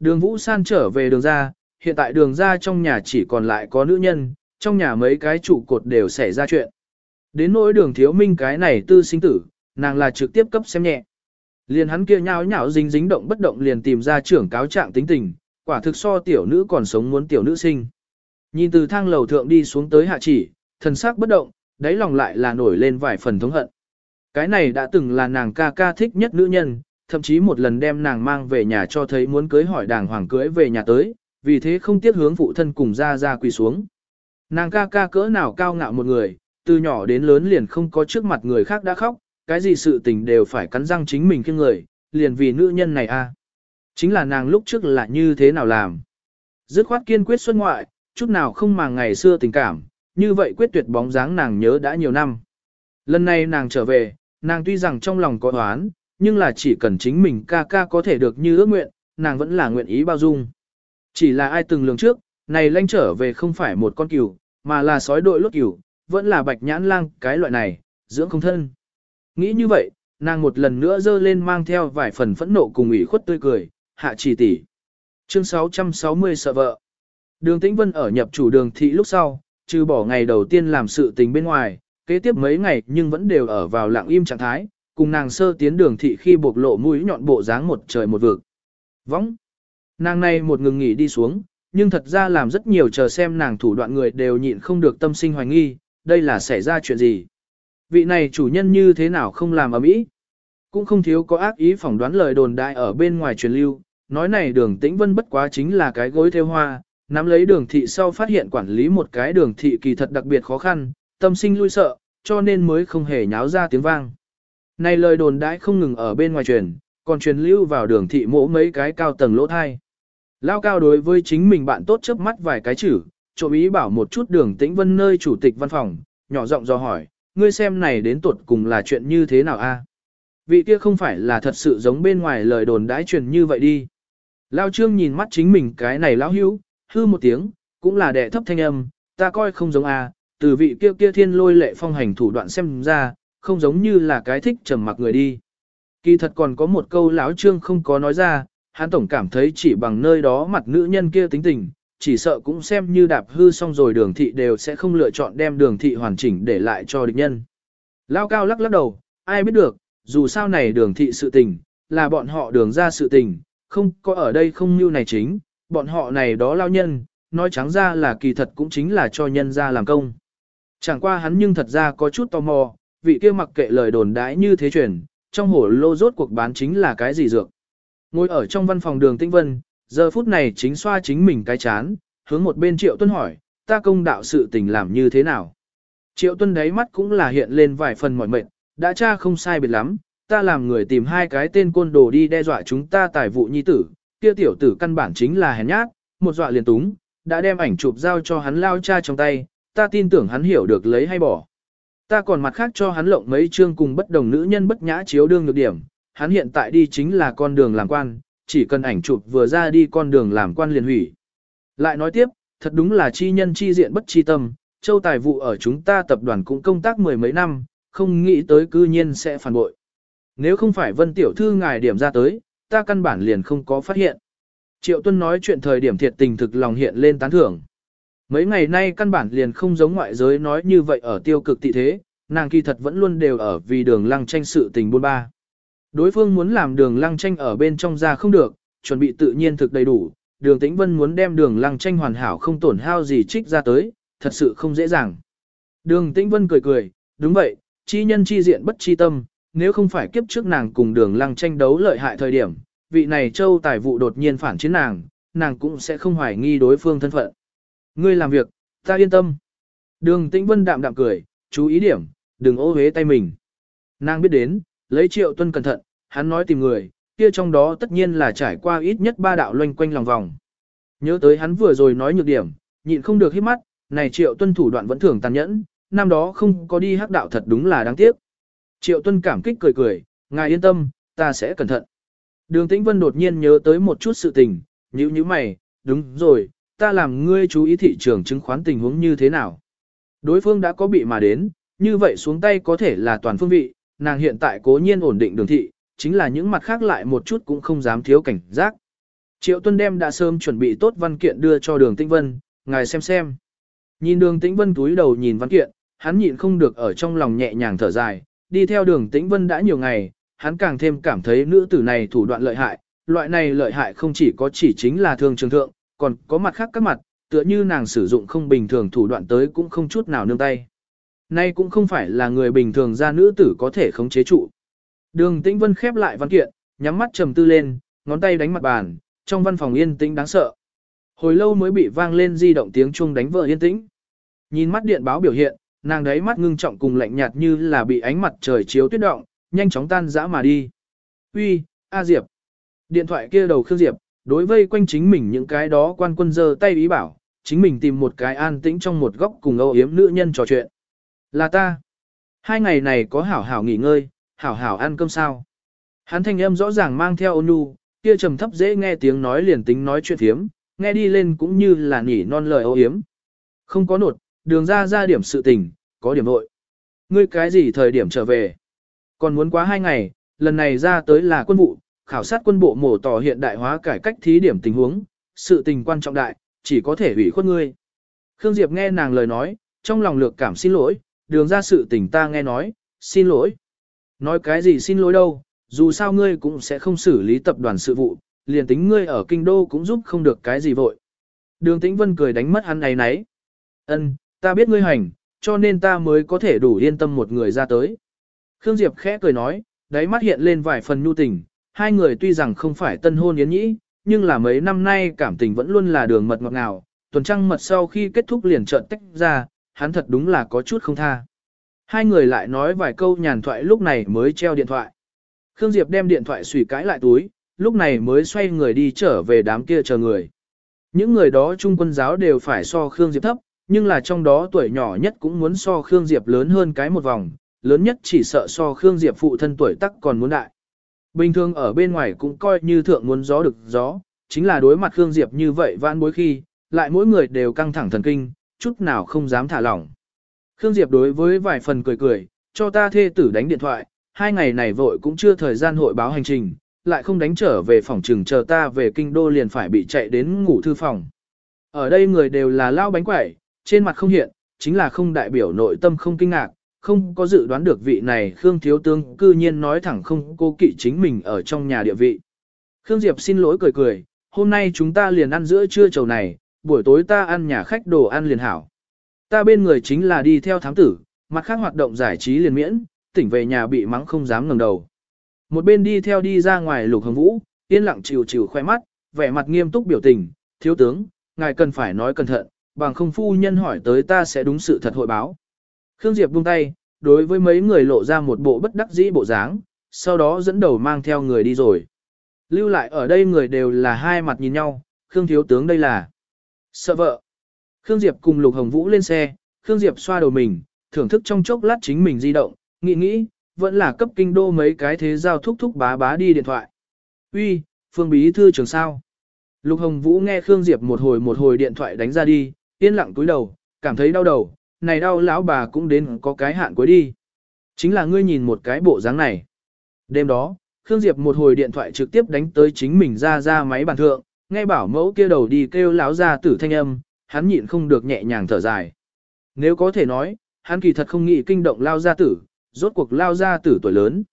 Đường Vũ San trở về đường ra, hiện tại đường ra trong nhà chỉ còn lại có nữ nhân, trong nhà mấy cái trụ cột đều xảy ra chuyện. Đến nỗi đường thiếu minh cái này tư sinh tử, nàng là trực tiếp cấp xem nhẹ. Liền hắn kia nháo nháo dính dính động bất động liền tìm ra trưởng cáo trạng tính tình, quả thực so tiểu nữ còn sống muốn tiểu nữ sinh. Nhìn từ thang lầu thượng đi xuống tới hạ chỉ, thần sắc bất động, đáy lòng lại là nổi lên vài phần thống hận. Cái này đã từng là nàng ca ca thích nhất nữ nhân, thậm chí một lần đem nàng mang về nhà cho thấy muốn cưới hỏi đàng hoàng cưới về nhà tới, vì thế không tiếc hướng phụ thân cùng ra ra quỳ xuống. Nàng ca ca cỡ nào cao ngạo một người, từ nhỏ đến lớn liền không có trước mặt người khác đã khóc, cái gì sự tình đều phải cắn răng chính mình kiêng người, liền vì nữ nhân này a. Chính là nàng lúc trước là như thế nào làm. Dứt khoát kiên quyết xuất ngoại, chút nào không màng ngày xưa tình cảm, như vậy quyết tuyệt bóng dáng nàng nhớ đã nhiều năm. Lần này nàng trở về, nàng tuy rằng trong lòng có oán, nhưng là chỉ cần chính mình ca ca có thể được như ước nguyện, nàng vẫn là nguyện ý bao dung. Chỉ là ai từng lường trước, này lanh trở về không phải một con cừu, mà là sói đội lốt cừu, vẫn là bạch nhãn lang cái loại này, dưỡng không thân. Nghĩ như vậy, nàng một lần nữa dơ lên mang theo vài phần phẫn nộ cùng ủy khuất tươi cười, hạ chỉ tỷ. Chương 660 sợ vợ. Đường Tĩnh Vân ở nhập chủ đường thị lúc sau, trừ bỏ ngày đầu tiên làm sự tình bên ngoài, kế tiếp mấy ngày nhưng vẫn đều ở vào lặng im trạng thái, cùng nàng sơ tiến đường thị khi bộc lộ mũi nhọn bộ dáng một trời một vực. Võng. Nàng này một ngừng nghỉ đi xuống, nhưng thật ra làm rất nhiều chờ xem nàng thủ đoạn người đều nhịn không được tâm sinh hoài nghi, đây là xảy ra chuyện gì. Vị này chủ nhân như thế nào không làm ấm mỹ Cũng không thiếu có ác ý phỏng đoán lời đồn đại ở bên ngoài truyền lưu, nói này đường tĩnh vân bất quá chính là cái gối theo hoa, nắm lấy đường thị sau phát hiện quản lý một cái đường thị kỳ thật đặc biệt khó khăn, tâm sinh lui sợ, cho nên mới không hề nháo ra tiếng vang. Này lời đồn đãi không ngừng ở bên ngoài truyền, còn truyền lưu vào đường thị mỗ mấy cái cao tầng lỗ thai. Lao cao đối với chính mình bạn tốt chớp mắt vài cái chữ, trộm ý bảo một chút đường tĩnh vân nơi chủ tịch văn phòng, nhỏ giọng do hỏi, ngươi xem này đến tuột cùng là chuyện như thế nào a? Vị kia không phải là thật sự giống bên ngoài lời đồn đãi truyền như vậy đi. Lao trương nhìn mắt chính mình cái này lão hữu, hư một tiếng, cũng là đệ thấp thanh âm, ta coi không giống a, từ vị kia kia thiên lôi lệ phong hành thủ đoạn xem ra, không giống như là cái thích trầm mặc người đi. Kỳ thật còn có một câu lão trương không có nói ra, hắn tổng cảm thấy chỉ bằng nơi đó mặt nữ nhân kia tính tình, chỉ sợ cũng xem như đạp hư xong rồi đường thị đều sẽ không lựa chọn đem đường thị hoàn chỉnh để lại cho địch nhân. Lao cao lắc lắc đầu, ai biết được, dù sao này đường thị sự tình, là bọn họ đường ra sự tình, không có ở đây không như này chính, bọn họ này đó lao nhân, nói trắng ra là kỳ thật cũng chính là cho nhân ra làm công. Chẳng qua hắn nhưng thật ra có chút tò mò, vị kia mặc kệ lời đồn đãi như thế truyền, trong hổ lô rốt cuộc bán chính là cái gì dược. Ngồi ở trong văn phòng đường Tĩnh Vân, giờ phút này chính xoa chính mình cái chán, hướng một bên Triệu Tuân hỏi, ta công đạo sự tình làm như thế nào. Triệu Tuân đáy mắt cũng là hiện lên vài phần mỏi mệt, đã tra không sai biệt lắm, ta làm người tìm hai cái tên côn đồ đi đe dọa chúng ta tài vụ nhi tử, kia tiểu tử căn bản chính là hèn nhát, một dọa liền túng, đã đem ảnh chụp giao cho hắn lao cha trong tay, ta tin tưởng hắn hiểu được lấy hay bỏ. Ta còn mặt khác cho hắn lộng mấy chương cùng bất đồng nữ nhân bất nhã chiếu đương được điểm, hắn hiện tại đi chính là con đường làm quan, chỉ cần ảnh chụp vừa ra đi con đường làm quan liền hủy. Lại nói tiếp, thật đúng là chi nhân chi diện bất chi tâm, châu tài vụ ở chúng ta tập đoàn cũng công tác mười mấy năm, không nghĩ tới cư nhiên sẽ phản bội. Nếu không phải vân tiểu thư ngài điểm ra tới, ta căn bản liền không có phát hiện. Triệu Tuân nói chuyện thời điểm thiệt tình thực lòng hiện lên tán thưởng. Mấy ngày nay căn bản liền không giống ngoại giới nói như vậy ở tiêu cực tị thế, nàng kỳ thật vẫn luôn đều ở vì đường lăng tranh sự tình buôn ba. Đối phương muốn làm đường lăng tranh ở bên trong ra không được, chuẩn bị tự nhiên thực đầy đủ, đường tĩnh vân muốn đem đường lăng tranh hoàn hảo không tổn hao gì trích ra tới, thật sự không dễ dàng. Đường tĩnh vân cười cười, đúng vậy, chi nhân chi diện bất chi tâm, nếu không phải kiếp trước nàng cùng đường lăng tranh đấu lợi hại thời điểm, vị này châu tài vụ đột nhiên phản chiến nàng, nàng cũng sẽ không hoài nghi đối phương thân phận. Ngươi làm việc, ta yên tâm. Đường tĩnh vân đạm đạm cười, chú ý điểm, đừng ô hế tay mình. Nàng biết đến, lấy triệu tuân cẩn thận, hắn nói tìm người, kia trong đó tất nhiên là trải qua ít nhất ba đạo loanh quanh lòng vòng. Nhớ tới hắn vừa rồi nói nhược điểm, nhịn không được hít mắt, này triệu tuân thủ đoạn vẫn thường tàn nhẫn, năm đó không có đi hắc đạo thật đúng là đáng tiếc. Triệu tuân cảm kích cười cười, ngài yên tâm, ta sẽ cẩn thận. Đường tĩnh vân đột nhiên nhớ tới một chút sự tình, nhíu nhíu mày, đúng rồi, ta làm ngươi chú ý thị trường chứng khoán tình huống như thế nào. Đối phương đã có bị mà đến, như vậy xuống tay có thể là toàn phương vị, nàng hiện tại cố nhiên ổn định đường thị, chính là những mặt khác lại một chút cũng không dám thiếu cảnh giác. Triệu Tuân đem đã sớm chuẩn bị tốt văn kiện đưa cho đường Tĩnh Vân, ngài xem xem. Nhìn đường Tĩnh Vân túi đầu nhìn văn kiện, hắn nhịn không được ở trong lòng nhẹ nhàng thở dài, đi theo đường Tĩnh Vân đã nhiều ngày, hắn càng thêm cảm thấy nữ tử này thủ đoạn lợi hại, loại này lợi hại không chỉ có chỉ chính là Thương trường thượng, còn có mặt khác các mặt, tựa như nàng sử dụng không bình thường thủ đoạn tới cũng không chút nào nương tay. Nay cũng không phải là người bình thường ra nữ tử có thể khống chế trụ. Đường Tĩnh Vân khép lại văn kiện, nhắm mắt trầm tư lên, ngón tay đánh mặt bàn, trong văn phòng yên tĩnh đáng sợ. Hồi lâu mới bị vang lên di động tiếng chuông đánh vỡ yên tĩnh. Nhìn mắt điện báo biểu hiện, nàng đấy mắt ngưng trọng cùng lạnh nhạt như là bị ánh mặt trời chiếu tuyết động, nhanh chóng tan dã mà đi. Uy, A Diệp. Điện thoại kia đầu Khương Diệp, đối vây quanh chính mình những cái đó quan quân giơ tay ý bảo, chính mình tìm một cái an tĩnh trong một góc cùng âu yếm nữ nhân trò chuyện. Là ta. Hai ngày này có hảo hảo nghỉ ngơi, hảo hảo ăn cơm sao. Hắn thanh âm rõ ràng mang theo ôn nhu, kia trầm thấp dễ nghe tiếng nói liền tính nói chuyện thiếm, nghe đi lên cũng như là nỉ non lời âu yếm. Không có nột, đường ra ra điểm sự tình, có điểm nội. Ngươi cái gì thời điểm trở về? Còn muốn quá hai ngày, lần này ra tới là quân vụ, khảo sát quân bộ mổ tỏ hiện đại hóa cải cách thí điểm tình huống, sự tình quan trọng đại, chỉ có thể hủy khuất ngươi. Khương Diệp nghe nàng lời nói, trong lòng lược cảm xin lỗi, đường ra sự tình ta nghe nói, xin lỗi. Nói cái gì xin lỗi đâu, dù sao ngươi cũng sẽ không xử lý tập đoàn sự vụ, liền tính ngươi ở kinh đô cũng giúp không được cái gì vội. Đường Tĩnh Vân cười đánh mất hắn này nấy. Ân, ta biết ngươi hành, cho nên ta mới có thể đủ yên tâm một người ra tới. Khương Diệp khẽ cười nói, đáy mắt hiện lên vài phần nhu tình, hai người tuy rằng không phải tân hôn yến nhĩ, nhưng là mấy năm nay cảm tình vẫn luôn là đường mật ngọt ngào, tuần trăng mật sau khi kết thúc liền trợn tách ra, hắn thật đúng là có chút không tha. Hai người lại nói vài câu nhàn thoại lúc này mới treo điện thoại. Khương Diệp đem điện thoại xùy cãi lại túi, lúc này mới xoay người đi trở về đám kia chờ người. Những người đó trung quân giáo đều phải so Khương Diệp thấp, nhưng là trong đó tuổi nhỏ nhất cũng muốn so Khương Diệp lớn hơn cái một vòng, lớn nhất chỉ sợ so Khương Diệp phụ thân tuổi tắc còn muốn đại. Bình thường ở bên ngoài cũng coi như thượng muốn gió được gió, chính là đối mặt Khương Diệp như vậy vãn bối khi, lại mỗi người đều căng thẳng thần kinh, chút nào không dám thả lỏng. Khương Diệp đối với vài phần cười cười, cho ta thê tử đánh điện thoại, hai ngày này vội cũng chưa thời gian hội báo hành trình, lại không đánh trở về phòng trừng chờ ta về kinh đô liền phải bị chạy đến ngủ thư phòng. Ở đây người đều là lao bánh quẩy, trên mặt không hiện, chính là không đại biểu nội tâm không kinh ngạc, không có dự đoán được vị này Khương Thiếu Tướng cư nhiên nói thẳng không cô kỵ chính mình ở trong nhà địa vị. Khương Diệp xin lỗi cười cười, hôm nay chúng ta liền ăn giữa trưa chầu này, buổi tối ta ăn nhà khách đồ ăn liền hảo. Ta bên người chính là đi theo thám tử, mặt khác hoạt động giải trí liền miễn, tỉnh về nhà bị mắng không dám ngẩng đầu. Một bên đi theo đi ra ngoài lục hồng vũ, yên lặng chịu chịu khoe mắt, vẻ mặt nghiêm túc biểu tình, thiếu tướng, ngài cần phải nói cẩn thận, bằng không phu nhân hỏi tới ta sẽ đúng sự thật hội báo. Khương Diệp buông tay, đối với mấy người lộ ra một bộ bất đắc dĩ bộ dáng, sau đó dẫn đầu mang theo người đi rồi. Lưu lại ở đây người đều là hai mặt nhìn nhau, Khương Thiếu Tướng đây là sợ vợ. Khương Diệp cùng Lục Hồng Vũ lên xe, Khương Diệp xoa đầu mình, thưởng thức trong chốc lát chính mình di động, nghĩ nghĩ, vẫn là cấp kinh đô mấy cái thế giao thúc thúc bá bá đi điện thoại. Uy, Phương Bí Thư trường sao? Lục Hồng Vũ nghe Khương Diệp một hồi một hồi điện thoại đánh ra đi, yên lặng cúi đầu, cảm thấy đau đầu, này đau lão bà cũng đến có cái hạn cuối đi. Chính là ngươi nhìn một cái bộ dáng này. Đêm đó, Khương Diệp một hồi điện thoại trực tiếp đánh tới chính mình ra ra máy bàn thượng, nghe bảo mẫu kia đầu đi kêu lão ra tử thanh âm, hắn nhịn không được nhẹ nhàng thở dài. Nếu có thể nói, hắn kỳ thật không nghĩ kinh động lao gia tử, rốt cuộc lao gia tử tuổi lớn.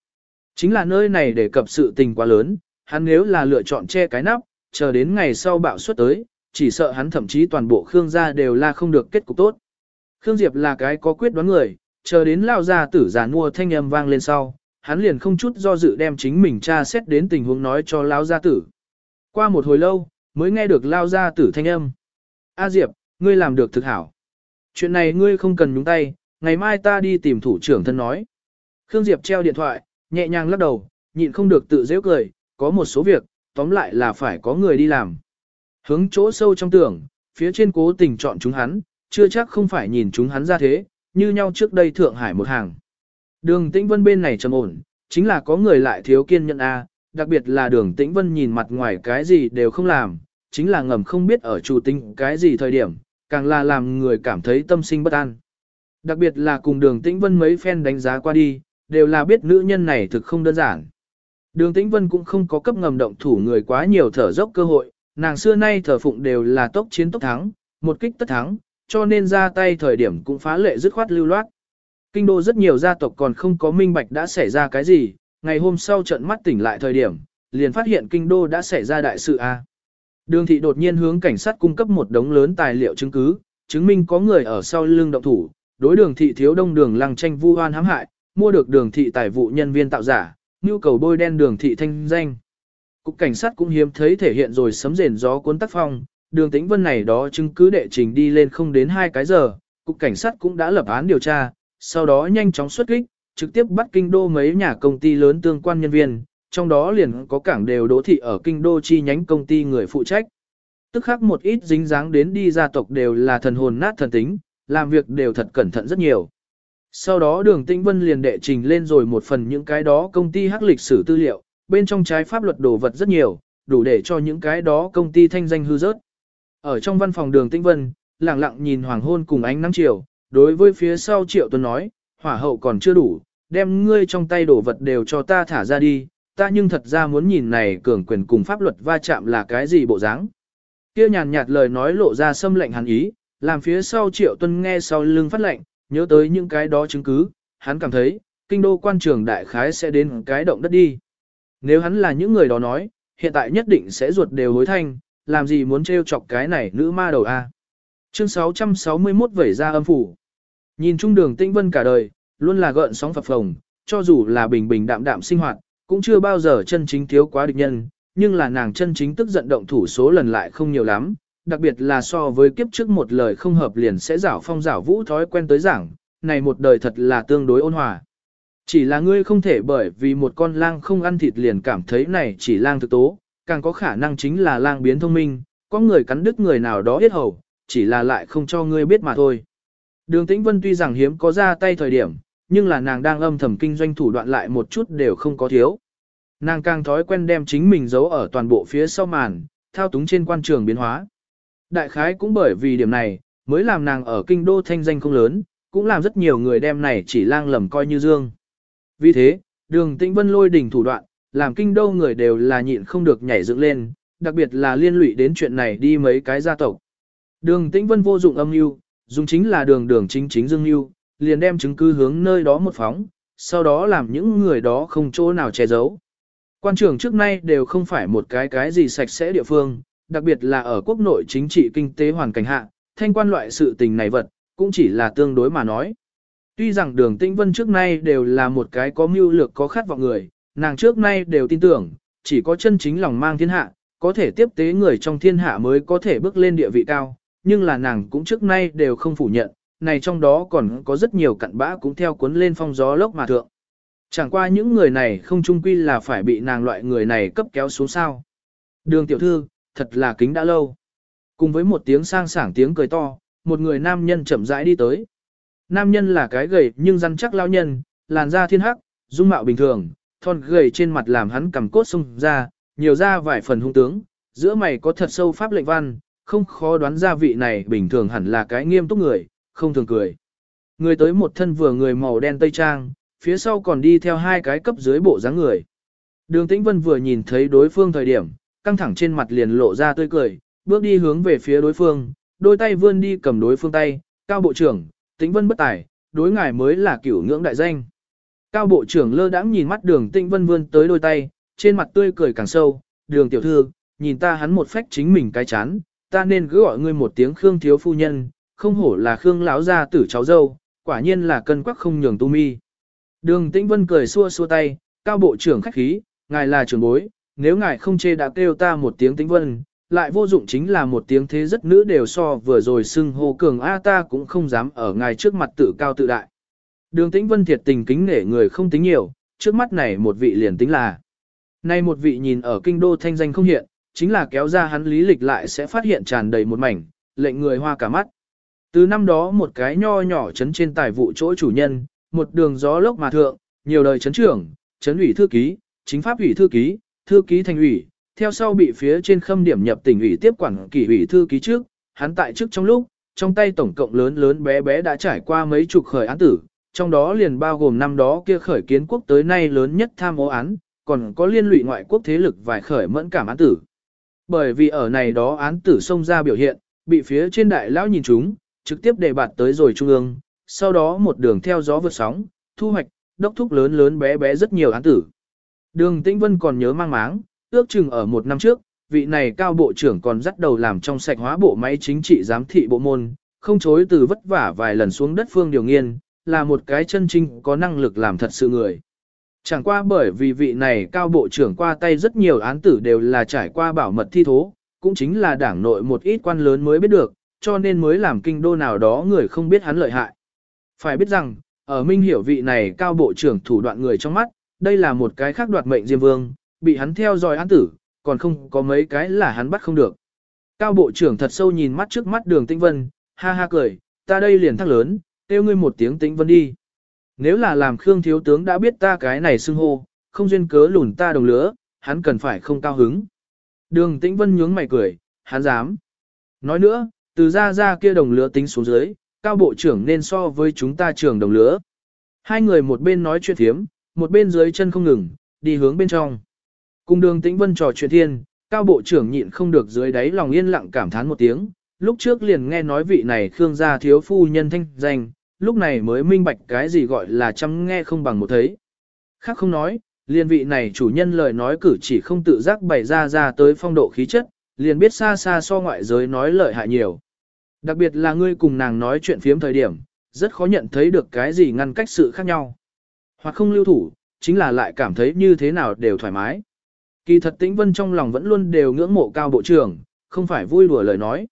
Chính là nơi này để cập sự tình quá lớn, hắn nếu là lựa chọn che cái nắp, chờ đến ngày sau bạo suất tới, chỉ sợ hắn thậm chí toàn bộ Khương gia đều là không được kết cục tốt. Khương Diệp là cái có quyết đoán người, chờ đến lao gia tử già mua thanh âm vang lên sau, hắn liền không chút do dự đem chính mình tra xét đến tình huống nói cho lao gia tử. Qua một hồi lâu, mới nghe được lao gia tử thanh âm. A Diệp, ngươi làm được thực hảo. Chuyện này ngươi không cần nhúng tay, ngày mai ta đi tìm thủ trưởng thân nói. Khương Diệp treo điện thoại, nhẹ nhàng lắc đầu, nhịn không được tự dễ cười, có một số việc, tóm lại là phải có người đi làm. Hướng chỗ sâu trong tưởng, phía trên cố tình chọn chúng hắn, chưa chắc không phải nhìn chúng hắn ra thế, như nhau trước đây Thượng Hải một hàng. Đường Tĩnh Vân bên này trầm ổn, chính là có người lại thiếu kiên nhẫn A, đặc biệt là đường Tĩnh Vân nhìn mặt ngoài cái gì đều không làm, chính là ngầm không biết ở chủ tinh cái gì thời điểm, càng là làm người cảm thấy tâm sinh bất an. Đặc biệt là cùng đường Tĩnh Vân mấy phen đánh giá qua đi, đều là biết nữ nhân này thực không đơn giản. Đường Tĩnh Vân cũng không có cấp ngầm động thủ người quá nhiều thở dốc cơ hội, nàng xưa nay thở phụng đều là tốc chiến tốc thắng, một kích tất thắng, cho nên ra tay thời điểm cũng phá lệ dứt khoát lưu loát. Kinh đô rất nhiều gia tộc còn không có minh bạch đã xảy ra cái gì, ngày hôm sau trận mắt tỉnh lại thời điểm, liền phát hiện kinh đô đã xảy ra đại sự a. Đường thị đột nhiên hướng cảnh sát cung cấp một đống lớn tài liệu chứng cứ, chứng minh có người ở sau lưng động thủ, đối đường thị thiếu đông đường lăng tranh vu oan hãm hại, mua được đường thị tài vụ nhân viên tạo giả, nhu cầu bôi đen đường thị thanh danh. Cục cảnh sát cũng hiếm thấy thể hiện rồi sấm rền gió cuốn tác phong, đường tĩnh vân này đó chứng cứ đệ trình đi lên không đến hai cái giờ, cục cảnh sát cũng đã lập án điều tra, sau đó nhanh chóng xuất kích, trực tiếp bắt kinh đô mấy nhà công ty lớn tương quan nhân viên, trong đó liền có cảng đều đỗ thị ở kinh đô chi nhánh công ty người phụ trách. Tức khắc một ít dính dáng đến đi gia tộc đều là thần hồn nát thần tính, làm việc đều thật cẩn thận rất nhiều. Sau đó đường tĩnh vân liền đệ trình lên rồi một phần những cái đó công ty hắc lịch sử tư liệu, bên trong trái pháp luật đồ vật rất nhiều, đủ để cho những cái đó công ty thanh danh hư rớt. Ở trong văn phòng đường tĩnh vân, lặng lặng nhìn hoàng hôn cùng ánh nắng chiều, đối với phía sau triệu Tuấn nói, hỏa hậu còn chưa đủ, đem ngươi trong tay đồ vật đều cho ta thả ra đi, ta nhưng thật ra muốn nhìn này cường quyền cùng pháp luật va chạm là cái gì bộ dáng. Kia nhàn nhạt lời nói lộ ra xâm lệnh hắn ý, làm phía sau triệu tuân nghe sau lưng phát lệnh, nhớ tới những cái đó chứng cứ, hắn cảm thấy, kinh đô quan trường đại khái sẽ đến cái động đất đi. Nếu hắn là những người đó nói, hiện tại nhất định sẽ ruột đều hối thanh, làm gì muốn trêu chọc cái này nữ ma đầu a. Chương 661 vẩy ra âm phủ. Nhìn trung đường tinh vân cả đời, luôn là gợn sóng phập phồng, cho dù là bình bình đạm đạm sinh hoạt, cũng chưa bao giờ chân chính thiếu quá địch nhân, nhưng là nàng chân chính tức giận động thủ số lần lại không nhiều lắm, đặc biệt là so với kiếp trước một lời không hợp liền sẽ giảo phong giảo vũ thói quen tới giảng, này một đời thật là tương đối ôn hòa. Chỉ là ngươi không thể bởi vì một con lang không ăn thịt liền cảm thấy này chỉ lang thực tố, càng có khả năng chính là lang biến thông minh, có người cắn đứt người nào đó hết hầu, chỉ là lại không cho ngươi biết mà thôi. Đường Tĩnh Vân tuy rằng hiếm có ra tay thời điểm, nhưng là nàng đang âm thầm kinh doanh thủ đoạn lại một chút đều không có thiếu. Nàng càng thói quen đem chính mình giấu ở toàn bộ phía sau màn, thao túng trên quan trường biến hóa. Đại khái cũng bởi vì điểm này, mới làm nàng ở kinh đô thanh danh không lớn, cũng làm rất nhiều người đem này chỉ lang lầm coi như dương. Vì thế, đường tĩnh vân lôi đỉnh thủ đoạn, làm kinh đô người đều là nhịn không được nhảy dựng lên, đặc biệt là liên lụy đến chuyện này đi mấy cái gia tộc. Đường tĩnh vân vô dụng âm mưu, dùng chính là đường đường chính chính dương mưu, liền đem chứng cứ hướng nơi đó một phóng, sau đó làm những người đó không chỗ nào che giấu. Quan trường trước nay đều không phải một cái cái gì sạch sẽ địa phương, đặc biệt là ở quốc nội chính trị kinh tế hoàn cảnh hạ, thanh quan loại sự tình này vật, cũng chỉ là tương đối mà nói. Tuy rằng đường tĩnh vân trước nay đều là một cái có mưu lược có khát vọng người, nàng trước nay đều tin tưởng, chỉ có chân chính lòng mang thiên hạ, có thể tiếp tế người trong thiên hạ mới có thể bước lên địa vị cao, nhưng là nàng cũng trước nay đều không phủ nhận, này trong đó còn có rất nhiều cặn bã cũng theo cuốn lên phong gió lốc mà thượng. Chẳng qua những người này không chung quy là phải bị nàng loại người này cấp kéo xuống sao. Đường tiểu thư, thật là kính đã lâu. Cùng với một tiếng sang sảng tiếng cười to, một người nam nhân chậm rãi đi tới. Nam nhân là cái gầy nhưng răn chắc lao nhân, làn da thiên hắc, dung mạo bình thường, thon gầy trên mặt làm hắn cầm cốt sung ra, nhiều ra vài phần hung tướng, giữa mày có thật sâu pháp lệnh văn, không khó đoán ra vị này bình thường hẳn là cái nghiêm túc người, không thường cười. Người tới một thân vừa người màu đen tây trang, phía sau còn đi theo hai cái cấp dưới bộ dáng người. Đường Tĩnh Vân vừa nhìn thấy đối phương thời điểm, căng thẳng trên mặt liền lộ ra tươi cười, bước đi hướng về phía đối phương, đôi tay vươn đi cầm đối phương tay, cao bộ trưởng, Tĩnh Vân bất tài, đối ngài mới là cửu ngưỡng đại danh. Cao bộ trưởng lơ đãng nhìn mắt đường Tĩnh Vân vươn tới đôi tay, trên mặt tươi cười càng sâu, đường tiểu thư, nhìn ta hắn một phách chính mình cái chán, ta nên cứ gọi ngươi một tiếng Khương thiếu phu nhân, không hổ là Khương lão gia tử cháu dâu, quả nhiên là cân quắc không nhường tu mi. Đường Tĩnh Vân cười xua xua tay, cao bộ trưởng khách khí, ngài là trưởng bối, nếu ngài không chê đã kêu ta một tiếng Tĩnh Vân, lại vô dụng chính là một tiếng thế rất nữ đều so vừa rồi xưng hô cường A ta cũng không dám ở ngài trước mặt tự cao tự đại. Đường Tĩnh Vân thiệt tình kính nể người không tính nhiều, trước mắt này một vị liền tính là. Nay một vị nhìn ở kinh đô thanh danh không hiện, chính là kéo ra hắn lý lịch lại sẽ phát hiện tràn đầy một mảnh, lệnh người hoa cả mắt. Từ năm đó một cái nho nhỏ chấn trên tài vụ chỗ chủ nhân, một đường gió lốc mà thượng, nhiều đời chấn trưởng, chấn ủy thư ký, chính pháp ủy thư ký, thư ký thành ủy, theo sau bị phía trên khâm điểm nhập tỉnh ủy tiếp quản kỷ ủy thư ký trước, hắn tại trước trong lúc, trong tay tổng cộng lớn lớn bé bé đã trải qua mấy chục khởi án tử, trong đó liền bao gồm năm đó kia khởi kiến quốc tới nay lớn nhất tham ô án, còn có liên lụy ngoại quốc thế lực vài khởi mẫn cảm án tử. Bởi vì ở này đó án tử xông ra biểu hiện, bị phía trên đại lão nhìn chúng, trực tiếp đề bạt tới rồi trung ương, sau đó một đường theo gió vượt sóng, thu hoạch, đốc thúc lớn lớn bé bé rất nhiều án tử. Đường Tĩnh Vân còn nhớ mang máng, ước chừng ở một năm trước, vị này cao bộ trưởng còn dắt đầu làm trong sạch hóa bộ máy chính trị giám thị bộ môn, không chối từ vất vả vài lần xuống đất phương điều nghiên, là một cái chân trinh có năng lực làm thật sự người. Chẳng qua bởi vì vị này cao bộ trưởng qua tay rất nhiều án tử đều là trải qua bảo mật thi thố, cũng chính là đảng nội một ít quan lớn mới biết được, cho nên mới làm kinh đô nào đó người không biết hắn lợi hại. Phải biết rằng, ở minh hiểu vị này cao bộ trưởng thủ đoạn người trong mắt, đây là một cái khác đoạt mệnh Diêm Vương, bị hắn theo dõi án tử, còn không có mấy cái là hắn bắt không được. Cao bộ trưởng thật sâu nhìn mắt trước mắt đường tinh vân, ha ha cười, ta đây liền thắc lớn, kêu ngươi một tiếng tĩnh vân đi. Nếu là làm Khương Thiếu Tướng đã biết ta cái này xưng hô, không duyên cớ lùn ta đồng lứa, hắn cần phải không cao hứng. Đường tĩnh vân nhướng mày cười, hắn dám. Nói nữa, từ ra ra kia đồng lứa tính xuống dưới, cao bộ trưởng nên so với chúng ta trưởng đồng lứa. Hai người một bên nói chuyện thiếm, một bên dưới chân không ngừng, đi hướng bên trong. Cùng đường tĩnh vân trò chuyện thiên, cao bộ trưởng nhịn không được dưới đáy lòng yên lặng cảm thán một tiếng, lúc trước liền nghe nói vị này Khương gia thiếu phu nhân thanh danh, lúc này mới minh bạch cái gì gọi là chăm nghe không bằng một thấy. Khác không nói, liền vị này chủ nhân lời nói cử chỉ không tự giác bày ra ra tới phong độ khí chất, liền biết xa xa so ngoại giới nói lợi hại nhiều. Đặc biệt là ngươi cùng nàng nói chuyện phiếm thời điểm, rất khó nhận thấy được cái gì ngăn cách sự khác nhau. Hoặc không lưu thủ, chính là lại cảm thấy như thế nào đều thoải mái. Kỳ thật tĩnh vân trong lòng vẫn luôn đều ngưỡng mộ cao bộ trưởng, không phải vui đùa lời nói.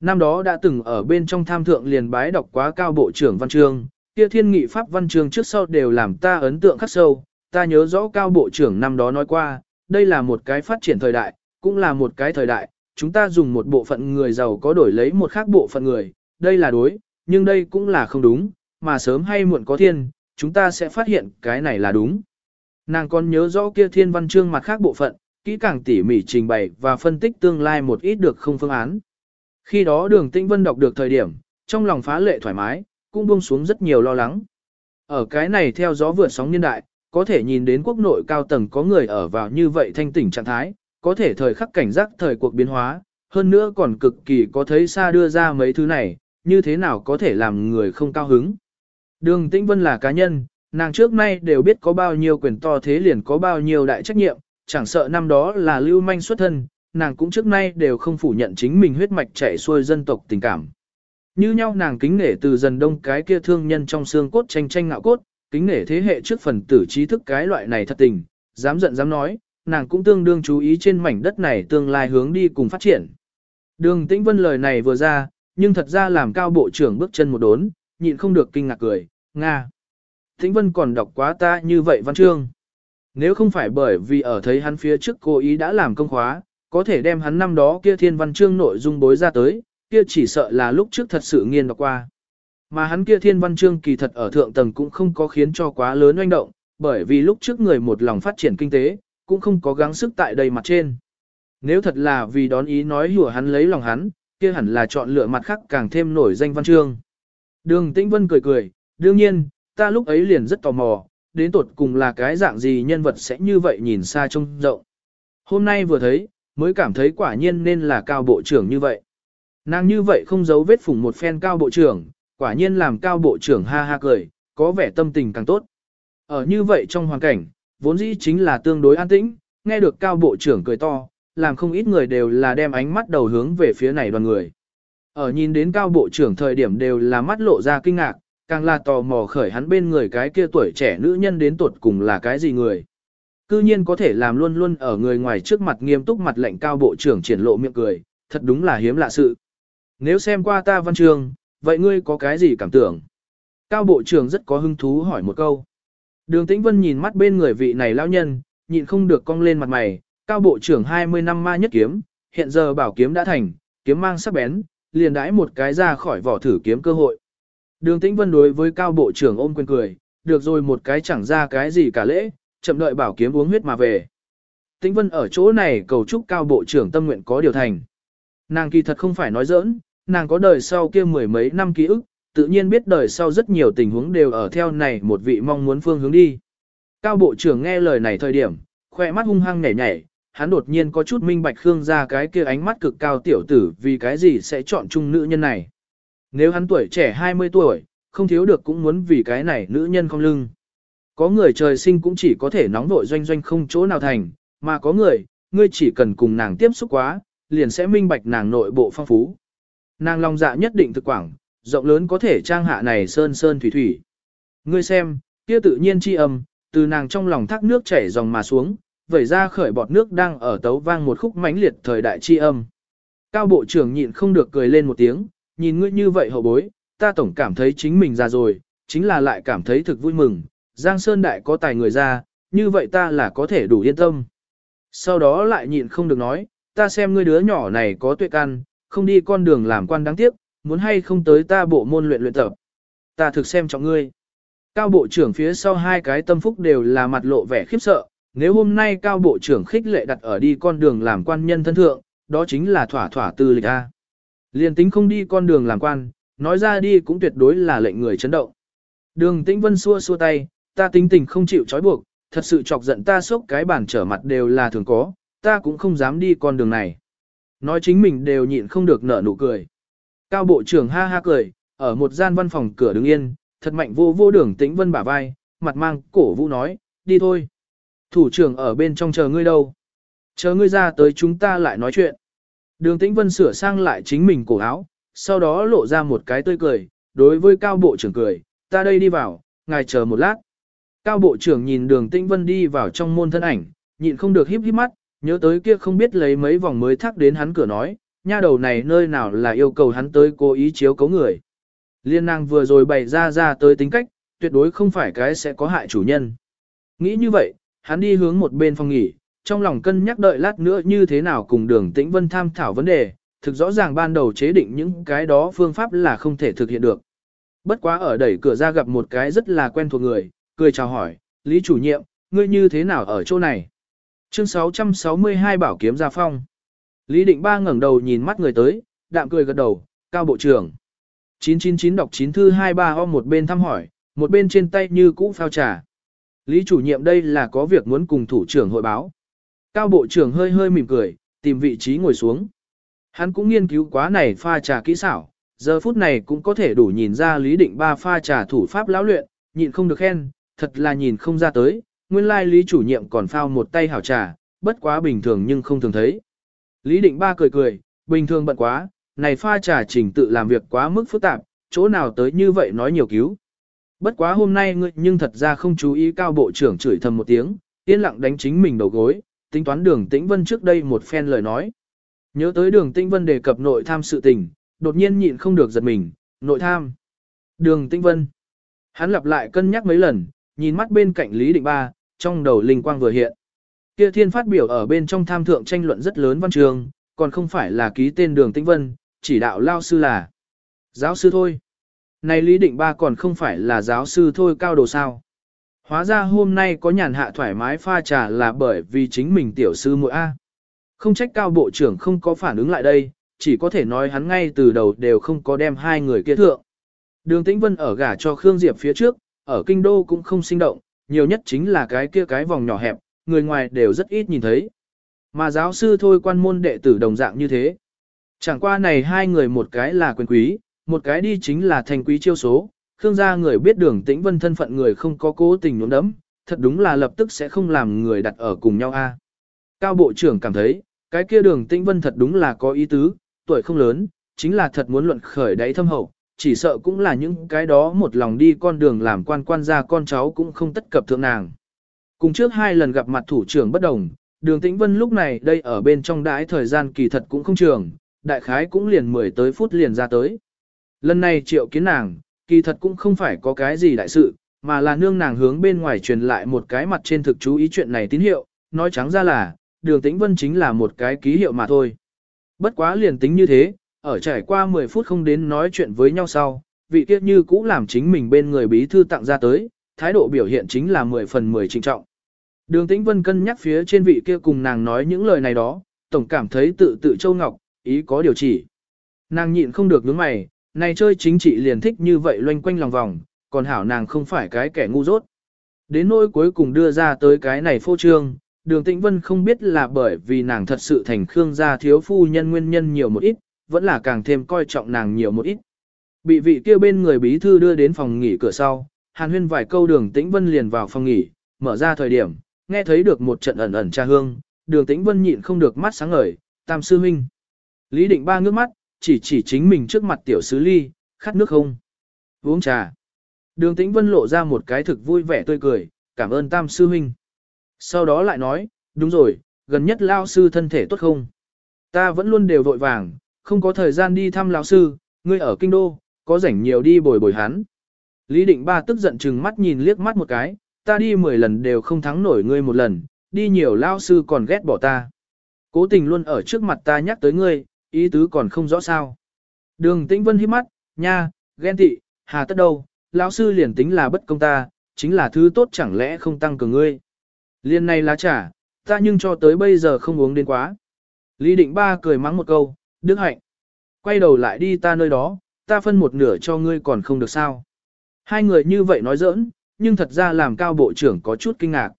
Năm đó đã từng ở bên trong tham thượng liền bái đọc quá cao bộ trưởng văn chương, kia thiên nghị pháp văn chương trước sau đều làm ta ấn tượng khắc sâu, ta nhớ rõ cao bộ trưởng năm đó nói qua, đây là một cái phát triển thời đại, cũng là một cái thời đại, chúng ta dùng một bộ phận người giàu có đổi lấy một khác bộ phận người, đây là đối, nhưng đây cũng là không đúng, mà sớm hay muộn có thiên, chúng ta sẽ phát hiện cái này là đúng. Nàng còn nhớ rõ kia thiên văn chương mặt khác bộ phận, kỹ càng tỉ mỉ trình bày và phân tích tương lai một ít được không phương án. Khi đó đường tĩnh vân đọc được thời điểm, trong lòng phá lệ thoải mái, cũng buông xuống rất nhiều lo lắng. Ở cái này theo gió vượt sóng niên đại, có thể nhìn đến quốc nội cao tầng có người ở vào như vậy thanh tỉnh trạng thái, có thể thời khắc cảnh giác thời cuộc biến hóa, hơn nữa còn cực kỳ có thấy xa đưa ra mấy thứ này, như thế nào có thể làm người không cao hứng. Đường Tĩnh Vân là cá nhân, nàng trước nay đều biết có bao nhiêu quyền to thế liền có bao nhiêu đại trách nhiệm, chẳng sợ năm đó là lưu manh xuất thân, nàng cũng trước nay đều không phủ nhận chính mình huyết mạch chảy xuôi dân tộc tình cảm. Như nhau nàng kính nể từ dần đông cái kia thương nhân trong xương cốt tranh tranh ngạo cốt, kính nể thế hệ trước phần tử trí thức cái loại này thật tình, dám giận dám nói, nàng cũng tương đương chú ý trên mảnh đất này tương lai hướng đi cùng phát triển. Đường Tĩnh Vân lời này vừa ra, nhưng thật ra làm cao bộ trưởng bước chân một đốn, nhịn không được kinh ngạc cười, Nga. Tĩnh Vân còn đọc quá ta như vậy văn chương. Nếu không phải bởi vì ở thấy hắn phía trước cố ý đã làm công khóa, có thể đem hắn năm đó kia thiên văn chương nội dung bối ra tới, kia chỉ sợ là lúc trước thật sự nghiên đọc qua. Mà hắn kia thiên văn chương kỳ thật ở thượng tầng cũng không có khiến cho quá lớn oanh động, bởi vì lúc trước người một lòng phát triển kinh tế, cũng không có gắng sức tại đây mặt trên. Nếu thật là vì đón ý nói hùa hắn lấy lòng hắn, kia hẳn là chọn lựa mặt khác càng thêm nổi danh văn chương. Đường Tĩnh Vân cười cười, đương nhiên, ta lúc ấy liền rất tò mò, đến tột cùng là cái dạng gì nhân vật sẽ như vậy nhìn xa trông rộng. Hôm nay vừa thấy, mới cảm thấy quả nhiên nên là cao bộ trưởng như vậy. Nàng như vậy không giấu vết phủng một phen cao bộ trưởng, quả nhiên làm cao bộ trưởng ha ha cười, có vẻ tâm tình càng tốt. Ở như vậy trong hoàn cảnh, vốn dĩ chính là tương đối an tĩnh, nghe được cao bộ trưởng cười to, làm không ít người đều là đem ánh mắt đầu hướng về phía này đoàn người. Ở nhìn đến cao bộ trưởng thời điểm đều là mắt lộ ra kinh ngạc, càng là tò mò khởi hắn bên người cái kia tuổi trẻ nữ nhân đến tuột cùng là cái gì người. Cư nhiên có thể làm luôn luôn ở người ngoài trước mặt nghiêm túc mặt lệnh cao bộ trưởng triển lộ miệng cười, thật đúng là hiếm lạ sự. Nếu xem qua ta văn trường, vậy ngươi có cái gì cảm tưởng? Cao bộ trưởng rất có hứng thú hỏi một câu. Đường Tĩnh Vân nhìn mắt bên người vị này lão nhân, nhịn không được cong lên mặt mày, cao bộ trưởng 20 năm ma nhất kiếm, hiện giờ bảo kiếm đã thành, kiếm mang sắc bén, liền đãi một cái ra khỏi vỏ thử kiếm cơ hội. Đường Tĩnh Vân đối với cao bộ trưởng ôm quên cười, được rồi một cái chẳng ra cái gì cả lễ, chậm đợi bảo kiếm uống huyết mà về. Tĩnh Vân ở chỗ này cầu chúc cao bộ trưởng tâm nguyện có điều thành. Nàng kỳ thật không phải nói giỡn, nàng có đời sau kia mười mấy năm ký ức, tự nhiên biết đời sau rất nhiều tình huống đều ở theo này một vị mong muốn phương hướng đi. Cao bộ trưởng nghe lời này thời điểm, khoe mắt hung hăng nhảy nhảy, hắn đột nhiên có chút minh bạch Khương ra cái kia ánh mắt cực cao tiểu tử vì cái gì sẽ chọn chung nữ nhân này. Nếu hắn tuổi trẻ 20 tuổi, không thiếu được cũng muốn vì cái này nữ nhân không lưng. Có người trời sinh cũng chỉ có thể nóng vội doanh doanh không chỗ nào thành, mà có người, ngươi chỉ cần cùng nàng tiếp xúc quá, liền sẽ minh bạch nàng nội bộ phong phú. Nàng lòng dạ nhất định thực quảng, rộng lớn có thể trang hạ này sơn sơn thủy thủy. Ngươi xem, kia tự nhiên chi âm, từ nàng trong lòng thác nước chảy dòng mà xuống, vẩy ra khởi bọt nước đang ở tấu vang một khúc mãnh liệt thời đại chi âm. Cao bộ trưởng nhịn không được cười lên một tiếng, nhìn ngươi như vậy hậu bối, ta tổng cảm thấy chính mình già rồi, chính là lại cảm thấy thực vui mừng, Giang Sơn Đại có tài người ra, như vậy ta là có thể đủ yên tâm. Sau đó lại nhịn không được nói, ta xem ngươi đứa nhỏ này có tuệ căn, không đi con đường làm quan đáng tiếc, muốn hay không tới ta bộ môn luyện luyện tập. Ta thực xem trọng ngươi. Cao bộ trưởng phía sau hai cái tâm phúc đều là mặt lộ vẻ khiếp sợ, nếu hôm nay cao bộ trưởng khích lệ đặt ở đi con đường làm quan nhân thân thượng, đó chính là thỏa thỏa tư lịch A. Liên tính không đi con đường làm quan, nói ra đi cũng tuyệt đối là lệnh người chấn động. Đường tĩnh vân xua xua tay, ta tính tình không chịu trói buộc, thật sự chọc giận ta sốc cái bản trở mặt đều là thường có, ta cũng không dám đi con đường này. Nói chính mình đều nhịn không được nở nụ cười. Cao bộ trưởng ha ha cười, ở một gian văn phòng cửa đứng yên, thật mạnh vô vô đường tĩnh vân bả vai, mặt mang cổ vũ nói, đi thôi. Thủ trưởng ở bên trong chờ ngươi đâu. Chờ ngươi ra tới chúng ta lại nói chuyện. Đường tĩnh vân sửa sang lại chính mình cổ áo, sau đó lộ ra một cái tươi cười, đối với cao bộ trưởng cười, ta đây đi vào, ngài chờ một lát. Cao bộ trưởng nhìn đường tĩnh vân đi vào trong môn thân ảnh, nhịn không được híp híp mắt, nhớ tới kia không biết lấy mấy vòng mới thắc đến hắn cửa nói, nha đầu này nơi nào là yêu cầu hắn tới cố ý chiếu cấu người. Liên nàng vừa rồi bày ra ra tới tính cách, tuyệt đối không phải cái sẽ có hại chủ nhân. Nghĩ như vậy, hắn đi hướng một bên phòng nghỉ, trong lòng cân nhắc đợi lát nữa như thế nào cùng đường tĩnh vân tham thảo vấn đề, thực rõ ràng ban đầu chế định những cái đó phương pháp là không thể thực hiện được. Bất quá ở đẩy cửa ra gặp một cái rất là quen thuộc người, cười chào hỏi, Lý chủ nhiệm, ngươi như thế nào ở chỗ này? Chương 662 Bảo Kiếm Gia Phong Lý Định Ba ngẩng đầu nhìn mắt người tới, đạm cười gật đầu, cao bộ trưởng. 999 đọc 9 thư 23 om một bên thăm hỏi, một bên trên tay như cũ phao trà. Lý chủ nhiệm đây là có việc muốn cùng thủ trưởng hội báo. Cao bộ trưởng hơi hơi mỉm cười, tìm vị trí ngồi xuống. Hắn cũng nghiên cứu quá này pha trà kỹ xảo, giờ phút này cũng có thể đủ nhìn ra Lý Định Ba pha trà thủ pháp lão luyện, nhịn không được khen, thật là nhìn không ra tới, nguyên lai Lý chủ nhiệm còn phao một tay hảo trà, bất quá bình thường nhưng không thường thấy. Lý Định Ba cười cười, bình thường bận quá, này pha trà trình tự làm việc quá mức phức tạp, chỗ nào tới như vậy nói nhiều cứu. Bất quá hôm nay ngươi nhưng thật ra không chú ý cao bộ trưởng chửi thầm một tiếng, yên lặng đánh chính mình đầu gối, tính toán đường tĩnh vân trước đây một phen lời nói. Nhớ tới đường tĩnh vân đề cập nội tham sự tình, đột nhiên nhịn không được giật mình, nội tham. Đường tĩnh vân. Hắn lặp lại cân nhắc mấy lần, nhìn mắt bên cạnh Lý Định Ba, trong đầu linh quang vừa hiện. Kia thiên phát biểu ở bên trong tham thượng tranh luận rất lớn văn trường, còn không phải là ký tên đường tĩnh vân, chỉ đạo lao sư là giáo sư thôi. Này Lý Định Ba còn không phải là giáo sư thôi cao đồ sao. Hóa ra hôm nay có nhàn hạ thoải mái pha trà là bởi vì chính mình tiểu sư muội A. Không trách cao bộ trưởng không có phản ứng lại đây, chỉ có thể nói hắn ngay từ đầu đều không có đem hai người kia thượng. Đường Tĩnh Vân ở gả cho Khương Diệp phía trước, ở kinh đô cũng không sinh động, nhiều nhất chính là cái kia cái vòng nhỏ hẹp, người ngoài đều rất ít nhìn thấy. Mà giáo sư thôi quan môn đệ tử đồng dạng như thế. Chẳng qua này hai người một cái là quyền quý, một cái đi chính là thành quý chiêu số, Khương gia người biết đường tĩnh vân thân phận người không có cố tình nhuốm đấm, thật đúng là lập tức sẽ không làm người đặt ở cùng nhau a. Cao bộ trưởng cảm thấy, cái kia đường tĩnh vân thật đúng là có ý tứ, tuổi không lớn, chính là thật muốn luận khởi đáy thâm hậu, chỉ sợ cũng là những cái đó một lòng đi con đường làm quan quan gia con cháu cũng không tất cập thượng nàng. Cùng trước hai lần gặp mặt thủ trưởng bất đồng, đường tĩnh vân lúc này đây ở bên trong đãi thời gian kỳ thật cũng không trường, đại khái cũng liền mười tới phút liền ra tới. Lần này triệu kiến nàng, kỳ thật cũng không phải có cái gì đại sự, mà là nương nàng hướng bên ngoài truyền lại một cái mặt trên thực chú ý chuyện này tín hiệu, nói trắng ra là, đường tĩnh vân chính là một cái ký hiệu mà thôi. Bất quá liền tính như thế, ở trải qua 10 phút không đến nói chuyện với nhau sau, vị kiếp như cũ làm chính mình bên người bí thư tặng ra tới, thái độ biểu hiện chính là 10 phần 10 trinh trọng. Đường tĩnh vân cân nhắc phía trên vị kia cùng nàng nói những lời này đó, tổng cảm thấy tự tự châu ngọc, ý có điều chỉ. Nàng nhịn không được nhướng mày, này chơi chính trị liền thích như vậy loanh quanh lòng vòng, còn hảo nàng không phải cái kẻ ngu dốt. Đến nỗi cuối cùng đưa ra tới cái này phô trương, đường tĩnh vân không biết là bởi vì nàng thật sự thành Khương gia thiếu phu nhân nguyên nhân nhiều một ít, vẫn là càng thêm coi trọng nàng nhiều một ít. Bị vị kia bên người bí thư đưa đến phòng nghỉ cửa sau, hàn huyên vài câu đường tĩnh vân liền vào phòng nghỉ, mở ra thời điểm, nghe thấy được một trận ẩn ẩn tra hương, đường tĩnh vân nhịn không được mắt sáng ngời, tam sư huynh. Lý định ba ngước mắt, chỉ chỉ chính mình trước mặt tiểu sứ ly, khát nước không? Uống trà. Đường tĩnh vân lộ ra một cái thực vui vẻ tươi cười, cảm ơn tam sư huynh. Sau đó lại nói, đúng rồi, gần nhất lao sư thân thể tốt không? Ta vẫn luôn đều vội vàng, không có thời gian đi thăm lão sư, ngươi ở kinh đô, có rảnh nhiều đi bồi bồi hắn. Lý định ba tức giận chừng mắt nhìn liếc mắt một cái, ta đi 10 lần đều không thắng nổi ngươi một lần, đi nhiều lão sư còn ghét bỏ ta. Cố tình luôn ở trước mặt ta nhắc tới ngươi, ý tứ còn không rõ sao. Đường tĩnh vân hiếp mắt, nha, ghen tị, hà tất đâu, lão sư liền tính là bất công ta, chính là thứ tốt chẳng lẽ không tăng cường ngươi. Liên này lá trà, ta nhưng cho tới bây giờ không uống đến quá. Lý định ba cười mắng một câu, đức hạnh. Quay đầu lại đi ta nơi đó, ta phân một nửa cho ngươi còn không được sao. Hai người như vậy nói giỡn, nhưng thật ra làm cao bộ trưởng có chút kinh ngạc.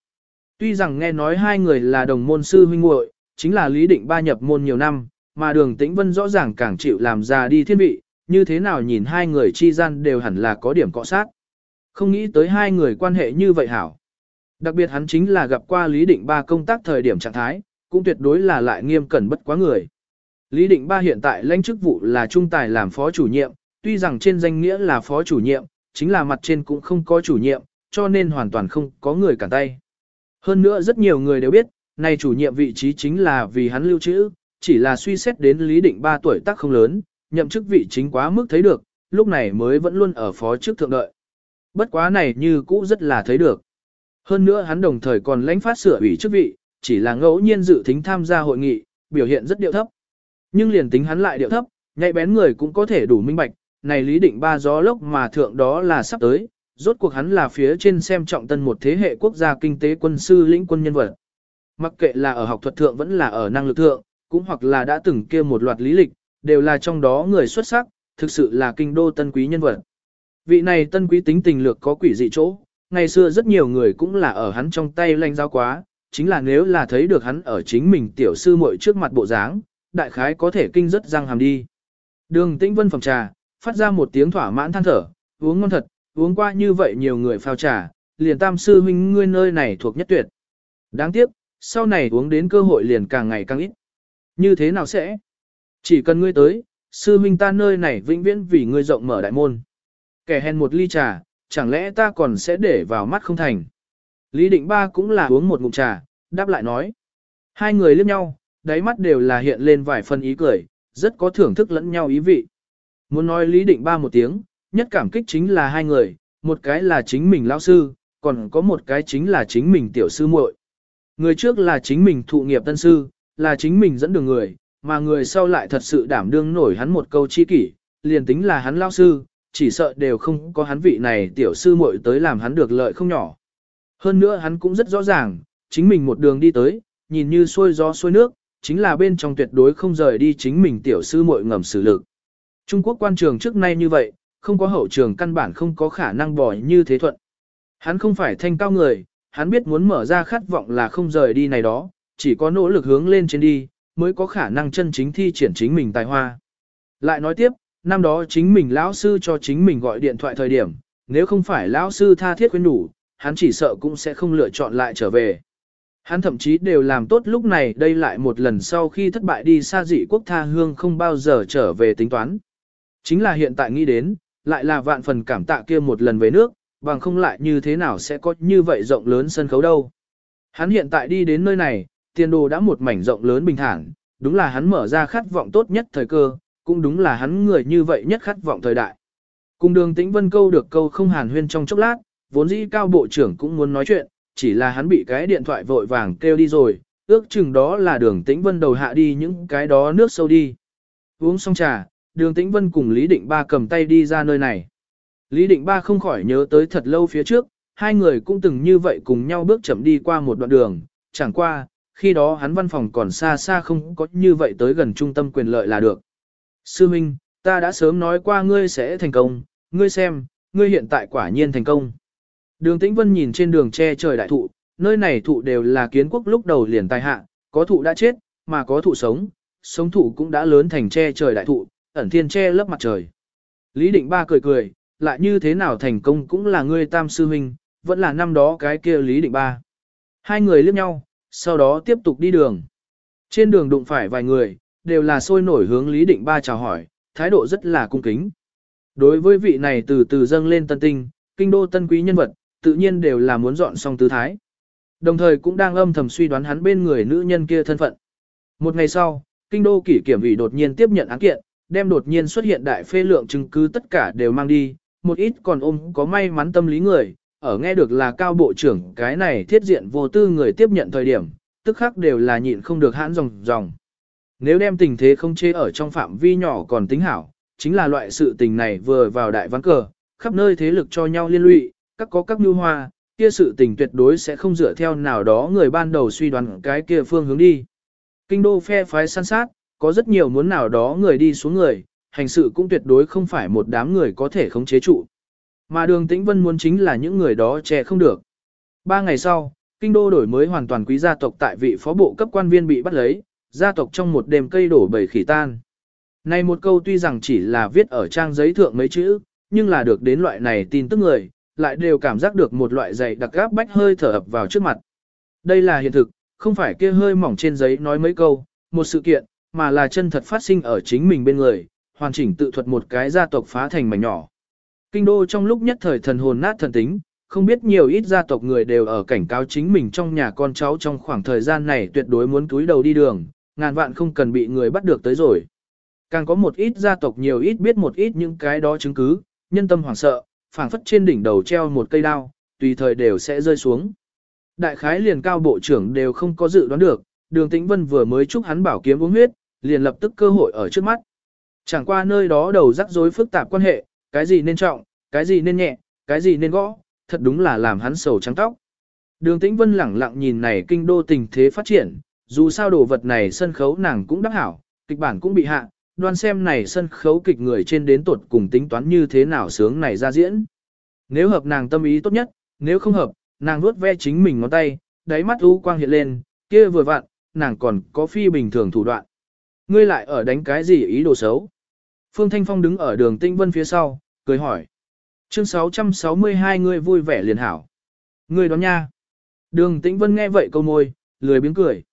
Tuy rằng nghe nói hai người là đồng môn sư huynh muội, chính là lý định ba nhập môn nhiều năm, mà đường tĩnh vân rõ ràng càng chịu làm ra đi thiên vị, như thế nào nhìn hai người chi gian đều hẳn là có điểm cọ sát. Không nghĩ tới hai người quan hệ như vậy hảo. Đặc biệt hắn chính là gặp qua Lý Định Ba công tác thời điểm trạng thái, cũng tuyệt đối là lại nghiêm cẩn bất quá người. Lý Định Ba hiện tại lãnh chức vụ là trung tài làm phó chủ nhiệm, tuy rằng trên danh nghĩa là phó chủ nhiệm, chính là mặt trên cũng không có chủ nhiệm, cho nên hoàn toàn không có người cản tay. Hơn nữa rất nhiều người đều biết, này chủ nhiệm vị trí chính là vì hắn lưu trữ, chỉ là suy xét đến Lý Định Ba tuổi tác không lớn, nhậm chức vị chính quá mức thấy được, lúc này mới vẫn luôn ở phó chức thượng đợi. Bất quá này như cũ rất là thấy được. Hơn nữa hắn đồng thời còn lãnh phát sửa ủy chức vị, chỉ là ngẫu nhiên dự thính tham gia hội nghị, biểu hiện rất điệu thấp. Nhưng liền tính hắn lại điệu thấp, nhạy bén người cũng có thể đủ minh bạch, này lý định ba gió lốc mà thượng đó là sắp tới, rốt cuộc hắn là phía trên xem trọng tân một thế hệ quốc gia kinh tế quân sư lĩnh quân nhân vật. Mặc kệ là ở học thuật thượng vẫn là ở năng lực thượng, cũng hoặc là đã từng kia một loạt lý lịch, đều là trong đó người xuất sắc, thực sự là kinh đô tân quý nhân vật. Vị này tân quý tính tình lược có quỷ dị chỗ, ngày xưa rất nhiều người cũng là ở hắn trong tay lanh giao quá, chính là nếu là thấy được hắn ở chính mình tiểu sư muội trước mặt bộ dáng, đại khái có thể kinh rất răng hàm đi. Đường tĩnh vân phòng trà, phát ra một tiếng thỏa mãn than thở, uống ngon thật, uống qua như vậy nhiều người phao trà, liền tam sư huynh ngươi nơi này thuộc nhất tuyệt. Đáng tiếc, sau này uống đến cơ hội liền càng ngày càng ít. Như thế nào sẽ? Chỉ cần ngươi tới, sư huynh ta nơi này vĩnh viễn vì ngươi rộng mở đại môn. Kẻ hèn một ly trà, chẳng lẽ ta còn sẽ để vào mắt không thành. Lý định ba cũng là uống một ngụm trà, đáp lại nói. Hai người liếc nhau, đáy mắt đều là hiện lên vài phần ý cười, rất có thưởng thức lẫn nhau ý vị. Muốn nói Lý định ba một tiếng, nhất cảm kích chính là hai người, một cái là chính mình lão sư, còn có một cái chính là chính mình tiểu sư muội. Người trước là chính mình thụ nghiệp tân sư, là chính mình dẫn đường người, mà người sau lại thật sự đảm đương nổi hắn một câu chi kỷ, liền tính là hắn lão sư, chỉ sợ đều không có hắn vị này tiểu sư muội tới làm hắn được lợi không nhỏ. Hơn nữa hắn cũng rất rõ ràng, chính mình một đường đi tới, nhìn như xuôi gió xuôi nước, chính là bên trong tuyệt đối không rời đi chính mình tiểu sư muội ngầm xử lực. Trung Quốc quan trường trước nay như vậy, không có hậu trường căn bản không có khả năng bỏ như thế thuận. Hắn không phải thanh cao người, hắn biết muốn mở ra khát vọng là không rời đi này đó, chỉ có nỗ lực hướng lên trên đi, mới có khả năng chân chính thi triển chính mình tài hoa. Lại nói tiếp, năm đó chính mình lão sư cho chính mình gọi điện thoại thời điểm, nếu không phải lão sư tha thiết khuyên đủ, hắn chỉ sợ cũng sẽ không lựa chọn lại trở về. Hắn thậm chí đều làm tốt lúc này đây lại một lần sau khi thất bại đi xa dị quốc tha hương không bao giờ trở về tính toán. Chính là hiện tại nghĩ đến, lại là vạn phần cảm tạ kia một lần về nước, bằng không lại như thế nào sẽ có như vậy rộng lớn sân khấu đâu. Hắn hiện tại đi đến nơi này, tiền đồ đã một mảnh rộng lớn bình thản, đúng là hắn mở ra khát vọng tốt nhất thời cơ, cũng đúng là hắn người như vậy nhất khát vọng thời đại. Cùng đường tĩnh vân câu được câu không hàn huyên trong chốc lát, vốn dĩ cao bộ trưởng cũng muốn nói chuyện, chỉ là hắn bị cái điện thoại vội vàng kêu đi rồi, ước chừng đó là đường tĩnh vân đầu hạ đi những cái đó nước sâu đi. Uống xong trà, đường tĩnh vân cùng Lý Định Ba cầm tay đi ra nơi này. Lý Định Ba không khỏi nhớ tới thật lâu phía trước, hai người cũng từng như vậy cùng nhau bước chậm đi qua một đoạn đường, chẳng qua, khi đó hắn văn phòng còn xa xa không có như vậy tới gần trung tâm quyền lợi là được. Sư Minh, ta đã sớm nói qua ngươi sẽ thành công, ngươi xem, ngươi hiện tại quả nhiên thành công. Đường Tĩnh Vân nhìn trên đường che trời đại thụ, nơi này thụ đều là kiến quốc lúc đầu liền tai hạ, có thụ đã chết, mà có thụ sống, sống thụ cũng đã lớn thành che trời đại thụ, ẩn thiên che lớp mặt trời. Lý Định Ba cười cười, lại như thế nào thành công cũng là ngươi tam sư huynh, vẫn là năm đó cái kia Lý Định Ba. Hai người liếc nhau, sau đó tiếp tục đi đường. Trên đường đụng phải vài người, đều là sôi nổi hướng Lý Định Ba chào hỏi, thái độ rất là cung kính. Đối với vị này từ từ dâng lên tân tinh, kinh đô tân quý nhân vật, tự nhiên đều là muốn dọn xong tư thái. Đồng thời cũng đang âm thầm suy đoán hắn bên người nữ nhân kia thân phận. Một ngày sau, kinh đô kỷ kiểm ủy đột nhiên tiếp nhận án kiện, đem đột nhiên xuất hiện đại phê lượng chứng cứ tất cả đều mang đi, một ít còn ôm có may mắn tâm lý người, ở nghe được là cao bộ trưởng cái này thiết diện vô tư người tiếp nhận thời điểm, tức khắc đều là nhịn không được hãn dòng dòng. Nếu đem tình thế không chế ở trong phạm vi nhỏ còn tính hảo, chính là loại sự tình này vừa vào đại ván cờ, khắp nơi thế lực cho nhau liên lụy, các có các nhu hoa, kia sự tình tuyệt đối sẽ không dựa theo nào đó người ban đầu suy đoán cái kia phương hướng đi. Kinh đô phe phái săn sát, có rất nhiều muốn nào đó người đi xuống người, hành sự cũng tuyệt đối không phải một đám người có thể khống chế trụ. Mà đường tĩnh vân muốn chính là những người đó che không được. Ba ngày sau, kinh đô đổi mới hoàn toàn quý gia tộc tại vị phó bộ cấp quan viên bị bắt lấy, gia tộc trong một đêm cây đổ bầy khỉ tan. Này một câu tuy rằng chỉ là viết ở trang giấy thượng mấy chữ, nhưng là được đến loại này tin tức người, lại đều cảm giác được một loại dày đặc gáp bách hơi thở ập vào trước mặt. Đây là hiện thực, không phải kia hơi mỏng trên giấy nói mấy câu, một sự kiện, mà là chân thật phát sinh ở chính mình bên người, hoàn chỉnh tự thuật một cái gia tộc phá thành mảnh nhỏ. Kinh đô trong lúc nhất thời thần hồn nát thần tính, không biết nhiều ít gia tộc người đều ở cảnh cáo chính mình trong nhà con cháu trong khoảng thời gian này tuyệt đối muốn túi đầu đi đường, ngàn vạn không cần bị người bắt được tới rồi. Càng có một ít gia tộc nhiều ít biết một ít những cái đó chứng cứ, nhân tâm hoảng sợ, phảng phất trên đỉnh đầu treo một cây đao, tùy thời đều sẽ rơi xuống. Đại khái liền cao bộ trưởng đều không có dự đoán được, đường tĩnh vân vừa mới chúc hắn bảo kiếm uống huyết, liền lập tức cơ hội ở trước mắt. Chẳng qua nơi đó đầu rắc rối phức tạp quan hệ, cái gì nên trọng, cái gì nên nhẹ, cái gì nên gõ, thật đúng là làm hắn sầu trắng tóc. Đường tĩnh vân lẳng lặng nhìn này kinh đô tình thế phát triển, dù sao đồ vật này sân khấu nàng cũng đắc hảo, kịch bản cũng bị hạ, đoan xem này sân khấu kịch người trên đến tuột cùng tính toán như thế nào sướng này ra diễn. Nếu hợp nàng tâm ý tốt nhất, nếu không hợp, nàng vuốt ve chính mình ngón tay, đáy mắt u quang hiện lên, kia vừa vặn, nàng còn có phi bình thường thủ đoạn. Ngươi lại ở đánh cái gì ý đồ xấu? Phương Thanh Phong đứng ở đường Tinh Vân phía sau, cười hỏi. Chương 662 ngươi vui vẻ liền hảo. Ngươi đoán nha. Đường Tĩnh Vân nghe vậy câu môi, lười biếng cười.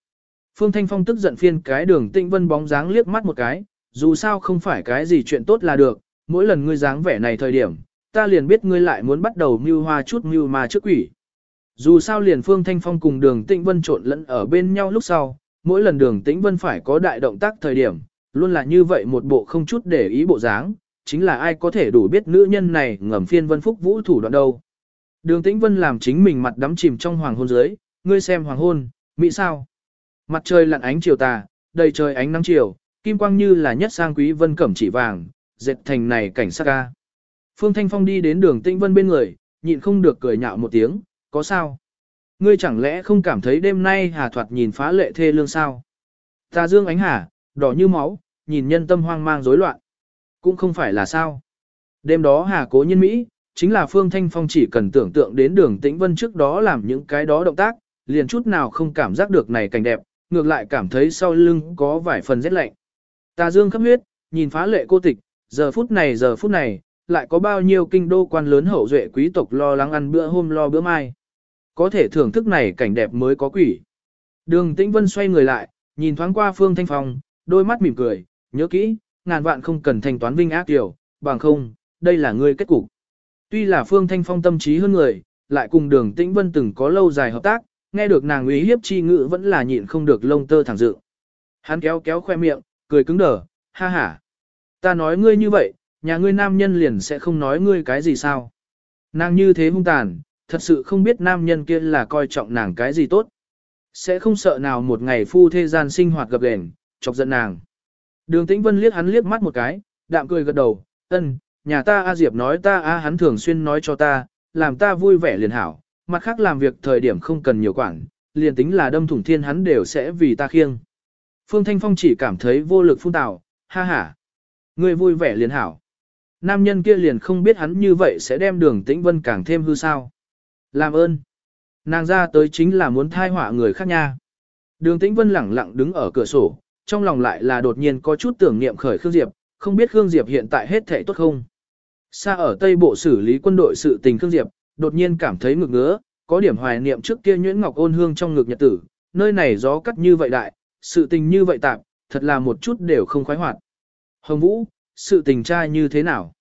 Phương Thanh Phong tức giận phiên cái đường Tĩnh Vân bóng dáng liếc mắt một cái, dù sao không phải cái gì chuyện tốt là được, mỗi lần ngươi dáng vẻ này thời điểm, ta liền biết ngươi lại muốn bắt đầu mưu hoa chút mưu mà trước quỷ. Dù sao liền Phương Thanh Phong cùng đường Tĩnh Vân trộn lẫn ở bên nhau lúc sau, mỗi lần đường Tĩnh Vân phải có đại động tác thời điểm, luôn là như vậy một bộ không chút để ý bộ dáng, chính là ai có thể đủ biết nữ nhân này ngầm phiên vân phúc vũ thủ đoạn đâu. Đường Tĩnh Vân làm chính mình mặt đắm chìm trong hoàng hôn dưới, ngươi xem hoàng hôn, mỹ sao. Mặt trời lặn ánh chiều tà, đầy trời ánh nắng chiều, kim quang như là nhất sang quý vân cẩm chỉ vàng, dệt thành này cảnh sắc ca. Phương Thanh Phong đi đến đường Tĩnh Vân bên người, nhịn không được cười nhạo một tiếng, có sao? Ngươi chẳng lẽ không cảm thấy đêm nay hà thoạt nhìn phá lệ thê lương sao? Ta dương ánh hà, đỏ như máu, nhìn nhân tâm hoang mang rối loạn. Cũng không phải là sao. Đêm đó hà cố nhân Mỹ, chính là Phương Thanh Phong chỉ cần tưởng tượng đến đường Tĩnh Vân trước đó làm những cái đó động tác, liền chút nào không cảm giác được này cảnh đẹp, ngược lại cảm thấy sau lưng có vài phần rét lạnh. Tà dương khắp huyết, nhìn phá lệ cô tịch, giờ phút này giờ phút này, lại có bao nhiêu kinh đô quan lớn hậu duệ quý tộc lo lắng ăn bữa hôm lo bữa mai. Có thể thưởng thức này cảnh đẹp mới có quỷ. Đường Tĩnh Vân xoay người lại, nhìn thoáng qua Phương Thanh Phong, đôi mắt mỉm cười, nhớ kỹ, ngàn vạn không cần thanh toán vinh ác tiểu, bằng không, đây là ngươi kết cục. Tuy là Phương Thanh Phong tâm trí hơn người, lại cùng đường Tĩnh Vân từng có lâu dài hợp tác, nghe được nàng uy hiếp chi ngữ vẫn là nhịn không được lông tơ thẳng dự. Hắn kéo kéo khoe miệng, cười cứng đờ, ha ha. Ta nói ngươi như vậy, nhà ngươi nam nhân liền sẽ không nói ngươi cái gì sao. Nàng như thế hung tàn, thật sự không biết nam nhân kia là coi trọng nàng cái gì tốt. Sẽ không sợ nào một ngày phu thế gian sinh hoạt gặp gền, chọc giận nàng. Đường Tĩnh Vân liếc hắn liếc mắt một cái, đạm cười gật đầu, ân, nhà ta A Diệp nói ta A hắn thường xuyên nói cho ta, làm ta vui vẻ liền hảo, mặt khác làm việc thời điểm không cần nhiều quản, liền tính là đâm thủng thiên hắn đều sẽ vì ta khiêng. Phương Thanh Phong chỉ cảm thấy vô lực phun tào, ha ha. Người vui vẻ liền hảo. Nam nhân kia liền không biết hắn như vậy sẽ đem đường tĩnh vân càng thêm hư sao. Làm ơn. nàng ra tới chính là muốn thai họa người khác nha. Đường Tĩnh Vân lẳng lặng đứng ở cửa sổ, trong lòng lại là đột nhiên có chút tưởng niệm khởi Khương Diệp, không biết Khương Diệp hiện tại hết thể tốt không. Xa ở Tây Bộ xử lý quân đội sự tình Khương Diệp, đột nhiên cảm thấy ngực ngứa, có điểm hoài niệm trước kia nhuyễn ngọc ôn hương trong ngực nhật tử, nơi này gió cắt như vậy đại, sự tình như vậy tạm, thật là một chút đều không khoái hoạt. Hồng Vũ, sự tình trai như thế nào?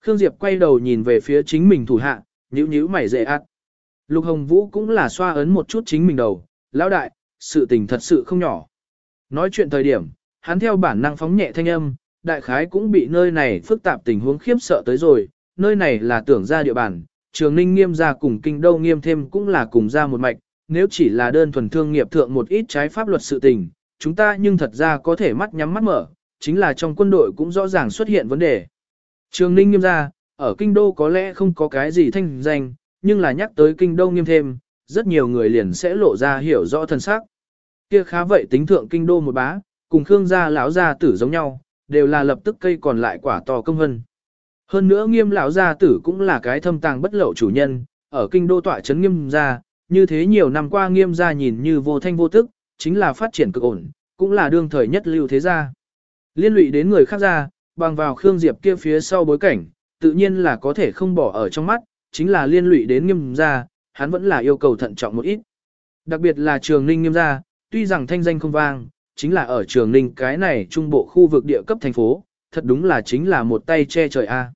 Khương Diệp quay đầu nhìn về phía chính mình thủ hạ, nhíu nhíu mày dễ ạt. Lục Hồng Vũ cũng là xoa ấn một chút chính mình đầu, lão đại, sự tình thật sự không nhỏ. Nói chuyện thời điểm, hắn theo bản năng phóng nhẹ thanh âm, đại khái cũng bị nơi này phức tạp tình huống khiếp sợ tới rồi, nơi này là tưởng ra địa bàn, trường ninh nghiêm ra cùng kinh đâu nghiêm thêm cũng là cùng ra một mạch, nếu chỉ là đơn thuần thương nghiệp thượng một ít trái pháp luật sự tình, chúng ta nhưng thật ra có thể mắt nhắm mắt mở, chính là trong quân đội cũng rõ ràng xuất hiện vấn đề. Trường ninh nghiêm ra, ở kinh đô có lẽ không có cái gì thanh danh, nhưng là nhắc tới kinh đô nghiêm thêm, rất nhiều người liền sẽ lộ ra hiểu rõ thân sắc Kia khá vậy tính thượng kinh đô một bá, cùng Khương gia lão gia tử giống nhau, đều là lập tức cây còn lại quả to công hân. Hơn nữa nghiêm lão gia tử cũng là cái thâm tàng bất lậu chủ nhân, ở kinh đô tọa trấn nghiêm gia, như thế nhiều năm qua nghiêm gia nhìn như vô thanh vô tức, chính là phát triển cực ổn, cũng là đương thời nhất lưu thế gia. Liên lụy đến người khác gia, bằng vào Khương Diệp kia phía sau bối cảnh, tự nhiên là có thể không bỏ ở trong mắt, chính là liên lụy đến nghiêm gia, hắn vẫn là yêu cầu thận trọng một ít. Đặc biệt là trường ninh nghiêm gia, tuy rằng thanh danh không vang, chính là ở trường ninh cái này trung bộ khu vực địa cấp thành phố, thật đúng là chính là một tay che trời A.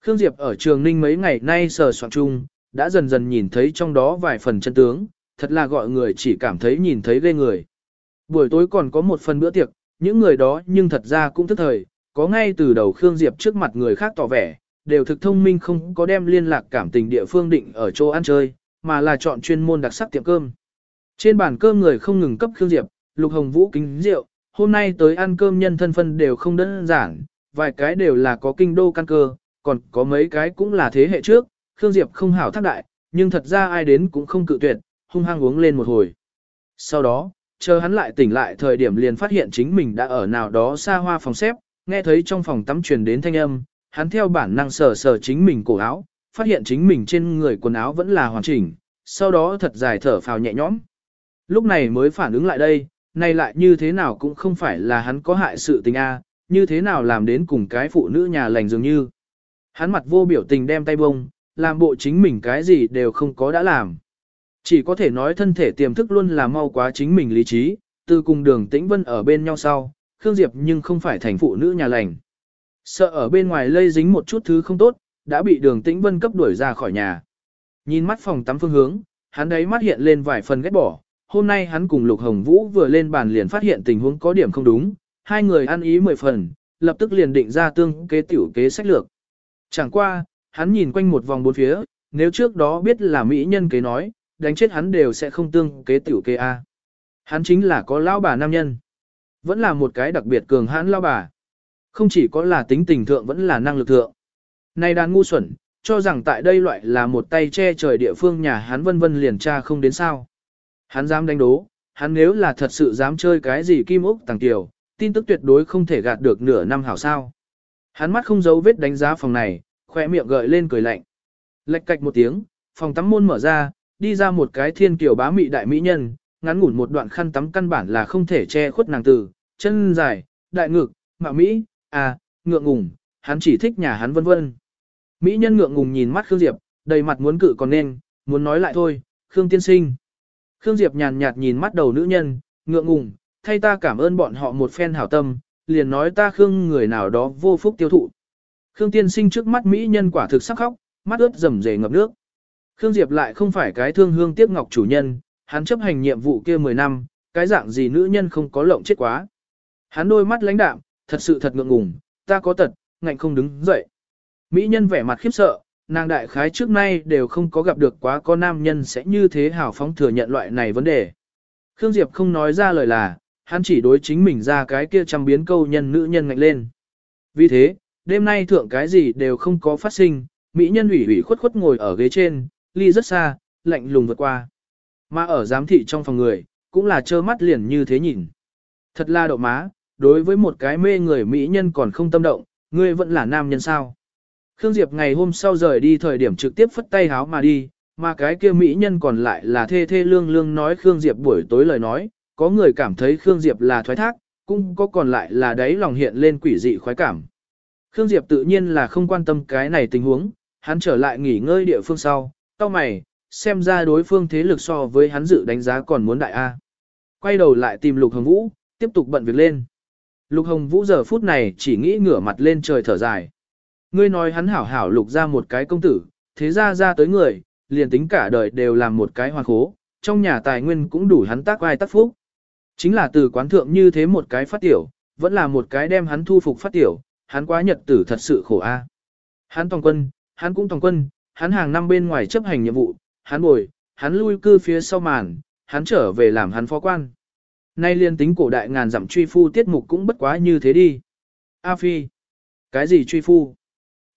Khương Diệp ở trường ninh mấy ngày nay sờ soạn chung, đã dần dần nhìn thấy trong đó vài phần chân tướng, thật là gọi người chỉ cảm thấy nhìn thấy ghê người. Buổi tối còn có một phần bữa tiệc, những người đó nhưng thật ra cũng thức thời, có ngay từ đầu Khương Diệp trước mặt người khác tỏ vẻ, đều thực thông minh không có đem liên lạc cảm tình địa phương định ở chỗ ăn chơi, mà là chọn chuyên môn đặc sắc tiệm cơm. Trên bàn cơm người không ngừng cấp Khương Diệp, Lục Hồng Vũ kính rượu, hôm nay tới ăn cơm nhân thân phân đều không đơn giản, vài cái đều là có kinh đô căn cơ, còn có mấy cái cũng là thế hệ trước, Khương Diệp không hảo thác đại, nhưng thật ra ai đến cũng không cự tuyệt, hung hăng uống lên một hồi. Sau đó, chờ hắn lại tỉnh lại thời điểm liền phát hiện chính mình đã ở nào đó xa hoa phòng xếp, nghe thấy trong phòng tắm truyền đến thanh âm, hắn theo bản năng sờ sờ chính mình cổ áo, phát hiện chính mình trên người quần áo vẫn là hoàn chỉnh, sau đó thật dài thở phào nhẹ nhõm. Lúc này mới phản ứng lại đây, này lại như thế nào cũng không phải là hắn có hại sự tình a, như thế nào làm đến cùng cái phụ nữ nhà lành dường như. Hắn mặt vô biểu tình đem tay bông, làm bộ chính mình cái gì đều không có đã làm. Chỉ có thể nói thân thể tiềm thức luôn là mau quá chính mình lý trí, từ cùng đường tĩnh vân ở bên nhau sau, Khương Diệp nhưng không phải thành phụ nữ nhà lành. Sợ ở bên ngoài lây dính một chút thứ không tốt, đã bị đường tĩnh vân cấp đuổi ra khỏi nhà. Nhìn mắt phòng tắm phương hướng, hắn đấy mắt hiện lên vài phần ghét bỏ. Hôm nay hắn cùng Lục Hồng Vũ vừa lên bàn liền phát hiện tình huống có điểm không đúng, hai người ăn ý mười phần, lập tức liền định ra tương kế tiểu kế sách lược. Chẳng qua, hắn nhìn quanh một vòng bốn phía, nếu trước đó biết là mỹ nhân kế nói, đánh chết hắn đều sẽ không tương kế tiểu kế A. Hắn chính là có lão bà nam nhân. Vẫn là một cái đặc biệt cường hãn lão bà. Không chỉ có là tính tình thượng vẫn là năng lực thượng. Này đàn ngu xuẩn, cho rằng tại đây loại là một tay che trời địa phương nhà hắn vân vân liền tra không đến sao. Hắn dám đánh đố, hắn nếu là thật sự dám chơi cái gì kim úc tàng tiểu, tin tức tuyệt đối không thể gạt được nửa năm hảo sao. Hắn mắt không giấu vết đánh giá phòng này, khoe miệng gợi lên cười lạnh. Lệch cạch một tiếng, phòng tắm môn mở ra, đi ra một cái thiên kiều bá mị đại mỹ nhân, ngắn ngủn một đoạn khăn tắm căn bản là không thể che khuất nàng từ chân dài, đại ngực, mạ mỹ, à, ngượng ngùng, hắn chỉ thích nhà hắn vân vân. Mỹ nhân ngượng ngùng nhìn mắt Khương Diệp, đầy mặt muốn cự còn nên, muốn nói lại thôi, Khương tiên sinh. Khương Diệp nhàn nhạt nhìn mắt đầu nữ nhân, ngượng ngùng, thay ta cảm ơn bọn họ một phen hảo tâm, liền nói ta Khương người nào đó vô phúc tiêu thụ. Khương tiên sinh trước mắt Mỹ nhân quả thực sắc khóc, mắt ướt rầm rề ngập nước. Khương Diệp lại không phải cái thương hương tiếc ngọc chủ nhân, hắn chấp hành nhiệm vụ kia 10 năm, cái dạng gì nữ nhân không có lộng chết quá. Hắn đôi mắt lãnh đạm, thật sự thật ngượng ngùng, ta có tật, ngạnh không đứng dậy. Mỹ nhân vẻ mặt khiếp sợ, nàng đại khái trước nay đều không có gặp được quá có nam nhân sẽ như thế hào phóng thừa nhận loại này vấn đề. Khương Diệp không nói ra lời là, hắn chỉ đối chính mình ra cái kia trăm biến câu nhân nữ nhân ngạnh lên. Vì thế, đêm nay thượng cái gì đều không có phát sinh, Mỹ nhân ủy ủy khuất khuất ngồi ở ghế trên, ly rất xa, lạnh lùng vượt qua. Mà ở giám thị trong phòng người, cũng là trơ mắt liền như thế nhìn. Thật là đậu má, đối với một cái mê người Mỹ nhân còn không tâm động, ngươi vẫn là nam nhân sao. Khương Diệp ngày hôm sau rời đi thời điểm trực tiếp phất tay háo mà đi, mà cái kia mỹ nhân còn lại là thê thê lương lương nói Khương Diệp buổi tối lời nói, có người cảm thấy Khương Diệp là thoái thác, cũng có còn lại là đấy lòng hiện lên quỷ dị khoái cảm. Khương Diệp tự nhiên là không quan tâm cái này tình huống, hắn trở lại nghỉ ngơi địa phương sau, tao mày, xem ra đối phương thế lực so với hắn dự đánh giá còn muốn đại A. Quay đầu lại tìm Lục Hồng Vũ, tiếp tục bận việc lên. Lục Hồng Vũ giờ phút này chỉ nghĩ ngửa mặt lên trời thở dài. Ngươi nói hắn hảo hảo lục ra một cái công tử, thế ra ra tới người, liền tính cả đời đều làm một cái hoàn khố, trong nhà tài nguyên cũng đủ hắn tác vai tác phúc. Chính là từ quán thượng như thế một cái phát tiểu, vẫn là một cái đem hắn thu phục phát tiểu, hắn quá nhật tử thật sự khổ a. Hắn toàn quân, hắn cũng toàn quân, hắn hàng năm bên ngoài chấp hành nhiệm vụ, hắn bồi, hắn lui cư phía sau màn, hắn trở về làm hắn phó quan. Nay liên tính cổ đại ngàn dặm truy phu tiết mục cũng bất quá như thế đi. A Phi. Cái gì truy phu?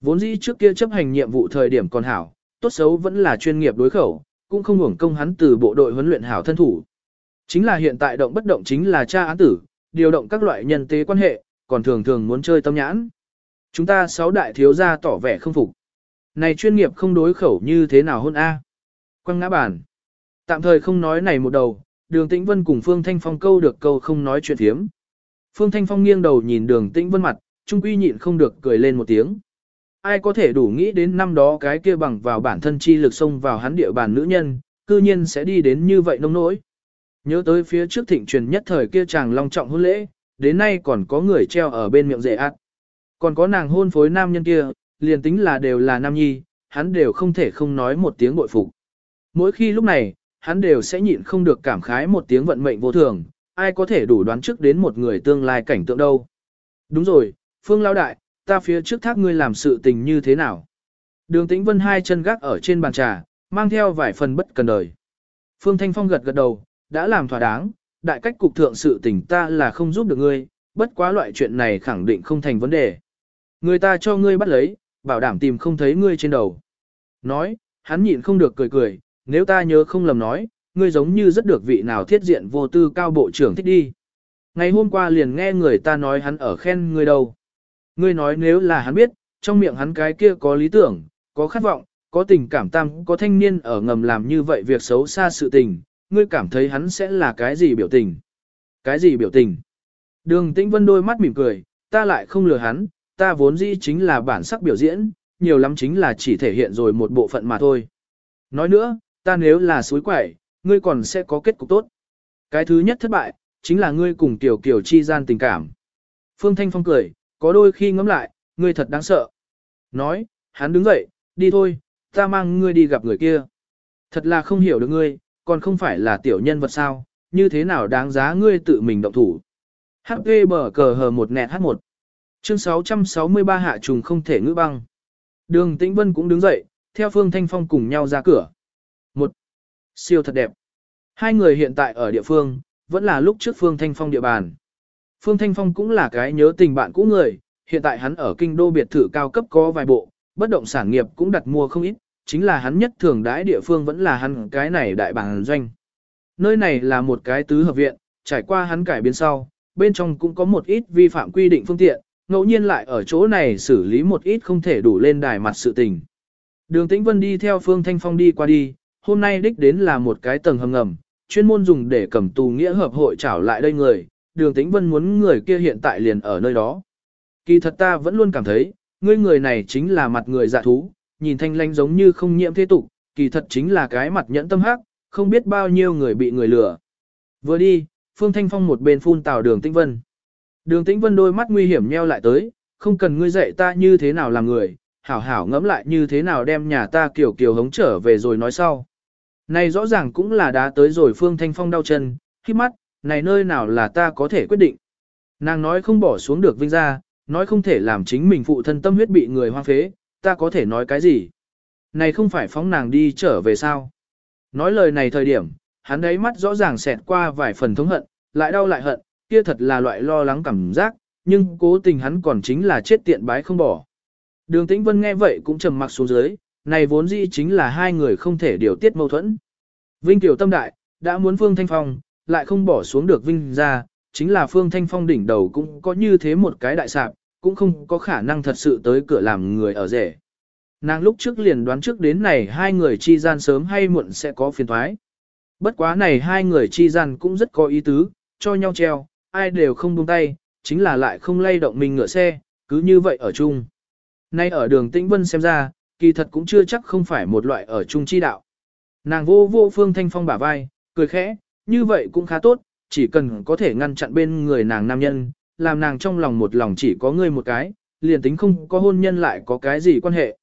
Vốn dĩ trước kia chấp hành nhiệm vụ thời điểm còn hảo, tốt xấu vẫn là chuyên nghiệp đối khẩu, cũng không hưởng công hắn từ bộ đội huấn luyện hảo thân thủ. Chính là hiện tại động bất động chính là tra án tử, điều động các loại nhân tế quan hệ, còn thường thường muốn chơi tâm nhãn. Chúng ta sáu đại thiếu gia tỏ vẻ không phục. Này chuyên nghiệp không đối khẩu như thế nào hôn A. Quăng ngã bản. Tạm thời không nói này một đầu, đường tĩnh vân cùng Phương Thanh Phong câu được câu không nói chuyện thiếm. Phương Thanh Phong nghiêng đầu nhìn đường tĩnh vân mặt, trung quy nhịn không được cười lên một tiếng. Ai có thể đủ nghĩ đến năm đó cái kia bằng vào bản thân chi lực xông vào hắn địa bàn nữ nhân, cư nhiên sẽ đi đến như vậy nông nỗi. Nhớ tới phía trước thịnh truyền nhất thời kia chàng long trọng hôn lễ, đến nay còn có người treo ở bên miệng rể ác. Còn có nàng hôn phối nam nhân kia, liền tính là đều là nam nhi, hắn đều không thể không nói một tiếng bội phục. Mỗi khi lúc này, hắn đều sẽ nhịn không được cảm khái một tiếng vận mệnh vô thường, ai có thể đủ đoán trước đến một người tương lai cảnh tượng đâu. Đúng rồi, Phương Lao Đại, ta phía trước thác ngươi làm sự tình như thế nào? Đường Tĩnh Vân hai chân gác ở trên bàn trà, mang theo vài phần bất cần đời. Phương Thanh Phong gật gật đầu, đã làm thỏa đáng, đại cách cục thượng sự tình ta là không giúp được ngươi, bất quá loại chuyện này khẳng định không thành vấn đề. Người ta cho ngươi bắt lấy, bảo đảm tìm không thấy ngươi trên đầu. Nói, hắn nhịn không được cười cười, nếu ta nhớ không lầm nói, ngươi giống như rất được vị nào thiết diện vô tư cao bộ trưởng thích đi. Ngày hôm qua liền nghe người ta nói hắn ở khen ngươi đâu. Ngươi nói nếu là hắn biết, trong miệng hắn cái kia có lý tưởng, có khát vọng, có tình cảm tam, có thanh niên ở ngầm làm như vậy việc xấu xa sự tình, ngươi cảm thấy hắn sẽ là cái gì biểu tình? Cái gì biểu tình? Đường Tĩnh Vân đôi mắt mỉm cười, ta lại không lừa hắn, ta vốn dĩ chính là bản sắc biểu diễn, nhiều lắm chính là chỉ thể hiện rồi một bộ phận mà thôi. Nói nữa, ta nếu là suối quẩy, ngươi còn sẽ có kết cục tốt. Cái thứ nhất thất bại, chính là ngươi cùng tiểu kiểu chi gian tình cảm. Phương Thanh Phong cười, có đôi khi ngẫm lại, ngươi thật đáng sợ. Nói, hắn đứng dậy, đi thôi, ta mang ngươi đi gặp người kia. Thật là không hiểu được ngươi, còn không phải là tiểu nhân vật sao, như thế nào đáng giá ngươi tự mình động thủ. HP bờ cờ hờ một nẹt H1. Chương 663 hạ trùng không thể ngữ băng. Đường Tĩnh Vân cũng đứng dậy, theo Phương Thanh Phong cùng nhau ra cửa. Một. Siêu thật đẹp. Hai người hiện tại ở địa phương, vẫn là lúc trước Phương Thanh Phong địa bàn. Phương Thanh Phong cũng là cái nhớ tình bạn cũ người, hiện tại hắn ở kinh đô biệt thự cao cấp có vài bộ, bất động sản nghiệp cũng đặt mua không ít, chính là hắn nhất thường đãi địa phương vẫn là hắn cái này đại bản doanh. Nơi này là một cái tứ hợp viện, trải qua hắn cải biến sau, bên trong cũng có một ít vi phạm quy định phương tiện, ngẫu nhiên lại ở chỗ này xử lý một ít không thể đủ lên đài mặt sự tình. Đường Tĩnh Vân đi theo Phương Thanh Phong đi qua đi, hôm nay đích đến là một cái tầng hầm ngầm, chuyên môn dùng để cầm tù nghĩa hợp hội trảo lại đây người, đường Tĩnh Vân muốn người kia hiện tại liền ở nơi đó. Kỳ thật ta vẫn luôn cảm thấy, ngươi người này chính là mặt người dạ thú, nhìn thanh lanh giống như không nhiễm thế tục, kỳ thật chính là cái mặt nhẫn tâm hắc, không biết bao nhiêu người bị người lừa. Vừa đi, Phương Thanh Phong một bên phun tào đường Tĩnh Vân. Đường Tĩnh Vân đôi mắt nguy hiểm nheo lại tới, không cần ngươi dạy ta như thế nào làm người, hảo hảo ngẫm lại như thế nào đem nhà ta kiểu kiểu hống trở về rồi nói sau. Này rõ ràng cũng là đã tới rồi Phương Thanh Phong đau chân, khi mắt, này nơi nào là ta có thể quyết định. Nàng nói không bỏ xuống được vinh ra, nói không thể làm chính mình phụ thân tâm huyết bị người hoang phế, ta có thể nói cái gì? Này không phải phóng nàng đi trở về sao? Nói lời này thời điểm, hắn đấy mắt rõ ràng xẹt qua vài phần thống hận, lại đau lại hận, kia thật là loại lo lắng cảm giác, nhưng cố tình hắn còn chính là chết tiện bái không bỏ. Đường Tĩnh Vân nghe vậy cũng trầm mặc xuống dưới, này vốn dĩ chính là hai người không thể điều tiết mâu thuẫn. Vinh Tiểu Tâm Đại, đã muốn Phương Thanh Phong, lại không bỏ xuống được Vinh ra, chính là Phương Thanh Phong đỉnh đầu cũng có như thế một cái đại sạp, cũng không có khả năng thật sự tới cửa làm người ở rể. nàng lúc trước liền đoán trước đến này hai người chi gian sớm hay muộn sẽ có phiền thoái. Bất quá này hai người chi gian cũng rất có ý tứ, cho nhau treo, ai đều không buông tay, chính là lại không lay động mình ngựa xe, cứ như vậy ở chung. Nay ở đường Tĩnh Vân xem ra, kỳ thật cũng chưa chắc không phải một loại ở chung chi đạo. Nàng vô vô Phương Thanh Phong bả vai, cười khẽ, như vậy cũng khá tốt, chỉ cần có thể ngăn chặn bên người nàng nam nhân, làm nàng trong lòng một lòng chỉ có người một cái, liền tính không có hôn nhân lại có cái gì quan hệ.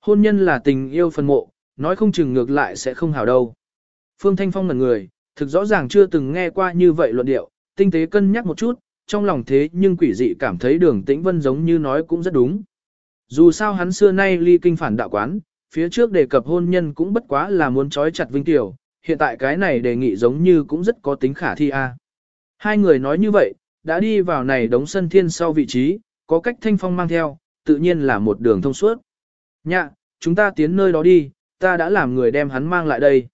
Hôn nhân là tình yêu phân mộ, nói không chừng ngược lại sẽ không hảo đâu. Phương Thanh Phong ngần người, thực rõ ràng chưa từng nghe qua như vậy luận điệu, tinh tế cân nhắc một chút, trong lòng thế nhưng quỷ dị cảm thấy đường tĩnh vân giống như nói cũng rất đúng. Dù sao hắn xưa nay ly kinh phản đạo quán, phía trước đề cập hôn nhân cũng bất quá là muốn trói chặt Vinh Tiểu, hiện tại cái này đề nghị giống như cũng rất có tính khả thi a. Hai người nói như vậy, đã đi vào này đống sân thiên sau vị trí, có cách thanh phong mang theo, tự nhiên là một đường thông suốt. Nhạ, chúng ta tiến nơi đó đi, ta đã làm người đem hắn mang lại đây.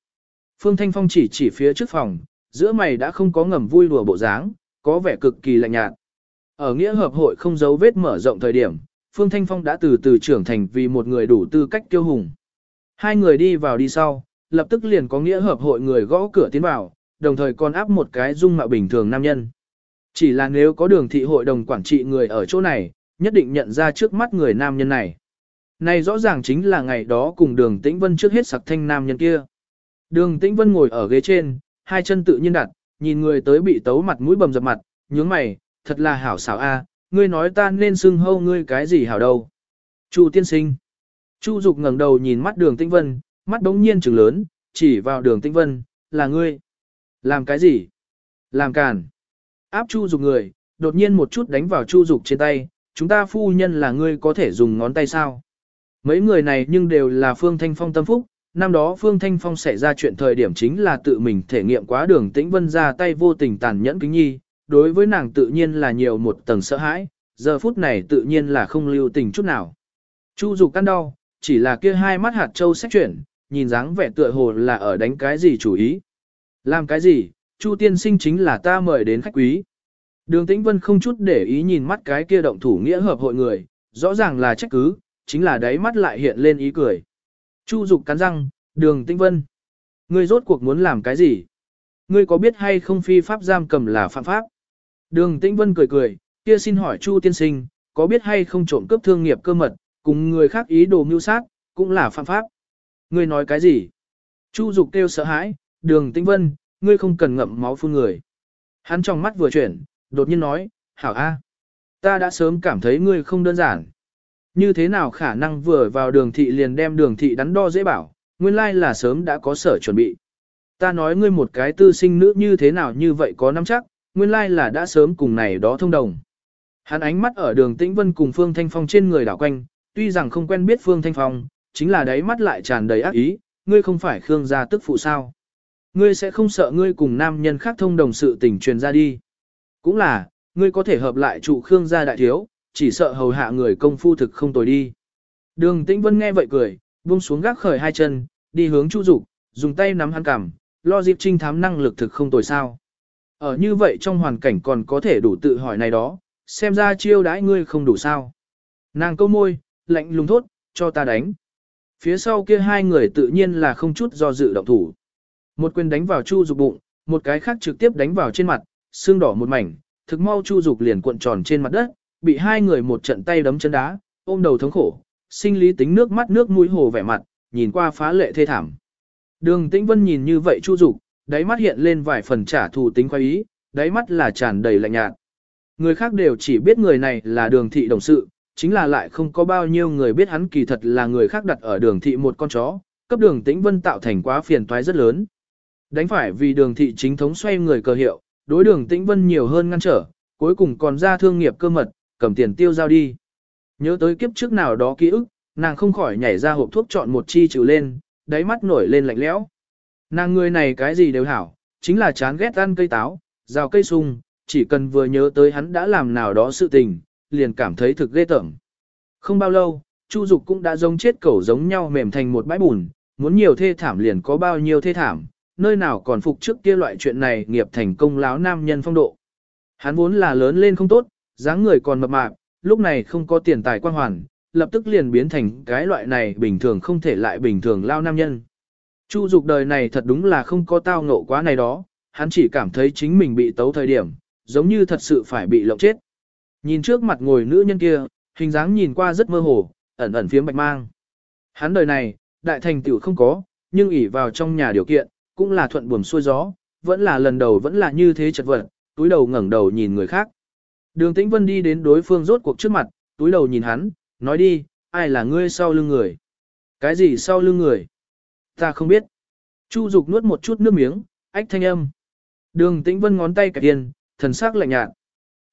Phương Thanh Phong chỉ chỉ phía trước phòng, giữa mày đã không có ngầm vui đùa bộ dáng, có vẻ cực kỳ lạnh nhạt. Ở nghĩa hợp hội không giấu vết mở rộng thời điểm, Phương Thanh Phong đã từ từ trưởng thành vì một người đủ tư cách tiêu hùng. Hai người đi vào đi sau, lập tức liền có nghĩa hợp hội người gõ cửa tiến vào, đồng thời còn áp một cái dung mạo bình thường nam nhân. Chỉ là nếu có đường thị hội đồng quản trị người ở chỗ này, nhất định nhận ra trước mắt người nam nhân này. Này rõ ràng chính là ngày đó cùng đường tĩnh vân trước hết sặc thanh nam nhân kia. Đường tĩnh vân ngồi ở ghế trên, hai chân tự nhiên đặt, nhìn người tới bị tấu mặt mũi bầm dập mặt, nhướng mày, thật là hảo xảo a, ngươi nói ta nên xưng hâu ngươi cái gì hảo đâu. Chu tiên sinh. Chu Dục ngẩng đầu nhìn mắt đường tĩnh vân, mắt đống nhiên trừng lớn, chỉ vào đường tĩnh vân, là ngươi. Làm cái gì? Làm càn. Áp Chu Dục người, đột nhiên một chút đánh vào Chu Dục trên tay, chúng ta phu nhân là ngươi có thể dùng ngón tay sao? Mấy người này nhưng đều là Phương Thanh Phong tâm phúc, năm đó Phương Thanh Phong xảy ra chuyện thời điểm chính là tự mình thể nghiệm quá đường tĩnh vân ra tay vô tình tàn nhẫn kính nhi, đối với nàng tự nhiên là nhiều một tầng sợ hãi, giờ phút này tự nhiên là không lưu tình chút nào. Chu dục căn đau, chỉ là kia hai mắt hạt châu xét chuyển, nhìn dáng vẻ tựa hồ là ở đánh cái gì chủ ý. Làm cái gì, Chu tiên sinh chính là ta mời đến khách quý. Đường Tĩnh Vân không chút để ý nhìn mắt cái kia động thủ nghĩa hợp hội người, rõ ràng là trách cứ, chính là đáy mắt lại hiện lên ý cười. Chu Dục cắn răng, đường Tĩnh Vân. Ngươi rốt cuộc muốn làm cái gì? Ngươi có biết hay không phi pháp giam cầm là phạm pháp? Đường Tĩnh Vân cười cười, kia xin hỏi Chu tiên sinh, có biết hay không trộm cướp thương nghiệp cơ mật, cùng người khác ý đồ mưu sát, cũng là phạm pháp. Ngươi nói cái gì? Chu Dục kêu sợ hãi, đường Tĩnh Vân, ngươi không cần ngậm máu phun người. Hắn trong mắt vừa chuyển, đột nhiên nói, hảo a, ta đã sớm cảm thấy ngươi không đơn giản. Như thế nào khả năng vừa vào đường thị liền đem đường thị đắn đo dễ bảo, nguyên lai là sớm đã có sở chuẩn bị. Ta nói ngươi một cái tư sinh nữ như thế nào như vậy có nắm chắc, nguyên lai là đã sớm cùng này đó thông đồng. Hắn ánh mắt ở đường Tĩnh Vân cùng Phương Thanh Phong trên người đảo quanh, tuy rằng không quen biết Phương Thanh Phong, chính là đáy mắt lại tràn đầy ác ý, ngươi không phải Khương gia tức phụ sao. Ngươi sẽ không sợ ngươi cùng nam nhân khác thông đồng sự tình truyền ra đi. Cũng là, ngươi có thể hợp lại trụ Khương gia đại thiếu, chỉ sợ hầu hạ người công phu thực không tồi đi. Đường Tĩnh Vân nghe vậy cười, buông xuống gác khởi hai chân, đi hướng Chu Dục, dùng tay nắm hắn cằm, lo dịp trinh thám năng lực thực không tồi sao. Ở như vậy trong hoàn cảnh còn có thể đủ tự hỏi này đó, xem ra chiêu đãi ngươi không đủ sao. Nàng câu môi, lạnh lùng thốt, cho ta đánh. Phía sau kia hai người tự nhiên là không chút do dự động thủ. Một quyền đánh vào Chu Dục bụng, một cái khác trực tiếp đánh vào trên mặt, xương đỏ một mảnh, thực mau Chu Dục liền cuộn tròn trên mặt đất, bị hai người một trận tay đấm chân đá, ôm đầu thống khổ, sinh lý tính nước mắt nước mũi hồ vẻ mặt, nhìn qua phá lệ thê thảm. Đường Tĩnh Vân nhìn như vậy Chu Dục, đáy mắt hiện lên vài phần trả thù tính khoái ý, đáy mắt là tràn đầy lạnh nhạt. Người khác đều chỉ biết người này là đường thị đồng sự, chính là lại không có bao nhiêu người biết hắn kỳ thật là người khác đặt ở đường thị một con chó, cấp đường Tĩnh Vân tạo thành quá phiền toái rất lớn. Đánh phải vì đường thị chính thống xoay người cờ hiệu, đối đường Tĩnh Vân nhiều hơn ngăn trở, cuối cùng còn ra thương nghiệp cơ mật, cầm tiền tiêu giao đi. Nhớ tới kiếp trước nào đó ký ức, nàng không khỏi nhảy ra hộp thuốc chọn một chi trừ lên, đáy mắt nổi lên lạnh lẽo. Nàng người này cái gì đều hảo, chính là chán ghét ăn cây táo, rào cây sung, chỉ cần vừa nhớ tới hắn đã làm nào đó sự tình, liền cảm thấy thực ghê tởm. Không bao lâu, Chu Dục cũng đã giống chết cẩu giống nhau mềm thành một bãi bùn, muốn nhiều thê thảm liền có bao nhiêu thê thảm, nơi nào còn phục trước kia loại chuyện này nghiệp thành công láo nam nhân phong độ. Hắn vốn là lớn lên không tốt, dáng người còn mập mạp, lúc này không có tiền tài quan hoàn, lập tức liền biến thành cái loại này bình thường không thể lại bình thường lao nam nhân. Chu dục đời này thật đúng là không có tao ngộ quá này đó, hắn chỉ cảm thấy chính mình bị tấu thời điểm, giống như thật sự phải bị lộng chết. Nhìn trước mặt ngồi nữ nhân kia, hình dáng nhìn qua rất mơ hồ, ẩn ẩn phiếm bạch mang. Hắn đời này, đại thành tựu không có, nhưng ỷ vào trong nhà điều kiện, cũng là thuận buồm xuôi gió, vẫn là lần đầu vẫn là như thế chật vật, túi đầu ngẩng đầu nhìn người khác. Đường Tĩnh Vân đi đến đối phương rốt cuộc trước mặt, túi đầu nhìn hắn, nói đi, ai là ngươi sau lưng người? Cái gì sau lưng người? Ta không biết. Chu Dục nuốt một chút nước miếng, ách thanh âm. Đường Tĩnh Vân ngón tay kẹp tiền, thần sắc lạnh nhạt.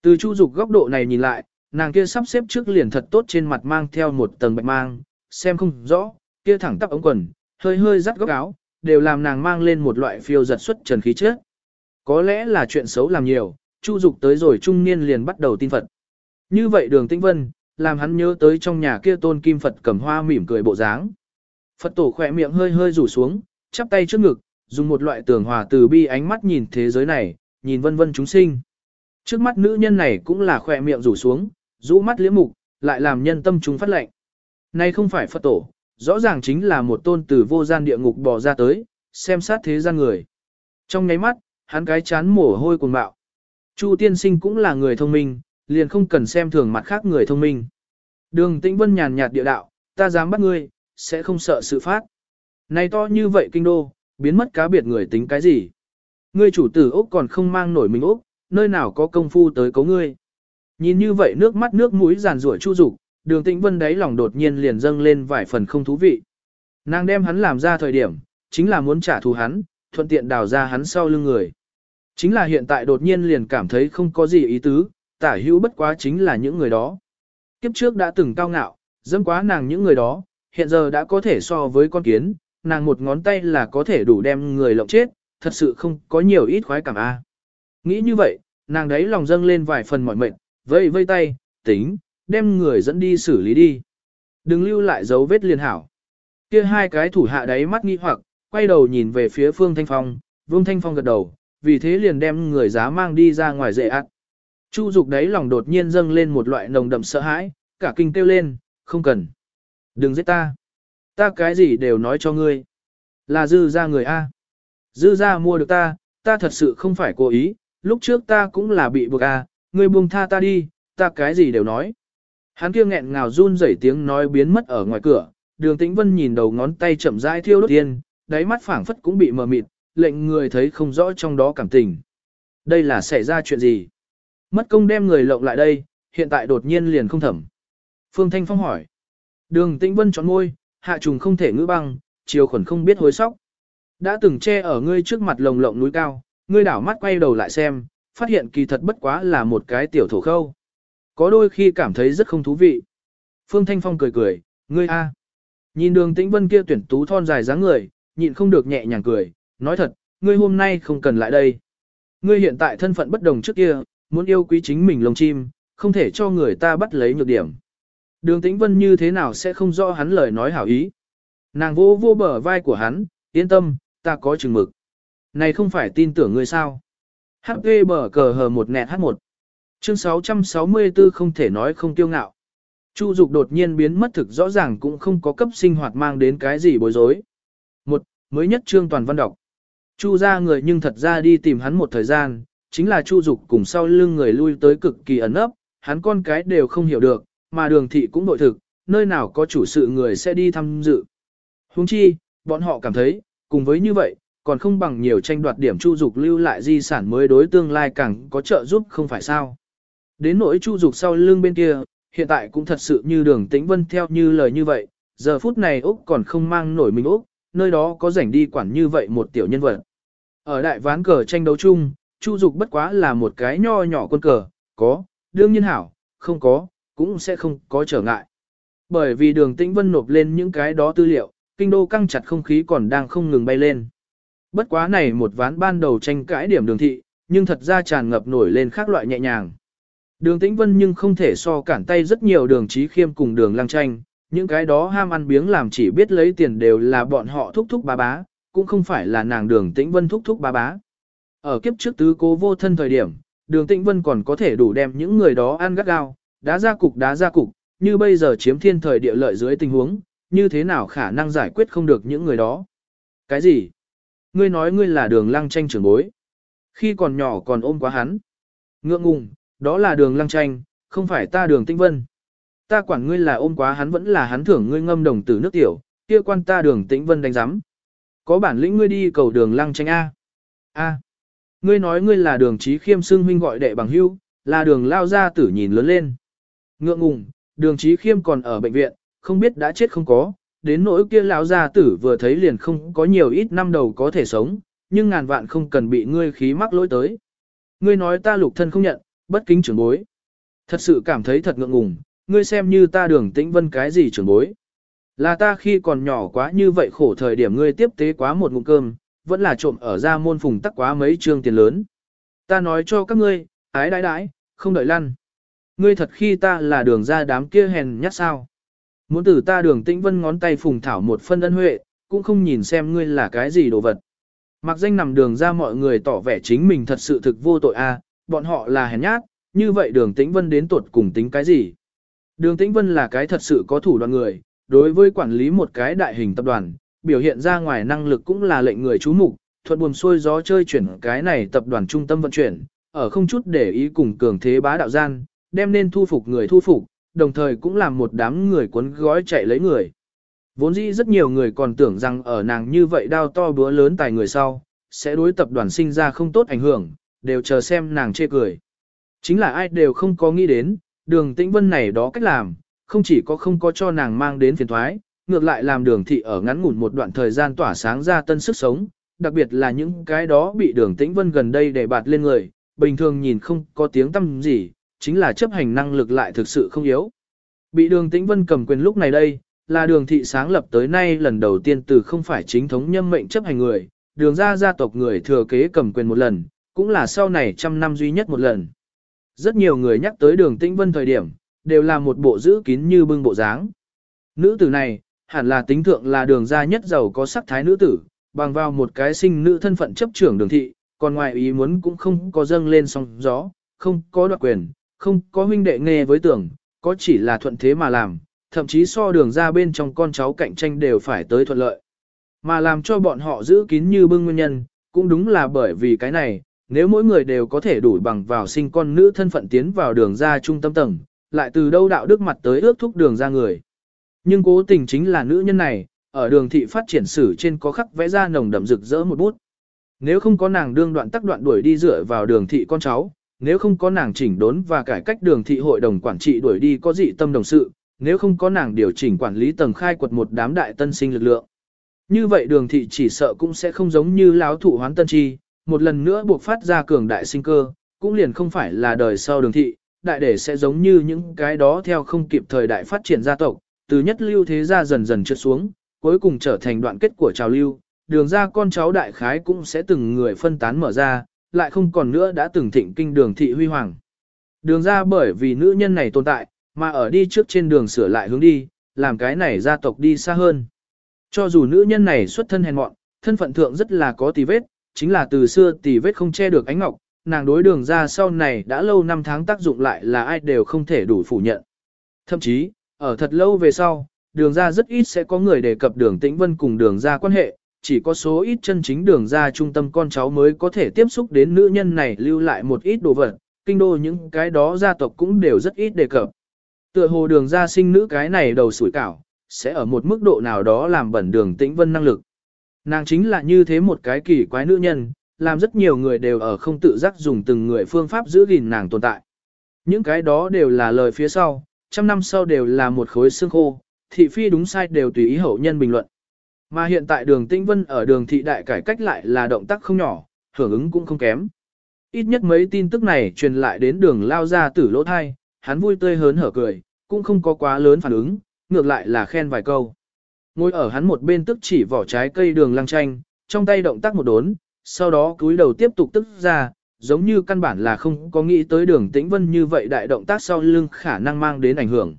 Từ Chu Dục góc độ này nhìn lại, nàng kia sắp xếp trước liền thật tốt trên mặt mang theo một tầng bạch mang, xem không rõ, kia thẳng tắp ống quần, hơi hơi rắt góc áo, đều làm nàng mang lên một loại phiêu giật xuất trần khí chất. Có lẽ là chuyện xấu làm nhiều, Chu Dục tới rồi trung niên liền bắt đầu tin Phật. Như vậy Đường Tĩnh Vân, làm hắn nhớ tới trong nhà kia tôn kim Phật cầm hoa mỉm cười bộ dáng. Phật tổ khỏe miệng hơi hơi rủ xuống, chắp tay trước ngực, dùng một loại tưởng hòa từ bi ánh mắt nhìn thế giới này, nhìn vân vân chúng sinh. Trước mắt nữ nhân này cũng là khỏe miệng rủ xuống, rũ mắt liễm mục, lại làm nhân tâm chúng phát lệnh. Này không phải Phật tổ, rõ ràng chính là một tôn từ vô gian địa ngục bò ra tới, xem sát thế gian người. Trong nháy mắt, hắn cái chán mồ hôi cuồng bạo. Chu tiên sinh cũng là người thông minh, liền không cần xem thường mặt khác người thông minh. Đường tĩnh vân nhàn nhạt địa đạo, ta dám bắt ngươi, sẽ không sợ sự phát. Này to như vậy kinh đô, biến mất cá biệt người tính cái gì? Ngươi chủ tử Úc còn không mang nổi mình Úc, nơi nào có công phu tới cấu ngươi. Nhìn như vậy nước mắt nước mũi giàn rủa chu dục, đường tĩnh vân đáy lòng đột nhiên liền dâng lên vài phần không thú vị. Nàng đem hắn làm ra thời điểm, chính là muốn trả thù hắn, thuận tiện đào ra hắn sau lưng người. Chính là hiện tại đột nhiên liền cảm thấy không có gì ý tứ, tả hữu bất quá chính là những người đó. Kiếp trước đã từng cao ngạo, dâm quá nàng những người đó, hiện giờ đã có thể so với con kiến, nàng một ngón tay là có thể đủ đem người lộng chết, thật sự không có nhiều ít khoái cảm a. À. Nghĩ như vậy, nàng đấy lòng dâng lên vài phần mỏi mệt, vây vây tay, tính, đem người dẫn đi xử lý đi. Đừng lưu lại dấu vết liền hảo. Kia hai cái thủ hạ đấy mắt nghi hoặc, quay đầu nhìn về phía Phương Thanh Phong, Vương Thanh Phong gật đầu, vì thế liền đem người giá mang đi ra ngoài dễ ạt. Chu dục đấy lòng đột nhiên dâng lên một loại nồng đậm sợ hãi, cả kinh kêu lên, không cần. Đừng giết ta. Ta cái gì đều nói cho ngươi. Là dư ra người A. Dư ra mua được ta, ta thật sự không phải cố ý, lúc trước ta cũng là bị buộc A, ngươi buông tha ta đi, ta cái gì đều nói. Hắn kia nghẹn ngào run rẩy tiếng nói biến mất ở ngoài cửa, đường tĩnh vân nhìn đầu ngón tay chậm rãi thiêu đốt tiên, đáy mắt phảng phất cũng bị mờ mịt, lệnh người thấy không rõ trong đó cảm tình. Đây là xảy ra chuyện gì? Mất công đem người lộng lại đây, hiện tại đột nhiên liền không thẩm. Phương Thanh Phong hỏi. Đường Tĩnh Vân chọn môi, hạ trùng không thể ngữ băng, chiều khuẩn không biết hối sóc. Đã từng che ở ngươi trước mặt lồng lộng núi cao, ngươi đảo mắt quay đầu lại xem, phát hiện kỳ thật bất quá là một cái tiểu thổ khâu. Có đôi khi cảm thấy rất không thú vị. Phương Thanh Phong cười cười, ngươi a. Nhìn đường tĩnh vân kia tuyển tú thon dài dáng người, nhịn không được nhẹ nhàng cười, nói thật, ngươi hôm nay không cần lại đây. Ngươi hiện tại thân phận bất đồng trước kia, muốn yêu quý chính mình lông chim, không thể cho người ta bắt lấy nhược điểm. Đường tĩnh vân như thế nào sẽ không rõ hắn lời nói hảo ý. Nàng vô vô bờ vai của hắn, yên tâm, ta có chừng mực. Này không phải tin tưởng ngươi sao. HP bờ cờ hờ một nẹt H1. Chương 664 không thể nói không tiêu ngạo. Chu dục đột nhiên biến mất thực rõ ràng cũng không có cấp sinh hoạt mang đến cái gì bối rối. Một, mới nhất trương toàn văn đọc. Chu ra người nhưng thật ra đi tìm hắn một thời gian, chính là Chu dục cùng sau lưng người lui tới cực kỳ ẩn ấp, hắn con cái đều không hiểu được, mà đường thị cũng nội thực, nơi nào có chủ sự người sẽ đi tham dự. Huống chi, bọn họ cảm thấy, cùng với như vậy, còn không bằng nhiều tranh đoạt điểm Chu dục lưu lại di sản mới đối tương lai càng có trợ giúp không phải sao. Đến nỗi Chu dục sau lưng bên kia, hiện tại cũng thật sự như đường tĩnh vân theo như lời như vậy, giờ phút này Úc còn không mang nổi mình Úc, nơi đó có rảnh đi quản như vậy một tiểu nhân vật. Ở đại ván cờ tranh đấu chung, Chu Dục bất quá là một cái nho nhỏ quân cờ, có, đương nhiên hảo, không có, cũng sẽ không có trở ngại. Bởi vì đường tĩnh vân nộp lên những cái đó tư liệu, kinh đô căng chặt không khí còn đang không ngừng bay lên. Bất quá này một ván ban đầu tranh cãi điểm đường thị, nhưng thật ra tràn ngập nổi lên khác loại nhẹ nhàng. Đường tĩnh vân nhưng không thể so cản tay rất nhiều đường trí khiêm cùng đường lăng tranh, những cái đó ham ăn biếng làm chỉ biết lấy tiền đều là bọn họ thúc thúc bá bá, cũng không phải là nàng đường tĩnh vân thúc thúc bá bá. Ở kiếp trước tứ cố vô thân thời điểm, đường tĩnh vân còn có thể đủ đem những người đó ăn gắt gao, đá ra cục đá ra cục, như bây giờ chiếm thiên thời địa lợi dưới tình huống, như thế nào khả năng giải quyết không được những người đó. Cái gì? Ngươi nói ngươi là đường lăng tranh trưởng bối. Khi còn nhỏ còn ôm quá hắn. Ngượng ngùng, đó là đường lăng tranh, không phải ta đường Tĩnh vân. Ta quản ngươi là ôm quá hắn vẫn là hắn thưởng ngươi ngâm đồng tử nước tiểu, kia quan ta đường tĩnh vân đánh giám. Có bản lĩnh ngươi đi cầu đường lăng tranh A. A. Ngươi nói ngươi là đường trí khiêm xưng huynh gọi đệ bằng hưu, là đường lao ra tử nhìn lớn lên. Ngượng ngùng, đường trí khiêm còn ở bệnh viện, không biết đã chết không có, đến nỗi kia lão gia tử vừa thấy liền không có nhiều ít năm đầu có thể sống, nhưng ngàn vạn không cần bị ngươi khí mắc lỗi tới. Ngươi nói ta lục thân không nhận, bất kính trưởng bối. Thật sự cảm thấy thật ngượng ngùng, ngươi xem như ta đường tĩnh vân cái gì trưởng bối. Là ta khi còn nhỏ quá như vậy khổ thời điểm ngươi tiếp tế quá một ngụm cơm, vẫn là trộm ở ra môn phùng tắc quá mấy trương tiền lớn. Ta nói cho các ngươi, ái đãi đãi, không đợi lăn. Ngươi thật khi ta là đường ra đám kia hèn nhát sao. Muốn từ ta đường tĩnh vân ngón tay phùng thảo một phân ân huệ, cũng không nhìn xem ngươi là cái gì đồ vật. Mặc danh nằm đường ra mọi người tỏ vẻ chính mình thật sự thực vô tội a, bọn họ là hèn nhát, như vậy đường tĩnh vân đến tuột cùng tính cái gì. Đường tĩnh vân là cái thật sự có thủ đoạn người, đối với quản lý một cái đại hình tập đoàn, biểu hiện ra ngoài năng lực cũng là lệnh người chú mục, thuận buồm xuôi gió chơi chuyển cái này tập đoàn trung tâm vận chuyển, ở không chút để ý cùng cường thế bá đạo gian, đem nên thu phục người thu phục, đồng thời cũng làm một đám người cuốn gói chạy lấy người. Vốn dĩ rất nhiều người còn tưởng rằng ở nàng như vậy đao to búa lớn tài người sau, sẽ đối tập đoàn sinh ra không tốt ảnh hưởng, đều chờ xem nàng chê cười. Chính là ai đều không có nghĩ đến, đường tĩnh vân này đó cách làm, không chỉ có không có cho nàng mang đến phiền thoái, ngược lại làm đường thị ở ngắn ngủn một đoạn thời gian tỏa sáng ra tân sức sống, đặc biệt là những cái đó bị đường tĩnh vân gần đây để bạt lên người, bình thường nhìn không có tiếng tâm gì, chính là chấp hành năng lực lại thực sự không yếu. Bị đường tĩnh vân cầm quyền lúc này đây, là đường thị sáng lập tới nay lần đầu tiên từ không phải chính thống nhâm mệnh chấp hành người, đường ra gia tộc người thừa kế cầm quyền một lần, cũng là sau này trăm năm duy nhất một lần. Rất nhiều người nhắc tới đường tĩnh vân thời điểm, đều là một bộ giữ kín như bưng bộ dáng. Nữ tử này, hẳn là tính thượng là đường gia nhất giàu có sắc thái nữ tử, bằng vào một cái sinh nữ thân phận chấp trưởng đường thị, còn ngoài ý muốn cũng không có dâng lên sóng gió, không có đoạt quyền, không có huynh đệ nghe với tưởng, có chỉ là thuận thế mà làm, thậm chí so đường ra bên trong con cháu cạnh tranh đều phải tới thuận lợi. Mà làm cho bọn họ giữ kín như bưng nguyên nhân, cũng đúng là bởi vì cái này, nếu mỗi người đều có thể đủ bằng vào sinh con nữ thân phận tiến vào đường ra trung tâm tầng, lại từ đâu đạo đức mặt tới ước thúc đường ra người. Nhưng cố tình chính là nữ nhân này, ở đường thị phát triển sử trên có khắc vẽ ra nồng đậm rực rỡ một bút. Nếu không có nàng đương đoạn tắc đoạn đuổi đi dựa vào đường thị con cháu, nếu không có nàng chỉnh đốn và cải cách đường thị hội đồng quản trị đuổi đi có dị tâm đồng sự, nếu không có nàng điều chỉnh quản lý tầng khai quật một đám đại tân sinh lực lượng. Như vậy đường thị chỉ sợ cũng sẽ không giống như láo thụ hoán tân chi, một lần nữa buộc phát ra cường đại sinh cơ, cũng liền không phải là đời sau đường thị, đại để sẽ giống như những cái đó theo không kịp thời đại phát triển gia tộc, từ nhất lưu thế gia dần dần trượt xuống, cuối cùng trở thành đoạn kết của trào lưu, đường ra con cháu đại khái cũng sẽ từng người phân tán mở ra, lại không còn nữa đã từng thịnh kinh đường thị huy hoàng. Đường ra bởi vì nữ nhân này tồn tại, mà ở đi trước trên đường sửa lại hướng đi, làm cái này gia tộc đi xa hơn. Cho dù nữ nhân này xuất thân hèn mọn, thân phận thượng rất là có tì vết, chính là từ xưa tỷ vết không che được ánh ngọc, nàng đối đường ra sau này đã lâu năm tháng tác dụng lại là ai đều không thể đủ phủ nhận. Thậm chí, ở thật lâu về sau, đường ra rất ít sẽ có người đề cập đường tĩnh vân cùng đường ra quan hệ, chỉ có số ít chân chính đường ra trung tâm con cháu mới có thể tiếp xúc đến nữ nhân này lưu lại một ít đồ vật, kinh đô những cái đó gia tộc cũng đều rất ít đề cập. Tựa hồ đường ra sinh nữ cái này đầu sủi cảo, sẽ ở một mức độ nào đó làm bẩn đường tĩnh vân năng lực. Nàng chính là như thế một cái kỳ quái nữ nhân, làm rất nhiều người đều ở không tự giác dùng từng người phương pháp giữ gìn nàng tồn tại. Những cái đó đều là lời phía sau, trăm năm sau đều là một khối xương khô, thị phi đúng sai đều tùy ý hậu nhân bình luận. Mà hiện tại đường Tĩnh Vân ở đường thị đại cải cách lại là động tác không nhỏ, hưởng ứng cũng không kém. Ít nhất mấy tin tức này truyền lại đến đường lao ra tử lỗ thai, hắn vui tươi hớn hở cười, cũng không có quá lớn phản ứng, ngược lại là khen vài câu. Ngồi ở hắn một bên tức chỉ vỏ trái cây đường lăng chanh, trong tay động tác một đốn, sau đó cúi đầu tiếp tục tức ra, giống như căn bản là không có nghĩ tới đường tĩnh vân như vậy đại động tác sau lưng khả năng mang đến ảnh hưởng.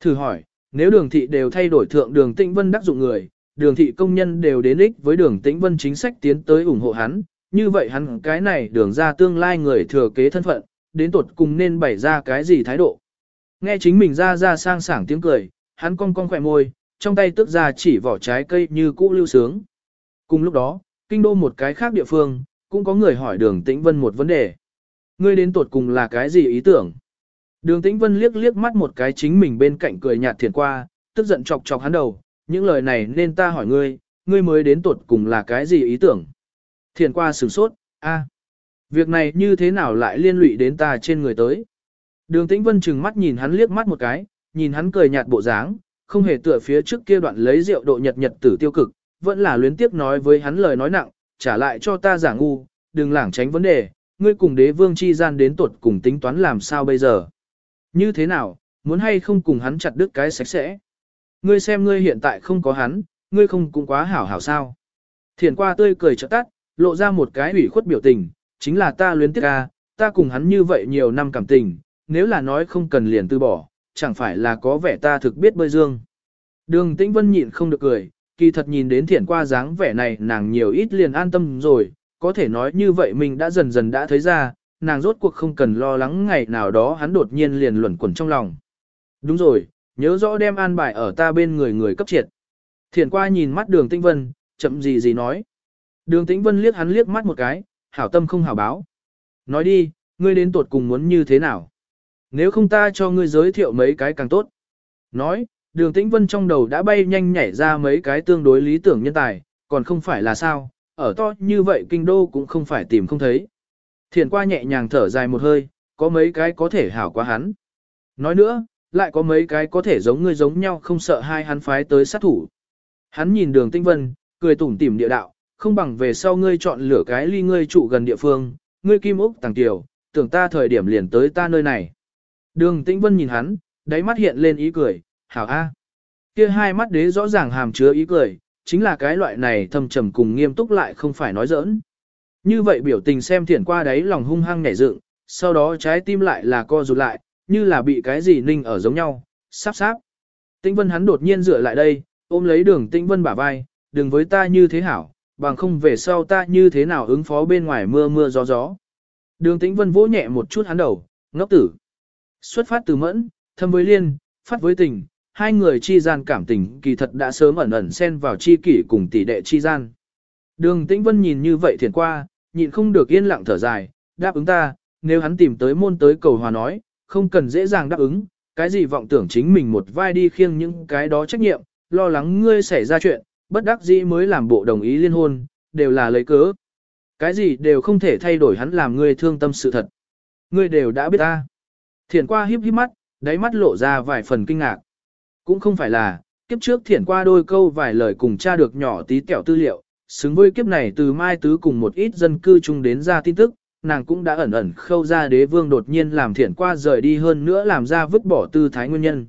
Thử hỏi, nếu đường thị đều thay đổi thượng đường tĩnh vân đắc dụng người, đường thị công nhân đều đến ích với đường tĩnh vân chính sách tiến tới ủng hộ hắn, như vậy hắn cái này đường ra tương lai người thừa kế thân phận, đến tuột cùng nên bày ra cái gì thái độ. Nghe chính mình ra ra sang sảng tiếng cười, hắn cong cong khỏe môi, trong tay tức ra chỉ vỏ trái cây như cũ lưu sướng. Cùng lúc đó, kinh đô một cái khác địa phương, cũng có người hỏi đường tĩnh vân một vấn đề. Ngươi đến tuột cùng là cái gì ý tưởng? Đường tĩnh vân liếc liếc mắt một cái chính mình bên cạnh cười nhạt thiền qua, tức giận chọc chọc hắn đầu, những lời này nên ta hỏi ngươi, ngươi mới đến tuột cùng là cái gì ý tưởng? Thiền qua sửng sốt, a, việc này như thế nào lại liên lụy đến ta trên người tới? Đường tĩnh vân chừng mắt nhìn hắn liếc mắt một cái, nhìn hắn cười nhạt bộ dáng, không hề tựa phía trước kia đoạn lấy rượu độ nhật nhật tử tiêu cực, vẫn là luyến tiếp nói với hắn lời nói nặng, trả lại cho ta giả ngu, đừng lảng tránh vấn đề, ngươi cùng đế vương chi gian đến tuột cùng tính toán làm sao bây giờ. Như thế nào, muốn hay không cùng hắn chặt đứt cái sạch sẽ. Ngươi xem ngươi hiện tại không có hắn, ngươi không cũng quá hảo hảo sao. Thiền qua tươi cười trợ tắt, lộ ra một cái ủy khuất biểu tình, chính là ta luyến tiếc ca, ta cùng hắn như vậy nhiều năm cảm tình, nếu là nói không cần liền từ bỏ, chẳng phải là có vẻ ta thực biết bơi dương. Đường tĩnh vân nhịn không được cười, kỳ thật nhìn đến thiển qua dáng vẻ này nàng nhiều ít liền an tâm rồi, có thể nói như vậy mình đã dần dần đã thấy ra, nàng rốt cuộc không cần lo lắng ngày nào đó hắn đột nhiên liền luẩn quẩn trong lòng. Đúng rồi, nhớ rõ đem an bài ở ta bên người người cấp triệt. thiển qua nhìn mắt đường tĩnh vân, chậm gì gì nói. Đường tĩnh vân liếc hắn liếc mắt một cái, hảo tâm không hảo báo. Nói đi, ngươi đến tuột cùng muốn như thế nào? Nếu không ta cho ngươi giới thiệu mấy cái càng tốt. Nói, đường tĩnh vân trong đầu đã bay nhanh nhảy ra mấy cái tương đối lý tưởng nhân tài, còn không phải là sao, ở to như vậy kinh đô cũng không phải tìm không thấy. Thiền qua nhẹ nhàng thở dài một hơi, có mấy cái có thể hảo quá hắn. Nói nữa, lại có mấy cái có thể giống ngươi giống nhau không sợ hai hắn phái tới sát thủ. Hắn nhìn đường tĩnh vân, cười tủm tỉm địa đạo, không bằng về sau ngươi chọn lửa cái ly ngươi trụ gần địa phương, ngươi kim ốc tàng tiểu, tưởng ta thời điểm liền tới ta nơi này. Đường tĩnh vân nhìn hắn, đáy mắt hiện lên ý cười, hảo a. Kia hai mắt đế rõ ràng hàm chứa ý cười, chính là cái loại này thâm trầm cùng nghiêm túc lại không phải nói giỡn. Như vậy biểu tình xem thiển qua đáy lòng hung hăng nảy dựng, sau đó trái tim lại là co rụt lại, như là bị cái gì ninh ở giống nhau, sắp sáp. Tĩnh vân hắn đột nhiên dựa lại đây, ôm lấy đường tĩnh vân bả vai, đừng với ta như thế hảo, bằng không về sau ta như thế nào ứng phó bên ngoài mưa mưa gió gió. Đường tĩnh vân vỗ nhẹ một chút hắn đầu, ngốc tử. Xuất phát từ mẫn, thâm với liên, phát với tình, hai người chi gian cảm tình kỳ thật đã sớm ẩn ẩn xen vào chi kỷ cùng tỷ đệ chi gian. Đường Tĩnh Vân nhìn như vậy thiền qua, nhịn không được yên lặng thở dài, đáp ứng ta, nếu hắn tìm tới môn tới cầu hòa nói, không cần dễ dàng đáp ứng, cái gì vọng tưởng chính mình một vai đi khiêng những cái đó trách nhiệm, lo lắng ngươi xảy ra chuyện, bất đắc dĩ mới làm bộ đồng ý liên hôn, đều là lấy cớ. Cái gì đều không thể thay đổi hắn làm ngươi thương tâm sự thật. Ngươi đều đã biết ta. Thiển qua híp híp mắt, đáy mắt lộ ra vài phần kinh ngạc. Cũng không phải là, kiếp trước thiển qua đôi câu vài lời cùng cha được nhỏ tí kẹo tư liệu, xứng với kiếp này từ Mai Tứ cùng một ít dân cư chung đến ra tin tức, nàng cũng đã ẩn ẩn khâu ra đế vương đột nhiên làm thiển qua rời đi hơn nữa làm ra vứt bỏ tư thái nguyên nhân.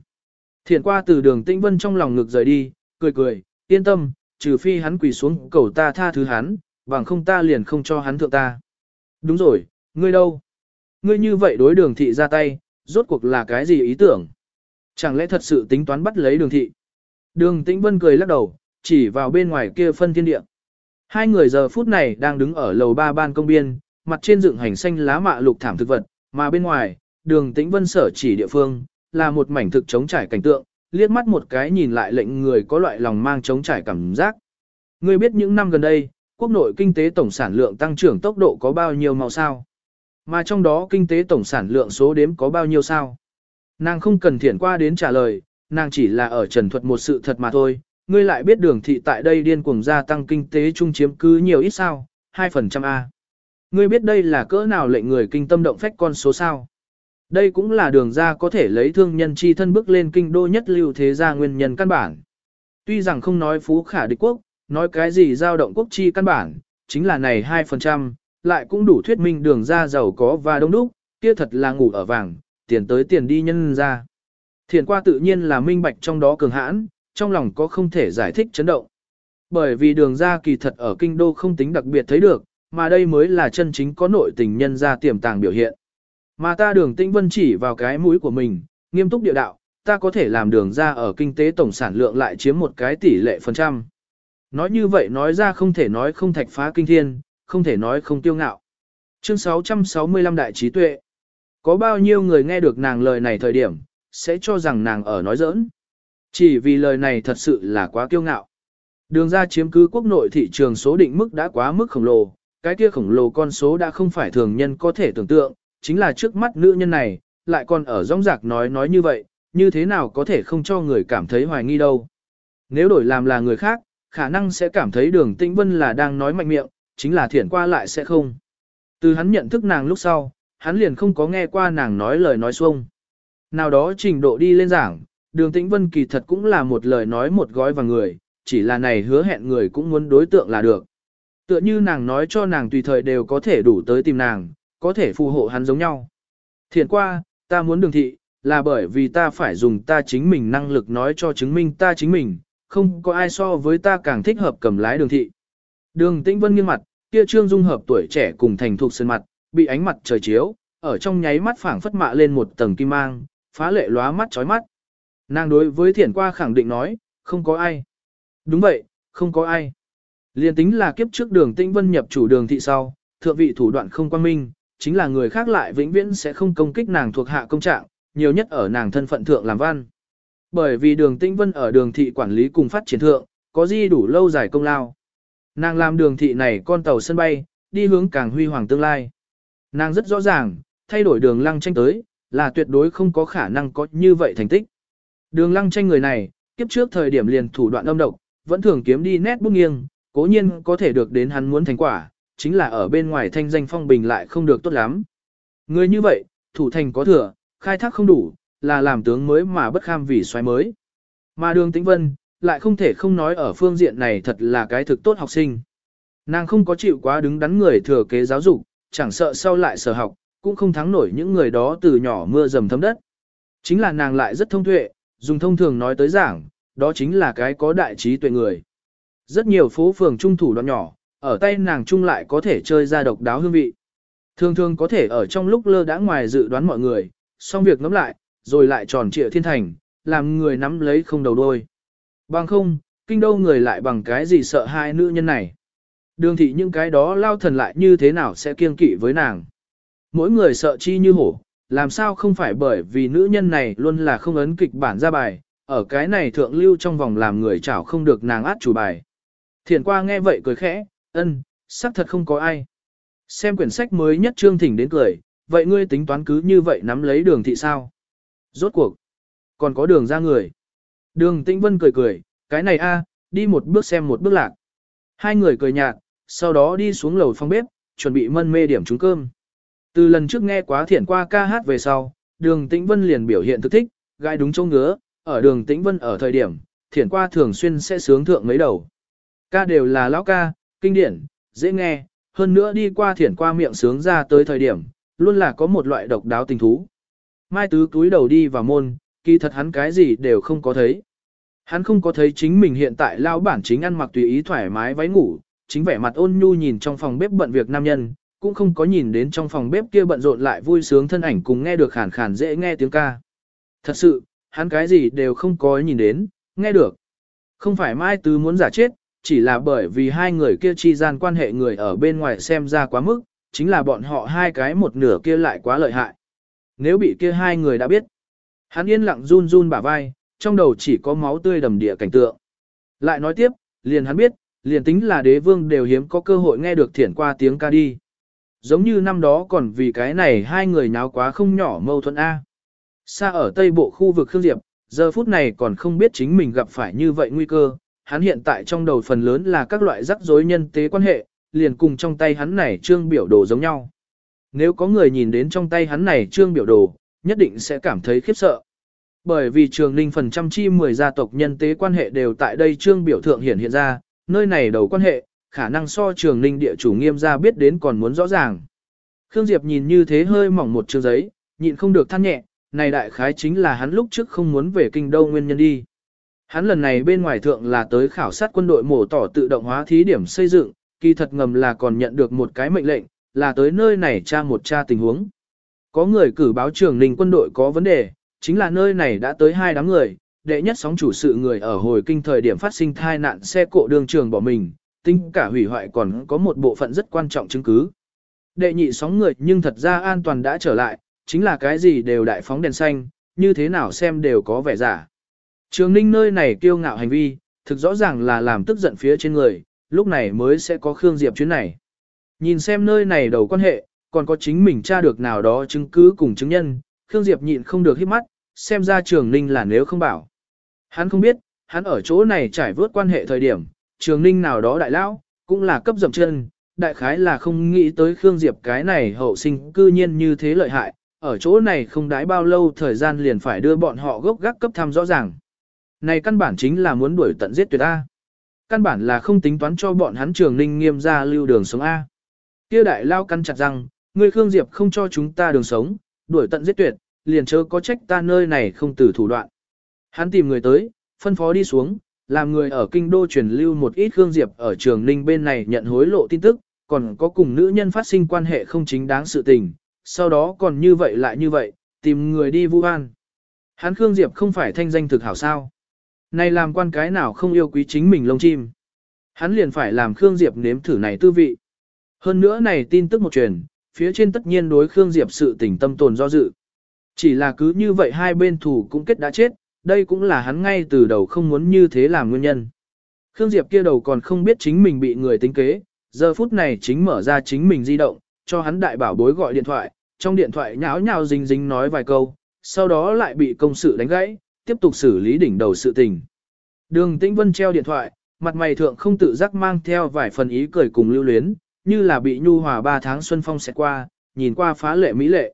Thiển qua từ đường tĩnh vân trong lòng ngực rời đi, cười cười, yên tâm, trừ phi hắn quỳ xuống cầu ta tha thứ hắn, bằng không ta liền không cho hắn thượng ta. Đúng rồi, ngươi đâu? Ngươi như vậy đối đường thị ra tay, rốt cuộc là cái gì ý tưởng? Chẳng lẽ thật sự tính toán bắt lấy đường thị? Đường tĩnh vân cười lắc đầu, chỉ vào bên ngoài kia phân thiên địa. Hai người giờ phút này đang đứng ở lầu ba ban công biên, mặt trên dựng hành xanh lá mạ lục thảm thực vật, mà bên ngoài, đường tĩnh vân sở chỉ địa phương, là một mảnh thực chống trải cảnh tượng, liếc mắt một cái nhìn lại lệnh người có loại lòng mang chống trải cảm giác. Người biết những năm gần đây, quốc nội kinh tế tổng sản lượng tăng trưởng tốc độ có bao nhiêu màu sao? Mà trong đó kinh tế tổng sản lượng số đếm có bao nhiêu sao? Nàng không cần thiển qua đến trả lời, nàng chỉ là ở trần thuật một sự thật mà thôi, ngươi lại biết đường thị tại đây điên cuồng gia tăng kinh tế trung chiếm cứ nhiều ít sao, 2% A. Ngươi biết đây là cỡ nào lệnh người kinh tâm động phách con số sao. Đây cũng là đường ra có thể lấy thương nhân chi thân bước lên kinh đô nhất lưu thế gia nguyên nhân căn bản. Tuy rằng không nói phú khả địch quốc, nói cái gì giao động quốc chi căn bản, chính là này 2%, lại cũng đủ thuyết minh đường ra giàu có và đông đúc, kia thật là ngủ ở vàng, tiền tới tiền đi nhân ra. Thiền qua tự nhiên là minh bạch trong đó cường hãn, trong lòng có không thể giải thích chấn động. Bởi vì đường ra kỳ thật ở kinh đô không tính đặc biệt thấy được, mà đây mới là chân chính có nội tình nhân ra tiềm tàng biểu hiện. Mà ta đường tĩnh vân chỉ vào cái mũi của mình, nghiêm túc địa đạo, ta có thể làm đường ra ở kinh tế tổng sản lượng lại chiếm một cái tỷ lệ phần trăm. Nói như vậy nói ra không thể nói không thạch phá kinh thiên, không thể nói không tiêu ngạo. Chương 665 Đại trí tuệ. Có bao nhiêu người nghe được nàng lời này thời điểm, sẽ cho rằng nàng ở nói giỡn. Chỉ vì lời này thật sự là quá kiêu ngạo. Đường ra chiếm cứ quốc nội thị trường số định mức đã quá mức khổng lồ, cái kia khổng lồ con số đã không phải thường nhân có thể tưởng tượng, chính là trước mắt nữ nhân này, lại còn ở rong rạc nói nói như vậy, như thế nào có thể không cho người cảm thấy hoài nghi đâu. Nếu đổi làm là người khác, khả năng sẽ cảm thấy đường tĩnh vân là đang nói mạnh miệng, chính là thiển qua lại sẽ không. Từ hắn nhận thức nàng lúc sau, hắn liền không có nghe qua nàng nói lời nói xuông. Nào đó trình độ đi lên giảng, đường tĩnh vân kỳ thật cũng là một lời nói một gói và người, chỉ là này hứa hẹn người cũng muốn đối tượng là được. Tựa như nàng nói cho nàng tùy thời đều có thể đủ tới tìm nàng, có thể phù hộ hắn giống nhau. Thiện qua, ta muốn đường thị, là bởi vì ta phải dùng ta chính mình năng lực nói cho chứng minh ta chính mình, không có ai so với ta càng thích hợp cầm lái đường thị. Đường tĩnh vân nghiêng mặt, kia trương dung hợp tuổi trẻ cùng thành thục sơn mặt, bị ánh mặt trời chiếu, ở trong nháy mắt phảng phất mạ lên một tầng kim mang, phá lệ lóa mắt chói mắt. Nàng đối với thiển qua khẳng định nói, không có ai. Đúng vậy, không có ai. Liên tính là kiếp trước đường tĩnh vân nhập chủ đường thị sau, thượng vị thủ đoạn không quan minh, chính là người khác lại vĩnh viễn sẽ không công kích nàng thuộc hạ công trạng, nhiều nhất ở nàng thân phận thượng làm văn. Bởi vì đường tĩnh vân ở đường thị quản lý cùng phát triển thượng, có gì đủ lâu dài công lao. Nàng làm đường thị này con tàu sân bay, đi hướng càng huy hoàng tương lai. Nàng rất rõ ràng, thay đổi đường lăng tranh tới, là tuyệt đối không có khả năng có như vậy thành tích. Đường lăng tranh người này, kiếp trước thời điểm liền thủ đoạn âm độc, vẫn thường kiếm đi nét bút nghiêng, cố nhiên có thể được đến hắn muốn thành quả, chính là ở bên ngoài thanh danh phong bình lại không được tốt lắm. Người như vậy, thủ thành có thừa, khai thác không đủ, là làm tướng mới mà bất kham vì xoáy mới. Mà đường tĩnh vân, lại không thể không nói ở phương diện này thật là cái thực tốt học sinh. Nàng không có chịu quá đứng đắn người thừa kế giáo dục, chẳng sợ sau lại sở học, cũng không thắng nổi những người đó từ nhỏ mưa dầm thấm đất. Chính là nàng lại rất thông tuệ, dùng thông thường nói tới giảng, đó chính là cái có đại trí tuệ người. Rất nhiều phố phường trung thủ đoạn nhỏ, ở tay nàng trung lại có thể chơi ra độc đáo hương vị. Thường thường có thể ở trong lúc lơ đã ngoài dự đoán mọi người, xong việc ngắm lại, rồi lại tròn trịa thiên thành, làm người nắm lấy không đầu đôi. Bằng không, kinh đâu người lại bằng cái gì sợ hai nữ nhân này. Đường thị những cái đó lao thần lại như thế nào sẽ kiêng kỵ với nàng. Mỗi người sợ chi như hổ, làm sao không phải bởi vì nữ nhân này luôn là không ấn kịch bản ra bài, ở cái này thượng lưu trong vòng làm người chảo không được nàng át chủ bài. Thiền qua nghe vậy cười khẽ, ân, xác thật không có ai. Xem quyển sách mới nhất trương thỉnh đến cười, vậy ngươi tính toán cứ như vậy nắm lấy đường thị sao? Rốt cuộc, còn có đường ra người. Đường Tĩnh Vân cười cười, cái này a, đi một bước xem một bước lạc. Hai người cười nhạt, sau đó đi xuống lầu phòng bếp, chuẩn bị mân mê điểm trúng cơm. Từ lần trước nghe quá Thiển qua ca hát về sau, đường Tĩnh Vân liền biểu hiện thực thích, gai đúng chỗ ngứa, ở đường Tĩnh Vân ở thời điểm, Thiển qua thường xuyên sẽ sướng thượng mấy đầu. Ca đều là lão ca, kinh điển, dễ nghe, hơn nữa đi qua Thiển qua miệng sướng ra tới thời điểm, luôn là có một loại độc đáo tình thú. Mai Tứ túi đầu đi vào môn, kỳ thật hắn cái gì đều không có thấy. Hắn không có thấy chính mình hiện tại lao bản chính ăn mặc tùy ý thoải mái váy ngủ, chính vẻ mặt ôn nhu nhìn trong phòng bếp bận việc nam nhân, cũng không có nhìn đến trong phòng bếp kia bận rộn lại vui sướng thân ảnh cùng nghe được khàn khàn dễ nghe tiếng ca. Thật sự, hắn cái gì đều không có nhìn đến, nghe được. Không phải Mai Tứ muốn giả chết, chỉ là bởi vì hai người kia chi gian quan hệ người ở bên ngoài xem ra quá mức, chính là bọn họ hai cái một nửa kia lại quá lợi hại. Nếu bị kia hai người đã biết, hắn yên lặng run run bả vai, trong đầu chỉ có máu tươi đầm địa cảnh tượng. Lại nói tiếp, liền hắn biết, liền tính là đế vương đều hiếm có cơ hội nghe được thiển qua tiếng ca đi. Giống như năm đó còn vì cái này hai người nháo quá không nhỏ mâu thuẫn A. Xa ở tây bộ khu vực Khương Diệp, giờ phút này còn không biết chính mình gặp phải như vậy nguy cơ, hắn hiện tại trong đầu phần lớn là các loại rắc rối nhân tế quan hệ, liền cùng trong tay hắn này trương biểu đồ giống nhau. Nếu có người nhìn đến trong tay hắn này trương biểu đồ, nhất định sẽ cảm thấy khiếp sợ. Bởi vì trường ninh phần trăm chi 10 gia tộc nhân tế quan hệ đều tại đây trương biểu thượng hiện hiện ra, nơi này đầu quan hệ, khả năng so trường ninh địa chủ nghiêm gia biết đến còn muốn rõ ràng. Khương Diệp nhìn như thế hơi mỏng một chương giấy, nhịn không được than nhẹ, này đại khái chính là hắn lúc trước không muốn về kinh đô nguyên nhân đi. Hắn lần này bên ngoài thượng là tới khảo sát quân đội mổ tỏ tự động hóa thí điểm xây dựng, kỳ thật ngầm là còn nhận được một cái mệnh lệnh, là tới nơi này tra một tra tình huống. Có người cử báo trường ninh quân đội có vấn đề, chính là nơi này đã tới hai đám người, đệ nhất sóng chủ sự người ở hồi kinh thời điểm phát sinh thai nạn xe cộ đường trường bỏ mình, tính cả hủy hoại còn có một bộ phận rất quan trọng chứng cứ. Đệ nhị sóng người nhưng thật ra an toàn đã trở lại, chính là cái gì đều đại phóng đèn xanh, như thế nào xem đều có vẻ giả. Trường ninh nơi này kiêu ngạo hành vi, thực rõ ràng là làm tức giận phía trên người, lúc này mới sẽ có Khương Diệp chuyến này. Nhìn xem nơi này đầu quan hệ, còn có chính mình tra được nào đó chứng cứ cùng chứng nhân, Khương Diệp nhịn không được hít mắt, xem ra trường ninh là nếu không bảo. Hắn không biết, hắn ở chỗ này trải vớt quan hệ thời điểm, trường ninh nào đó đại lão cũng là cấp dậm chân, đại khái là không nghĩ tới Khương Diệp cái này hậu sinh cư nhiên như thế lợi hại, ở chỗ này không đãi bao lâu thời gian liền phải đưa bọn họ gốc gác cấp thăm rõ ràng. Này căn bản chính là muốn đuổi tận giết tuyệt A. Căn bản là không tính toán cho bọn hắn trường ninh nghiêm ra lưu đường sống A. Kia đại lao căn chặt rằng, người Khương Diệp không cho chúng ta đường sống, đuổi tận giết tuyệt, liền chớ có trách ta nơi này không từ thủ đoạn. Hắn tìm người tới, phân phó đi xuống, làm người ở kinh đô truyền lưu một ít Khương Diệp ở trường ninh bên này nhận hối lộ tin tức, còn có cùng nữ nhân phát sinh quan hệ không chính đáng sự tình, sau đó còn như vậy lại như vậy, tìm người đi vu an. Hắn Khương Diệp không phải thanh danh thực hảo sao. Này làm quan cái nào không yêu quý chính mình lông chim. Hắn liền phải làm Khương Diệp nếm thử này tư vị. Hơn nữa này tin tức một truyền, phía trên tất nhiên đối Khương Diệp sự tình tâm tồn do dự. Chỉ là cứ như vậy hai bên thủ cũng kết đã chết, đây cũng là hắn ngay từ đầu không muốn như thế làm nguyên nhân. Khương Diệp kia đầu còn không biết chính mình bị người tính kế, giờ phút này chính mở ra chính mình di động, cho hắn đại bảo bối gọi điện thoại, trong điện thoại nháo nhào dính dính nói vài câu, sau đó lại bị công sự đánh gãy, tiếp tục xử lý đỉnh đầu sự tình. Đường Tĩnh Vân treo điện thoại, mặt mày thượng không tự giác mang theo vài phần ý cười cùng lưu luyến, như là bị nhu hòa ba tháng xuân phong sẽ qua, nhìn qua phá lệ mỹ lệ.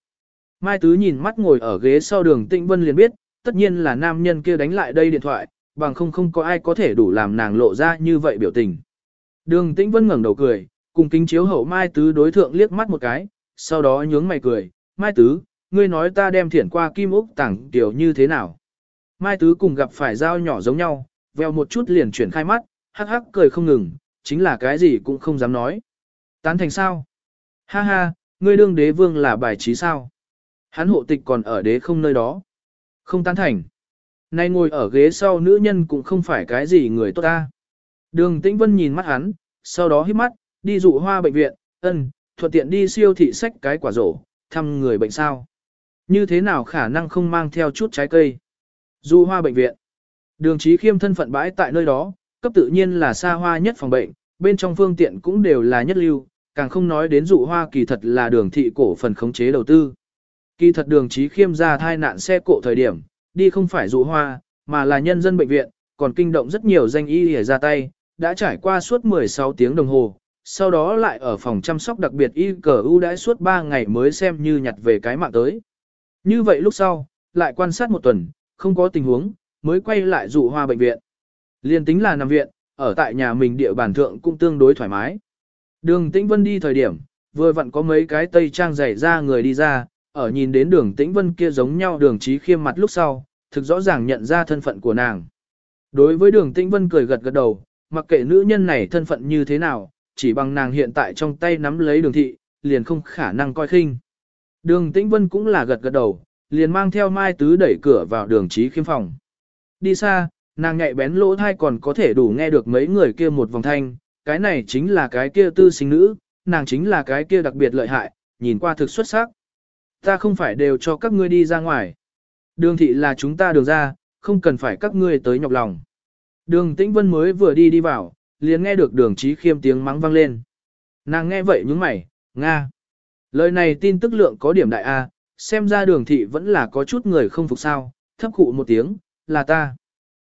Mai Tứ nhìn mắt ngồi ở ghế sau đường Tĩnh Vân liền biết, tất nhiên là nam nhân kia đánh lại đây điện thoại, bằng không không có ai có thể đủ làm nàng lộ ra như vậy biểu tình. Đường Tĩnh Vân ngẩng đầu cười, cùng kính chiếu hậu Mai Tứ đối thượng liếc mắt một cái, sau đó nhướng mày cười, Mai Tứ, ngươi nói ta đem thiển qua kim úc tảng tiểu như thế nào. Mai Tứ cùng gặp phải dao nhỏ giống nhau, veo một chút liền chuyển khai mắt, hắc hắc cười không ngừng, chính là cái gì cũng không dám nói. Tán thành sao? Ha ha, ngươi đương đế vương là bài trí sao? Hắn hộ tịch còn ở đế không nơi đó. Không tán thành. Nay ngồi ở ghế sau nữ nhân cũng không phải cái gì người tốt ta. Đường Tĩnh Vân nhìn mắt hắn, sau đó hít mắt, đi dụ hoa bệnh viện, ân, thuận tiện đi siêu thị sách cái quả rổ, thăm người bệnh sao. Như thế nào khả năng không mang theo chút trái cây. Dụ hoa bệnh viện. Đường trí khiêm thân phận bãi tại nơi đó, cấp tự nhiên là xa hoa nhất phòng bệnh, bên trong phương tiện cũng đều là nhất lưu, càng không nói đến dụ hoa kỳ thật là đường thị cổ phần khống chế đầu tư. Kỳ thật đường trí khiêm ra thai nạn xe cộ thời điểm, đi không phải dụ hoa, mà là nhân dân bệnh viện, còn kinh động rất nhiều danh y để ra tay, đã trải qua suốt 16 tiếng đồng hồ, sau đó lại ở phòng chăm sóc đặc biệt y cờ ưu đãi suốt 3 ngày mới xem như nhặt về cái mạng tới. Như vậy lúc sau, lại quan sát một tuần, không có tình huống, mới quay lại dụ hoa bệnh viện. Liên tính là nằm viện, ở tại nhà mình địa bàn thượng cũng tương đối thoải mái. Đường Tĩnh Vân đi thời điểm, vừa vặn có mấy cái tây trang rải ra người đi ra, ở nhìn đến đường Tĩnh Vân kia giống nhau đường trí khiêm mặt lúc sau, thực rõ ràng nhận ra thân phận của nàng. Đối với đường Tĩnh Vân cười gật gật đầu, mặc kệ nữ nhân này thân phận như thế nào, chỉ bằng nàng hiện tại trong tay nắm lấy đường thị, liền không khả năng coi khinh. Đường Tĩnh Vân cũng là gật gật đầu, liền mang theo Mai Tứ đẩy cửa vào đường trí khiêm phòng. Đi xa, nàng nhạy bén lỗ thai còn có thể đủ nghe được mấy người kia một vòng thanh, cái này chính là cái kia tư sinh nữ, nàng chính là cái kia đặc biệt lợi hại, nhìn qua thực xuất sắc. Ta không phải đều cho các ngươi đi ra ngoài. Đường thị là chúng ta đường ra, không cần phải các ngươi tới nhọc lòng. Đường Tĩnh Vân mới vừa đi đi vào, liền nghe được đường trí khiêm tiếng mắng vang lên. Nàng nghe vậy nhướng mày, Nga. Lời này tin tức lượng có điểm đại A, xem ra đường thị vẫn là có chút người không phục sao, thấp cụ một tiếng, là ta.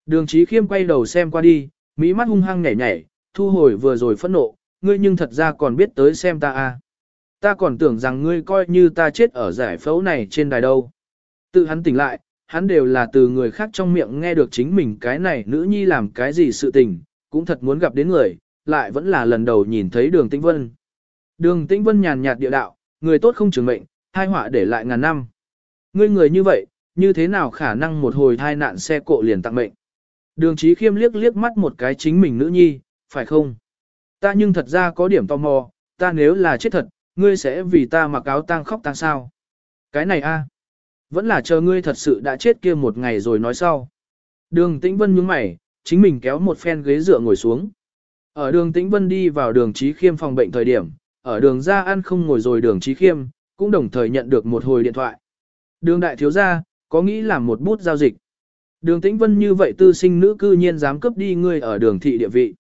Đường trí khiêm quay đầu xem qua đi, mỹ mắt hung hăng nhảy nhảy, thu hồi vừa rồi phẫn nộ, ngươi nhưng thật ra còn biết tới xem ta a. Ta còn tưởng rằng ngươi coi như ta chết ở giải phẫu này trên đài đâu. Tự hắn tỉnh lại, hắn đều là từ người khác trong miệng nghe được chính mình cái này nữ nhi làm cái gì sự tình, cũng thật muốn gặp đến người, lại vẫn là lần đầu nhìn thấy đường tĩnh vân. Đường tĩnh vân nhàn nhạt địa đạo, người tốt không trường mệnh, hai họa để lại ngàn năm. Ngươi người như vậy, như thế nào khả năng một hồi thai nạn xe cộ liền tặng mệnh. Đường trí khiêm liếc liếc mắt một cái chính mình nữ nhi, phải không? Ta nhưng thật ra có điểm tò mò, ta nếu là chết thật, ngươi sẽ vì ta mặc áo tang khóc tang sao? Cái này a, Vẫn là chờ ngươi thật sự đã chết kia một ngày rồi nói sau. Đường Tĩnh Vân nhướng mày, chính mình kéo một phen ghế dựa ngồi xuống. Ở đường Tĩnh Vân đi vào đường trí khiêm phòng bệnh thời điểm, ở đường ra ăn không ngồi rồi đường trí khiêm, cũng đồng thời nhận được một hồi điện thoại. Đường đại thiếu gia, có nghĩ làm một bút giao dịch. Đường Tĩnh Vân như vậy tư sinh nữ cư nhiên dám cướp đi ngươi ở đường thị địa vị.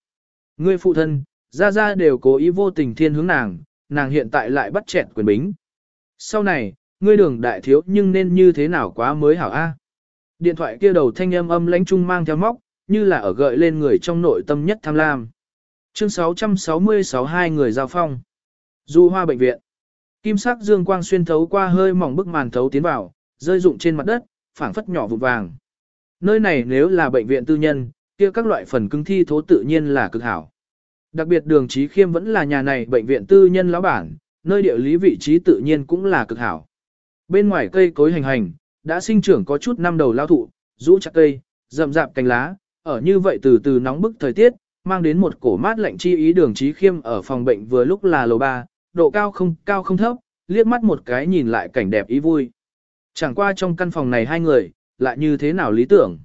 Ngươi phụ thân, ra ra đều cố ý vô tình thiên hướng nàng, nàng hiện tại lại bắt chẹt quyền bính. Sau này, ngươi đường đại thiếu nhưng nên như thế nào quá mới hảo a? Điện thoại kia đầu thanh âm âm lãnh trung mang theo móc, như là ở gợi lên người trong nội tâm nhất tham lam. Chương 666 hai người giao phong. Du hoa bệnh viện. Kim sắc dương quang xuyên thấu qua hơi mỏng bức màn thấu tiến vào, rơi rụng trên mặt đất, phảng phất nhỏ vụ vàng. Nơi này nếu là bệnh viện tư nhân, kia các loại phần cứng thi thố tự nhiên là cực hảo. Đặc biệt đường trí khiêm vẫn là nhà này bệnh viện tư nhân lão bản, nơi địa lý vị trí tự nhiên cũng là cực hảo. Bên ngoài cây cối hành hành, đã sinh trưởng có chút năm đầu lao thụ, rũ chặt cây, rậm rạp cành lá, ở như vậy từ từ nóng bức thời tiết, mang đến một cổ mát lạnh chi ý đường trí khiêm ở phòng bệnh vừa lúc là lầu 3, độ cao không cao không thấp, liếc mắt một cái nhìn lại cảnh đẹp ý vui. Chẳng qua trong căn phòng này hai người, lại như thế nào lý tưởng.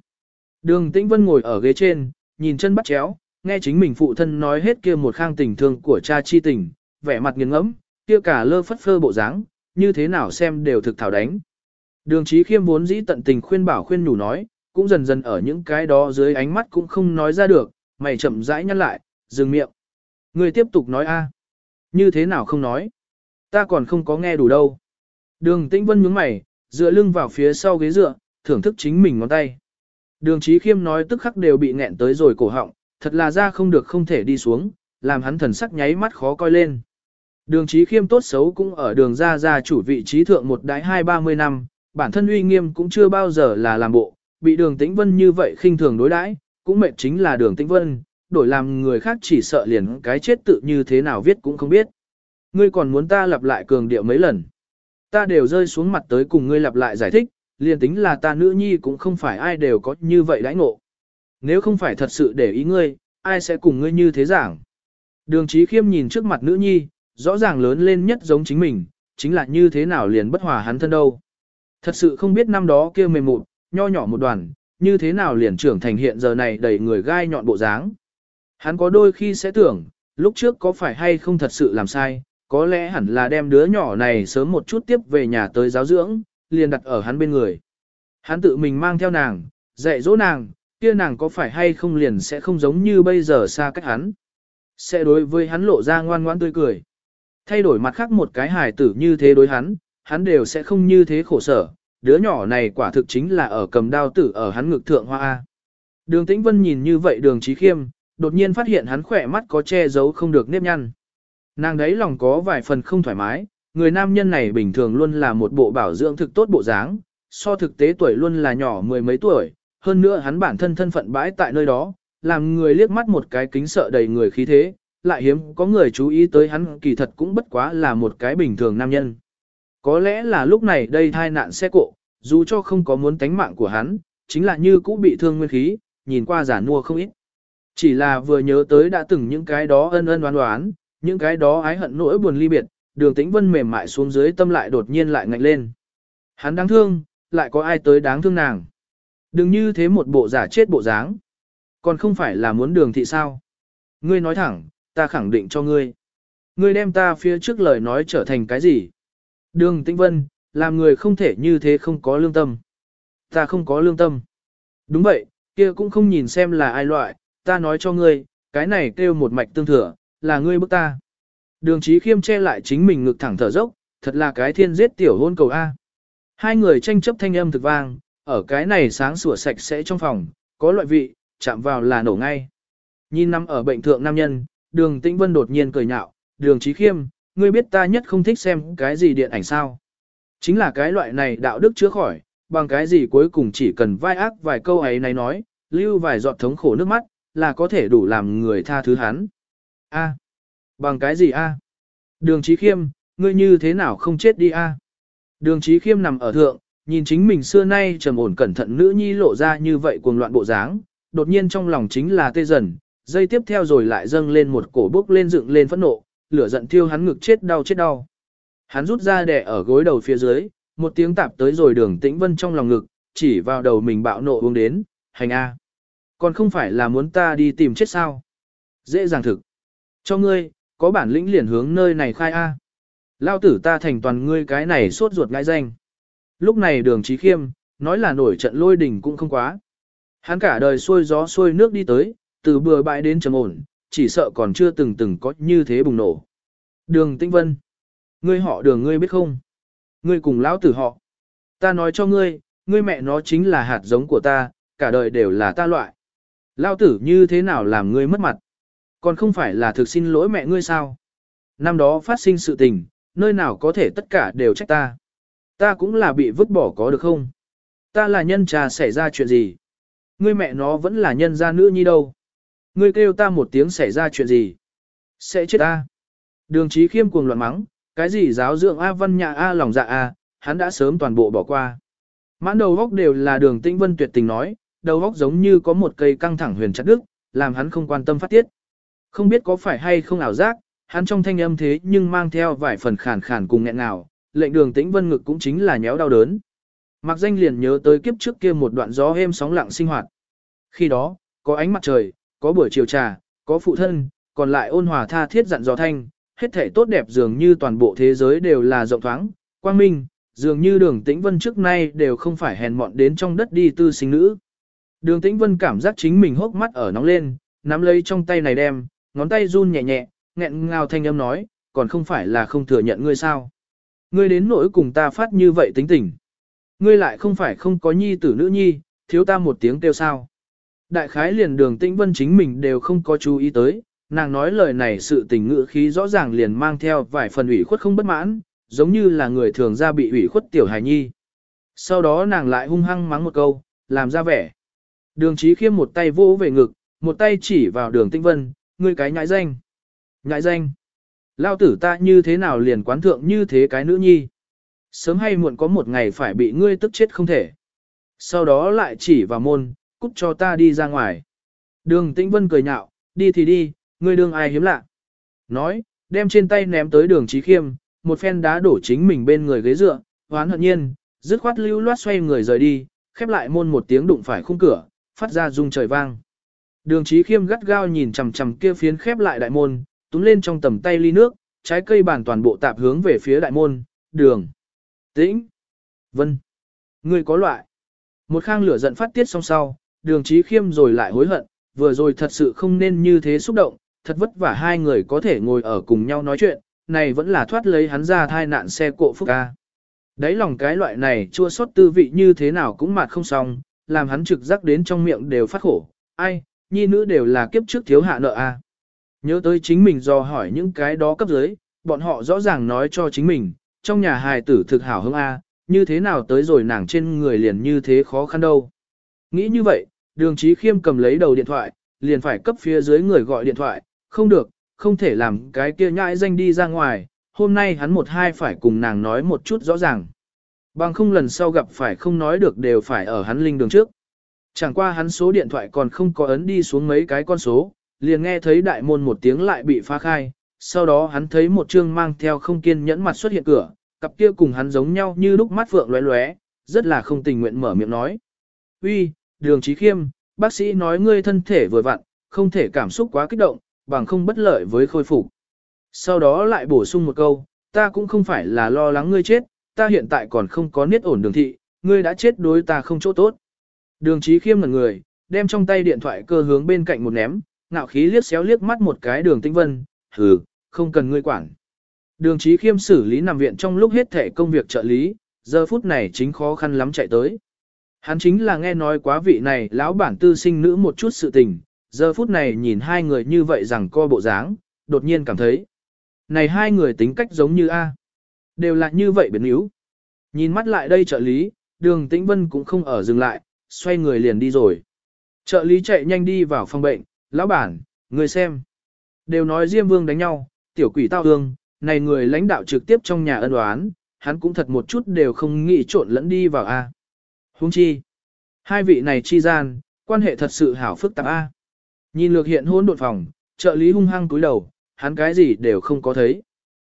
Đường Tĩnh Vân ngồi ở ghế trên, nhìn chân bắt chéo, nghe chính mình phụ thân nói hết kia một khang tình thương của cha chi tình, vẻ mặt nghiêng ngẫm, kia cả lơ phất phơ bộ dáng, như thế nào xem đều thực thảo đánh. Đường Chí khiêm vốn dĩ tận tình khuyên bảo khuyên nhủ nói, cũng dần dần ở những cái đó dưới ánh mắt cũng không nói ra được, mày chậm rãi nhăn lại, dừng miệng. Người tiếp tục nói a Như thế nào không nói? Ta còn không có nghe đủ đâu. Đường tĩnh vân nhướng mày, dựa lưng vào phía sau ghế dựa, thưởng thức chính mình ngón tay. Đường trí khiêm nói tức khắc đều bị nghẹn tới rồi cổ họng, thật là ra không được không thể đi xuống, làm hắn thần sắc nháy mắt khó coi lên. Đường trí khiêm tốt xấu cũng ở đường ra ra chủ vị trí thượng một đái hai ba mươi năm, bản thân uy nghiêm cũng chưa bao giờ là làm bộ, bị đường tĩnh vân như vậy khinh thường đối đãi, cũng mệt chính là đường tĩnh vân, đổi làm người khác chỉ sợ liền cái chết tự như thế nào viết cũng không biết. Ngươi còn muốn ta lặp lại cường điệu mấy lần. Ta đều rơi xuống mặt tới cùng ngươi lặp lại giải thích, liền tính là ta nữ nhi cũng không phải ai đều có như vậy đãi ngộ. Nếu không phải thật sự để ý ngươi, ai sẽ cùng ngươi như thế giảng. Đường trí khiêm nhìn trước mặt nữ nhi, rõ ràng lớn lên nhất giống chính mình, chính là như thế nào liền bất hòa hắn thân đâu. Thật sự không biết năm đó kia mềm mụn, nho nhỏ một đoàn, như thế nào liền trưởng thành hiện giờ này đầy người gai nhọn bộ dáng. Hắn có đôi khi sẽ tưởng, lúc trước có phải hay không thật sự làm sai, có lẽ hẳn là đem đứa nhỏ này sớm một chút tiếp về nhà tới giáo dưỡng, liền đặt ở hắn bên người. Hắn tự mình mang theo nàng, dạy dỗ nàng, kia nàng có phải hay không liền sẽ không giống như bây giờ xa cách hắn. Sẽ đối với hắn lộ ra ngoan ngoãn tươi cười. Thay đổi mặt khác một cái hài tử như thế đối hắn, hắn đều sẽ không như thế khổ sở. Đứa nhỏ này quả thực chính là ở cầm đao tử ở hắn ngực thượng hoa A. Đường Tĩnh Vân nhìn như vậy đường trí khiêm, đột nhiên phát hiện hắn khỏe mắt có che giấu không được nếp nhăn. Nàng đấy lòng có vài phần không thoải mái, người nam nhân này bình thường luôn là một bộ bảo dưỡng thực tốt bộ dáng, so thực tế tuổi luôn là nhỏ mười mấy tuổi, hơn nữa hắn bản thân thân phận bãi tại nơi đó, làm người liếc mắt một cái kính sợ đầy người khí thế, lại hiếm có người chú ý tới hắn kỳ thật cũng bất quá là một cái bình thường nam nhân. Có lẽ là lúc này đây thai nạn xe cộ, dù cho không có muốn tánh mạng của hắn, chính là như cũ bị thương nguyên khí, nhìn qua giả mua không ít. Chỉ là vừa nhớ tới đã từng những cái đó ân ân oán oán, những cái đó ái hận nỗi buồn ly biệt, đường tĩnh vân mềm mại xuống dưới tâm lại đột nhiên lại ngạnh lên. Hắn đáng thương, lại có ai tới đáng thương nàng. Đừng như thế một bộ giả chết bộ dáng. Còn không phải là muốn đường thị sao. Ngươi nói thẳng, ta khẳng định cho ngươi. Ngươi đem ta phía trước lời nói trở thành cái gì? Đường Tĩnh Vân, làm người không thể như thế không có lương tâm. Ta không có lương tâm. Đúng vậy, kia cũng không nhìn xem là ai loại, ta nói cho ngươi, cái này kêu một mạch tương thừa, là ngươi bức ta. Đường trí khiêm che lại chính mình ngực thẳng thở dốc, thật là cái thiên giết tiểu hôn cầu A. Hai người tranh chấp thanh âm thực vang, ở cái này sáng sủa sạch sẽ trong phòng, có loại vị, chạm vào là nổ ngay. Nhìn nằm ở bệnh thượng nam nhân, đường tĩnh vân đột nhiên cười nhạo, đường trí khiêm, ngươi biết ta nhất không thích xem cái gì điện ảnh sao. Chính là cái loại này đạo đức chữa khỏi, bằng cái gì cuối cùng chỉ cần vai ác vài câu ấy này nói, lưu vài giọt thống khổ nước mắt, là có thể đủ làm người tha thứ hắn. A. Bằng cái gì a? Đường Chí khiêm, ngươi như thế nào không chết đi a? Đường Chí khiêm nằm ở thượng, nhìn chính mình xưa nay trầm ổn cẩn thận nữ nhi lộ ra như vậy cuồng loạn bộ dáng, đột nhiên trong lòng chính là tê dần, dây tiếp theo rồi lại dâng lên một cổ bốc lên dựng lên phẫn nộ, lửa giận thiêu hắn ngực chết đau chết đau. Hắn rút ra đẻ ở gối đầu phía dưới, một tiếng tạp tới rồi đường tĩnh vân trong lòng ngực, chỉ vào đầu mình bạo nộ uống đến, hành a. Còn không phải là muốn ta đi tìm chết sao? Dễ dàng thực. Cho ngươi, có bản lĩnh liền hướng nơi này khai a. Lao tử ta thành toàn ngươi cái này suốt ruột ngãi danh. Lúc này đường trí khiêm, nói là nổi trận lôi đình cũng không quá. Hắn cả đời xuôi gió xuôi nước đi tới, từ bừa bãi đến trầm ổn, chỉ sợ còn chưa từng từng có như thế bùng nổ. Đường Tĩnh Vân. Ngươi họ đường ngươi biết không? Ngươi cùng lão tử họ. Ta nói cho ngươi, ngươi mẹ nó chính là hạt giống của ta, cả đời đều là ta loại. lao tử như thế nào làm ngươi mất mặt? Còn không phải là thực xin lỗi mẹ ngươi sao? Năm đó phát sinh sự tình, nơi nào có thể tất cả đều trách ta. Ta cũng là bị vứt bỏ có được không? Ta là nhân trà xảy ra chuyện gì? Ngươi mẹ nó vẫn là nhân gia nữ nhi đâu? Ngươi kêu ta một tiếng xảy ra chuyện gì? Sẽ chết ta. Đường trí khiêm cuồng loạn mắng, cái gì giáo dưỡng A văn nhạ A lòng dạ A, hắn đã sớm toàn bộ bỏ qua. Mãn đầu góc đều là đường tĩnh vân tuyệt tình nói, đầu góc giống như có một cây căng thẳng huyền chặt đứt, làm hắn không quan tâm phát tiết. Không biết có phải hay không ảo giác, hắn trong thanh âm thế nhưng mang theo vài phần khàn khàn cùng nghẹn nào, lệnh đường tĩnh vân ngực cũng chính là nhéo đau đớn. Mặc danh liền nhớ tới kiếp trước kia một đoạn gió êm sóng lặng sinh hoạt. Khi đó, có ánh mặt trời, có buổi chiều trà, có phụ thân, còn lại ôn hòa tha thiết dặn dò thanh, hết thể tốt đẹp dường như toàn bộ thế giới đều là rộng thoáng, quang minh, dường như đường tĩnh vân trước nay đều không phải hèn mọn đến trong đất đi tư sinh nữ. Đường tĩnh vân cảm giác chính mình hốc mắt ở nóng lên, nắm lấy trong tay này đem, ngón tay run nhẹ nhẹ, nghẹn ngào thanh âm nói, còn không phải là không thừa nhận ngươi sao. Ngươi đến nỗi cùng ta phát như vậy tính tình. Ngươi lại không phải không có nhi tử nữ nhi, thiếu ta một tiếng kêu sao. Đại khái liền đường tĩnh vân chính mình đều không có chú ý tới, nàng nói lời này sự tình ngữ khí rõ ràng liền mang theo vài phần ủy khuất không bất mãn, giống như là người thường ra bị ủy khuất tiểu hài nhi. Sau đó nàng lại hung hăng mắng một câu, làm ra vẻ. Đường trí khiêm một tay vỗ về ngực, một tay chỉ vào đường tĩnh vân, ngươi cái nhãi danh. Nhãi danh. Lao tử ta như thế nào liền quán thượng như thế cái nữ nhi. Sớm hay muộn có một ngày phải bị ngươi tức chết không thể. Sau đó lại chỉ vào môn, cút cho ta đi ra ngoài. Đường tĩnh vân cười nhạo, đi thì đi, ngươi đương ai hiếm lạ. Nói, đem trên tay ném tới đường trí khiêm, một phen đá đổ chính mình bên người ghế dựa, hoán hận nhiên, dứt khoát lưu loát xoay người rời đi, khép lại môn một tiếng đụng phải khung cửa, phát ra rung trời vang. Đường trí khiêm gắt gao nhìn chằm chằm kia phiến khép lại đại môn, túm lên trong tầm tay ly nước, trái cây bản toàn bộ tạp hướng về phía đại môn, đường. Tĩnh. Vân. người có loại. Một khang lửa giận phát tiết xong sau, đường trí khiêm rồi lại hối hận, vừa rồi thật sự không nên như thế xúc động, thật vất vả hai người có thể ngồi ở cùng nhau nói chuyện, này vẫn là thoát lấy hắn ra thai nạn xe cộ phúc ca. Đấy lòng cái loại này chua xót tư vị như thế nào cũng mạt không xong, làm hắn trực giác đến trong miệng đều phát khổ, ai, nhi nữ đều là kiếp trước thiếu hạ nợ a. Nhớ tới chính mình do hỏi những cái đó cấp dưới, bọn họ rõ ràng nói cho chính mình, trong nhà hài tử thực hảo hứng a, như thế nào tới rồi nàng trên người liền như thế khó khăn đâu. Nghĩ như vậy, đường trí khiêm cầm lấy đầu điện thoại, liền phải cấp phía dưới người gọi điện thoại, không được, không thể làm cái kia nhãi danh đi ra ngoài, hôm nay hắn một hai phải cùng nàng nói một chút rõ ràng. Bằng không lần sau gặp phải không nói được đều phải ở hắn linh đường trước. Chẳng qua hắn số điện thoại còn không có ấn đi xuống mấy cái con số, liền nghe thấy đại môn một tiếng lại bị phá khai, sau đó hắn thấy một trương mang theo không kiên nhẫn mặt xuất hiện cửa, cặp kia cùng hắn giống nhau như lúc mắt phượng lóe lóe, rất là không tình nguyện mở miệng nói. Uy, đường trí khiêm, bác sĩ nói ngươi thân thể vừa vặn, không thể cảm xúc quá kích động, bằng không bất lợi với khôi phục. Sau đó lại bổ sung một câu, ta cũng không phải là lo lắng ngươi chết, ta hiện tại còn không có niết ổn đường thị, ngươi đã chết đối ta không chỗ tốt. Đường trí khiêm ngẩn người, đem trong tay điện thoại cơ hướng bên cạnh một ném, ngạo khí liếc xéo liếc mắt một cái đường tinh vân, hừ, không cần ngươi quản. Đường trí khiêm xử lý nằm viện trong lúc hết thể công việc trợ lý, giờ phút này chính khó khăn lắm chạy tới. Hắn chính là nghe nói quá vị này lão bản tư sinh nữ một chút sự tình, giờ phút này nhìn hai người như vậy rằng co bộ dáng, đột nhiên cảm thấy. Này hai người tính cách giống như A. Đều là như vậy biến yếu. Nhìn mắt lại đây trợ lý, đường tĩnh vân cũng không ở dừng lại, xoay người liền đi rồi. Trợ lý chạy nhanh đi vào phòng bệnh, lão bản, người xem. Đều nói Diêm Vương đánh nhau, tiểu quỷ tao hương, này người lãnh đạo trực tiếp trong nhà ân oán, hắn cũng thật một chút đều không nghĩ trộn lẫn đi vào A. Huống chi. Hai vị này chi gian, quan hệ thật sự hảo phức tạp A. Nhìn lược hiện hôn đột phòng, trợ lý hung hăng cúi đầu, hắn cái gì đều không có thấy.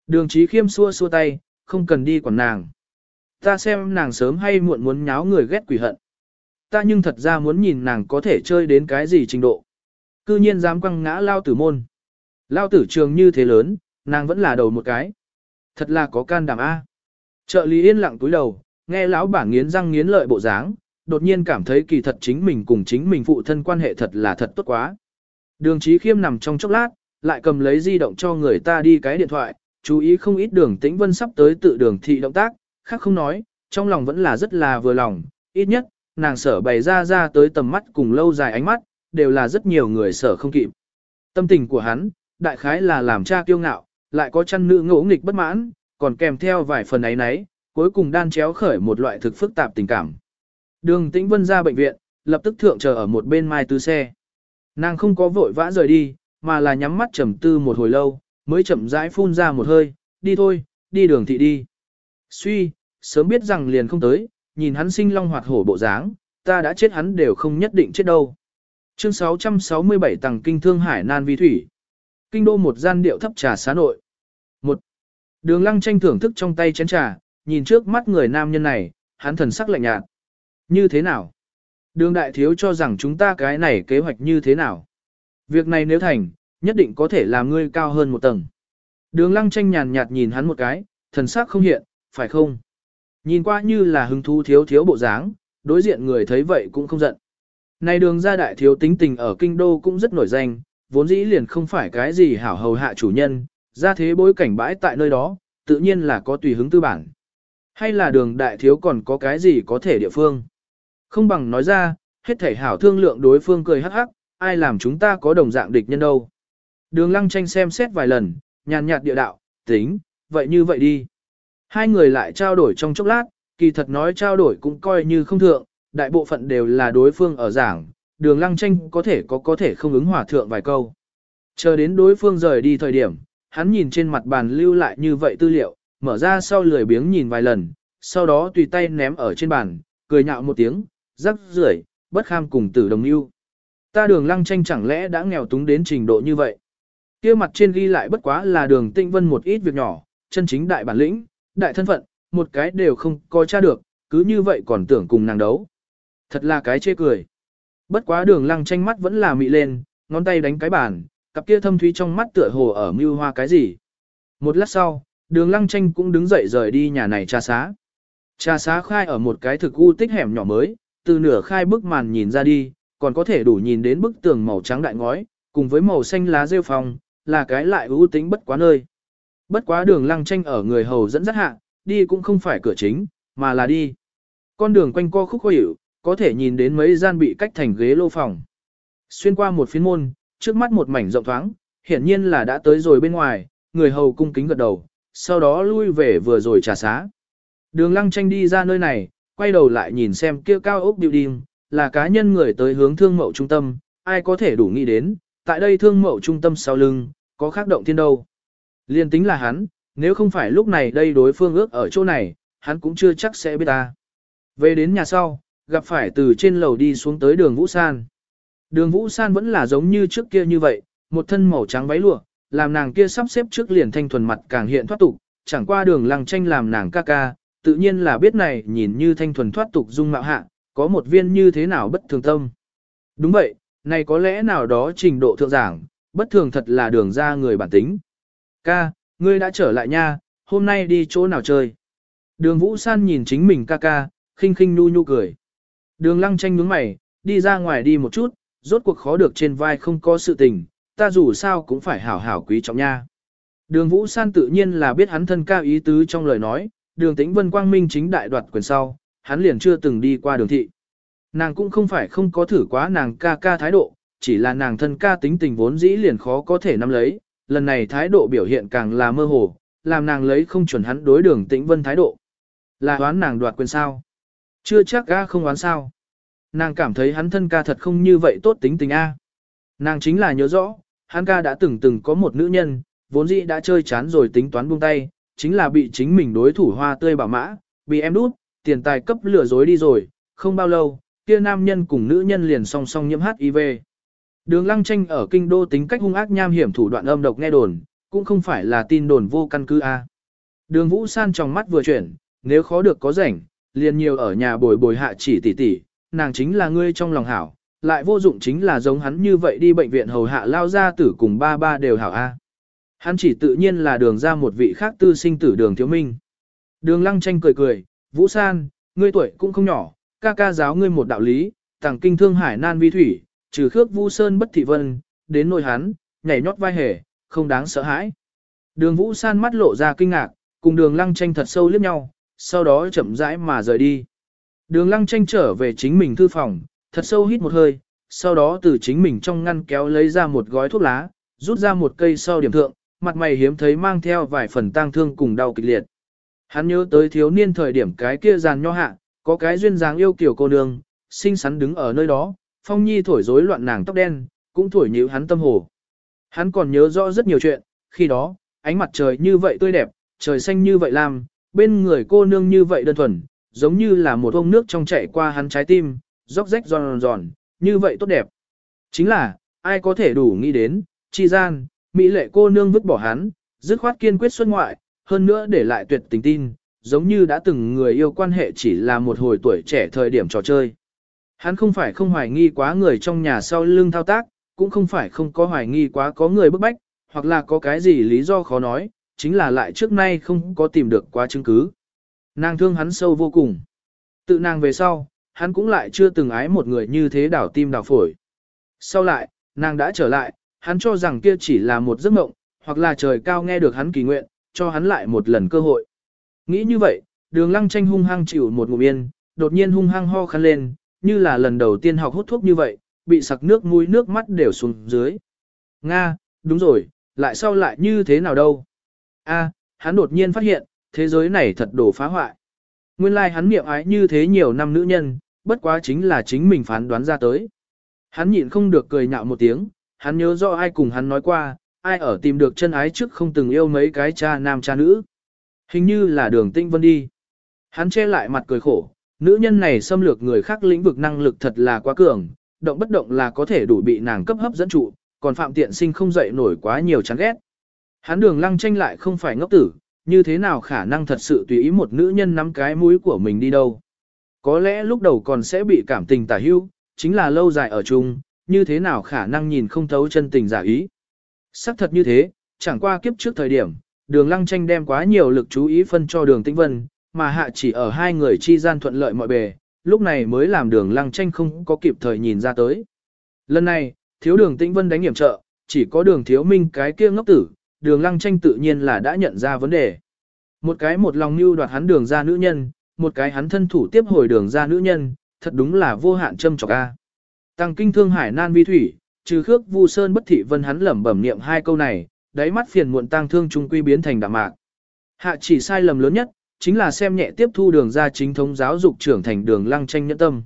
Đường trí khiêm xua xua tay, không cần đi quản nàng. Ta xem nàng sớm hay muộn muốn nháo người ghét quỷ hận. Ta nhưng thật ra muốn nhìn nàng có thể chơi đến cái gì trình độ. Cư nhiên dám quăng ngã lao tử môn. Lao tử trường như thế lớn, nàng vẫn là đầu một cái. Thật là có can đảm A. Trợ lý yên lặng túi đầu, nghe lão bản nghiến răng nghiến lợi bộ dáng, đột nhiên cảm thấy kỳ thật chính mình cùng chính mình phụ thân quan hệ thật là thật tốt quá. Đường trí khiêm nằm trong chốc lát, lại cầm lấy di động cho người ta đi cái điện thoại, chú ý không ít đường tĩnh vân sắp tới tự đường thị động tác, khác không nói, trong lòng vẫn là rất là vừa lòng, ít nhất, nàng sở bày ra ra tới tầm mắt cùng lâu dài ánh mắt, đều là rất nhiều người sở không kịp. Tâm tình của hắn, đại khái là làm cha kiêu ngạo, lại có chăn nữ ngỗ nghịch bất mãn, còn kèm theo vài phần ấy nấy, cuối cùng đan chéo khởi một loại thực phức tạp tình cảm. Đường Tĩnh Vân ra bệnh viện, lập tức thượng chờ ở một bên mai tư xe. Nàng không có vội vã rời đi, mà là nhắm mắt trầm tư một hồi lâu, mới chậm rãi phun ra một hơi, đi thôi, đi đường thị đi. Suy, sớm biết rằng liền không tới, nhìn hắn sinh long hoạt hổ bộ dáng, ta đã chết hắn đều không nhất định chết đâu. Chương 667 tầng kinh thương hải nan vi thủy. Kinh đô một gian điệu thấp trà xá nội. Một. Đường lăng tranh thưởng thức trong tay chén trà, nhìn trước mắt người nam nhân này, hắn thần sắc lạnh nhạt. Như thế nào? Đường đại thiếu cho rằng chúng ta cái này kế hoạch như thế nào? Việc này nếu thành, nhất định có thể làm ngươi cao hơn một tầng. Đường lăng tranh nhàn nhạt nhìn hắn một cái, thần sắc không hiện, phải không? Nhìn qua như là hứng thú thiếu thiếu bộ dáng, đối diện người thấy vậy cũng không giận. Này đường gia đại thiếu tính tình ở kinh đô cũng rất nổi danh, vốn dĩ liền không phải cái gì hảo hầu hạ chủ nhân, ra thế bối cảnh bãi tại nơi đó, tự nhiên là có tùy hứng tư bản. Hay là đường đại thiếu còn có cái gì có thể địa phương? Không bằng nói ra, hết thể hảo thương lượng đối phương cười hắc hắc, ai làm chúng ta có đồng dạng địch nhân đâu. Đường lăng tranh xem xét vài lần, nhàn nhạt địa đạo, tính, vậy như vậy đi. Hai người lại trao đổi trong chốc lát, kỳ thật nói trao đổi cũng coi như không thượng, đại bộ phận đều là đối phương ở giảng, đường lăng tranh có thể có có thể không ứng hòa thượng vài câu. Chờ đến đối phương rời đi thời điểm, hắn nhìn trên mặt bàn lưu lại như vậy tư liệu, mở ra sau lười biếng nhìn vài lần, sau đó tùy tay ném ở trên bàn, cười nhạo một tiếng, rắc rưởi, bất kham cùng tử đồng yêu. Ta đường lăng tranh chẳng lẽ đã nghèo túng đến trình độ như vậy. kia mặt trên ghi lại bất quá là đường tinh vân một ít việc nhỏ, chân chính đại bản lĩnh, đại thân phận, một cái đều không coi tra được, cứ như vậy còn tưởng cùng nàng đấu. Thật là cái chê cười. Bất quá đường lăng tranh mắt vẫn là mị lên, ngón tay đánh cái bàn, cặp kia thâm thúy trong mắt tựa hồ ở mưu hoa cái gì. Một lát sau, đường lăng tranh cũng đứng dậy rời đi nhà này trà xá. Trà xá khai ở một cái thực u tích hẻm nhỏ mới, từ nửa khai bức màn nhìn ra đi, còn có thể đủ nhìn đến bức tường màu trắng đại ngói, cùng với màu xanh lá rêu phong, là cái lại ưu tính bất quá nơi. Bất quá đường lăng tranh ở người hầu dẫn dắt hạ, đi cũng không phải cửa chính, mà là đi. Con đường quanh co khúc khuỷu, có thể nhìn đến mấy gian bị cách thành ghế lô phòng. Xuyên qua một phiến môn, trước mắt một mảnh rộng thoáng, hiển nhiên là đã tới rồi bên ngoài, người hầu cung kính gật đầu, sau đó lui về vừa rồi trà xá. Đường lăng tranh đi ra nơi này, quay đầu lại nhìn xem kia cao ốc building, là cá nhân người tới hướng thương mậu trung tâm, ai có thể đủ nghĩ đến, tại đây thương mậu trung tâm sau lưng, có khác động thiên đâu. Liên tính là hắn, nếu không phải lúc này đây đối phương ước ở chỗ này, hắn cũng chưa chắc sẽ biết ta. Về đến nhà sau, gặp phải từ trên lầu đi xuống tới đường Vũ San. Đường Vũ San vẫn là giống như trước kia như vậy, một thân màu trắng váy lụa, làm nàng kia sắp xếp trước liền thanh thuần mặt càng hiện thoát tục, chẳng qua đường lăng tranh làm nàng ca ca, tự nhiên là biết này nhìn như thanh thuần thoát tục dung mạo hạ, có một viên như thế nào bất thường tâm. Đúng vậy, này có lẽ nào đó trình độ thượng giảng, bất thường thật là đường ra người bản tính. Ca, ngươi đã trở lại nha, hôm nay đi chỗ nào chơi? Đường Vũ San nhìn chính mình ca ca, khinh khinh nu nhu cười. Đường lăng tranh nhướng mày, đi ra ngoài đi một chút, rốt cuộc khó được trên vai không có sự tình, ta dù sao cũng phải hảo hảo quý trọng nha. Đường Vũ San tự nhiên là biết hắn thân ca ý tứ trong lời nói, đường tĩnh vân quang minh chính đại đoạt quyền sau, hắn liền chưa từng đi qua đường thị. Nàng cũng không phải không có thử quá nàng ca ca thái độ, chỉ là nàng thân ca tính tình vốn dĩ liền khó có thể nắm lấy, lần này thái độ biểu hiện càng là mơ hồ, làm nàng lấy không chuẩn hắn đối đường tĩnh vân thái độ. Là đoán nàng đoạt quyền sao? Chưa chắc ga không đoán sao. Nàng cảm thấy hắn thân ca thật không như vậy tốt tính tình A. Nàng chính là nhớ rõ, hắn ca đã từng từng có một nữ nhân, vốn dĩ đã chơi chán rồi tính toán buông tay, chính là bị chính mình đối thủ hoa tươi bảo mã, bị em đút, tiền tài cấp lừa dối đi rồi, không bao lâu, kia nam nhân cùng nữ nhân liền song song nhiễm HIV. Đường lăng tranh ở kinh đô tính cách hung ác nham hiểm thủ đoạn âm độc nghe đồn, cũng không phải là tin đồn vô căn cứ A. Đường Vũ San trong mắt vừa chuyển, nếu khó được có rảnh, liền nhiều ở nhà bồi bồi hạ chỉ tỷ tỷ, nàng chính là ngươi trong lòng hảo, lại vô dụng chính là giống hắn như vậy đi bệnh viện hầu hạ lao ra tử cùng ba ba đều hảo A. Hắn chỉ tự nhiên là đường ra một vị khác tư sinh tử đường thiếu minh. Đường lăng tranh cười cười, Vũ San, ngươi tuổi cũng không nhỏ, ca ca giáo ngươi một đạo lý, tàng kinh thương hải nan vi thủy, trừ khước vu sơn bất thị vân, đến nội hắn, nhảy nhót vai hề, không đáng sợ hãi. Đường Vũ San mắt lộ ra kinh ngạc, cùng đường lăng tranh thật sâu liếc nhau, sau đó chậm rãi mà rời đi. Đường lăng tranh trở về chính mình thư phòng, thật sâu hít một hơi, sau đó từ chính mình trong ngăn kéo lấy ra một gói thuốc lá, rút ra một cây sau điểm thượng, mặt mày hiếm thấy mang theo vài phần tang thương cùng đau kịch liệt. Hắn nhớ tới thiếu niên thời điểm cái kia giàn nho hạ, có cái duyên dáng yêu kiểu cô nương, xinh xắn đứng ở nơi đó, phong nhi thổi rối loạn nàng tóc đen, cũng thổi nhíu hắn tâm hồ. Hắn còn nhớ rõ rất nhiều chuyện, khi đó, ánh mặt trời như vậy tươi đẹp, trời xanh như vậy lam, bên người cô nương như vậy đơn thuần, giống như là một ông nước trong chảy qua hắn trái tim, róc rách giòn giòn, như vậy tốt đẹp. Chính là, ai có thể đủ nghĩ đến, chi gian, mỹ lệ cô nương vứt bỏ hắn, dứt khoát kiên quyết xuất ngoại, hơn nữa để lại tuyệt tình tin, giống như đã từng người yêu quan hệ chỉ là một hồi tuổi trẻ thời điểm trò chơi. Hắn không phải không hoài nghi quá người trong nhà sau lưng thao tác, cũng không phải không có hoài nghi quá có người bức bách, hoặc là có cái gì lý do khó nói, chính là lại trước nay không có tìm được quá chứng cứ. Nàng thương hắn sâu vô cùng. Tự nàng về sau, hắn cũng lại chưa từng ái một người như thế đảo tim đảo phổi. Sau lại, nàng đã trở lại, hắn cho rằng kia chỉ là một giấc mộng, hoặc là trời cao nghe được hắn kỳ nguyện, cho hắn lại một lần cơ hội. Nghĩ như vậy, đường lăng tranh hung hăng chịu một ngụm yên, đột nhiên hung hăng ho khăn lên, như là lần đầu tiên học hút thuốc như vậy, bị sặc nước mũi nước mắt đều xuống dưới. Nga, đúng rồi, lại sau lại như thế nào đâu? A, hắn đột nhiên phát hiện, thế giới này thật đổ phá hoại. Nguyên lai like hắn miệng ái như thế nhiều năm nữ nhân, bất quá chính là chính mình phán đoán ra tới. Hắn nhịn không được cười nhạo một tiếng, hắn nhớ rõ ai cùng hắn nói qua, ai ở tìm được chân ái trước không từng yêu mấy cái cha nam cha nữ. Hình như là đường tinh vân đi. Hắn che lại mặt cười khổ, nữ nhân này xâm lược người khác lĩnh vực năng lực thật là quá cường, động bất động là có thể đủ bị nàng cấp hấp dẫn trụ, còn phạm tiện sinh không dậy nổi quá nhiều chán ghét. Hắn đường lăng tranh lại không phải ngốc tử, như thế nào khả năng thật sự tùy ý một nữ nhân nắm cái mũi của mình đi đâu. Có lẽ lúc đầu còn sẽ bị cảm tình tả hưu, chính là lâu dài ở chung, như thế nào khả năng nhìn không thấu chân tình giả ý. Sắc thật như thế, chẳng qua kiếp trước thời điểm, đường lăng tranh đem quá nhiều lực chú ý phân cho đường tĩnh vân, mà hạ chỉ ở hai người chi gian thuận lợi mọi bề, lúc này mới làm đường lăng tranh không có kịp thời nhìn ra tới. Lần này, thiếu đường tĩnh vân đánh hiểm trợ, chỉ có đường thiếu minh cái kia ngốc tử, đường lăng tranh tự nhiên là đã nhận ra vấn đề. Một cái một lòng mưu đoạt hắn đường ra nữ nhân, một cái hắn thân thủ tiếp hồi đường ra nữ nhân, thật đúng là vô hạn châm trọc a. Tăng kinh thương hải nan vi thủy, trừ khước vu sơn bất thị vân hắn lẩm bẩm niệm hai câu này, đáy mắt phiền muộn tăng thương trung quy biến thành đạm mạc. Hạ chỉ sai lầm lớn nhất, chính là xem nhẹ tiếp thu đường ra chính thống giáo dục trưởng thành đường lăng tranh nhẫn tâm.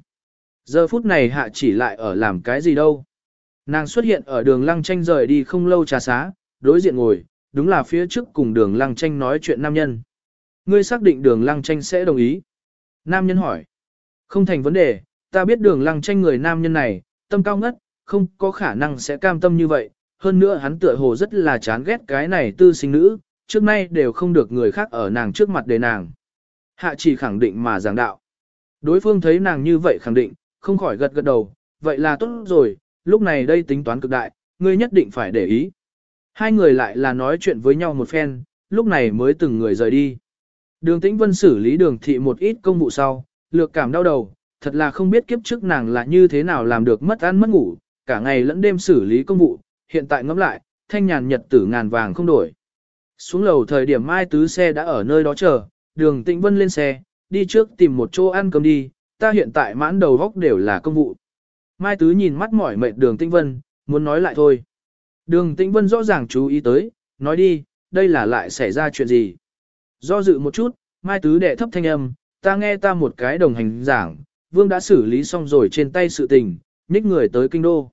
Giờ phút này hạ chỉ lại ở làm cái gì đâu. Nàng xuất hiện ở đường lăng tranh rời đi không lâu trà xá, đối diện ngồi, đúng là phía trước cùng đường lăng tranh nói chuyện nam nhân. Ngươi xác định đường lăng tranh sẽ đồng ý. Nam nhân hỏi. Không thành vấn đề, ta biết đường lăng tranh người nam nhân này, tâm cao ngất, không có khả năng sẽ cam tâm như vậy. Hơn nữa hắn tựa hồ rất là chán ghét cái này tư sinh nữ, trước nay đều không được người khác ở nàng trước mặt để nàng. Hạ chỉ khẳng định mà giảng đạo. Đối phương thấy nàng như vậy khẳng định, không khỏi gật gật đầu, vậy là tốt rồi, lúc này đây tính toán cực đại, ngươi nhất định phải để ý. Hai người lại là nói chuyện với nhau một phen, lúc này mới từng người rời đi. Đường Tĩnh Vân xử lý đường thị một ít công vụ sau, lược cảm đau đầu, thật là không biết kiếp trước nàng là như thế nào làm được mất ăn mất ngủ, cả ngày lẫn đêm xử lý công vụ, hiện tại ngẫm lại, thanh nhàn nhật tử ngàn vàng không đổi. Xuống lầu thời điểm Mai Tứ xe đã ở nơi đó chờ, đường Tịnh Vân lên xe, đi trước tìm một chỗ ăn cơm đi, ta hiện tại mãn đầu góc đều là công vụ. Mai Tứ nhìn mắt mỏi mệt đường Tĩnh Vân, muốn nói lại thôi. Đường Tĩnh Vân rõ ràng chú ý tới, nói đi, đây là lại xảy ra chuyện gì. Do dự một chút, Mai Tứ đệ thấp thanh âm, ta nghe ta một cái đồng hành giảng, Vương đã xử lý xong rồi trên tay sự tình, nhích người tới kinh đô.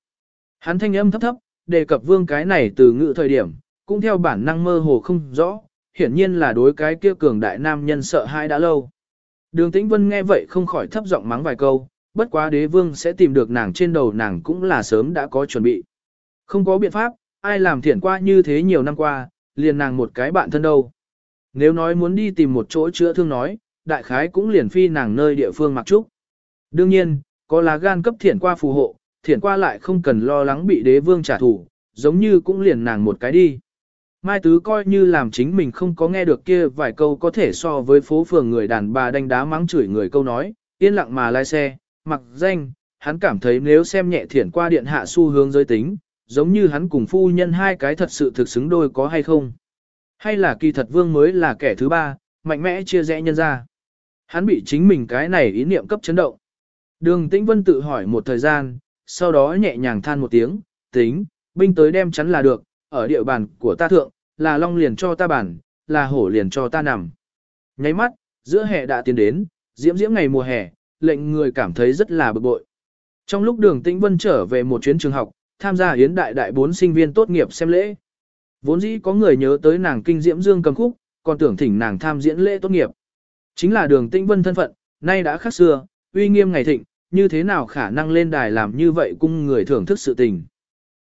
Hắn thanh âm thấp thấp, đề cập Vương cái này từ ngữ thời điểm, cũng theo bản năng mơ hồ không rõ, hiển nhiên là đối cái kia cường đại nam nhân sợ hãi đã lâu. Đường Tĩnh Vân nghe vậy không khỏi thấp giọng mắng vài câu, bất quá đế vương sẽ tìm được nàng trên đầu nàng cũng là sớm đã có chuẩn bị. Không có biện pháp, ai làm thiện qua như thế nhiều năm qua, liền nàng một cái bạn thân đâu. Nếu nói muốn đi tìm một chỗ chữa thương nói, đại khái cũng liền phi nàng nơi địa phương mặc trúc. Đương nhiên, có lá gan cấp thiện qua phù hộ, thiện qua lại không cần lo lắng bị đế vương trả thù, giống như cũng liền nàng một cái đi. Mai Tứ coi như làm chính mình không có nghe được kia vài câu có thể so với phố phường người đàn bà đánh đá mắng chửi người câu nói, yên lặng mà lái xe, mặc danh, hắn cảm thấy nếu xem nhẹ thiển qua điện hạ xu hướng giới tính, giống như hắn cùng phu nhân hai cái thật sự thực xứng đôi có hay không. Hay là kỳ thật vương mới là kẻ thứ ba, mạnh mẽ chia rẽ nhân ra. Hắn bị chính mình cái này ý niệm cấp chấn động. Đường Tĩnh Vân tự hỏi một thời gian, sau đó nhẹ nhàng than một tiếng, tính, binh tới đem chắn là được, ở địa bàn của ta thượng, là long liền cho ta bản, là hổ liền cho ta nằm. Nháy mắt, giữa hè đã tiến đến, diễm diễm ngày mùa hè, lệnh người cảm thấy rất là bực bội. Trong lúc đường Tĩnh Vân trở về một chuyến trường học, tham gia hiến đại đại bốn sinh viên tốt nghiệp xem lễ. Vốn dĩ có người nhớ tới nàng kinh diễm dương cầm khúc, còn tưởng thỉnh nàng tham diễn lễ tốt nghiệp. Chính là đường Tĩnh Vân thân phận, nay đã khác xưa, uy nghiêm ngày thịnh, như thế nào khả năng lên đài làm như vậy cung người thưởng thức sự tình.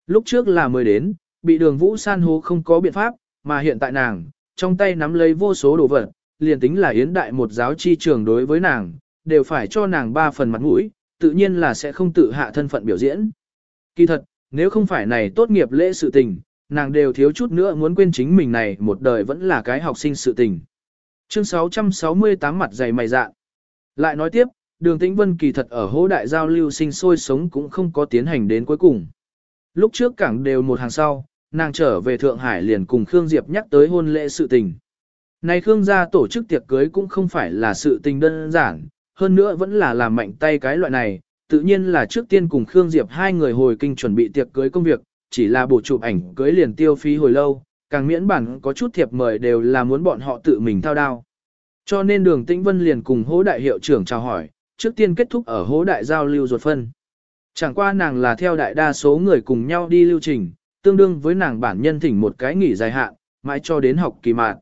Lúc trước là mới đến, bị đường vũ san hô không có biện pháp, mà hiện tại nàng, trong tay nắm lấy vô số đồ vật, liền tính là yến đại một giáo chi trường đối với nàng, đều phải cho nàng ba phần mặt mũi, tự nhiên là sẽ không tự hạ thân phận biểu diễn. Kỳ thật, nếu không phải này tốt nghiệp lễ sự tình, nàng đều thiếu chút nữa muốn quên chính mình này một đời vẫn là cái học sinh sự tình. Chương 668 mặt dày mày dạ. Lại nói tiếp, đường tĩnh vân kỳ thật ở hố đại giao lưu sinh sôi sống cũng không có tiến hành đến cuối cùng. Lúc trước cảng đều một hàng sau, nàng trở về Thượng Hải liền cùng Khương Diệp nhắc tới hôn lễ sự tình. Này Khương gia tổ chức tiệc cưới cũng không phải là sự tình đơn giản, hơn nữa vẫn là làm mạnh tay cái loại này, tự nhiên là trước tiên cùng Khương Diệp hai người hồi kinh chuẩn bị tiệc cưới công việc, chỉ là bộ chụp ảnh cưới liền tiêu phí hồi lâu, càng miễn bản có chút thiệp mời đều là muốn bọn họ tự mình thao đao. Cho nên đường Tĩnh Vân liền cùng hố đại hiệu trưởng chào hỏi, trước tiên kết thúc ở hố đại giao lưu ruột phân. Chẳng qua nàng là theo đại đa số người cùng nhau đi lưu trình, tương đương với nàng bản nhân thỉnh một cái nghỉ dài hạn, mãi cho đến học kỳ mạn.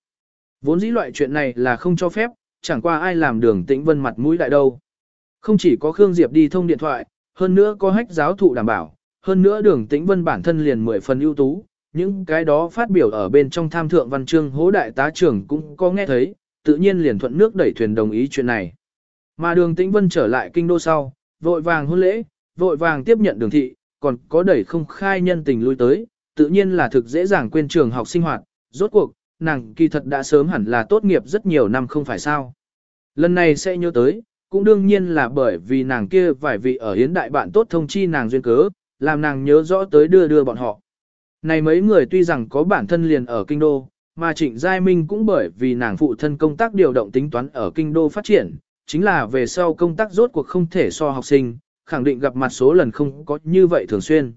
Vốn dĩ loại chuyện này là không cho phép, chẳng qua ai làm đường tĩnh vân mặt mũi đại đâu. Không chỉ có Khương Diệp đi thông điện thoại, hơn nữa có hách giáo thụ đảm bảo, hơn nữa đường tĩnh vân bản thân liền mười phần ưu tú, những cái đó phát biểu ở bên trong tham thượng văn chương hố đại tá trưởng cũng có nghe thấy, tự nhiên liền thuận nước đẩy thuyền đồng ý chuyện này. Mà đường tĩnh vân trở lại kinh đô sau, vội vàng hôn lễ, vội vàng tiếp nhận đường thị, còn có đẩy không khai nhân tình lui tới, tự nhiên là thực dễ dàng quên trường học sinh hoạt, rốt cuộc, nàng kỳ thật đã sớm hẳn là tốt nghiệp rất nhiều năm không phải sao. Lần này sẽ nhớ tới, cũng đương nhiên là bởi vì nàng kia vài vị ở hiến đại bạn tốt thông chi nàng duyên cớ, làm nàng nhớ rõ tới đưa đưa bọn họ. Này mấy người tuy rằng có bản thân liền ở kinh đô, mà Trịnh Giai Minh cũng bởi vì nàng phụ thân công tác điều động tính toán ở kinh đô phát triển, chính là về sau công tác rốt cuộc không thể so học sinh, khẳng định gặp mặt số lần không có như vậy thường xuyên.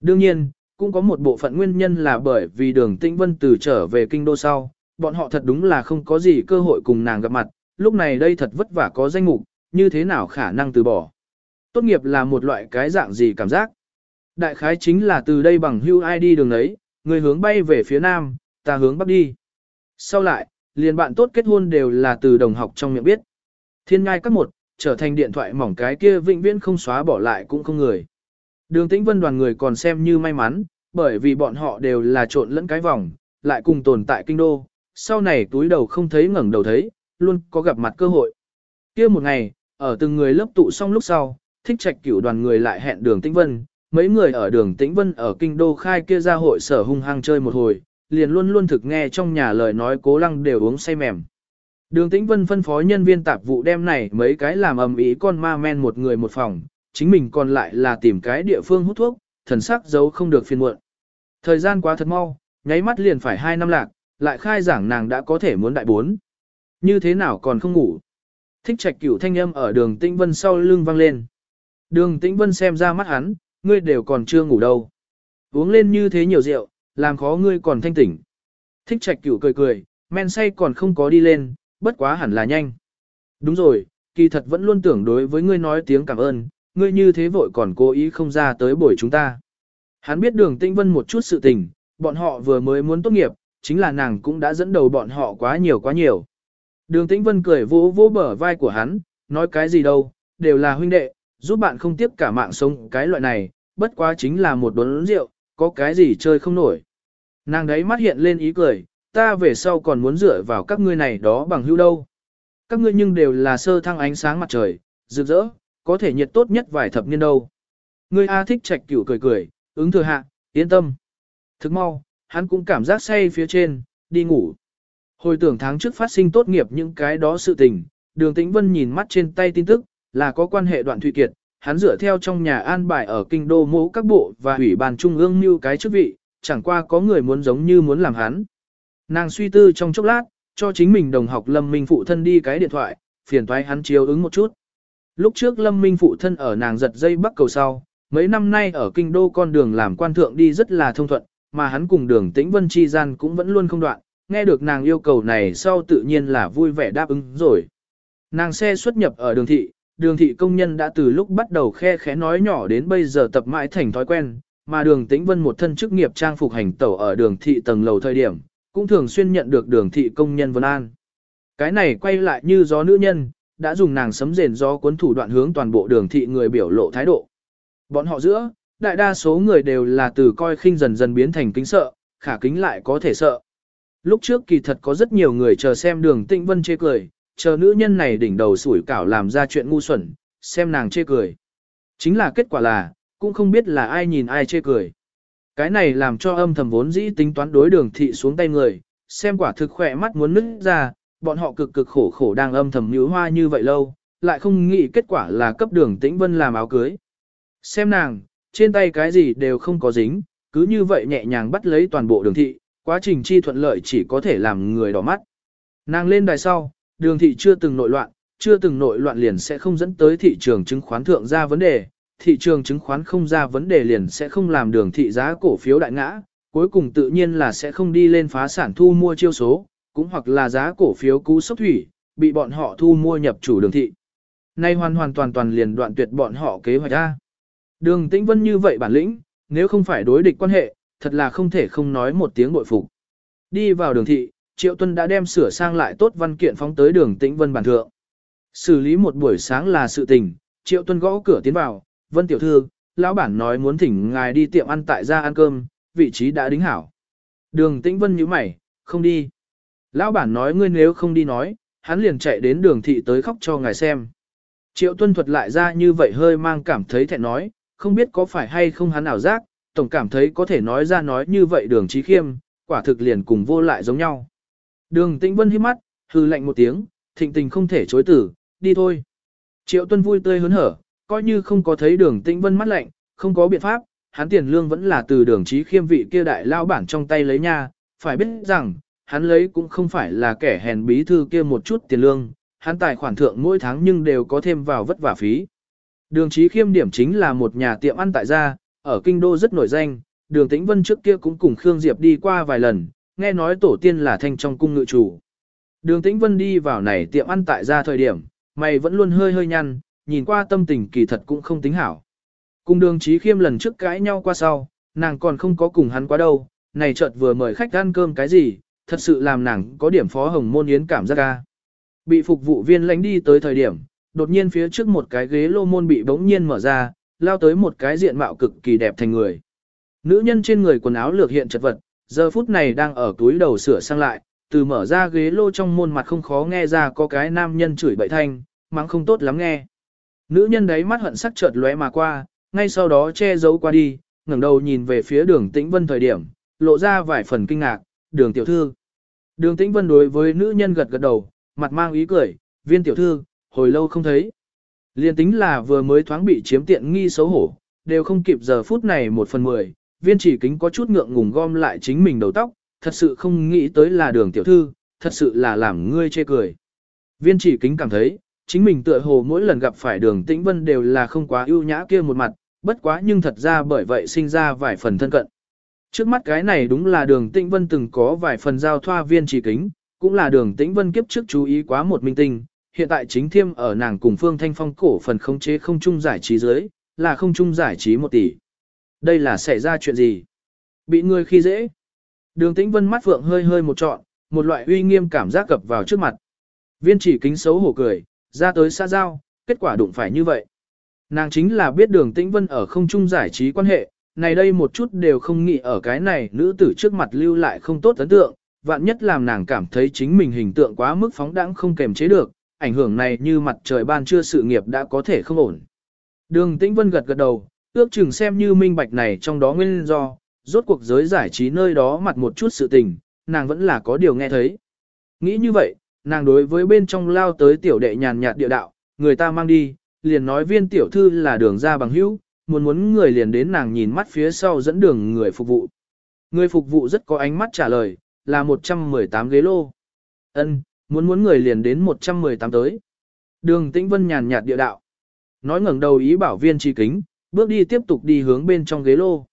Đương nhiên, cũng có một bộ phận nguyên nhân là bởi vì đường tĩnh vân từ trở về kinh đô sau, bọn họ thật đúng là không có gì cơ hội cùng nàng gặp mặt, lúc này đây thật vất vả có danh mục, như thế nào khả năng từ bỏ. Tốt nghiệp là một loại cái dạng gì cảm giác. Đại khái chính là từ đây bằng hưu ai đi đường ấy, người hướng bay về phía nam, ta hướng bắc đi. Sau lại, liền bạn tốt kết hôn đều là từ đồng học trong miệng biết. Thiên ngai các một, trở thành điện thoại mỏng cái kia vĩnh viễn không xóa bỏ lại cũng không người. Đường tĩnh vân đoàn người còn xem như may mắn, bởi vì bọn họ đều là trộn lẫn cái vòng, lại cùng tồn tại kinh đô, sau này túi đầu không thấy ngẩng đầu thấy, luôn có gặp mặt cơ hội. kia một ngày, ở từng người lớp tụ xong lúc sau, thích trạch cửu đoàn người lại hẹn đường tĩnh vân, mấy người ở đường tĩnh vân ở kinh đô khai kia ra hội sở hung hăng chơi một hồi, liền luôn luôn thực nghe trong nhà lời nói cố lăng đều uống say mềm. Đường Tĩnh Vân phân phó nhân viên tạp vụ đem này mấy cái làm ầm ĩ con ma men một người một phòng, chính mình còn lại là tìm cái địa phương hút thuốc, thần sắc giấu không được phiền muộn. Thời gian quá thật mau, nháy mắt liền phải hai năm lạc, lại khai giảng nàng đã có thể muốn đại bốn. Như thế nào còn không ngủ? Thích trạch cửu thanh âm ở đường Tĩnh Vân sau lưng vang lên. Đường Tĩnh Vân xem ra mắt hắn, ngươi đều còn chưa ngủ đâu. Uống lên như thế nhiều rượu, làm khó ngươi còn thanh tỉnh. Thích trạch cửu cười cười, men say còn không có đi lên, bất quá hẳn là nhanh. Đúng rồi, kỳ thật vẫn luôn tưởng đối với ngươi nói tiếng cảm ơn, ngươi như thế vội còn cố ý không ra tới buổi chúng ta. Hắn biết đường tinh vân một chút sự tình, bọn họ vừa mới muốn tốt nghiệp, chính là nàng cũng đã dẫn đầu bọn họ quá nhiều quá nhiều. Đường tĩnh vân cười vỗ vỗ bờ vai của hắn, nói cái gì đâu, đều là huynh đệ, giúp bạn không tiếp cả mạng sống cái loại này, bất quá chính là một đốn rượu, có cái gì chơi không nổi. Nàng đấy mắt hiện lên ý cười, ta về sau còn muốn dựa vào các ngươi này đó bằng hữu đâu. Các ngươi nhưng đều là sơ thăng ánh sáng mặt trời, rực rỡ, có thể nhiệt tốt nhất vài thập niên đâu. Ngươi A thích trạch cửu cười cười, ứng thừa hạ, yên tâm. Thức mau, hắn cũng cảm giác say phía trên, đi ngủ. Hồi tưởng tháng trước phát sinh tốt nghiệp những cái đó sự tình, đường tĩnh vân nhìn mắt trên tay tin tức, là có quan hệ đoạn thụy kiệt, hắn dựa theo trong nhà an bài ở kinh đô mố các bộ và ủy ban trung ương như cái chức vị, chẳng qua có người muốn giống như muốn làm hắn. Nàng suy tư trong chốc lát, cho chính mình đồng học Lâm Minh phụ thân đi cái điện thoại, phiền thoái hắn chiếu ứng một chút. Lúc trước Lâm Minh phụ thân ở nàng giật dây bắc cầu sau, mấy năm nay ở kinh đô con đường làm quan thượng đi rất là thông thuận, mà hắn cùng đường tĩnh vân chi gian cũng vẫn luôn không đoạn, nghe được nàng yêu cầu này sau tự nhiên là vui vẻ đáp ứng rồi. Nàng xe xuất nhập ở đường thị, đường thị công nhân đã từ lúc bắt đầu khe khẽ nói nhỏ đến bây giờ tập mãi thành thói quen, mà đường tĩnh vân một thân chức nghiệp trang phục hành tẩu ở đường thị tầng lầu thời điểm, cũng thường xuyên nhận được đường thị công nhân vân an. Cái này quay lại như gió nữ nhân, đã dùng nàng sấm rền gió cuốn thủ đoạn hướng toàn bộ đường thị người biểu lộ thái độ. Bọn họ giữa, đại đa số người đều là từ coi khinh dần dần biến thành kính sợ, khả kính lại có thể sợ. Lúc trước kỳ thật có rất nhiều người chờ xem đường tĩnh vân chê cười, chờ nữ nhân này đỉnh đầu sủi cảo làm ra chuyện ngu xuẩn, xem nàng chê cười. Chính là kết quả là, cũng không biết là ai nhìn ai chê cười. Cái này làm cho âm thầm vốn dĩ tính toán đối đường thị xuống tay người, xem quả thực khỏe mắt muốn nứt ra, bọn họ cực cực khổ khổ đang âm thầm nhíu hoa như vậy lâu, lại không nghĩ kết quả là cấp đường tĩnh vân làm áo cưới. Xem nàng, trên tay cái gì đều không có dính, cứ như vậy nhẹ nhàng bắt lấy toàn bộ đường thị, quá trình chi thuận lợi chỉ có thể làm người đỏ mắt. Nàng lên đài sau, đường thị chưa từng nội loạn, chưa từng nội loạn liền sẽ không dẫn tới thị trường chứng khoán thượng ra vấn đề, thị trường chứng khoán không ra vấn đề liền sẽ không làm đường thị giá cổ phiếu đại ngã, cuối cùng tự nhiên là sẽ không đi lên phá sản thu mua chiêu số, cũng hoặc là giá cổ phiếu cú sốc thủy, bị bọn họ thu mua nhập chủ đường thị. Nay hoàn hoàn toàn toàn liền đoạn tuyệt bọn họ kế hoạch ra. Đường Tĩnh Vân như vậy bản lĩnh, nếu không phải đối địch quan hệ, thật là không thể không nói một tiếng bội phục. Đi vào đường thị, Triệu Tuân đã đem sửa sang lại tốt văn kiện phóng tới đường Tĩnh Vân bản thượng. Xử lý một buổi sáng là sự tình, Triệu Tuân gõ cửa tiến vào, Vân tiểu thư, lão bản nói muốn thỉnh ngài đi tiệm ăn tại gia ăn cơm, vị trí đã đính hảo. Đường Tĩnh Vân nhíu mày, không đi. Lão bản nói ngươi nếu không đi nói, hắn liền chạy đến đường thị tới khóc cho ngài xem. Triệu Tuân thuật lại ra như vậy hơi mang cảm thấy thẹn nói, không biết có phải hay không hắn ảo giác, tổng cảm thấy có thể nói ra nói như vậy đường trí khiêm, quả thực liền cùng vô lại giống nhau. Đường tĩnh vân hiếp mắt, hư lạnh một tiếng, thịnh tình không thể chối tử, đi thôi. Triệu tuân vui tươi hớn hở, coi như không có thấy đường tĩnh vân mắt lạnh, không có biện pháp, hắn tiền lương vẫn là từ đường trí khiêm vị kia đại lao bản trong tay lấy nha, phải biết rằng, hắn lấy cũng không phải là kẻ hèn bí thư kia một chút tiền lương, hắn tài khoản thượng mỗi tháng nhưng đều có thêm vào vất vả phí. Đường trí khiêm điểm chính là một nhà tiệm ăn tại gia, ở kinh đô rất nổi danh, đường tĩnh vân trước kia cũng cùng Khương Diệp đi qua vài lần, nghe nói tổ tiên là thanh trong cung ngự chủ. Đường tĩnh vân đi vào này tiệm ăn tại gia thời điểm, mày vẫn luôn hơi hơi nhăn, nhìn qua tâm tình kỳ thật cũng không tính hảo. Cùng đường trí khiêm lần trước cãi nhau qua sau, nàng còn không có cùng hắn quá đâu, này chợt vừa mời khách ăn cơm cái gì, thật sự làm nàng có điểm phó hồng môn yến cảm giác ca. Bị phục vụ viên lánh đi tới thời điểm, đột nhiên phía trước một cái ghế lô môn bị bỗng nhiên mở ra, lao tới một cái diện mạo cực kỳ đẹp thành người. Nữ nhân trên người quần áo lược hiện chật vật, giờ phút này đang ở túi đầu sửa sang lại, từ mở ra ghế lô trong môn mặt không khó nghe ra có cái nam nhân chửi bậy thanh, mắng không tốt lắm nghe. Nữ nhân đấy mắt hận sắc chợt lóe mà qua, ngay sau đó che giấu qua đi, ngẩng đầu nhìn về phía đường tĩnh vân thời điểm, lộ ra vài phần kinh ngạc, đường tiểu thư. Đường tĩnh vân đối với nữ nhân gật gật đầu, mặt mang ý cười, viên tiểu thư, hồi lâu không thấy. Liên tính là vừa mới thoáng bị chiếm tiện nghi xấu hổ, đều không kịp giờ phút này một phần mười, viên chỉ kính có chút ngượng ngùng gom lại chính mình đầu tóc, thật sự không nghĩ tới là đường tiểu thư, thật sự là làm ngươi chê cười. Viên chỉ kính cảm thấy, chính mình tựa hồ mỗi lần gặp phải đường tĩnh vân đều là không quá ưu nhã kia một mặt, bất quá nhưng thật ra bởi vậy sinh ra vài phần thân cận. Trước mắt cái này đúng là đường tĩnh vân từng có vài phần giao thoa viên chỉ kính, cũng là đường tĩnh vân kiếp trước chú ý quá một minh tinh, hiện tại chính thiêm ở nàng cùng Phương Thanh Phong cổ phần khống chế không trung giải trí dưới, là không trung giải trí một tỷ. Đây là xảy ra chuyện gì? Bị người khi dễ. Đường Tĩnh Vân mắt phượng hơi hơi một trọn, một loại uy nghiêm cảm giác cập vào trước mặt. Viên chỉ kính xấu hổ cười, ra tới xa giao, kết quả đụng phải như vậy. Nàng chính là biết đường Tĩnh Vân ở không trung giải trí quan hệ, này đây một chút đều không nghĩ ở cái này nữ tử trước mặt lưu lại không tốt ấn tượng, vạn nhất làm nàng cảm thấy chính mình hình tượng quá mức phóng đãng không kềm chế được, ảnh hưởng này như mặt trời ban trưa sự nghiệp đã có thể không ổn. Đường Tĩnh Vân gật gật đầu, ước chừng xem như minh bạch này trong đó nguyên do, rốt cuộc giới giải trí nơi đó mặt một chút sự tình, nàng vẫn là có điều nghe thấy. Nghĩ như vậy, nàng đối với bên trong lao tới tiểu đệ nhàn nhạt địa đạo, người ta mang đi, liền nói viên tiểu thư là đường ra bằng hữu, muốn muốn người liền đến nàng nhìn mắt phía sau dẫn đường người phục vụ. Người phục vụ rất có ánh mắt trả lời, là 118 ghế lô. Ân, muốn muốn người liền đến 118 tới. Đường Tĩnh Vân nhàn nhạt địa đạo. Nói ngẩng đầu ý bảo viên trì kính, bước đi tiếp tục đi hướng bên trong ghế lô.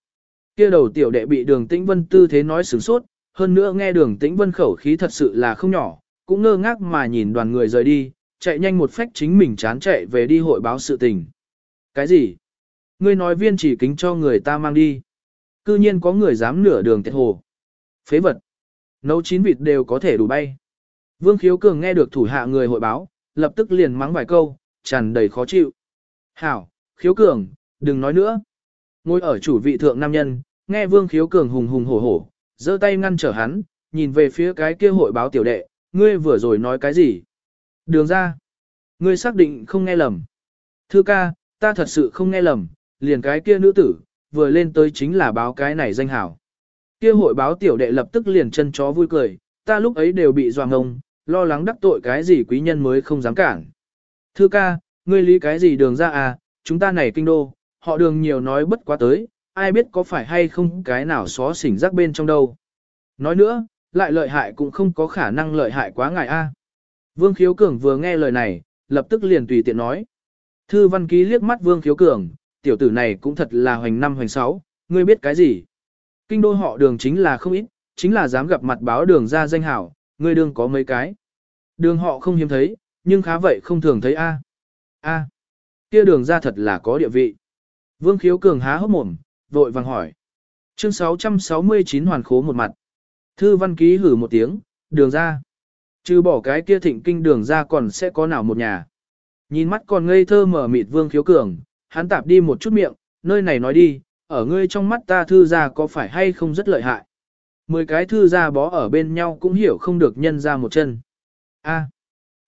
Kia đầu tiểu đệ bị đường Tĩnh Vân tư thế nói sửng sốt, hơn nữa nghe đường Tĩnh Vân khẩu khí thật sự là không nhỏ, cũng ngơ ngác mà nhìn đoàn người rời đi, chạy nhanh một phách chính mình chán chạy về đi hội báo sự tình. Cái gì? Ngươi nói viên chỉ kính cho người ta mang đi. Cư nhiên có người dám nửa đường tiệt hồ. Phế vật. Nấu chín vịt đều có thể đủ bay. Vương Khiếu Cường nghe được thủ hạ người hội báo, lập tức liền mắng vài câu, tràn đầy khó chịu. Hảo, Khiếu Cường, đừng nói nữa. Ngồi ở chủ vị thượng nam nhân, nghe Vương Khiếu Cường hùng hùng hổ hổ, giơ tay ngăn trở hắn, nhìn về phía cái kia hội báo tiểu đệ, ngươi vừa rồi nói cái gì? Đường ra. Ngươi xác định không nghe lầm. Thưa ca, ta thật sự không nghe lầm, liền cái kia nữ tử, vừa lên tới chính là báo cái này danh hảo. Kia hội báo tiểu đệ lập tức liền chân chó vui cười, ta lúc ấy đều bị doàng ngông, lo lắng đắc tội cái gì quý nhân mới không dám cản. Thưa ca, ngươi lý cái gì đường ra à, chúng ta này kinh đô, họ đường nhiều nói bất quá tới, ai biết có phải hay không cái nào xó xỉnh rắc bên trong đâu. Nói nữa, lại lợi hại cũng không có khả năng lợi hại quá ngài a. Vương Khiếu Cường vừa nghe lời này, lập tức liền tùy tiện nói. Thư văn ký liếc mắt Vương Khiếu Cường, tiểu tử này cũng thật là hoành năm hoành sáu, ngươi biết cái gì? Kinh đô họ đường chính là không ít, chính là dám gặp mặt báo đường ra danh hảo, ngươi đương có mấy cái. Đường họ không hiếm thấy, nhưng khá vậy không thường thấy a. A, kia đường ra thật là có địa vị. Vương Khiếu Cường há hốc mồm, vội vàng hỏi. Chương 669 hoàn khố một mặt. Thư văn ký hử một tiếng, đường ra. Trừ bỏ cái kia thịnh kinh đường ra còn sẽ có nào một nhà. Nhìn mắt còn ngây thơ mở mịt vương khiếu cường, hắn tạp đi một chút miệng, nơi này nói đi, ở ngươi trong mắt ta thư ra có phải hay không rất lợi hại. Mười cái thư ra bó ở bên nhau cũng hiểu không được nhân ra một chân. A.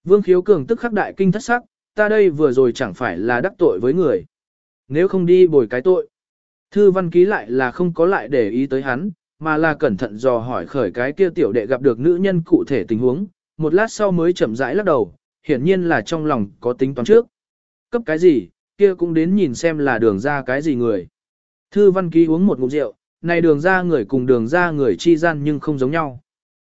vương khiếu cường tức khắc đại kinh thất sắc, ta đây vừa rồi chẳng phải là đắc tội với người. Nếu không đi bồi cái tội. Thư văn ký lại là không có lại để ý tới hắn, mà là cẩn thận dò hỏi khởi cái kia tiểu đệ gặp được nữ nhân cụ thể tình huống, một lát sau mới chậm rãi lắc đầu, hiển nhiên là trong lòng có tính toán trước. Cấp cái gì, kia cũng đến nhìn xem là đường ra cái gì người. Thư văn ký uống một ngụm rượu, này đường ra người cùng đường ra người chi gian nhưng không giống nhau.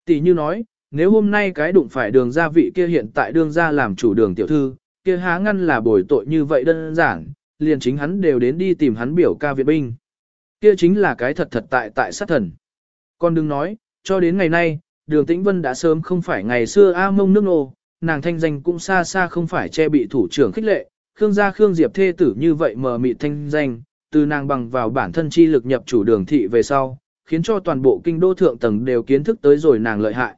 Tỷ như nói, nếu hôm nay cái đụng phải đường ra vị kia hiện tại đường ra làm chủ đường tiểu thư, kia há ngăn là bồi tội như vậy đơn giản, liền chính hắn đều đến đi tìm hắn biểu ca viện binh. Kia chính là cái thật thật tại tại sát thần. Còn đừng nói, cho đến ngày nay, đường tĩnh vân đã sớm không phải ngày xưa A mông nước nô, nàng thanh danh cũng xa xa không phải che bị thủ trưởng khích lệ, Khương gia Khương Diệp thê tử như vậy mờ mịt thanh danh, từ nàng bằng vào bản thân chi lực nhập chủ đường thị về sau, khiến cho toàn bộ kinh đô thượng tầng đều kiến thức tới rồi nàng lợi hại.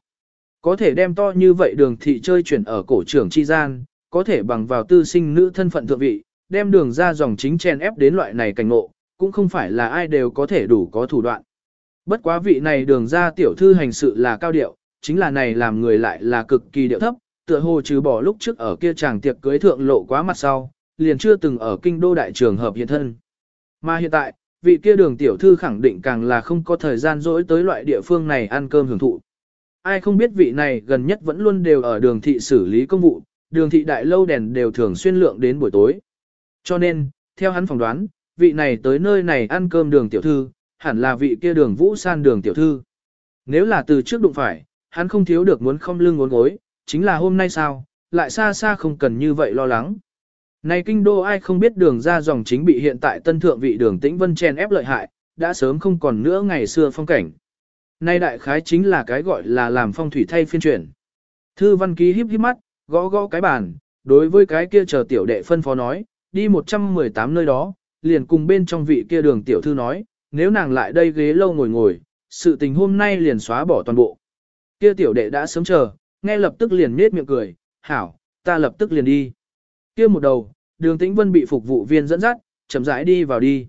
Có thể đem to như vậy đường thị chơi chuyển ở cổ trưởng chi gian, có thể bằng vào tư sinh nữ thân phận thượng vị, đem đường ra dòng chính chen ép đến loại này cảnh ngộ, cũng không phải là ai đều có thể đủ có thủ đoạn. Bất quá vị này đường ra tiểu thư hành sự là cao điệu, chính là này làm người lại là cực kỳ điệu thấp, tựa hồ trừ bỏ lúc trước ở kia chàng tiệc cưới thượng lộ quá mặt sau, liền chưa từng ở kinh đô đại trường hợp hiện thân. Mà hiện tại, vị kia đường tiểu thư khẳng định càng là không có thời gian dỗi tới loại địa phương này ăn cơm hưởng thụ. Ai không biết vị này gần nhất vẫn luôn đều ở đường thị xử lý công vụ, đường thị đại lâu đèn đều thường xuyên lượng đến buổi tối. Cho nên, theo hắn phỏng đoán, vị này tới nơi này ăn cơm đường tiểu thư, hẳn là vị kia đường vũ san đường tiểu thư. Nếu là từ trước đụng phải, hắn không thiếu được muốn không lưng ngốn gối, chính là hôm nay sao, lại xa xa không cần như vậy lo lắng. Này kinh đô ai không biết đường ra dòng chính bị hiện tại tân thượng vị đường tĩnh vân chen ép lợi hại, đã sớm không còn nữa ngày xưa phong cảnh. Nay đại khái chính là cái gọi là làm phong thủy thay phiên chuyển. Thư văn ký híp híp mắt, gõ gõ cái bàn, đối với cái kia chờ tiểu đệ phân phó nói, đi 118 nơi đó, liền cùng bên trong vị kia đường tiểu thư nói, nếu nàng lại đây ghế lâu ngồi ngồi, sự tình hôm nay liền xóa bỏ toàn bộ. Kia tiểu đệ đã sớm chờ, nghe lập tức liền nết miệng cười, hảo, ta lập tức liền đi. Kia một đầu, đường tĩnh vân bị phục vụ viên dẫn dắt, chậm rãi đi vào đi.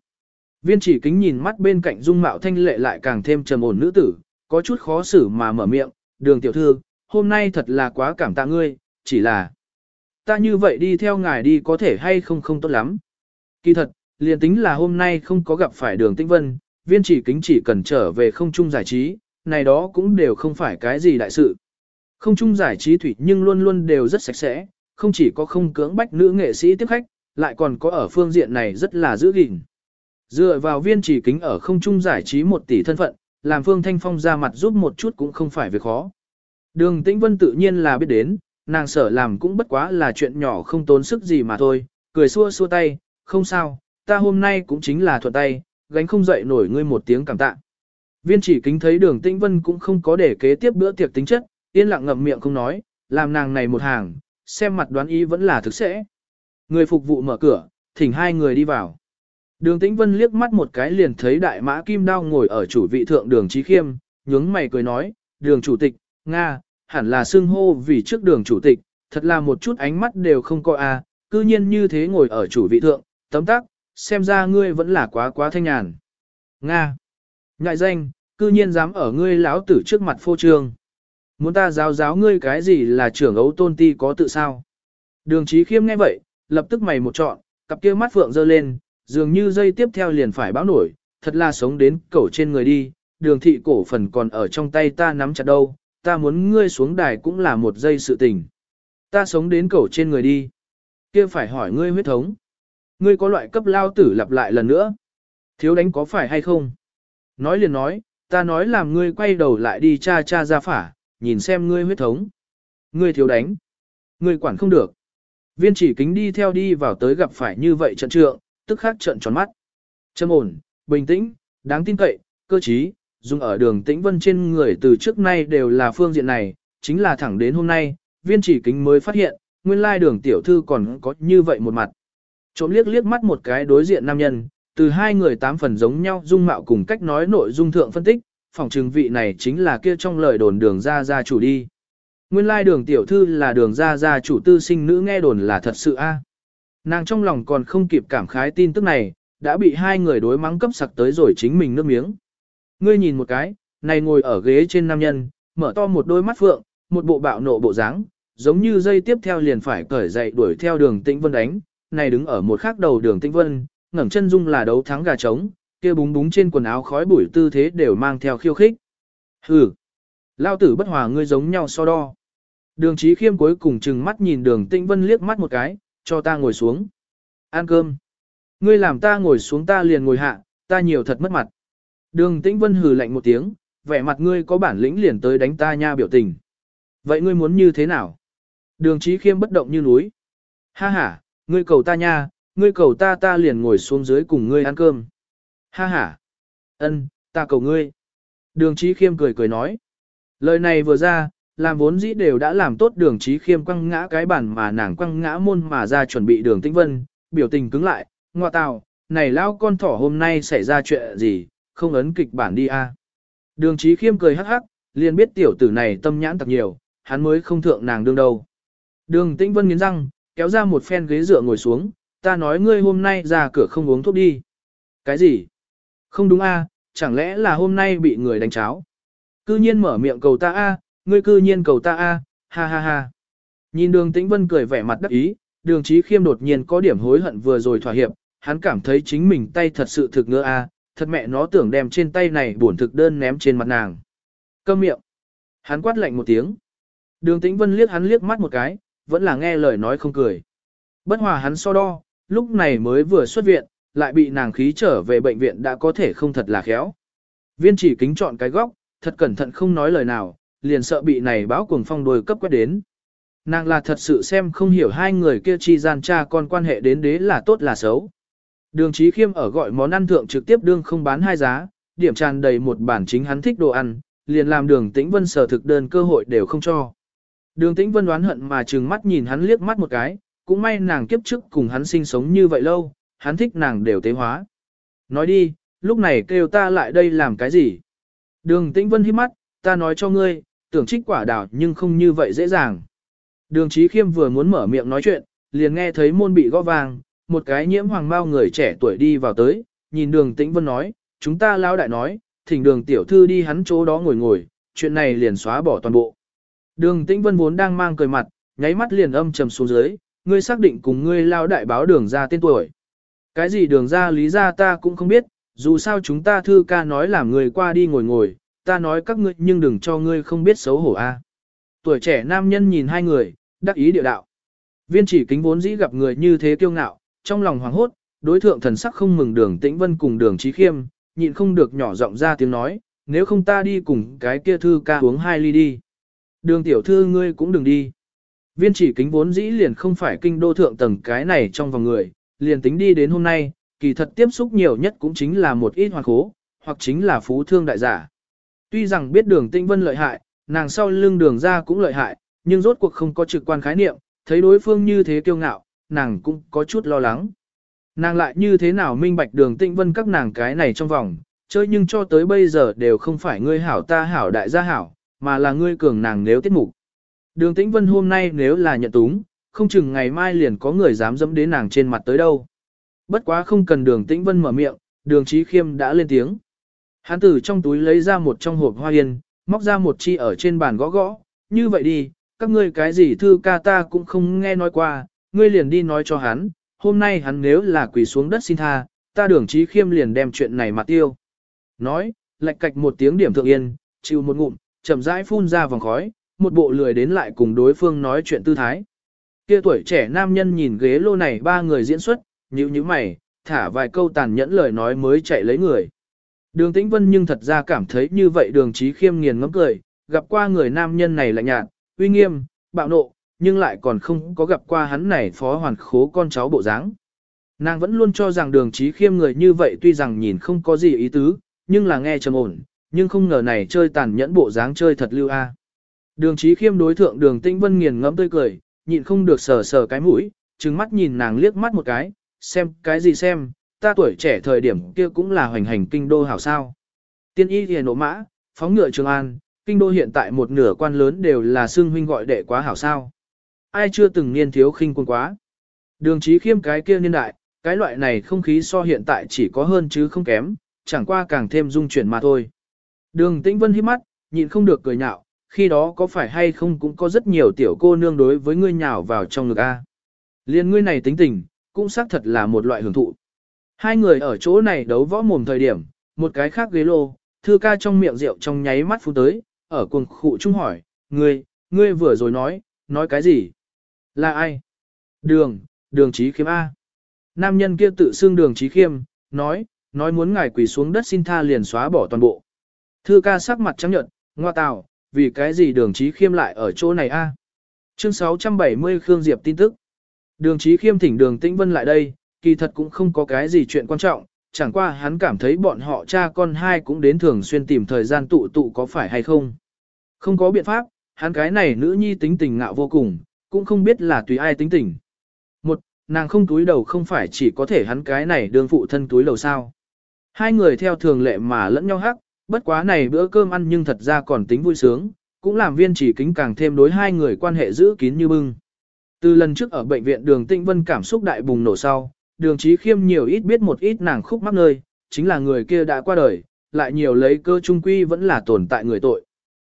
Viên chỉ kính nhìn mắt bên cạnh dung mạo thanh lệ lại càng thêm trầm ổn nữ tử, có chút khó xử mà mở miệng, đường tiểu thư, hôm nay thật là quá cảm tạ ngươi, chỉ là ta như vậy đi theo ngài đi có thể hay không không tốt lắm. Kỳ thật, liền tính là hôm nay không có gặp phải đường tĩnh vân, viên chỉ kính chỉ cần trở về không trung giải trí, này đó cũng đều không phải cái gì đại sự. Không trung giải trí thủy nhưng luôn luôn đều rất sạch sẽ, không chỉ có không cưỡng bách nữ nghệ sĩ tiếp khách, lại còn có ở phương diện này rất là giữ gìn. Dựa vào viên chỉ kính ở không trung giải trí một tỷ thân phận, làm Phương Thanh Phong ra mặt giúp một chút cũng không phải việc khó. Đường Tĩnh Vân tự nhiên là biết đến, nàng sở làm cũng bất quá là chuyện nhỏ không tốn sức gì mà thôi, cười xua xua tay, không sao, ta hôm nay cũng chính là thuận tay, gánh không dậy nổi ngươi một tiếng cảm tạ. Viên chỉ kính thấy đường Tĩnh Vân cũng không có để kế tiếp bữa tiệc tính chất, yên lặng ngậm miệng không nói, làm nàng này một hàng, xem mặt đoán ý vẫn là thực sẽ. Người phục vụ mở cửa, thỉnh hai người đi vào. Đường Tĩnh Vân liếc mắt một cái liền thấy đại mã kim đao ngồi ở chủ vị thượng đường Trí Khiêm, nhướng mày cười nói, đường chủ tịch, Nga, hẳn là xưng hô vì trước đường chủ tịch, thật là một chút ánh mắt đều không coi a, à, cư nhiên như thế ngồi ở chủ vị thượng, tấm tắc, xem ra ngươi vẫn là quá quá thanh nhàn. Nga, ngại danh, cư nhiên dám ở ngươi lão tử trước mặt phô trương. Muốn ta giáo giáo ngươi cái gì là trưởng ấu tôn ti có tự sao? Đường Trí Khiêm nghe vậy, lập tức mày một trọn, cặp kia mắt phượng dơ lên, dường như dây tiếp theo liền phải báo nổi, thật là sống đến cẩu trên người đi, đường thị cổ phần còn ở trong tay ta nắm chặt đâu, ta muốn ngươi xuống đài cũng là một giây sự tình. Ta sống đến cẩu trên người đi. kia phải hỏi ngươi huyết thống. Ngươi có loại cấp lao tử lặp lại lần nữa. Thiếu đánh có phải hay không? Nói liền nói, ta nói làm ngươi quay đầu lại đi cha cha ra phả, nhìn xem ngươi huyết thống. Ngươi thiếu đánh. Ngươi quản không được. Viên chỉ kính đi theo đi vào tới gặp phải như vậy trận trượng, tức khắc trận tròn mắt. Châm ổn, bình tĩnh, đáng tin cậy, cơ trí, dùng ở đường tĩnh vân trên người từ trước nay đều là phương diện này, chính là thẳng đến hôm nay, viên chỉ kính mới phát hiện, nguyên lai đường tiểu thư còn có như vậy một mặt. Trộm liếc liếc mắt một cái đối diện nam nhân, từ hai người tám phần giống nhau dung mạo cùng cách nói nội dung thượng phân tích, phòng trừng vị này chính là kia trong lời đồn đường ra ra chủ đi. Nguyên lai đường tiểu thư là đường ra ra chủ tư sinh nữ nghe đồn là thật sự a. Nàng trong lòng còn không kịp cảm khái tin tức này, đã bị hai người đối mắng cấp sặc tới rồi chính mình nước miếng. Ngươi nhìn một cái, này ngồi ở ghế trên nam nhân, mở to một đôi mắt phượng, một bộ bạo nộ bộ dáng, giống như dây tiếp theo liền phải cởi dậy đuổi theo đường tĩnh vân đánh, này đứng ở một khác đầu đường tĩnh vân, ngẩng chân dung là đấu thắng gà trống, kia búng búng trên quần áo khói bụi tư thế đều mang theo khiêu khích. Hừ, lao tử bất hòa ngươi giống nhau so đo. Đường trí khiêm cuối cùng chừng mắt nhìn đường tĩnh vân liếc mắt một cái, cho ta ngồi xuống. Ăn cơm. Ngươi làm ta ngồi xuống ta liền ngồi hạ, ta nhiều thật mất mặt. Đường tĩnh vân hừ lạnh một tiếng, vẻ mặt ngươi có bản lĩnh liền tới đánh ta nha biểu tình. Vậy ngươi muốn như thế nào? Đường trí khiêm bất động như núi. Ha ha, ngươi cầu ta nha, ngươi cầu ta ta liền ngồi xuống dưới cùng ngươi ăn cơm. Ha ha, ân, ta cầu ngươi. Đường trí khiêm cười cười nói. Lời này vừa ra, làm vốn dĩ đều đã làm tốt đường trí khiêm quăng ngã cái bản mà nàng quăng ngã môn mà ra chuẩn bị đường tĩnh vân, biểu tình cứng lại, ngoa tào, này lao con thỏ hôm nay xảy ra chuyện gì, không ấn kịch bản đi a. Đường trí khiêm cười hắc hắc, liền biết tiểu tử này tâm nhãn thật nhiều, hắn mới không thượng nàng đương đâu. Đường tĩnh vân nghiến răng, kéo ra một phen ghế dựa ngồi xuống, ta nói ngươi hôm nay ra cửa không uống thuốc đi. Cái gì? Không đúng a, chẳng lẽ là hôm nay bị người đánh cháo? Cư nhiên mở miệng cầu ta a, ngươi cư nhiên cầu ta a, ha ha ha. Nhìn đường tĩnh vân cười vẻ mặt đắc ý, đường trí khiêm đột nhiên có điểm hối hận vừa rồi thỏa hiệp, hắn cảm thấy chính mình tay thật sự thực ngỡ a, thật mẹ nó tưởng đem trên tay này buồn thực đơn ném trên mặt nàng. Câm miệng. Hắn quát lạnh một tiếng. Đường tĩnh vân liếc hắn liếc mắt một cái, vẫn là nghe lời nói không cười. Bất hòa hắn so đo, lúc này mới vừa xuất viện, lại bị nàng khí trở về bệnh viện đã có thể không thật là khéo. Viên chỉ kính chọn cái góc, thật cẩn thận không nói lời nào, liền sợ bị này báo cuồng phong đôi cấp quét đến. Nàng là thật sự xem không hiểu hai người kia chi gian cha con quan hệ đến đế là tốt là xấu. Đường trí khiêm ở gọi món ăn thượng trực tiếp đương không bán hai giá, điểm tràn đầy một bản chính hắn thích đồ ăn, liền làm đường tĩnh vân sở thực đơn cơ hội đều không cho. Đường tĩnh vân đoán hận mà trừng mắt nhìn hắn liếc mắt một cái, cũng may nàng kiếp trước cùng hắn sinh sống như vậy lâu, hắn thích nàng đều tế hóa. Nói đi, lúc này kêu ta lại đây làm cái gì? Đường tĩnh vân hít mắt, ta nói cho ngươi, tưởng trích quả đào nhưng không như vậy dễ dàng. Đường trí khiêm vừa muốn mở miệng nói chuyện, liền nghe thấy môn bị gõ vàng, một cái nhiễm hoàng bao người trẻ tuổi đi vào tới, nhìn đường tĩnh vân nói, chúng ta lao đại nói, thỉnh đường tiểu thư đi hắn chỗ đó ngồi ngồi, chuyện này liền xóa bỏ toàn bộ. Đường tĩnh vân vốn đang mang cười mặt, nháy mắt liền âm trầm xuống dưới, ngươi xác định cùng ngươi lao đại báo đường ra tên tuổi. Cái gì đường ra lý ra ta cũng không biết, dù sao chúng ta thư ca nói làm người qua đi ngồi ngồi, ta nói các ngươi nhưng đừng cho ngươi không biết xấu hổ a. Tuổi trẻ nam nhân nhìn hai người, đắc ý địa đạo. Viên chỉ kính vốn dĩ gặp người như thế kiêu ngạo, trong lòng hoảng hốt, đối thượng thần sắc không mừng đường tĩnh vân cùng đường trí khiêm, nhịn không được nhỏ giọng ra tiếng nói, nếu không ta đi cùng cái kia thư ca uống hai ly đi. Đường tiểu thư ngươi cũng đừng đi. Viên chỉ kính vốn dĩ liền không phải kinh đô thượng tầng cái này trong vòng người, liền tính đi đến hôm nay, kỳ thật tiếp xúc nhiều nhất cũng chính là một ít hoàn khố, hoặc chính là phú thương đại giả. Tuy rằng biết đường tinh vân lợi hại, nàng sau lưng đường ra cũng lợi hại, nhưng rốt cuộc không có trực quan khái niệm, thấy đối phương như thế kiêu ngạo, nàng cũng có chút lo lắng. Nàng lại như thế nào minh bạch đường tinh vân các nàng cái này trong vòng, chơi nhưng cho tới bây giờ đều không phải ngươi hảo ta hảo đại gia hảo, mà là ngươi cường nàng nếu tiết mục. Đường tĩnh vân hôm nay nếu là nhận túng, không chừng ngày mai liền có người dám dẫm đến nàng trên mặt tới đâu. Bất quá không cần đường tĩnh vân mở miệng, đường trí khiêm đã lên tiếng. Hắn từ trong túi lấy ra một trong hộp hoa yên, móc ra một chi ở trên bàn gõ gõ, như vậy đi, các ngươi cái gì thư ca ta cũng không nghe nói qua, ngươi liền đi nói cho hắn, hôm nay hắn nếu là quỳ xuống đất xin tha, ta đường trí khiêm liền đem chuyện này mà tiêu. Nói, lạch cạch một tiếng điểm thượng yên, chịu một ngụm, chậm rãi phun ra vòng khói, một bộ lười đến lại cùng đối phương nói chuyện tư thái. Kia tuổi trẻ nam nhân nhìn ghế lô này ba người diễn xuất, nhíu nhíu mày, thả vài câu tàn nhẫn lời nói mới chạy lấy người. Đường Tĩnh Vân nhưng thật ra cảm thấy như vậy đường trí khiêm nghiền ngẫm cười, gặp qua người nam nhân này lạnh nhạt, uy nghiêm, bạo nộ, nhưng lại còn không có gặp qua hắn này phó hoàn khố con cháu bộ dáng. Nàng vẫn luôn cho rằng đường trí khiêm người như vậy tuy rằng nhìn không có gì ý tứ, nhưng là nghe trầm ổn, nhưng không ngờ này chơi tàn nhẫn bộ dáng chơi thật lưu a. Đường trí khiêm đối thượng đường tĩnh vân nghiền ngẫm tươi cười, nhịn không được sờ sờ cái mũi, trừng mắt nhìn nàng liếc mắt một cái, xem cái gì xem, ta tuổi trẻ thời điểm kia cũng là hoành hành kinh đô hảo sao. Tiên y thì nổ mã, phóng ngựa trường an, kinh đô hiện tại một nửa quan lớn đều là xương huynh gọi đệ quá hảo sao. Ai chưa từng niên thiếu khinh quân quá. Đường trí khiêm cái kia niên đại, cái loại này không khí so hiện tại chỉ có hơn chứ không kém, chẳng qua càng thêm dung chuyển mà thôi. Đường tĩnh vân hiếp mắt, nhịn không được cười nhạo, khi đó có phải hay không cũng có rất nhiều tiểu cô nương đối với ngươi nhào vào trong ngực A. Liên ngươi này tính tình, cũng xác thật là một loại hưởng thụ. Hai người ở chỗ này đấu võ mồm thời điểm, một cái khác ghế lô, thư ca trong miệng rượu trong nháy mắt phút tới, ở cuồng khụ trung hỏi, ngươi, ngươi vừa rồi nói, nói cái gì? Là ai? Đường, đường trí khiêm A. Nam nhân kia tự xưng đường trí khiêm, nói, nói muốn ngài quỳ xuống đất xin tha liền xóa bỏ toàn bộ. Thư ca sắc mặt trắng nhợt, ngoa tào, vì cái gì đường trí khiêm lại ở chỗ này a? Chương 670 Khương Diệp tin tức. Đường trí khiêm thỉnh đường tĩnh vân lại đây, kỳ thật cũng không có cái gì chuyện quan trọng, chẳng qua hắn cảm thấy bọn họ cha con hai cũng đến thường xuyên tìm thời gian tụ tụ có phải hay không. Không có biện pháp, hắn cái này nữ nhi tính tình ngạo vô cùng, cũng không biết là tùy ai tính tình. Một, nàng không túi đầu không phải chỉ có thể hắn cái này đương phụ thân túi đầu sao. Hai người theo thường lệ mà lẫn nhau hắc, bất quá này bữa cơm ăn nhưng thật ra còn tính vui sướng, cũng làm viên chỉ kính càng thêm đối hai người quan hệ giữ kín như bưng. Từ lần trước ở bệnh viện đường Tĩnh Vân cảm xúc đại bùng nổ sau, đường trí khiêm nhiều ít biết một ít nàng khúc mắc nơi, chính là người kia đã qua đời, lại nhiều lấy cơ trung quy vẫn là tồn tại người tội.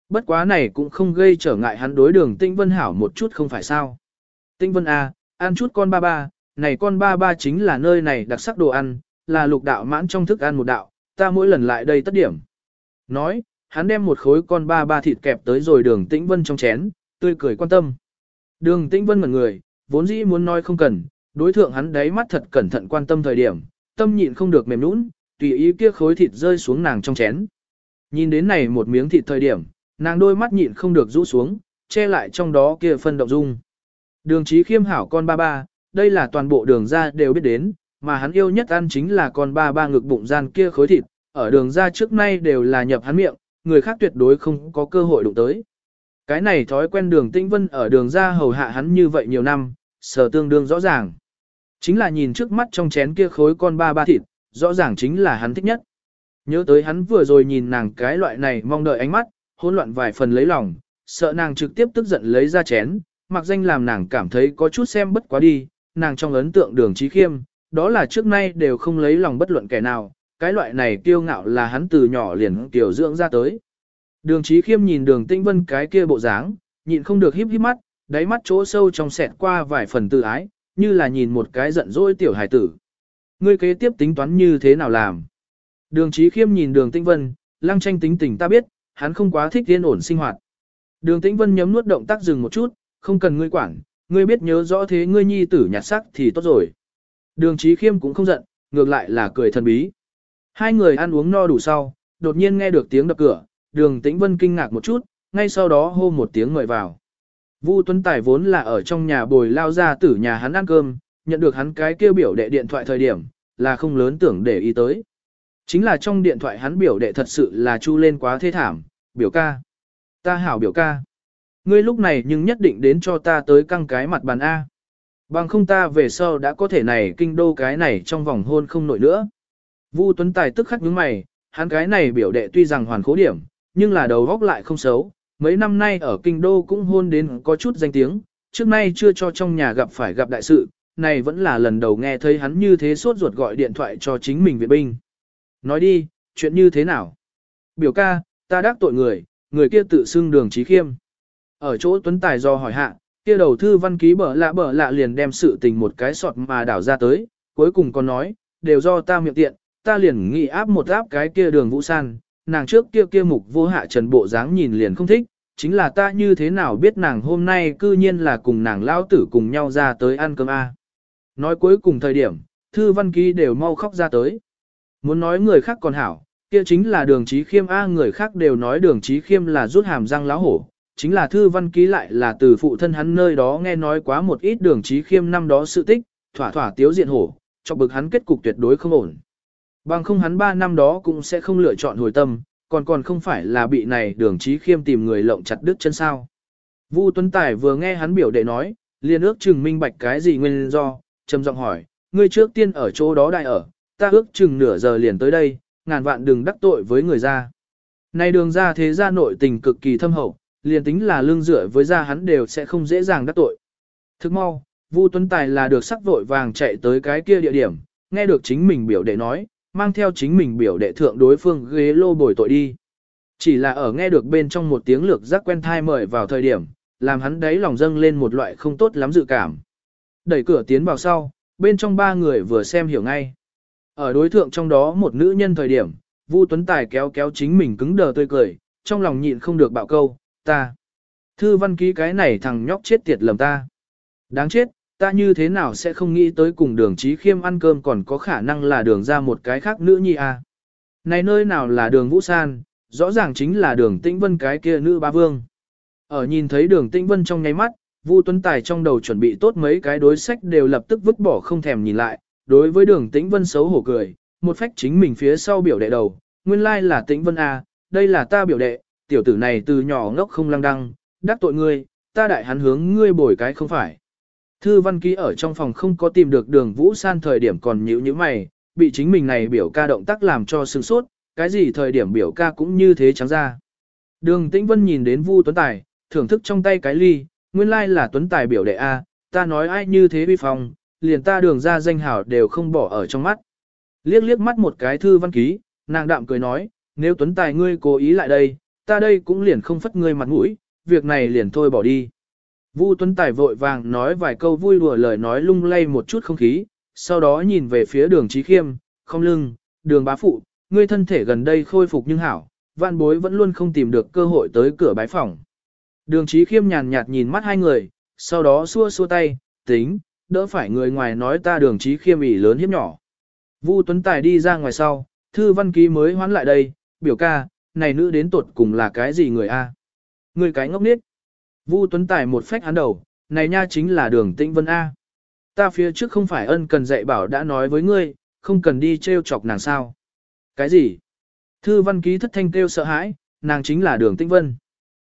Bất quá này cũng không gây trở ngại hắn đối đường Tĩnh Vân hảo một chút không phải sao. Tĩnh Vân A, à, ăn chút con ba ba, này con ba ba chính là nơi này đặc sắc đồ ăn, là lục đạo mãn trong thức ăn một đạo, ta mỗi lần lại đây tất điểm. Nói, hắn đem một khối con ba ba thịt kẹp tới rồi đường tĩnh vân trong chén, tươi cười quan tâm. Đường tĩnh vân ngẩn người, vốn dĩ muốn nói không cần, đối thượng hắn đáy mắt thật cẩn thận quan tâm thời điểm, tâm nhịn không được mềm nũng, tùy ý kia khối thịt rơi xuống nàng trong chén. Nhìn đến này một miếng thịt thời điểm, nàng đôi mắt nhịn không được rũ xuống, che lại trong đó kia phân động dung. Đường trí khiêm hảo con ba ba, đây là toàn bộ đường ra đều biết đến, mà hắn yêu nhất ăn chính là con ba ba ngực bụng gian kia khối thịt, ở đường ra trước nay đều là nhập hắn miệng, người khác tuyệt đối không có cơ hội đụng tới. Cái này thói quen đường tĩnh vân ở đường ra hầu hạ hắn như vậy nhiều năm, sở tương đương rõ ràng. Chính là nhìn trước mắt trong chén kia khối con ba ba thịt, rõ ràng chính là hắn thích nhất. Nhớ tới hắn vừa rồi nhìn nàng cái loại này mong đợi ánh mắt, hỗn loạn vài phần lấy lòng, sợ nàng trực tiếp tức giận lấy ra chén, mặc danh làm nàng cảm thấy có chút xem bất quá đi, nàng trong ấn tượng đường trí khiêm, đó là trước nay đều không lấy lòng bất luận kẻ nào, cái loại này kiêu ngạo là hắn từ nhỏ liền tiểu dưỡng ra tới. Đường trí khiêm nhìn đường tinh vân cái kia bộ dáng, nhịn không được híp híp mắt, đáy mắt chỗ sâu trong sẹt qua vài phần tự ái, như là nhìn một cái giận dỗi tiểu hài tử. Ngươi kế tiếp tính toán như thế nào làm? Đường Chí Khiêm nhìn Đường Tĩnh Vân, lăng tranh tính tình ta biết, hắn không quá thích yên ổn sinh hoạt. Đường Tĩnh Vân nhấm nuốt động tác dừng một chút, không cần ngươi quản, ngươi biết nhớ rõ thế ngươi nhi tử nhặt sắc thì tốt rồi. Đường Chí Khiêm cũng không giận, ngược lại là cười thần bí. Hai người ăn uống no đủ sau, đột nhiên nghe được tiếng đập cửa, đường Tĩnh Vân kinh ngạc một chút, ngay sau đó hô một tiếng mời vào. Vu Tuấn Tài vốn là ở trong nhà bồi lao ra tử nhà hắn ăn cơm, nhận được hắn cái kêu biểu đệ điện thoại thời điểm, là không lớn tưởng để ý tới. Chính là trong điện thoại hắn biểu đệ thật sự là chu lên quá thê thảm, biểu ca. Ta hảo biểu ca. Ngươi lúc này nhưng nhất định đến cho ta tới căng cái mặt bàn A. Bằng không ta về sau đã có thể này kinh đô cái này trong vòng hôn không nổi nữa. Vu Tuấn Tài tức khắc nhướng mày, hắn cái này biểu đệ tuy rằng hoàn khố điểm, nhưng là đầu góc lại không xấu. Mấy năm nay ở kinh đô cũng hôn đến có chút danh tiếng, trước nay chưa cho trong nhà gặp phải gặp đại sự, này vẫn là lần đầu nghe thấy hắn như thế sốt ruột gọi điện thoại cho chính mình viện binh. Nói đi, chuyện như thế nào? Biểu ca, ta đắc tội người, người kia tự xưng đường trí khiêm. Ở chỗ Tuấn Tài do hỏi hạ, kia đầu thư văn ký bở lạ bở lạ liền đem sự tình một cái sọt mà đảo ra tới, cuối cùng còn nói, đều do ta miệng tiện, ta liền nghĩ áp một áp cái kia đường vũ san, nàng trước kia kia mục vô hạ trần bộ dáng nhìn liền không thích, chính là ta như thế nào biết nàng hôm nay cư nhiên là cùng nàng lao tử cùng nhau ra tới ăn cơm a. Nói cuối cùng thời điểm, thư văn ký đều mau khóc ra tới. Muốn nói người khác còn hảo, kia chính là đường trí khiêm A người khác đều nói đường trí khiêm là rút hàm răng láo hổ. Chính là thư văn ký lại là từ phụ thân hắn nơi đó nghe nói quá một ít đường trí khiêm năm đó sự tích, thỏa thỏa tiếu diện hổ, cho bực hắn kết cục tuyệt đối không ổn. Bằng không hắn ba năm đó cũng sẽ không lựa chọn hồi tâm, còn còn không phải là bị này đường trí khiêm tìm người lộng chặt đứt chân sao. Vu Tuấn Tài vừa nghe hắn biểu đệ nói, liền ước chừng minh bạch cái gì nguyên do, trầm giọng hỏi, ngươi trước tiên ở chỗ đó đại ở, ta ước chừng nửa giờ liền tới đây, ngàn vạn đừng đắc tội với người ra. Này đường ra thế gia nội tình cực kỳ thâm hậu, liền tính là lương dựa với gia hắn đều sẽ không dễ dàng đắc tội. Thức mau, Vu Tuấn Tài là được sắc vội vàng chạy tới cái kia địa điểm, nghe được chính mình biểu đệ nói, mang theo chính mình biểu đệ thượng đối phương ghế lô bồi tội đi. Chỉ là ở nghe được bên trong một tiếng lược giác quen thai mời vào thời điểm, làm hắn đấy lòng dâng lên một loại không tốt lắm dự cảm. Đẩy cửa tiến vào sau, bên trong ba người vừa xem hiểu ngay. Ở đối thượng trong đó một nữ nhân thời điểm, Vu Tuấn Tài kéo kéo chính mình cứng đờ tươi cười, trong lòng nhịn không được bạo câu, ta. Thư văn ký cái này thằng nhóc chết tiệt lầm ta. Đáng chết, ta như thế nào sẽ không nghĩ tới cùng đường trí khiêm ăn cơm còn có khả năng là đường ra một cái khác nữ nhi à. Này nơi nào là đường Vũ San, rõ ràng chính là đường Tĩnh Vân cái kia nữ ba vương. Ở nhìn thấy đường Tĩnh Vân trong nháy mắt, Vu Tuấn Tài trong đầu chuẩn bị tốt mấy cái đối sách đều lập tức vứt bỏ không thèm nhìn lại, đối với đường Tĩnh Vân xấu hổ cười, một phách chính mình phía sau biểu đệ đầu, nguyên lai là Tĩnh Vân A, đây là ta biểu đệ, tiểu tử này từ nhỏ ngốc không lăng đăng, đắc tội ngươi, ta đại hắn hướng ngươi bồi cái không phải. Thư văn ký ở trong phòng không có tìm được đường Vũ San thời điểm còn nhíu như mày, bị chính mình này biểu ca động tác làm cho sừng sốt, cái gì thời điểm biểu ca cũng như thế trắng ra. Đường Tĩnh Vân nhìn đến Vu Tuấn Tài, thưởng thức trong tay cái ly, nguyên lai là Tuấn Tài biểu đệ A, ta nói ai như thế vi phong, liền ta đường ra danh hảo đều không bỏ ở trong mắt. Liếc liếc mắt một cái thư văn ký, nàng đạm cười nói, nếu Tuấn Tài ngươi cố ý lại đây, ta đây cũng liền không phất ngươi mặt mũi, việc này liền thôi bỏ đi. Vu Tuấn Tài vội vàng nói vài câu vui đùa lời nói lung lay một chút không khí, sau đó nhìn về phía đường trí khiêm, không lưng, đường bá phụ, ngươi thân thể gần đây khôi phục nhưng hảo, vạn bối vẫn luôn không tìm được cơ hội tới cửa bái phòng. Đường trí khiêm nhàn nhạt nhìn mắt hai người, sau đó xua xua tay, tính, đỡ phải người ngoài nói ta đường trí khiêm ỉ lớn hiếp nhỏ. Vu Tuấn Tài đi ra ngoài sau, thư văn ký mới hoán lại đây, biểu ca, này nữ đến tuột cùng là cái gì người a? Người cái ngốc nít. Vu Tuấn Tài một phách hắn đầu, này nha chính là đường tĩnh vân A. Ta phía trước không phải ân cần dạy bảo đã nói với ngươi, không cần đi treo chọc nàng sao. Cái gì? Thư văn ký thất thanh kêu sợ hãi, nàng chính là đường tĩnh vân.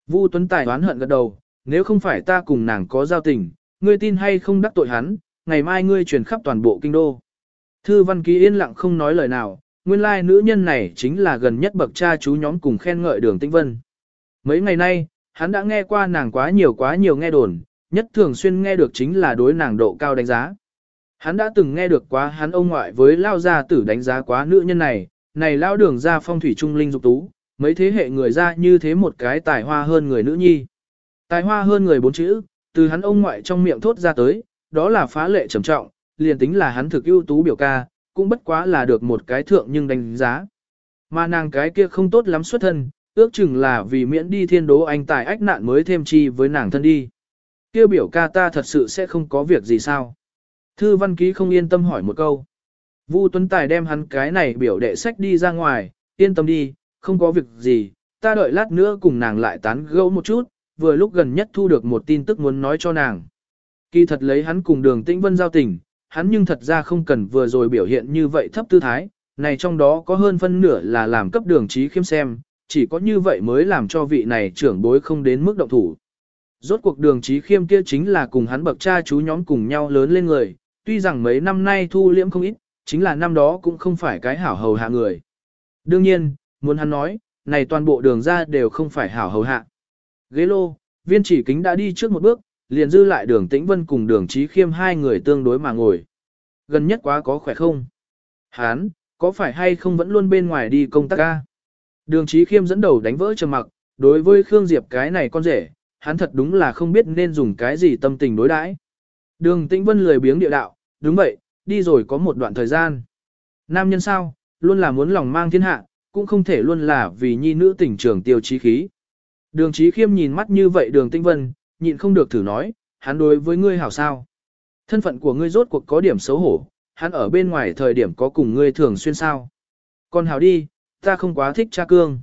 Vu Tuấn Tài đoán hận gật đầu, nếu không phải ta cùng nàng có giao tình, ngươi tin hay không đắc tội hắn, ngày mai ngươi truyền khắp toàn bộ kinh đô. Thư văn ký yên lặng không nói lời nào, nguyên lai nữ nhân này chính là gần nhất bậc cha chú nhóm cùng khen ngợi đường tĩnh vân. Mấy ngày nay, hắn đã nghe qua nàng quá nhiều quá nhiều nghe đồn, nhất thường xuyên nghe được chính là đối nàng độ cao đánh giá. Hắn đã từng nghe được quá hắn ông ngoại với lao gia tử đánh giá quá nữ nhân này, này lao đường ra phong thủy trung linh dục tú, mấy thế hệ người ra như thế một cái tài hoa hơn người nữ nhi. Tài hoa hơn người bốn chữ, từ hắn ông ngoại trong miệng thốt ra tới, đó là phá lệ trầm trọng, liền tính là hắn thực ưu tú biểu ca, cũng bất quá là được một cái thượng nhưng đánh giá. Mà nàng cái kia không tốt lắm xuất thân, ước chừng là vì miễn đi thiên đố anh tài ách nạn mới thêm chi với nàng thân đi. Kêu biểu ca ta thật sự sẽ không có việc gì sao? Thư văn ký không yên tâm hỏi một câu. Vu Tuấn Tài đem hắn cái này biểu đệ sách đi ra ngoài, yên tâm đi, không có việc gì, ta đợi lát nữa cùng nàng lại tán gẫu một chút, vừa lúc gần nhất thu được một tin tức muốn nói cho nàng. Kỳ thật lấy hắn cùng đường tĩnh vân giao tình, hắn nhưng thật ra không cần vừa rồi biểu hiện như vậy thấp tư thái, này trong đó có hơn phân nửa là làm cấp đường trí khiêm xem, chỉ có như vậy mới làm cho vị này trưởng bối không đến mức động thủ. Rốt cuộc đường trí khiêm kia chính là cùng hắn bậc cha chú nhóm cùng nhau lớn lên người, tuy rằng mấy năm nay thu liễm không ít, chính là năm đó cũng không phải cái hảo hầu hạ người. Đương nhiên, muốn hắn nói, này toàn bộ đường ra đều không phải hảo hầu hạ. Ghế lô, viên chỉ kính đã đi trước một bước, liền dư lại đường tĩnh vân cùng đường trí khiêm hai người tương đối mà ngồi. Gần nhất quá có khỏe không? Hán, có phải hay không vẫn luôn bên ngoài đi công tác ca? Đường trí khiêm dẫn đầu đánh vỡ trầm mặc, đối với Khương Diệp cái này con rể, hắn thật đúng là không biết nên dùng cái gì tâm tình đối đãi. Đường tĩnh vân lười biếng địa đạo, đúng vậy, đi rồi có một đoạn thời gian. Nam nhân sao, luôn là muốn lòng mang thiên hạ, cũng không thể luôn là vì nhi nữ tình trường tiêu chí khí. Đường trí khiêm nhìn mắt như vậy đường tĩnh vân, nhịn không được thử nói, hắn đối với ngươi hảo sao. Thân phận của ngươi rốt cuộc có điểm xấu hổ, hắn ở bên ngoài thời điểm có cùng ngươi thường xuyên sao. Còn hảo đi, ta không quá thích cha cương.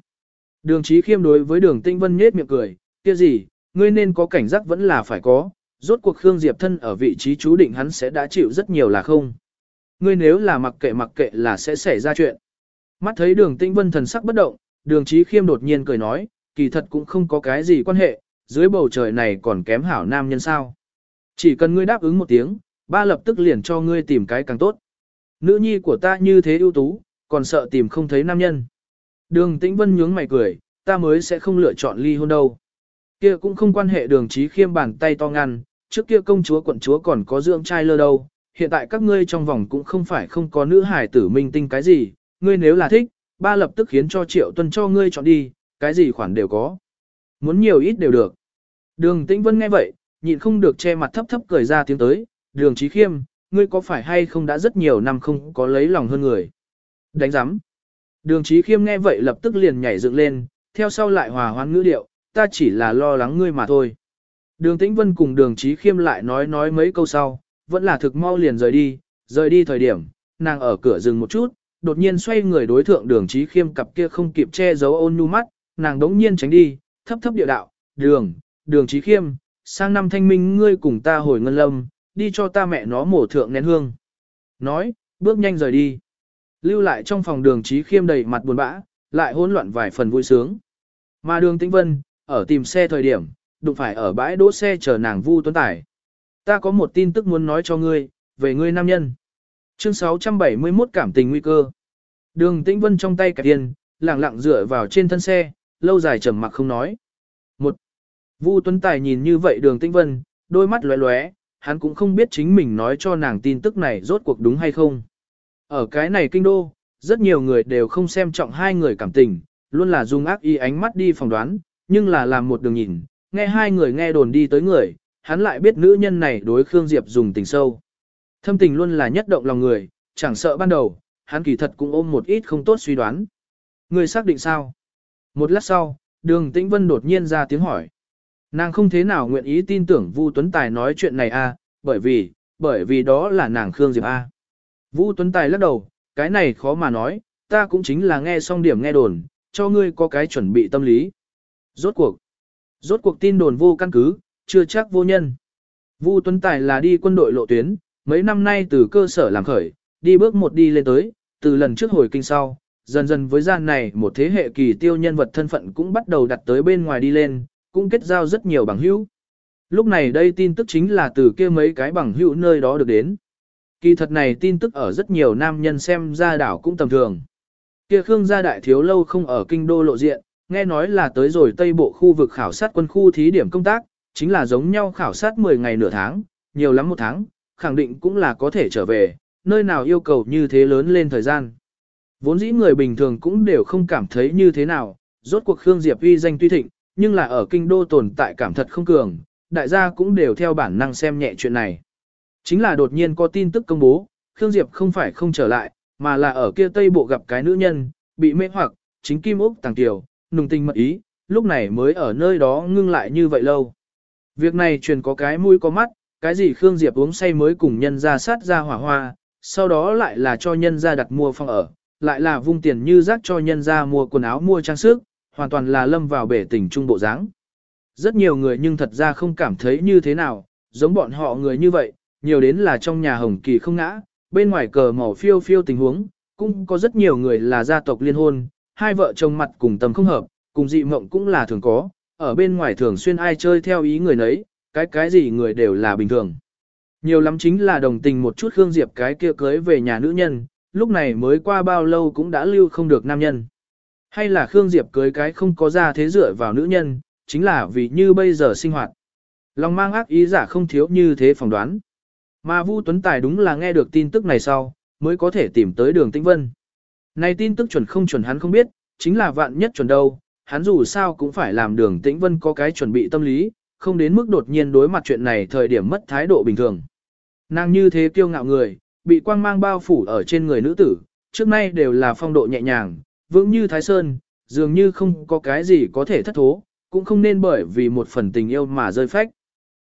Đường trí khiêm đối với đường tinh vân nhết miệng cười, kia gì, ngươi nên có cảnh giác vẫn là phải có, rốt cuộc Khương Diệp thân ở vị trí chú định hắn sẽ đã chịu rất nhiều là không. Ngươi nếu là mặc kệ mặc kệ là sẽ xảy ra chuyện. Mắt thấy đường tinh vân thần sắc bất động, đường trí khiêm đột nhiên cười nói, kỳ thật cũng không có cái gì quan hệ, dưới bầu trời này còn kém hảo nam nhân sao. Chỉ cần ngươi đáp ứng một tiếng, ba lập tức liền cho ngươi tìm cái càng tốt. Nữ nhi của ta như thế ưu tú, còn sợ tìm không thấy nam nhân. Đường tĩnh vân nhướng mày cười, ta mới sẽ không lựa chọn ly hôn đâu. Kia cũng không quan hệ đường trí khiêm bàn tay to ngăn, trước kia công chúa quận chúa còn có dưỡng trai lơ đâu, hiện tại các ngươi trong vòng cũng không phải không có nữ hải tử minh tinh cái gì, ngươi nếu là thích, ba lập tức khiến cho triệu tuân cho ngươi chọn đi, cái gì khoản đều có. Muốn nhiều ít đều được. Đường tĩnh vân nghe vậy, nhịn không được che mặt thấp thấp cười ra tiếng tới, đường trí khiêm, ngươi có phải hay không đã rất nhiều năm không có lấy lòng hơn người. Đánh giám. Đường trí khiêm nghe vậy lập tức liền nhảy dựng lên, theo sau lại hòa hoan ngữ điệu, ta chỉ là lo lắng ngươi mà thôi. Đường Tĩnh Vân cùng đường Chí Khiêm lại nói nói mấy câu sau, vẫn là thực mau liền rời đi, rời đi thời điểm, nàng ở cửa dừng một chút, đột nhiên xoay người đối thượng đường Chí Khiêm cặp kia không kịp che giấu ôn nhu mắt, nàng đống nhiên tránh đi, thấp thấp địa đạo, đường, đường Chí Khiêm, sang năm thanh minh ngươi cùng ta hồi ngân lâm, đi cho ta mẹ nó mổ thượng nén hương. Nói, bước nhanh rời đi. Lưu lại trong phòng đường Chí Khiêm đầy mặt buồn bã, lại hỗn loạn vài phần vui sướng. Mà đường Tĩnh Vân, ở tìm xe thời điểm, đụng phải ở bãi đỗ xe chờ nàng Vu Tuấn Tài. Ta có một tin tức muốn nói cho ngươi, về ngươi nam nhân. Chương 671 cảm tình nguy cơ. Đường Tĩnh Vân trong tay cả tiền, lặng lặng dựa vào trên thân xe, lâu dài trầm mặc không nói. Một. Vu Tuấn Tài nhìn như vậy đường Tĩnh Vân, đôi mắt lóe lóe, hắn cũng không biết chính mình nói cho nàng tin tức này rốt cuộc đúng hay không. Ở cái này kinh đô, rất nhiều người đều không xem trọng hai người cảm tình, luôn là dùng ác ý ánh mắt đi phỏng đoán, nhưng là làm một đường nhìn, nghe hai người nghe đồn đi tới người, hắn lại biết nữ nhân này đối Khương Diệp dùng tình sâu. Thâm tình luôn là nhất động lòng người, chẳng sợ ban đầu, hắn kỳ thật cũng ôm một ít không tốt suy đoán. Người xác định sao? Một lát sau, đường tĩnh vân đột nhiên ra tiếng hỏi. Nàng không thế nào nguyện ý tin tưởng Vu Tuấn Tài nói chuyện này a, à, bởi vì, bởi vì đó là nàng Khương Diệp a. À. Vu Tuấn Tài lắc đầu, cái này khó mà nói, ta cũng chính là nghe xong điểm nghe đồn, cho ngươi có cái chuẩn bị tâm lý. Rốt cuộc, Rốt cuộc tin đồn vô căn cứ, chưa chắc vô nhân. Vu Tuấn Tài là đi quân đội lộ tuyến, mấy năm nay từ cơ sở làm khởi, đi bước một đi lên tới, từ lần trước hồi kinh sau, dần dần với gian này một thế hệ kỳ tiêu nhân vật thân phận cũng bắt đầu đặt tới bên ngoài đi lên, cũng kết giao rất nhiều bằng hữu. Lúc này đây tin tức chính là từ kia mấy cái bằng hữu nơi đó được đến. Kỳ thật này tin tức ở rất nhiều nam nhân xem ra đảo cũng tầm thường. Kia Khương gia đại thiếu lâu không ở kinh đô lộ diện, nghe nói là tới rồi Tây Bộ khu vực khảo sát quân khu thí điểm công tác, chính là giống nhau khảo sát 10 ngày nửa tháng, nhiều lắm một tháng, khẳng định cũng là có thể trở về, nơi nào yêu cầu như thế lớn lên thời gian. Vốn dĩ người bình thường cũng đều không cảm thấy như thế nào, rốt cuộc Khương Diệp uy danh tuy thịnh, nhưng là ở kinh đô tồn tại cảm thật không cường, đại gia cũng đều theo bản năng xem nhẹ chuyện này. Chính là đột nhiên có tin tức công bố, Khương Diệp không phải không trở lại, mà là ở kia Tây Bộ gặp cái nữ nhân, bị mê hoặc, chính kim úc tàng tiểu, nùng tình mật ý, lúc này mới ở nơi đó ngưng lại như vậy lâu. Việc này truyền có cái mũi có mắt, cái gì Khương Diệp uống say mới cùng nhân ra sát ra hỏa hoa, sau đó lại là cho nhân ra đặt mua phòng ở, lại là vung tiền như rác cho nhân ra mua quần áo mua trang sức, hoàn toàn là lâm vào bể tình trung bộ dáng. Rất nhiều người nhưng thật ra không cảm thấy như thế nào, giống bọn họ người như vậy, nhiều đến là trong nhà hồng kỳ không ngã, bên ngoài cờ màu phiêu phiêu tình huống, cũng có rất nhiều người là gia tộc liên hôn, hai vợ chồng mặt cùng tầm không hợp, cùng dị mộng cũng là thường có, ở bên ngoài thường xuyên ai chơi theo ý người nấy, cái cái gì người đều là bình thường. Nhiều lắm chính là đồng tình một chút Khương Diệp cái kia cưới về nhà nữ nhân, lúc này mới qua bao lâu cũng đã lưu không được nam nhân. Hay là Khương Diệp cưới cái không có ra thế dựa vào nữ nhân, chính là vì như bây giờ sinh hoạt. Lòng mang ác ý giả không thiếu như thế phỏng đoán. Mà Vu Tuấn Tài đúng là nghe được tin tức này sau, mới có thể tìm tới đường Tĩnh Vân. Này tin tức chuẩn không chuẩn hắn không biết, chính là vạn nhất chuẩn đâu, hắn dù sao cũng phải làm đường Tĩnh Vân có cái chuẩn bị tâm lý, không đến mức đột nhiên đối mặt chuyện này thời điểm mất thái độ bình thường. Nàng như thế kiêu ngạo người, bị quang mang bao phủ ở trên người nữ tử, trước nay đều là phong độ nhẹ nhàng, vững như thái sơn, dường như không có cái gì có thể thất thố, cũng không nên bởi vì một phần tình yêu mà rơi phách.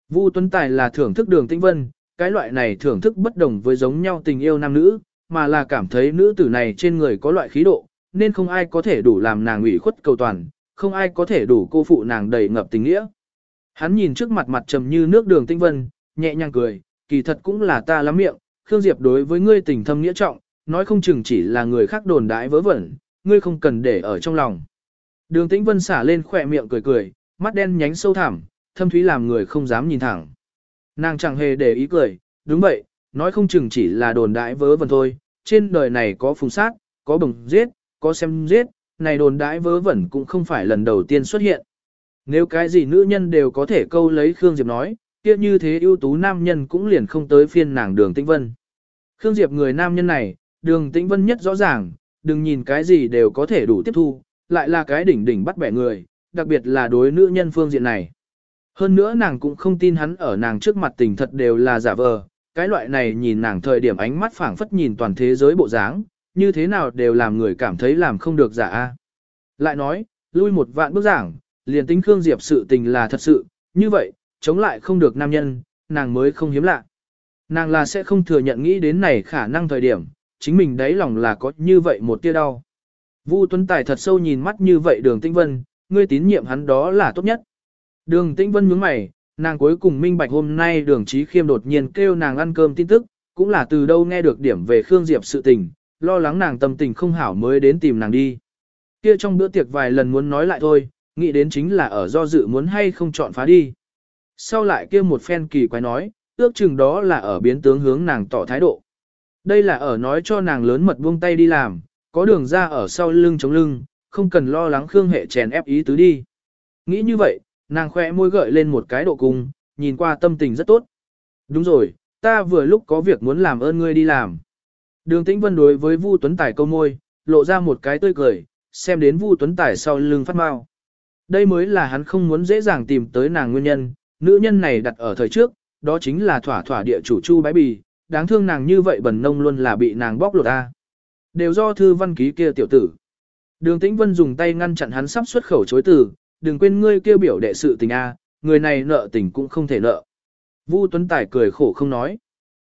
Vu Tuấn Tài là thưởng thức đường tĩnh vân, cái loại này thưởng thức bất đồng với giống nhau tình yêu nam nữ, mà là cảm thấy nữ tử này trên người có loại khí độ, nên không ai có thể đủ làm nàng ủy khuất cầu toàn, không ai có thể đủ cô phụ nàng đầy ngập tình nghĩa. Hắn nhìn trước mặt mặt trầm như nước đường tinh vân, nhẹ nhàng cười, kỳ thật cũng là ta lắm miệng, Khương Diệp đối với ngươi tình thâm nghĩa trọng, nói không chừng chỉ là người khác đồn đãi vớ vẩn, ngươi không cần để ở trong lòng. Đường tĩnh vân xả lên khỏe miệng cười cười, mắt đen nhánh sâu thẳm, thâm thúy làm người không dám nhìn thẳng. Nàng chẳng hề để ý cười, đúng vậy, nói không chừng chỉ là đồn đãi vớ vẩn thôi, trên đời này có phùng sát, có bồng giết, có xem giết, này đồn đãi vớ vẩn cũng không phải lần đầu tiên xuất hiện. Nếu cái gì nữ nhân đều có thể câu lấy Khương Diệp nói, kia như thế ưu tú nam nhân cũng liền không tới phiên nàng đường tĩnh vân. Khương Diệp người nam nhân này, đường tĩnh vân nhất rõ ràng, đừng nhìn cái gì đều có thể đủ tiếp thu, lại là cái đỉnh đỉnh bắt bẻ người, đặc biệt là đối nữ nhân phương diện này. Hơn nữa nàng cũng không tin hắn ở nàng trước mặt tình thật đều là giả vờ, cái loại này nhìn nàng thời điểm ánh mắt phảng phất nhìn toàn thế giới bộ dáng, như thế nào đều làm người cảm thấy làm không được giả a. Lại nói, lui một vạn bước giảng, liền tính Khương Diệp sự tình là thật sự, như vậy, chống lại không được nam nhân, nàng mới không hiếm lạ. Nàng là sẽ không thừa nhận nghĩ đến này khả năng thời điểm, chính mình đáy lòng là có như vậy một tia đau. Vu Tuấn Tài thật sâu nhìn mắt như vậy đường Tinh Vân, ngươi tín nhiệm hắn đó là tốt nhất. Đường Tĩnh Vân nhướng mày, nàng cuối cùng minh bạch hôm nay đường trí khiêm đột nhiên kêu nàng ăn cơm tin tức, cũng là từ đâu nghe được điểm về Khương Diệp sự tình, lo lắng nàng tâm tình không hảo mới đến tìm nàng đi. Kia trong bữa tiệc vài lần muốn nói lại thôi, nghĩ đến chính là ở do dự muốn hay không chọn phá đi. Sau lại kia một phen kỳ quái nói, ước chừng đó là ở biến tướng hướng nàng tỏ thái độ. Đây là ở nói cho nàng lớn mật buông tay đi làm, có đường ra ở sau lưng chống lưng, không cần lo lắng Khương Hệ chèn ép ý tứ đi. Nghĩ như vậy, nàng khoe môi gợi lên một cái độ cung, nhìn qua tâm tình rất tốt. Đúng rồi, ta vừa lúc có việc muốn làm ơn ngươi đi làm. Đường Tĩnh Vân đối với Vu Tuấn Tài câu môi, lộ ra một cái tươi cười, xem đến Vu Tuấn Tài sau lưng phát mau. Đây mới là hắn không muốn dễ dàng tìm tới nàng nguyên nhân, nữ nhân này đặt ở thời trước, đó chính là thỏa thỏa địa chủ chu bái bì, đáng thương nàng như vậy bẩn nông luôn là bị nàng bóc lột ta. Đều do thư văn ký kia tiểu tử. Đường Tĩnh Vân dùng tay ngăn chặn hắn sắp xuất khẩu chối từ, đừng quên ngươi kêu biểu đệ sự tình a, người này nợ tình cũng không thể nợ. Vu Tuấn Tài cười khổ không nói.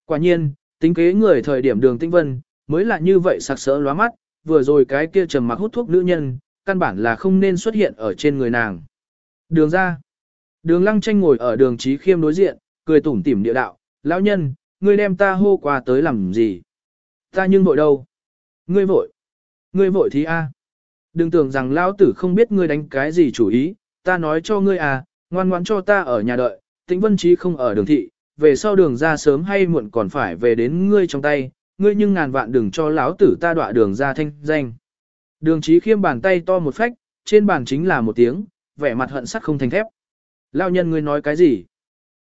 Quả nhiên, tính kế người thời điểm đường Tinh Vân, mới là như vậy sặc sỡ lóa mắt, vừa rồi cái kia trầm mặc hút thuốc nữ nhân, căn bản là không nên xuất hiện ở trên người nàng. Đường ra. Đường lăng tranh ngồi ở đường trí khiêm đối diện, cười tủm tỉm địa đạo, lão nhân, ngươi đem ta hô qua tới làm gì? Ta nhưng vội đâu? Ngươi vội. Ngươi vội thì a. Đừng tưởng rằng lão tử không biết ngươi đánh cái gì chủ ý, ta nói cho ngươi à, ngoan ngoãn cho ta ở nhà đợi, tĩnh vân trí không ở đường thị, về sau đường ra sớm hay muộn còn phải về đến ngươi trong tay, ngươi nhưng ngàn vạn đừng cho lão tử ta đọa đường ra thanh danh. Đường trí khiêm bàn tay to một phách, trên bàn chính là một tiếng, vẻ mặt hận sắc không thành thép. Lão nhân ngươi nói cái gì?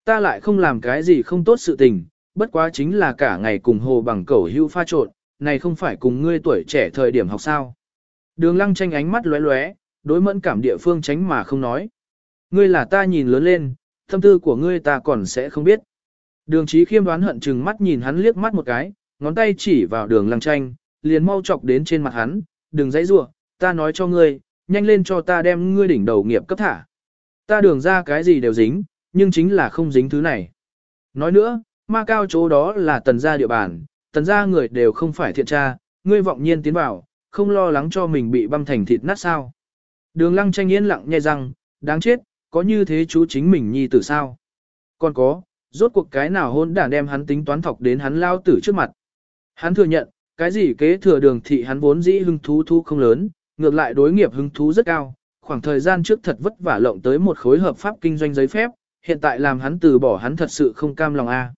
Ta lại không làm cái gì không tốt sự tình, bất quá chính là cả ngày cùng hồ bằng cẩu hưu pha trộn, này không phải cùng ngươi tuổi trẻ thời điểm học sao. Đường lăng tranh ánh mắt lóe lóe, đối mẫn cảm địa phương tránh mà không nói. Ngươi là ta nhìn lớn lên, tâm tư của ngươi ta còn sẽ không biết. Đường trí khiêm đoán hận chừng mắt nhìn hắn liếc mắt một cái, ngón tay chỉ vào đường lăng tranh, liền mau chọc đến trên mặt hắn, đừng dãy rủa, ta nói cho ngươi, nhanh lên cho ta đem ngươi đỉnh đầu nghiệp cấp thả. Ta đường ra cái gì đều dính, nhưng chính là không dính thứ này. Nói nữa, ma cao chỗ đó là tần gia địa bàn, tần gia người đều không phải thiện tra, ngươi vọng nhiên tiến vào, không lo lắng cho mình bị băm thành thịt nát sao. Đường lăng tranh yên lặng nhai răng, đáng chết, có như thế chú chính mình nhi tử sao. Còn có, rốt cuộc cái nào hôn đản đem hắn tính toán thọc đến hắn lao tử trước mặt. Hắn thừa nhận, cái gì kế thừa đường thị hắn vốn dĩ hưng thú thu không lớn, ngược lại đối nghiệp hứng thú rất cao, khoảng thời gian trước thật vất vả lộng tới một khối hợp pháp kinh doanh giấy phép, hiện tại làm hắn từ bỏ hắn thật sự không cam lòng a.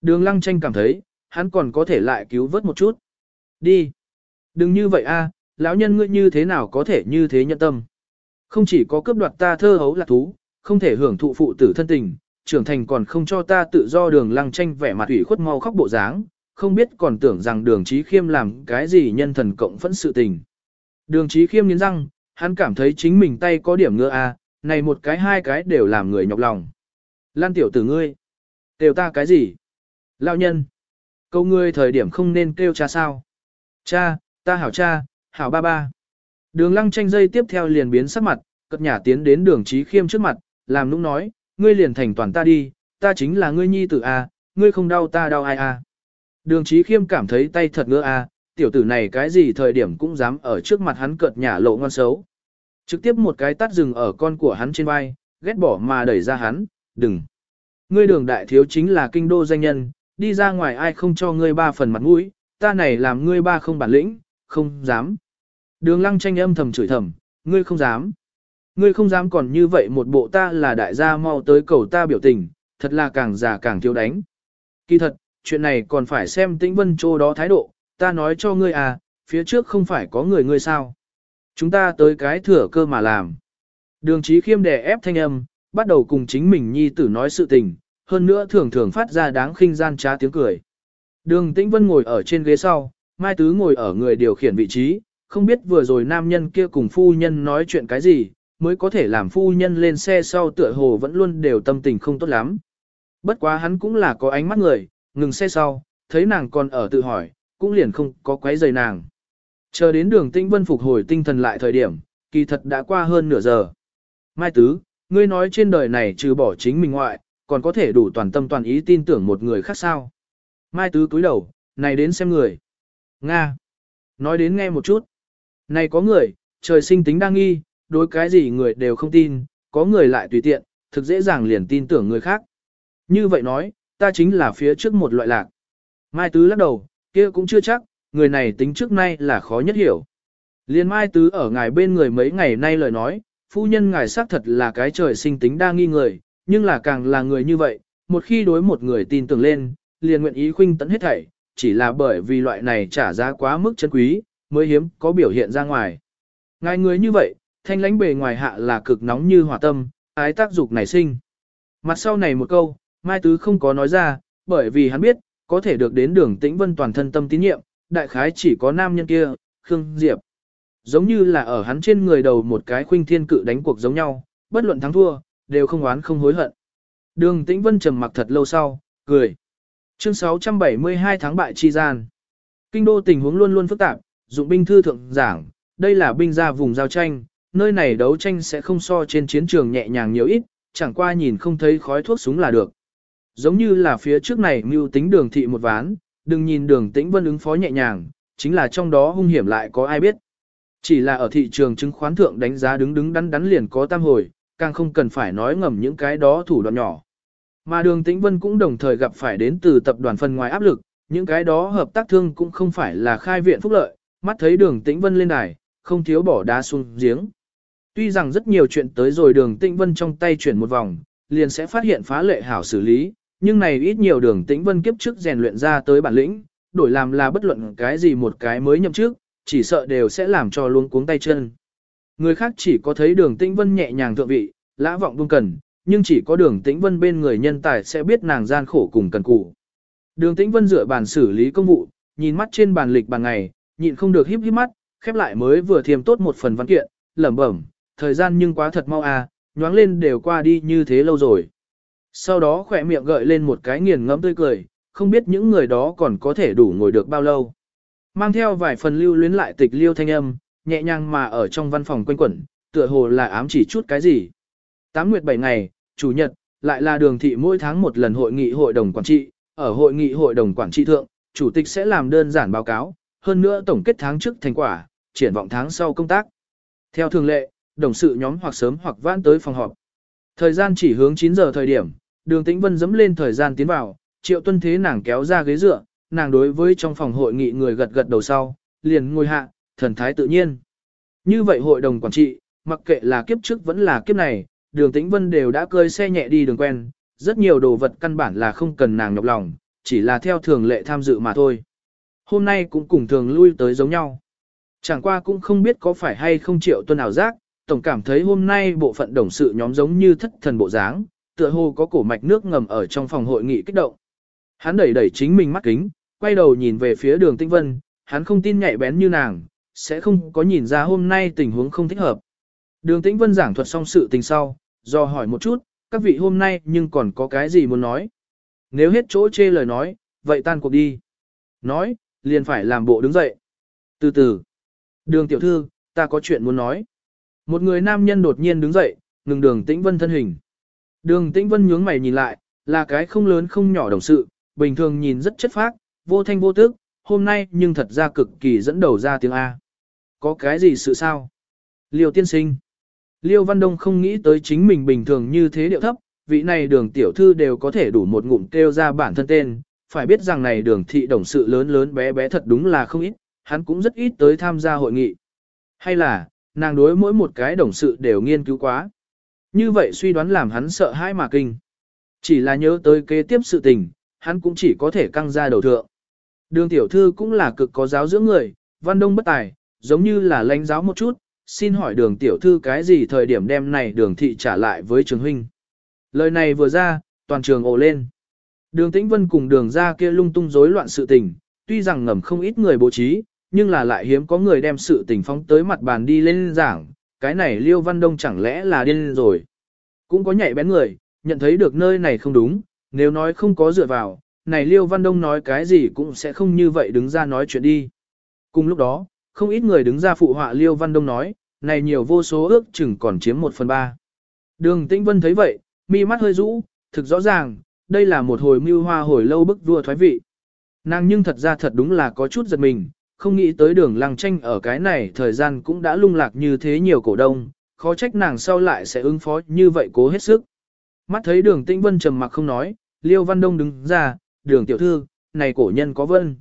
Đường lăng tranh cảm thấy, hắn còn có thể lại cứu vớt một chút. Đi. Đừng như vậy a, lão nhân ngươi như thế nào có thể như thế nhận tâm. Không chỉ có cướp đoạt ta thơ hấu lạc thú, không thể hưởng thụ phụ tử thân tình, trưởng thành còn không cho ta tự do đường lăng tranh vẻ mặt ủy khuất mau khóc bộ dáng, không biết còn tưởng rằng đường trí khiêm làm cái gì nhân thần cộng phẫn sự tình. Đường trí khiêm nghiến răng, hắn cảm thấy chính mình tay có điểm ngựa a, này một cái hai cái đều làm người nhọc lòng. Lan tiểu tử ngươi, đều ta cái gì? Lão nhân, câu ngươi thời điểm không nên kêu cha sao? Cha, ta hảo cha, hảo ba ba. Đường lăng tranh dây tiếp theo liền biến sắc mặt, cất nhà tiến đến đường trí khiêm trước mặt, làm nũng nói, ngươi liền thành toàn ta đi, ta chính là ngươi nhi tử a, ngươi không đau ta đau ai a. Đường trí khiêm cảm thấy tay thật ngứa a, tiểu tử này cái gì thời điểm cũng dám ở trước mặt hắn cợt nhả lộ ngon xấu. Trực tiếp một cái tắt rừng ở con của hắn trên vai, ghét bỏ mà đẩy ra hắn, đừng. Ngươi đường đại thiếu chính là kinh đô danh nhân, đi ra ngoài ai không cho ngươi ba phần mặt mũi, ta này làm ngươi ba không bản lĩnh, không dám. Đường lăng tranh âm thầm chửi thầm, ngươi không dám. Ngươi không dám còn như vậy một bộ ta là đại gia mau tới cầu ta biểu tình, thật là càng già càng thiếu đánh. Kỳ thật, chuyện này còn phải xem tĩnh vân châu đó thái độ, ta nói cho ngươi à, phía trước không phải có người ngươi sao. Chúng ta tới cái thừa cơ mà làm. Đường trí khiêm đè ép thanh âm, bắt đầu cùng chính mình nhi tử nói sự tình, hơn nữa thường thường phát ra đáng khinh gian trá tiếng cười. Đường tĩnh vân ngồi ở trên ghế sau, Mai Tứ ngồi ở người điều khiển vị trí, không biết vừa rồi nam nhân kia cùng phu nhân nói chuyện cái gì, mới có thể làm phu nhân lên xe sau tựa hồ vẫn luôn đều tâm tình không tốt lắm. Bất quá hắn cũng là có ánh mắt người, ngừng xe sau, thấy nàng còn ở tự hỏi, cũng liền không có quấy rầy nàng. Chờ đến đường tĩnh vân phục hồi tinh thần lại thời điểm, kỳ thật đã qua hơn nửa giờ. Mai Tứ, ngươi nói trên đời này trừ bỏ chính mình ngoại, còn có thể đủ toàn tâm toàn ý tin tưởng một người khác sao. Mai Tứ cúi đầu, này đến xem người. Nga. Nói đến nghe một chút. Này có người, trời sinh tính đa nghi, đối cái gì người đều không tin, có người lại tùy tiện, thực dễ dàng liền tin tưởng người khác. Như vậy nói, ta chính là phía trước một loại lạc. Mai Tứ lắc đầu, kia cũng chưa chắc, người này tính trước nay là khó nhất hiểu. Liên Mai Tứ ở ngài bên người mấy ngày nay lời nói, phu nhân ngài xác thật là cái trời sinh tính đa nghi người, nhưng là càng là người như vậy, một khi đối một người tin tưởng lên, liền nguyện ý khuynh tấn hết thảy, chỉ là bởi vì loại này trả giá quá mức chân quý, mới hiếm có biểu hiện ra ngoài. Ngài người như vậy, thanh lãnh bề ngoài hạ là cực nóng như hỏa tâm, ái tác dục nảy sinh. Mặt sau này một câu, Mai Tứ không có nói ra, bởi vì hắn biết, có thể được đến đường tĩnh vân toàn thân tâm tín nhiệm, đại khái chỉ có nam nhân kia, Khương Diệp. Giống như là ở hắn trên người đầu một cái khuynh thiên cự đánh cuộc giống nhau, bất luận thắng thua, đều không oán không hối hận. Đường tĩnh vân trầm mặc thật lâu sau, cười. Chương 672 tháng bại chi gian. Kinh đô tình huống luôn luôn phức tạp, dụng binh thư thượng giảng, đây là binh ra vùng giao tranh, nơi này đấu tranh sẽ không so trên chiến trường nhẹ nhàng nhiều ít, chẳng qua nhìn không thấy khói thuốc súng là được. Giống như là phía trước này mưu tính đường thị một ván, đừng nhìn đường tĩnh vân ứng phó nhẹ nhàng, chính là trong đó hung hiểm lại có ai biết. Chỉ là ở thị trường chứng khoán thượng đánh giá đứng đứng đắn đắn liền có tam hồi, càng không cần phải nói ngầm những cái đó thủ đoạn nhỏ. Mà đường tĩnh vân cũng đồng thời gặp phải đến từ tập đoàn phần ngoài áp lực, những cái đó hợp tác thương cũng không phải là khai viện phúc lợi, mắt thấy đường tĩnh vân lên đài, không thiếu bỏ đá xuống giếng. Tuy rằng rất nhiều chuyện tới rồi đường tĩnh vân trong tay chuyển một vòng, liền sẽ phát hiện phá lệ hảo xử lý, nhưng này ít nhiều đường tĩnh vân kiếp trước rèn luyện ra tới bản lĩnh, đổi làm là bất luận cái gì một cái mới nhậm trước, chỉ sợ đều sẽ làm cho luôn cuống tay chân. Người khác chỉ có thấy đường tĩnh vân nhẹ nhàng thượng vị, lã vọng buông cần, nhưng chỉ có đường tĩnh vân bên người nhân tài sẽ biết nàng gian khổ cùng cần cù. Đường tĩnh vân dựa bàn xử lý công vụ, nhìn mắt trên bàn lịch bàn ngày, nhịn không được híp híp mắt, khép lại mới vừa thiềm tốt một phần văn kiện, lẩm bẩm, thời gian nhưng quá thật mau à, nhoáng lên đều qua đi như thế lâu rồi. Sau đó khỏe miệng gợi lên một cái nghiền ngẫm tươi cười, không biết những người đó còn có thể đủ ngồi được bao lâu. Mang theo vài phần lưu luyến lại tịch liêu thanh âm, nhẹ nhàng mà ở trong văn phòng quanh quẩn, tựa hồ là ám chỉ chút cái gì. Tám nguyệt bảy ngày, chủ nhật, lại là đường thị mỗi tháng một lần hội nghị hội đồng quản trị, ở hội nghị hội đồng quản trị thượng, chủ tịch sẽ làm đơn giản báo cáo, hơn nữa tổng kết tháng trước thành quả, triển vọng tháng sau công tác. Theo thường lệ, đồng sự nhóm hoặc sớm hoặc vãn tới phòng họp. Thời gian chỉ hướng 9 giờ thời điểm, đường tĩnh vân dẫm lên thời gian tiến vào, triệu tuân thế nàng kéo ra ghế dựa, nàng đối với trong phòng hội nghị người gật gật đầu sau, liền ngồi hạ, thần thái tự nhiên. Như vậy hội đồng quản trị, mặc kệ là kiếp trước vẫn là kiếp này, đường tĩnh vân đều đã cơi xe nhẹ đi đường quen, rất nhiều đồ vật căn bản là không cần nàng nhọc lòng, chỉ là theo thường lệ tham dự mà thôi. Hôm nay cũng cùng thường lui tới giống nhau. Chẳng qua cũng không biết có phải hay không triệu tuân ảo giác, tổng cảm thấy hôm nay bộ phận đồng sự nhóm giống như thất thần bộ dáng, tựa hồ có cổ mạch nước ngầm ở trong phòng hội nghị kích động. Hắn đẩy đẩy chính mình mắt kính, quay đầu nhìn về phía đường tĩnh vân, hắn không tin nhạy bén như nàng, sẽ không có nhìn ra hôm nay tình huống không thích hợp. Đường tĩnh vân giảng thuật xong sự tình sau, do hỏi một chút, các vị hôm nay nhưng còn có cái gì muốn nói. Nếu hết chỗ chê lời nói, vậy tan cuộc đi. Nói, liền phải làm bộ đứng dậy. Từ từ. Đường tiểu thư, ta có chuyện muốn nói. Một người nam nhân đột nhiên đứng dậy, ngừng đường tĩnh vân thân hình. Đường tĩnh vân nhướng mày nhìn lại, là cái không lớn không nhỏ đồng sự, bình thường nhìn rất chất phác, vô thanh vô tức, hôm nay nhưng thật ra cực kỳ dẫn đầu ra tiếng A. Có cái gì sự sao? Liêu tiên sinh. Liêu Văn Đông không nghĩ tới chính mình bình thường như thế điệu thấp, vị này đường tiểu thư đều có thể đủ một ngụm kêu ra bản thân tên, phải biết rằng này đường thị đồng sự lớn lớn bé bé thật đúng là không ít, hắn cũng rất ít tới tham gia hội nghị. Hay là, nàng đối mỗi một cái đồng sự đều nghiên cứu quá. Như vậy suy đoán làm hắn sợ hãi mà kinh. Chỉ là nhớ tới kế tiếp sự tình, hắn cũng chỉ có thể căng ra đầu thượng. Đường tiểu thư cũng là cực có giáo dưỡng người, văn đông bất tài, giống như là lãnh giáo một chút, xin hỏi đường tiểu thư cái gì thời điểm đem này đường thị trả lại với trường huynh. Lời này vừa ra, toàn trường ồ lên. Đường tĩnh vân cùng đường ra kia lung tung rối loạn sự tình, tuy rằng ngầm không ít người bố trí, nhưng là lại hiếm có người đem sự tình phóng tới mặt bàn đi lên giảng, cái này Liêu Văn Đông chẳng lẽ là điên rồi. Cũng có nhạy bén người, nhận thấy được nơi này không đúng, nếu nói không có dựa vào, này Liêu Văn Đông nói cái gì cũng sẽ không như vậy đứng ra nói chuyện đi. Cùng lúc đó, không ít người đứng ra phụ họa Liêu Văn Đông nói, này nhiều vô số ước chừng còn chiếm một phần ba. Đường Tĩnh Vân thấy vậy, mi mắt hơi rũ, thực rõ ràng, đây là một hồi mưu hoa hồi lâu bức vua thoái vị. Nàng nhưng thật ra thật đúng là có chút giật mình, không nghĩ tới đường lăng tranh ở cái này thời gian cũng đã lung lạc như thế nhiều cổ đông, khó trách nàng sau lại sẽ ứng phó như vậy cố hết sức. Mắt thấy đường tĩnh vân trầm mặc không nói, Liêu Văn Đông đứng ra, đường tiểu thư, này cổ nhân có vân.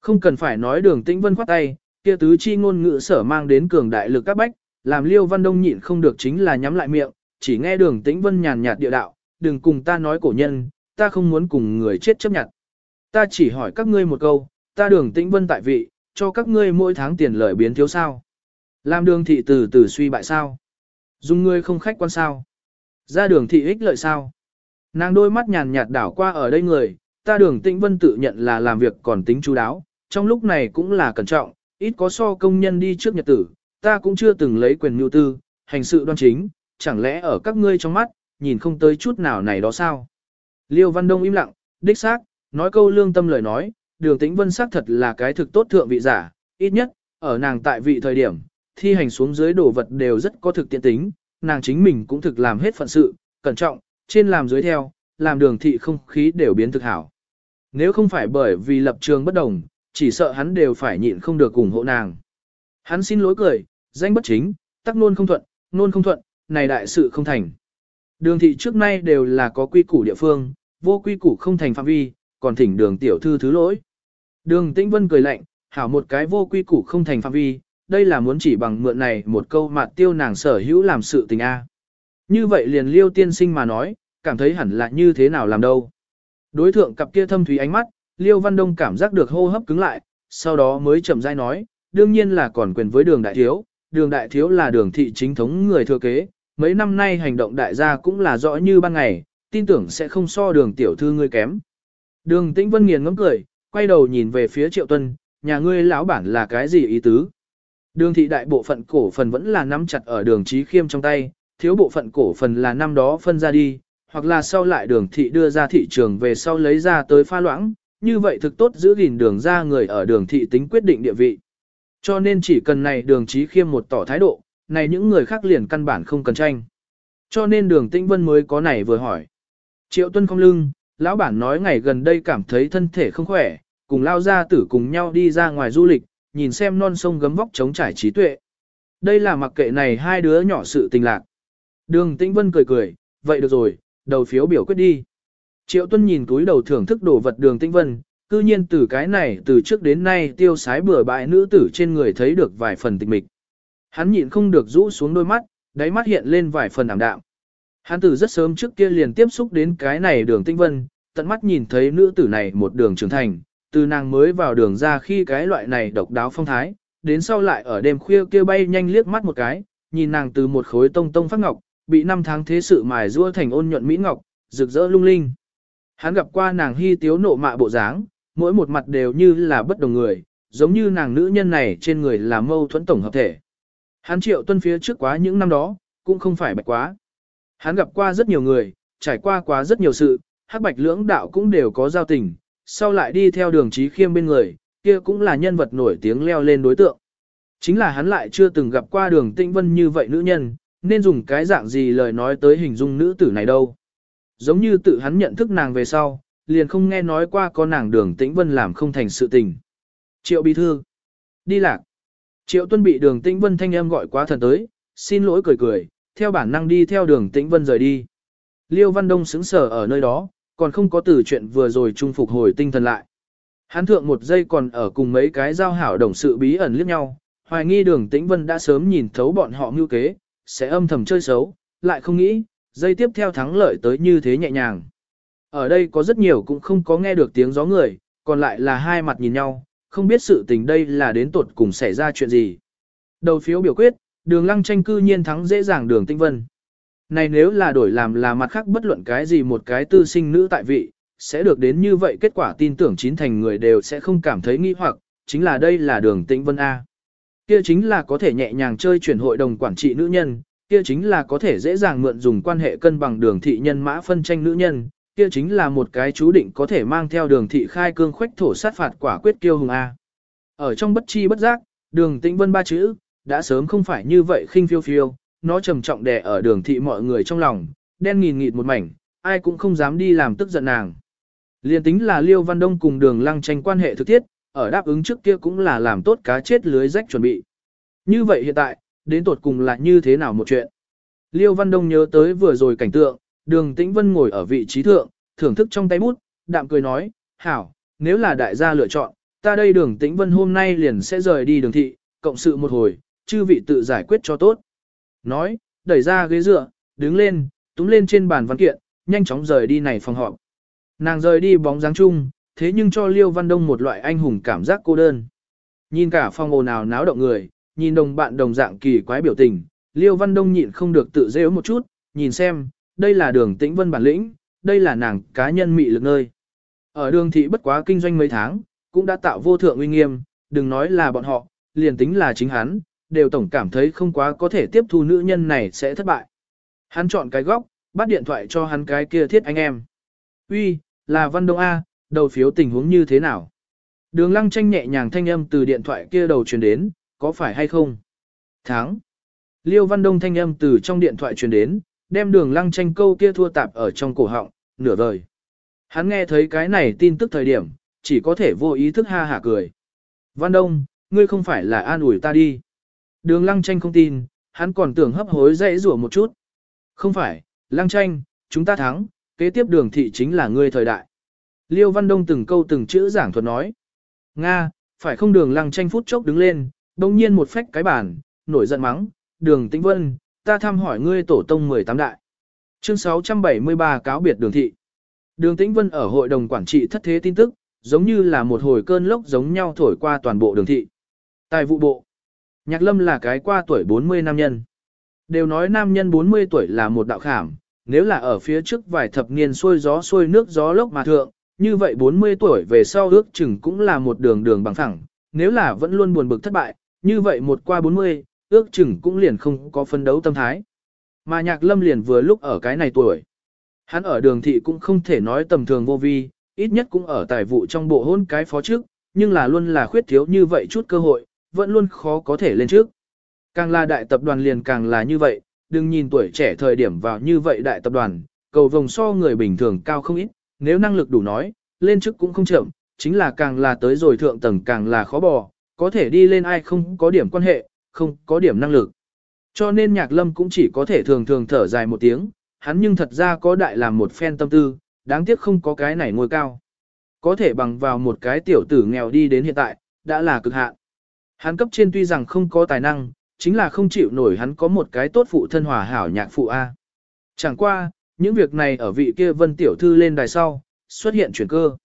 Không cần phải nói đường tĩnh vân khoát tay, kia tứ chi ngôn ngữ sở mang đến cường đại lực các bách, làm Liêu Văn Đông nhịn không được chính là nhắm lại miệng, chỉ nghe đường tĩnh vân nhàn nhạt địa đạo, đừng cùng ta nói cổ nhân, ta không muốn cùng người chết chấp nhận. Ta chỉ hỏi các ngươi một câu, ta đường tĩnh vân tại vị, cho các ngươi mỗi tháng tiền lợi biến thiếu sao. Làm đường thị từ từ suy bại sao. Dùng ngươi không khách quan sao. Ra đường thị ích lợi sao. Nàng đôi mắt nhàn nhạt đảo qua ở đây người, ta đường tĩnh vân tự nhận là làm việc còn tính chú đáo, trong lúc này cũng là cẩn trọng, ít có so công nhân đi trước nhật tử, ta cũng chưa từng lấy quyền mưu tư, hành sự đoan chính, chẳng lẽ ở các ngươi trong mắt, nhìn không tới chút nào này đó sao? Liêu Văn Đông im lặng, đích xác, nói câu lương tâm lời nói, đường tĩnh vân xác thật là cái thực tốt thượng vị giả, ít nhất, ở nàng tại vị thời điểm, thi hành xuống dưới đồ vật đều rất có thực tiện tính, nàng chính mình cũng thực làm hết phận sự, cẩn trọng, trên làm dưới theo, làm đường thị không khí đều biến thực hảo. Nếu không phải bởi vì lập trường bất đồng, chỉ sợ hắn đều phải nhịn không được ủng hộ nàng. Hắn xin lỗi cười, danh bất chính, tắc nôn không thuận, nôn không thuận, này đại sự không thành. Đường thị trước nay đều là có quy củ địa phương, vô quy củ không thành phạm vi, còn thỉnh đường tiểu thư thứ lỗi. Đường Tĩnh Vân cười lạnh, hảo một cái vô quy củ không thành phạm vi, đây là muốn chỉ bằng mượn này một câu mạt tiêu nàng sở hữu làm sự tình A. Như vậy liền liêu tiên sinh mà nói, cảm thấy hẳn là như thế nào làm đâu. Đối thượng cặp kia thâm thúy ánh mắt, liêu văn đông cảm giác được hô hấp cứng lại, sau đó mới chậm rãi nói, đương nhiên là còn quyền với đường đại thiếu, đường đại thiếu là đường thị chính thống người thừa kế, mấy năm nay hành động đại gia cũng là rõ như ban ngày, tin tưởng sẽ không so đường tiểu thư ngươi kém. Đường tĩnh vân nghiền ngấm cười, quay đầu nhìn về phía triệu tuân, nhà ngươi lão bản là cái gì ý tứ? Đường thị đại bộ phận cổ phần vẫn là nắm chặt ở đường trí khiêm trong tay, thiếu bộ phận cổ phần là năm đó phân ra đi, hoặc là sau lại đường thị đưa ra thị trường về sau lấy ra tới pha loãng, như vậy thực tốt giữ gìn đường ra người ở đường thị tính quyết định địa vị. Cho nên chỉ cần này đường trí khiêm một tỏ thái độ, này những người khác liền căn bản không cần tranh. Cho nên đường tĩnh vân mới có này vừa hỏi. Triệu tuân không lưng, lão bản nói ngày gần đây cảm thấy thân thể không khỏe, cùng lao ra tử cùng nhau đi ra ngoài du lịch, nhìn xem non sông gấm vóc chống trải trí tuệ. Đây là mặc kệ này hai đứa nhỏ sự tình lạc. Đường tĩnh vân cười cười, vậy được rồi, đầu phiếu biểu quyết đi. Triệu tuân nhìn túi đầu thưởng thức đồ vật đường tĩnh vân, cư nhiên từ cái này từ trước đến nay tiêu sái bừa bãi nữ tử trên người thấy được vài phần tịch mịch. Hắn nhịn không được rũ xuống đôi mắt, đáy mắt hiện lên vài phần ảm đạm. Hắn từ rất sớm trước kia liền tiếp xúc đến cái này đường tinh vân, tận mắt nhìn thấy nữ tử này một đường trưởng thành, từ nàng mới vào đường ra khi cái loại này độc đáo phong thái, đến sau lại ở đêm khuya kia bay nhanh liếc mắt một cái, nhìn nàng từ một khối tông tông phát ngọc, bị năm tháng thế sự mài rua thành ôn nhuận mỹ ngọc, rực rỡ lung linh. Hắn gặp qua nàng hy tiếu nộ mạ bộ dáng, mỗi một mặt đều như là bất đồng người, giống như nàng nữ nhân này trên người là mâu thuẫn tổng hợp thể. Hắn triệu tuân phía trước quá những năm đó, cũng không phải bạch quá. Hắn gặp qua rất nhiều người, trải qua quá rất nhiều sự, hắc bạch lưỡng đạo cũng đều có giao tình, sau lại đi theo đường trí khiêm bên người, kia cũng là nhân vật nổi tiếng leo lên đối tượng. Chính là hắn lại chưa từng gặp qua đường tĩnh vân như vậy nữ nhân, nên dùng cái dạng gì lời nói tới hình dung nữ tử này đâu. Giống như tự hắn nhận thức nàng về sau, liền không nghe nói qua có nàng đường tĩnh vân làm không thành sự tình. Triệu bí thư. Đi lạc. Triệu tuân bị đường tĩnh vân thanh âm gọi quá thần tới, xin lỗi cười cười, theo bản năng đi theo đường tĩnh vân rời đi. Liêu Văn Đông xứng sở ở nơi đó, còn không có từ chuyện vừa rồi trung phục hồi tinh thần lại. Hắn thượng một giây còn ở cùng mấy cái giao hảo đồng sự bí ẩn liếc nhau, hoài nghi đường tĩnh vân đã sớm nhìn thấu bọn họ mưu kế, sẽ âm thầm chơi xấu, lại không nghĩ, dây tiếp theo thắng lợi tới như thế nhẹ nhàng. Ở đây có rất nhiều cũng không có nghe được tiếng gió người, còn lại là hai mặt nhìn nhau, không biết sự tình đây là đến tột cùng xảy ra chuyện gì. Đầu phiếu biểu quyết, đường lăng tranh cư nhiên thắng dễ dàng đường tinh vân. Này nếu là đổi làm là mặt khác bất luận cái gì một cái tư sinh nữ tại vị, sẽ được đến như vậy kết quả tin tưởng chín thành người đều sẽ không cảm thấy nghi hoặc, chính là đây là đường tĩnh vân A. Kia chính là có thể nhẹ nhàng chơi chuyển hội đồng quản trị nữ nhân, kia chính là có thể dễ dàng mượn dùng quan hệ cân bằng đường thị nhân mã phân tranh nữ nhân, kia chính là một cái chú định có thể mang theo đường thị khai cương khoách thổ sát phạt quả quyết kiêu hùng A. Ở trong bất chi bất giác, đường tĩnh vân ba chữ, đã sớm không phải như vậy khinh phiêu phiêu, nó trầm trọng đè ở đường thị mọi người trong lòng, đen nghìn nghịt một mảnh, ai cũng không dám đi làm tức giận nàng. Liên tính là Liêu Văn Đông cùng đường lăng tranh quan hệ thực thiết, ở đáp ứng trước kia cũng là làm tốt cá chết lưới rách chuẩn bị. Như vậy hiện tại, đến tột cùng là như thế nào một chuyện? Liêu Văn Đông nhớ tới vừa rồi cảnh tượng, đường tĩnh vân ngồi ở vị trí thượng, thưởng thức trong tay bút, đạm cười nói, hảo, nếu là đại gia lựa chọn, ta đây đường tĩnh vân hôm nay liền sẽ rời đi đường thị, cộng sự một hồi, chư vị tự giải quyết cho tốt. Nói, đẩy ra ghế dựa, đứng lên, túm lên trên bàn văn kiện, nhanh chóng rời đi này phòng họp. Nàng rời đi bóng dáng chung, thế nhưng cho Liêu Văn Đông một loại anh hùng cảm giác cô đơn. Nhìn cả phòng ồn ào náo động người, nhìn đồng bạn đồng dạng kỳ quái biểu tình, Liêu Văn Đông nhịn không được tự dễ một chút, nhìn xem, đây là đường tĩnh vân bản lĩnh, đây là nàng cá nhân mị lực nơi. Ở đường thị bất quá kinh doanh mấy tháng, cũng đã tạo vô thượng uy nghiêm, đừng nói là bọn họ, liền tính là chính hắn, đều tổng cảm thấy không quá có thể tiếp thu nữ nhân này sẽ thất bại. Hắn chọn cái góc, bắt điện thoại cho hắn cái kia thiết anh em. Uy, là Văn Đông A, đầu phiếu tình huống như thế nào? Đường lăng tranh nhẹ nhàng thanh âm từ điện thoại kia đầu truyền đến, có phải hay không? Tháng. Liêu Văn Đông thanh âm từ trong điện thoại truyền đến, đem đường lăng tranh câu kia thua tạp ở trong cổ họng, nửa vời. Hắn nghe thấy cái này tin tức thời điểm, chỉ có thể vô ý thức ha hả cười. Văn Đông, ngươi không phải là an ủi ta đi. Đường lăng tranh không tin, hắn còn tưởng hấp hối dãy rủa một chút. Không phải, lăng tranh, chúng ta thắng, kế tiếp đường thị chính là ngươi thời đại. Liêu Văn Đông từng câu từng chữ giảng thuật nói. Nga, phải không đường lăng tranh phút chốc đứng lên, đồng nhiên một phách cái bản, nổi giận mắng, đường tĩnh vân, ta thăm hỏi ngươi tổ tông 18 đại. Chương 673 cáo biệt đường thị. Đường tĩnh vân ở hội đồng quản trị thất thế tin tức, giống như là một hồi cơn lốc giống nhau thổi qua toàn bộ đường thị. Tài vụ bộ. Nhạc lâm là cái qua tuổi 40 nam nhân. Đều nói nam nhân 40 tuổi là một đạo khảm, nếu là ở phía trước vài thập niên xuôi gió xuôi nước gió lốc mà thượng, như vậy 40 tuổi về sau ước chừng cũng là một đường đường bằng phẳng nếu là vẫn luôn buồn bực thất bại, như vậy một qua 40, ước chừng cũng liền không có phân đấu tâm thái. Mà nhạc lâm liền vừa lúc ở cái này tuổi. Hắn ở đường thị cũng không thể nói tầm thường vô vi, ít nhất cũng ở tài vụ trong bộ hôn cái phó trước, nhưng là luôn là khuyết thiếu như vậy chút cơ hội, vẫn luôn khó có thể lên trước. Càng là đại tập đoàn liền càng là như vậy, đừng nhìn tuổi trẻ thời điểm vào như vậy đại tập đoàn, cầu vòng so người bình thường cao không ít, nếu năng lực đủ nói, lên chức cũng không chậm, chính là càng là tới rồi thượng tầng càng là khó bò, có thể đi lên ai không có điểm quan hệ, không có điểm năng lực. Cho nên nhạc lâm cũng chỉ có thể thường thường thở dài một tiếng, hắn nhưng thật ra có đại làm một phen tâm tư, đáng tiếc không có cái này ngôi cao. Có thể bằng vào một cái tiểu tử nghèo đi đến hiện tại, đã là cực hạn. Hắn cấp trên tuy rằng không có tài năng, chính là không chịu nổi hắn có một cái tốt phụ thân hòa hảo nhạc phụ A. Chẳng qua, những việc này ở vị kia vân tiểu thư lên đài sau, xuất hiện chuyển cơ.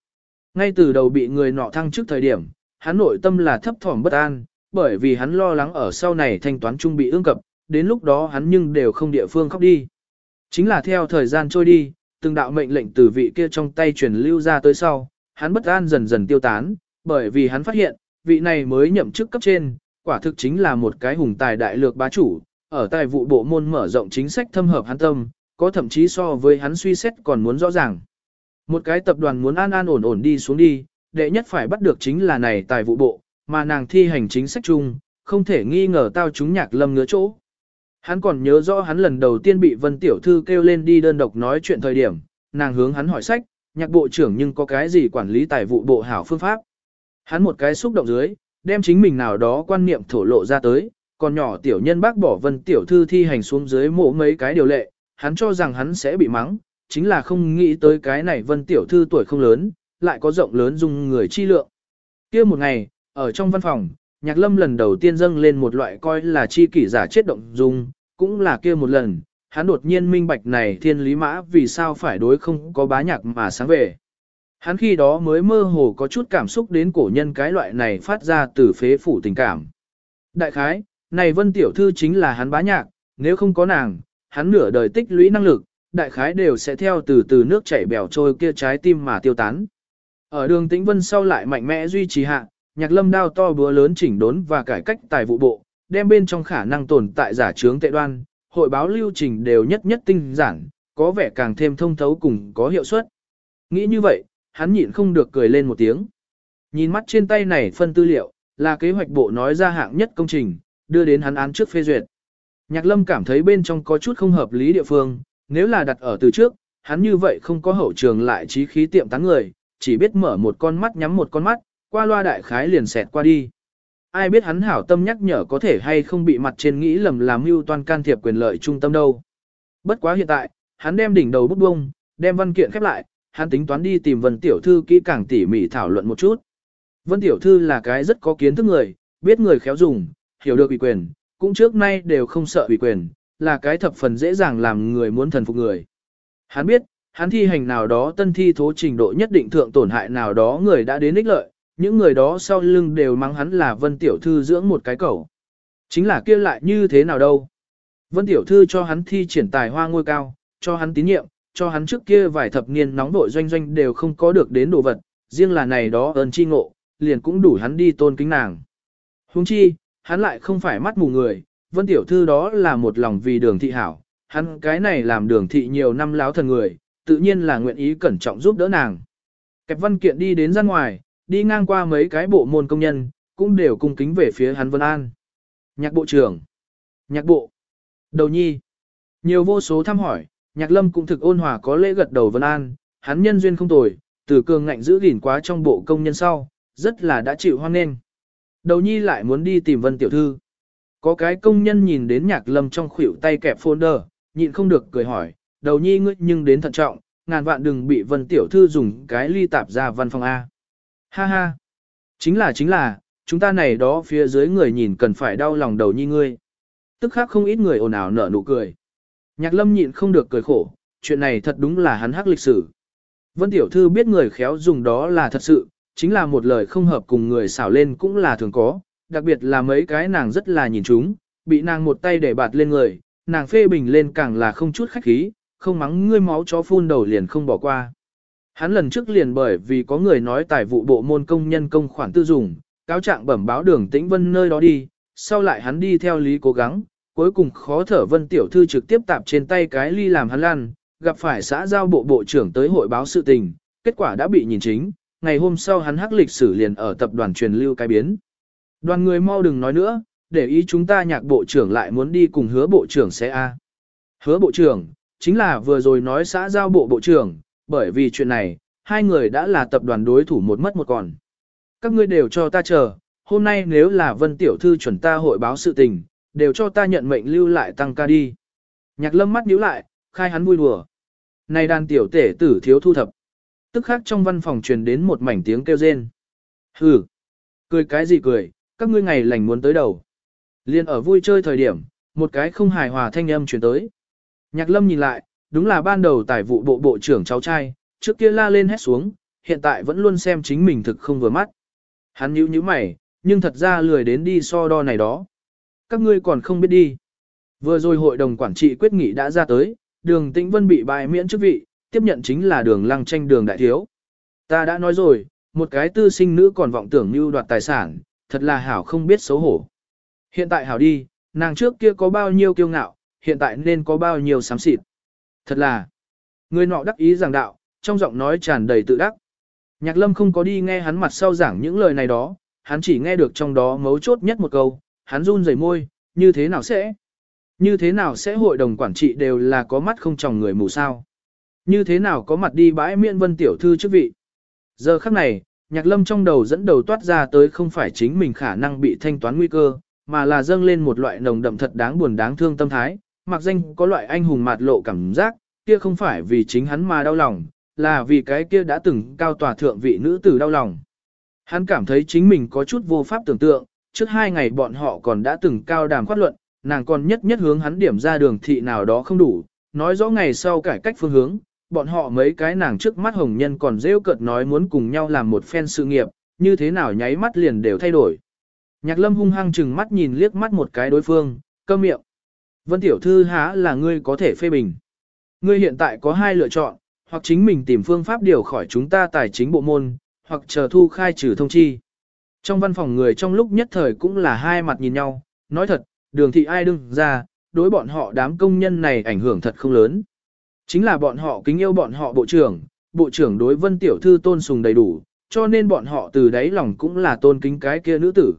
Ngay từ đầu bị người nọ thăng trước thời điểm, hắn nội tâm là thấp thỏm bất an, bởi vì hắn lo lắng ở sau này thanh toán trung bị ương cập, đến lúc đó hắn nhưng đều không địa phương khóc đi. Chính là theo thời gian trôi đi, từng đạo mệnh lệnh từ vị kia trong tay truyền lưu ra tới sau, hắn bất an dần dần tiêu tán, bởi vì hắn phát hiện, vị này mới nhậm chức cấp trên, quả thực chính là một cái hùng tài đại lược bá chủ, ở tài vụ bộ môn mở rộng chính sách thâm hợp hắn tâm, có thậm chí so với hắn suy xét còn muốn rõ ràng. Một cái tập đoàn muốn an an ổn ổn đi xuống đi, đệ nhất phải bắt được chính là này tài vụ bộ, mà nàng thi hành chính sách chung, không thể nghi ngờ tao chúng nhạc lâm ngứa chỗ. Hắn còn nhớ rõ hắn lần đầu tiên bị Vân Tiểu Thư kêu lên đi đơn độc nói chuyện thời điểm, nàng hướng hắn hỏi sách, nhạc bộ trưởng nhưng có cái gì quản lý tài vụ bộ hảo phương pháp. Hắn một cái xúc động dưới, đem chính mình nào đó quan niệm thổ lộ ra tới, còn nhỏ tiểu nhân bác bỏ Vân Tiểu Thư thi hành xuống dưới mộ mấy cái điều lệ, hắn cho rằng hắn sẽ bị mắng, chính là không nghĩ tới cái này Vân Tiểu Thư tuổi không lớn, lại có rộng lớn dung người chi lượng. kia một ngày, ở trong văn phòng, Nhạc Lâm lần đầu tiên dâng lên một loại coi là chi kỷ giả chết động dung, cũng là kia một lần, hắn đột nhiên minh bạch này thiên lý mã vì sao phải đối không có bá nhạc mà sáng về. Hắn khi đó mới mơ hồ có chút cảm xúc đến cổ nhân cái loại này phát ra từ phế phủ tình cảm. Đại khái, này vân tiểu thư chính là hắn bá nhạc, nếu không có nàng, hắn nửa đời tích lũy năng lực, đại khái đều sẽ theo từ từ nước chảy bèo trôi kia trái tim mà tiêu tán. Ở đường tĩnh vân sau lại mạnh mẽ duy trì hạ, nhạc lâm đao to búa lớn chỉnh đốn và cải cách tài vụ bộ, đem bên trong khả năng tồn tại giả trướng tệ đoan, hội báo lưu trình đều nhất nhất tinh giản, có vẻ càng thêm thông thấu cùng có hiệu suất. Nghĩ như vậy, hắn nhịn không được cười lên một tiếng. Nhìn mắt trên tay này phân tư liệu, là kế hoạch bộ nói ra hạng nhất công trình, đưa đến hắn án trước phê duyệt. Nhạc lâm cảm thấy bên trong có chút không hợp lý địa phương, nếu là đặt ở từ trước, hắn như vậy không có hậu trường lại trí khí tiệm tán người, chỉ biết mở một con mắt nhắm một con mắt, qua loa đại khái liền xẹt qua đi. Ai biết hắn hảo tâm nhắc nhở có thể hay không bị mặt trên nghĩ lầm làm mưu toan can thiệp quyền lợi trung tâm đâu. Bất quá hiện tại, hắn đem đỉnh đầu bút bông, đem văn kiện khép lại, hắn tính toán đi tìm Vân Tiểu Thư kỹ càng tỉ mỉ thảo luận một chút. Vân Tiểu Thư là cái rất có kiến thức người, biết người khéo dùng, hiểu được ủy quyền, cũng trước nay đều không sợ ủy quyền, là cái thập phần dễ dàng làm người muốn thần phục người. Hắn biết, hắn thi hành nào đó tân thi thố trình độ nhất định thượng tổn hại nào đó người đã đến ích lợi, những người đó sau lưng đều mắng hắn là Vân Tiểu Thư dưỡng một cái cẩu. Chính là kia lại như thế nào đâu. Vân Tiểu Thư cho hắn thi triển tài hoa ngôi cao, cho hắn tín nhiệm, cho hắn trước kia vài thập niên nóng đội doanh doanh đều không có được đến đồ vật, riêng là này đó ơn chi ngộ, liền cũng đủ hắn đi tôn kính nàng. Huống chi, hắn lại không phải mắt mù người, Vân Tiểu Thư đó là một lòng vì đường thị hảo, hắn cái này làm đường thị nhiều năm láo thần người, tự nhiên là nguyện ý cẩn trọng giúp đỡ nàng. Kẹp văn kiện đi đến ra ngoài, đi ngang qua mấy cái bộ môn công nhân, cũng đều cung kính về phía hắn Vân An. Nhạc bộ trưởng, nhạc bộ, đầu nhi, nhiều vô số thăm hỏi, nhạc lâm cũng thực ôn hòa có lễ gật đầu Vân An, hắn nhân duyên không tồi, từ cường ngạnh giữ gìn quá trong bộ công nhân sau, rất là đã chịu hoan nghênh. Đầu nhi lại muốn đi tìm Vân Tiểu Thư. Có cái công nhân nhìn đến nhạc lâm trong khuỷu tay kẹp folder, nhịn không được cười hỏi, đầu nhi ngươi nhưng đến thận trọng, ngàn vạn đừng bị Vân Tiểu Thư dùng cái ly tạp ra văn phòng A. Ha ha. Chính là chính là, chúng ta này đó phía dưới người nhìn cần phải đau lòng đầu nhi ngươi. Tức khác không ít người ồn ào nở nụ cười. Nhạc lâm nhịn không được cười khổ, chuyện này thật đúng là hắn hắc lịch sử. Vân Tiểu Thư biết người khéo dùng đó là thật sự, chính là một lời không hợp cùng người xảo lên cũng là thường có, đặc biệt là mấy cái nàng rất là nhìn chúng, bị nàng một tay để bạt lên người, nàng phê bình lên càng là không chút khách khí, không mắng ngươi máu chó phun đầu liền không bỏ qua. Hắn lần trước liền bởi vì có người nói tài vụ bộ môn công nhân công khoản tư dùng, cáo trạng bẩm báo đường tĩnh vân nơi đó đi, sau lại hắn đi theo lý cố gắng, cuối cùng khó thở vân tiểu thư trực tiếp tạp trên tay cái ly làm hắn lan, gặp phải xã giao bộ bộ trưởng tới hội báo sự tình, kết quả đã bị nhìn chính, ngày hôm sau hắn hắc lịch sử liền ở tập đoàn truyền lưu cái biến. Đoàn người mau đừng nói nữa, để ý chúng ta nhạc bộ trưởng lại muốn đi cùng hứa bộ trưởng sẽ a. Hứa bộ trưởng, chính là vừa rồi nói xã giao bộ bộ trưởng, bởi vì chuyện này, hai người đã là tập đoàn đối thủ một mất một còn. Các ngươi đều cho ta chờ, hôm nay nếu là Vân Tiểu Thư chuẩn ta hội báo sự tình, đều cho ta nhận mệnh lưu lại tăng ca đi. Nhạc lâm mắt nhíu lại, khai hắn vui đùa. Này đàn tiểu tể tử thiếu thu thập. Tức khác trong văn phòng truyền đến một mảnh tiếng kêu rên. Hừ, cười cái gì cười, các ngươi ngày lành muốn tới đầu. Liên ở vui chơi thời điểm, một cái không hài hòa thanh âm truyền tới. Nhạc lâm nhìn lại, đúng là ban đầu tài vụ bộ bộ trưởng cháu trai, trước kia la lên hét xuống, hiện tại vẫn luôn xem chính mình thực không vừa mắt. Hắn nhíu nhíu mày, nhưng thật ra lười đến đi so đo này đó. Các ngươi còn không biết đi. Vừa rồi hội đồng quản trị quyết nghị đã ra tới, đường tĩnh vân bị bài miễn chức vị, tiếp nhận chính là đường lăng tranh đường đại thiếu. Ta đã nói rồi, một cái tư sinh nữ còn vọng tưởng mưu đoạt tài sản, thật là hảo không biết xấu hổ. Hiện tại hảo đi, nàng trước kia có bao nhiêu kiêu ngạo, hiện tại nên có bao nhiêu sám xịt. Thật là, người nọ đắc ý giảng đạo, trong giọng nói tràn đầy tự đắc. Nhạc lâm không có đi nghe hắn mặt sau giảng những lời này đó, hắn chỉ nghe được trong đó mấu chốt nhất một câu, hắn run rẩy môi, như thế nào sẽ? Như thế nào sẽ hội đồng quản trị đều là có mắt không tròng người mù sao? Như thế nào có mặt đi bãi miễn vân tiểu thư chức vị? Giờ khắc này, nhạc lâm trong đầu dẫn đầu toát ra tới không phải chính mình khả năng bị thanh toán nguy cơ, mà là dâng lên một loại nồng đậm thật đáng buồn đáng thương tâm thái, mặc danh có loại anh hùng mạt lộ cảm giác, kia không phải vì chính hắn mà đau lòng, là vì cái kia đã từng cao tòa thượng vị nữ tử đau lòng. Hắn cảm thấy chính mình có chút vô pháp tưởng tượng, trước hai ngày bọn họ còn đã từng cao đàm khoát luận, nàng còn nhất nhất hướng hắn điểm ra đường thị nào đó không đủ, nói rõ ngày sau cải cách phương hướng, bọn họ mấy cái nàng trước mắt hồng nhân còn rêu cợt nói muốn cùng nhau làm một phen sự nghiệp, như thế nào nháy mắt liền đều thay đổi. Nhạc lâm hung hăng chừng mắt nhìn liếc mắt một cái đối phương, câm miệng. Vân tiểu thư há là ngươi có thể phê bình. Ngươi hiện tại có hai lựa chọn, hoặc chính mình tìm phương pháp điều khỏi chúng ta tài chính bộ môn, hoặc chờ thu khai trừ thông chi. Trong văn phòng người trong lúc nhất thời cũng là hai mặt nhìn nhau, nói thật, đường thị ai đương ra, đối bọn họ đám công nhân này ảnh hưởng thật không lớn. Chính là bọn họ kính yêu bọn họ bộ trưởng, bộ trưởng đối vân tiểu thư tôn sùng đầy đủ, cho nên bọn họ từ đáy lòng cũng là tôn kính cái kia nữ tử.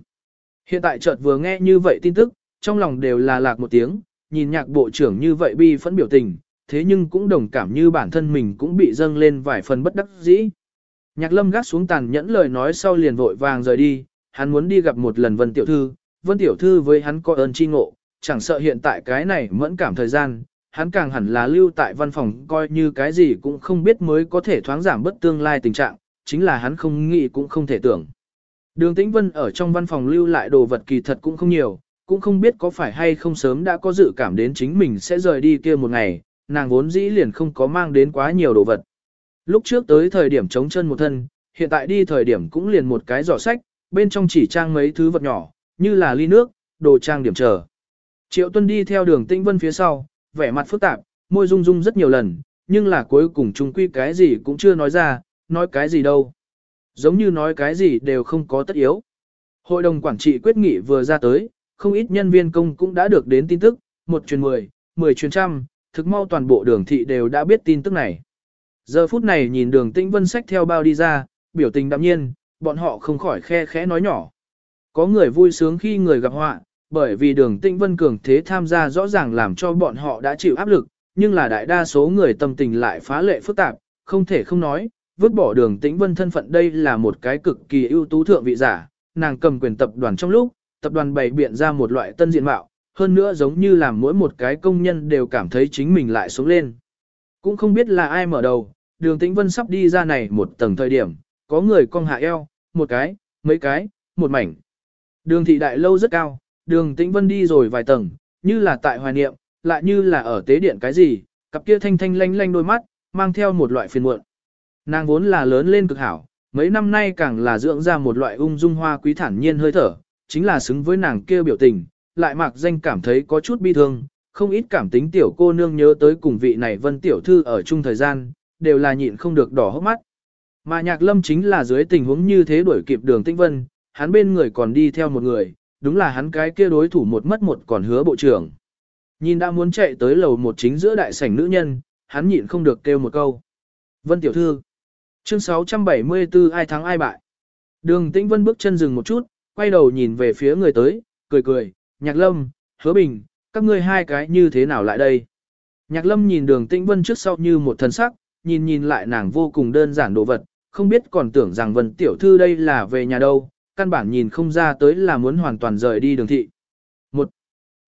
Hiện tại chợt vừa nghe như vậy tin tức, trong lòng đều là lạc một tiếng, nhìn nhạc bộ trưởng như vậy bi phẫn biểu tình, thế nhưng cũng đồng cảm như bản thân mình cũng bị dâng lên vài phần bất đắc dĩ. Nhạc lâm gác xuống tàn nhẫn lời nói sau liền vội vàng rời đi, hắn muốn đi gặp một lần Vân Tiểu Thư, Vân Tiểu Thư với hắn có ơn chi ngộ, chẳng sợ hiện tại cái này mẫn cảm thời gian, hắn càng hẳn là lưu tại văn phòng coi như cái gì cũng không biết mới có thể thoáng giảm bất tương lai tình trạng, chính là hắn không nghĩ cũng không thể tưởng. Đường Tĩnh Vân ở trong văn phòng lưu lại đồ vật kỳ thật cũng không nhiều, cũng không biết có phải hay không sớm đã có dự cảm đến chính mình sẽ rời đi kia một ngày, nàng vốn dĩ liền không có mang đến quá nhiều đồ vật. Lúc trước tới thời điểm chống chân một thân, hiện tại đi thời điểm cũng liền một cái giỏ sách, bên trong chỉ trang mấy thứ vật nhỏ, như là ly nước, đồ trang điểm chờ. Triệu Tuân đi theo đường Tĩnh Vân phía sau, vẻ mặt phức tạp, môi rung rung rất nhiều lần, nhưng là cuối cùng chung quy cái gì cũng chưa nói ra, nói cái gì đâu. Giống như nói cái gì đều không có tất yếu. Hội đồng quản trị quyết nghị vừa ra tới, không ít nhân viên công cũng đã được đến tin tức, một truyền mười, mười truyền trăm, thực mau toàn bộ đường thị đều đã biết tin tức này. Giờ phút này nhìn đường tĩnh vân sách theo bao đi ra, biểu tình đạm nhiên, bọn họ không khỏi khe khẽ nói nhỏ. Có người vui sướng khi người gặp họa, bởi vì đường tĩnh vân cường thế tham gia rõ ràng làm cho bọn họ đã chịu áp lực, nhưng là đại đa số người tâm tình lại phá lệ phức tạp, không thể không nói, vứt bỏ đường tĩnh vân thân phận đây là một cái cực kỳ ưu tú thượng vị giả, nàng cầm quyền tập đoàn trong lúc, tập đoàn bày biện ra một loại tân diện mạo, hơn nữa giống như làm mỗi một cái công nhân đều cảm thấy chính mình lại sống lên. Cũng không biết là ai mở đầu, đường tĩnh vân sắp đi ra này một tầng thời điểm, có người cong hạ eo, một cái, mấy cái, một mảnh. Đường thị đại lâu rất cao, đường tĩnh vân đi rồi vài tầng, như là tại hoài niệm, lại như là ở tế điện cái gì, cặp kia thanh thanh lanh lanh đôi mắt, mang theo một loại phiền muộn. Nàng vốn là lớn lên cực hảo, mấy năm nay càng là dưỡng ra một loại ung dung hoa quý thản nhiên hơi thở, chính là xứng với nàng kia biểu tình, lại mặc danh cảm thấy có chút bi thương, không ít cảm tính tiểu cô nương nhớ tới cùng vị này vân tiểu thư ở chung thời gian, đều là nhịn không được đỏ hốc mắt. Mà nhạc lâm chính là dưới tình huống như thế đuổi kịp đường Tĩnh vân, hắn bên người còn đi theo một người, đúng là hắn cái kia đối thủ một mất một còn hứa bộ trưởng. Nhìn đã muốn chạy tới lầu một chính giữa đại sảnh nữ nhân, hắn nhịn không được kêu một câu. Vân tiểu thư. Chương 674 ai thắng ai bại. Đường Tĩnh Vân bước chân dừng một chút, quay đầu nhìn về phía người tới, cười cười, nhạc lâm, hứa bình, các ngươi hai cái như thế nào lại đây? Nhạc lâm nhìn đường tĩnh vân trước sau như một thần sắc, nhìn nhìn lại nàng vô cùng đơn giản đồ vật, không biết còn tưởng rằng vân tiểu thư đây là về nhà đâu, căn bản nhìn không ra tới là muốn hoàn toàn rời đi đường thị. Một,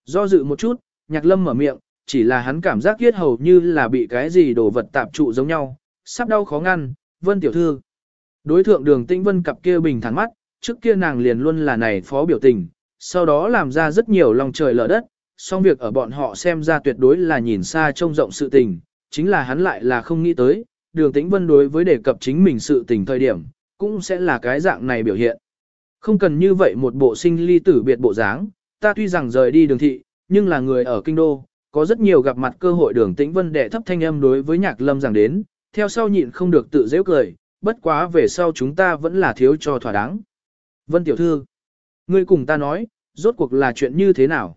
do dự một chút, nhạc lâm mở miệng, chỉ là hắn cảm giác kiết hầu như là bị cái gì đồ vật tạp trụ giống nhau, sắp đau khó ngăn, vân tiểu thư. Đối thượng đường tĩnh vân cặp kia bình thản mắt, trước kia nàng liền luôn là này phó biểu tình, sau đó làm ra rất nhiều lòng trời lở đất, song việc ở bọn họ xem ra tuyệt đối là nhìn xa trông rộng sự tình, chính là hắn lại là không nghĩ tới, đường tĩnh vân đối với đề cập chính mình sự tình thời điểm, cũng sẽ là cái dạng này biểu hiện. Không cần như vậy một bộ sinh ly tử biệt bộ dáng, ta tuy rằng rời đi đường thị, nhưng là người ở kinh đô, có rất nhiều gặp mặt cơ hội đường tĩnh vân đệ thấp thanh âm đối với nhạc lâm rằng đến, theo sau nhịn không được tự dễ cười, bất quá về sau chúng ta vẫn là thiếu cho thỏa đáng. Vân tiểu thư, ngươi cùng ta nói, rốt cuộc là chuyện như thế nào?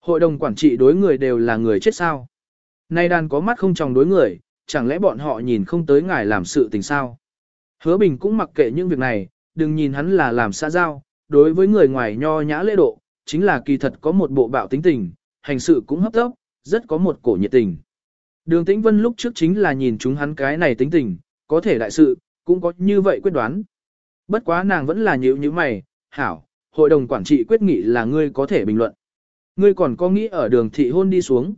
Hội đồng quản trị đối người đều là người chết sao? Nay đàn có mắt không tròng đối người, chẳng lẽ bọn họ nhìn không tới ngài làm sự tình sao? Hứa Bình cũng mặc kệ những việc này, đừng nhìn hắn là làm xã giao, đối với người ngoài nho nhã lễ độ, chính là kỳ thật có một bộ bạo tính tình, hành sự cũng hấp tốc, rất có một cổ nhiệt tình. Đường Tĩnh Vân lúc trước chính là nhìn chúng hắn cái này tính tình, có thể đại sự, cũng có như vậy quyết đoán. Bất quá nàng vẫn là nhíu như mày, hảo, hội đồng quản trị quyết nghị là ngươi có thể bình luận. Ngươi còn có nghĩ ở đường thị hôn đi xuống.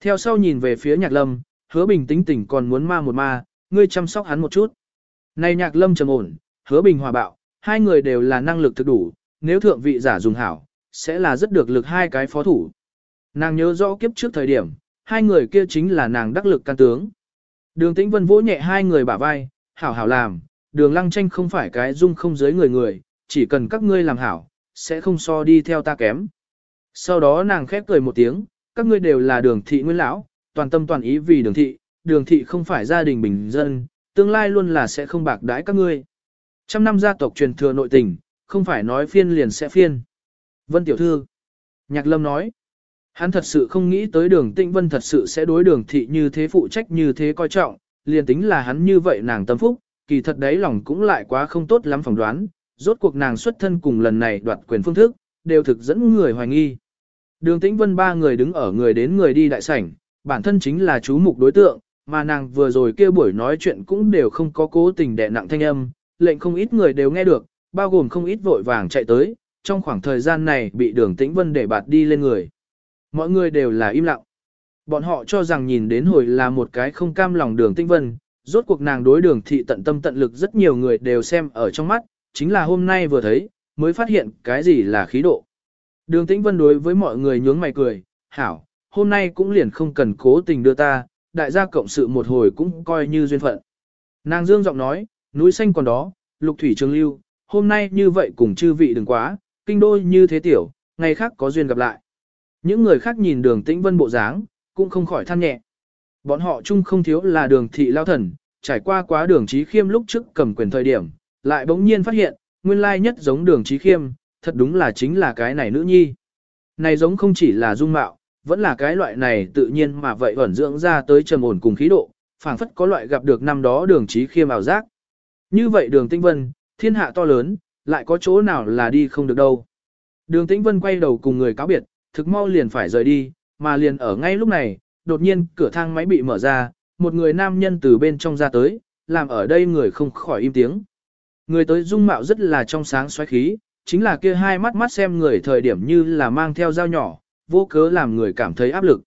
Theo sau nhìn về phía nhạc lâm, hứa bình tĩnh tỉnh còn muốn ma một ma, ngươi chăm sóc hắn một chút. Này nhạc lâm trầm ổn, hứa bình hòa bạo, hai người đều là năng lực thực đủ, nếu thượng vị giả dùng hảo, sẽ là rất được lực hai cái phó thủ. Nàng nhớ rõ kiếp trước thời điểm, hai người kia chính là nàng đắc lực can tướng. Đường tĩnh vân vỗ nhẹ hai người bả vai, hảo hảo làm, đường lăng tranh không phải cái dung không giới người người, chỉ cần các ngươi làm hảo, sẽ không so đi theo ta kém. Sau đó nàng khép cười một tiếng, các ngươi đều là đường thị nguyên lão, toàn tâm toàn ý vì đường thị, đường thị không phải gia đình bình dân, tương lai luôn là sẽ không bạc đãi các ngươi. Trăm năm gia tộc truyền thừa nội tình, không phải nói phiên liền sẽ phiên. Vân tiểu thư. Nhạc lâm nói. Hắn thật sự không nghĩ tới đường tĩnh vân thật sự sẽ đối đường thị như thế phụ trách như thế coi trọng, liền tính là hắn như vậy nàng tâm phúc, kỳ thật đấy lòng cũng lại quá không tốt lắm phỏng đoán, rốt cuộc nàng xuất thân cùng lần này đoạt quyền phương thức, đều thực dẫn người hoài nghi. Đường tĩnh vân ba người đứng ở người đến người đi đại sảnh, bản thân chính là chú mục đối tượng, mà nàng vừa rồi kia buổi nói chuyện cũng đều không có cố tình đè nặng thanh âm, lệnh không ít người đều nghe được, bao gồm không ít vội vàng chạy tới, trong khoảng thời gian này bị đường tĩnh vân để bạt đi lên người. Mọi người đều là im lặng. Bọn họ cho rằng nhìn đến hồi là một cái không cam lòng đường tĩnh vân, rốt cuộc nàng đối đường thị tận tâm tận lực rất nhiều người đều xem ở trong mắt, chính là hôm nay vừa thấy, mới phát hiện cái gì là khí độ. Đường tĩnh vân đối với mọi người nhướng mày cười, hảo, hôm nay cũng liền không cần cố tình đưa ta, đại gia cộng sự một hồi cũng coi như duyên phận. Nàng dương giọng nói, núi xanh còn đó, lục thủy trường lưu, hôm nay như vậy cùng chư vị đừng quá, kinh đôi như thế tiểu, ngày khác có duyên gặp lại. Những người khác nhìn đường tĩnh vân bộ dáng, cũng không khỏi than nhẹ. Bọn họ chung không thiếu là đường thị lao thần, trải qua quá đường trí khiêm lúc trước cầm quyền thời điểm, lại bỗng nhiên phát hiện, nguyên lai nhất giống đường trí khiêm, thật đúng là chính là cái này nữ nhi. Này giống không chỉ là dung mạo, vẫn là cái loại này tự nhiên mà vậy ẩn dưỡng ra tới trầm ổn cùng khí độ, phảng phất có loại gặp được năm đó đường trí khiêm ảo giác. Như vậy đường tinh vân, thiên hạ to lớn, lại có chỗ nào là đi không được đâu. Đường tĩnh vân quay đầu cùng người cáo biệt, thực mau liền phải rời đi, mà liền ở ngay lúc này, đột nhiên cửa thang máy bị mở ra, một người nam nhân từ bên trong ra tới, làm ở đây người không khỏi im tiếng. Người tới dung mạo rất là trong sáng xoáy khí, chính là kia hai mắt mắt xem người thời điểm như là mang theo dao nhỏ, vô cớ làm người cảm thấy áp lực.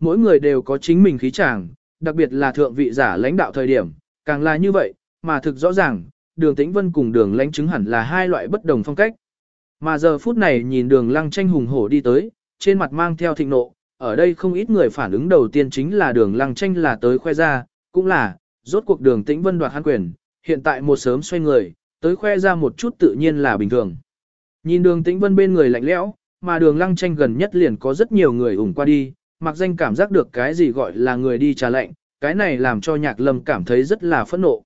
Mỗi người đều có chính mình khí chàng, đặc biệt là thượng vị giả lãnh đạo thời điểm, càng là như vậy, mà thực rõ ràng, đường tĩnh vân cùng đường lãnh chứng hẳn là hai loại bất đồng phong cách. Mà giờ phút này nhìn đường lăng tranh hùng hổ đi tới, trên mặt mang theo thịnh nộ, ở đây không ít người phản ứng đầu tiên chính là đường lăng tranh là tới khoe ra, cũng là, rốt cuộc đường tĩnh vân đoạt hán quyền, hiện tại một sớm xoay người, tới khoe ra một chút tự nhiên là bình thường. Nhìn đường tĩnh vân bên người lạnh lẽo, mà đường lăng tranh gần nhất liền có rất nhiều người ủng qua đi, mặc danh cảm giác được cái gì gọi là người đi trà lạnh, cái này làm cho nhạc lâm cảm thấy rất là phẫn nộ.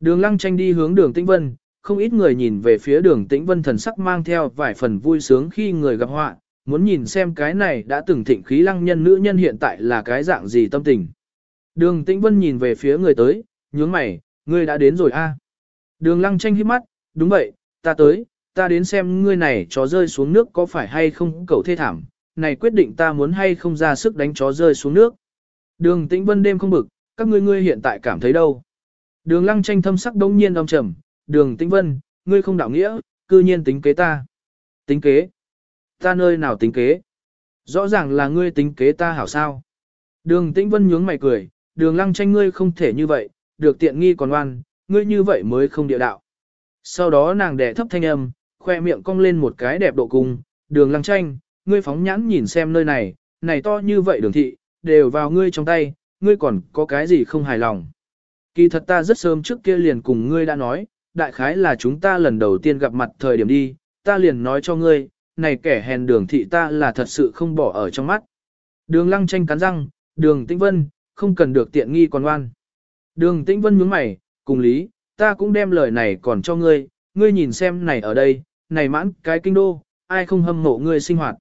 Đường lăng tranh đi hướng đường tĩnh vân, không ít người nhìn về phía đường tĩnh vân thần sắc mang theo vài phần vui sướng khi người gặp họa, muốn nhìn xem cái này đã từng thịnh khí lăng nhân nữ nhân hiện tại là cái dạng gì tâm tình. Đường tĩnh vân nhìn về phía người tới, nhướng mày, ngươi đã đến rồi a. Đường lăng tranh hít mắt, đúng vậy, ta tới, ta đến xem ngươi này chó rơi xuống nước có phải hay không cầu thê thảm, này quyết định ta muốn hay không ra sức đánh chó rơi xuống nước. Đường tĩnh vân đêm không bực, các ngươi ngươi hiện tại cảm thấy đâu. Đường lăng tranh thâm sắc đông nhiên đông trầm, đường tĩnh vân, ngươi không đạo nghĩa, cư nhiên tính kế ta. Tính kế? Ta nơi nào tính kế? Rõ ràng là ngươi tính kế ta hảo sao. Đường tĩnh vân nhướng mày cười, đường lăng tranh ngươi không thể như vậy, được tiện nghi còn oan, ngươi như vậy mới không địa đạo. Sau đó nàng đẻ thấp thanh âm, khoe miệng cong lên một cái đẹp độ cung, đường lăng tranh, ngươi phóng nhãn nhìn xem nơi này, này to như vậy đường thị, đều vào ngươi trong tay, ngươi còn có cái gì không hài lòng. Kỳ thật ta rất sớm trước kia liền cùng ngươi đã nói, đại khái là chúng ta lần đầu tiên gặp mặt thời điểm đi, ta liền nói cho ngươi, này kẻ hèn đường thị ta là thật sự không bỏ ở trong mắt. Đường lăng tranh cắn răng, đường tĩnh vân, không cần được tiện nghi còn oan. Đường tĩnh vân nhướng mày, cùng lý, ta cũng đem lời này còn cho ngươi, ngươi nhìn xem này ở đây, này mãn cái kinh đô, ai không hâm mộ ngươi sinh hoạt.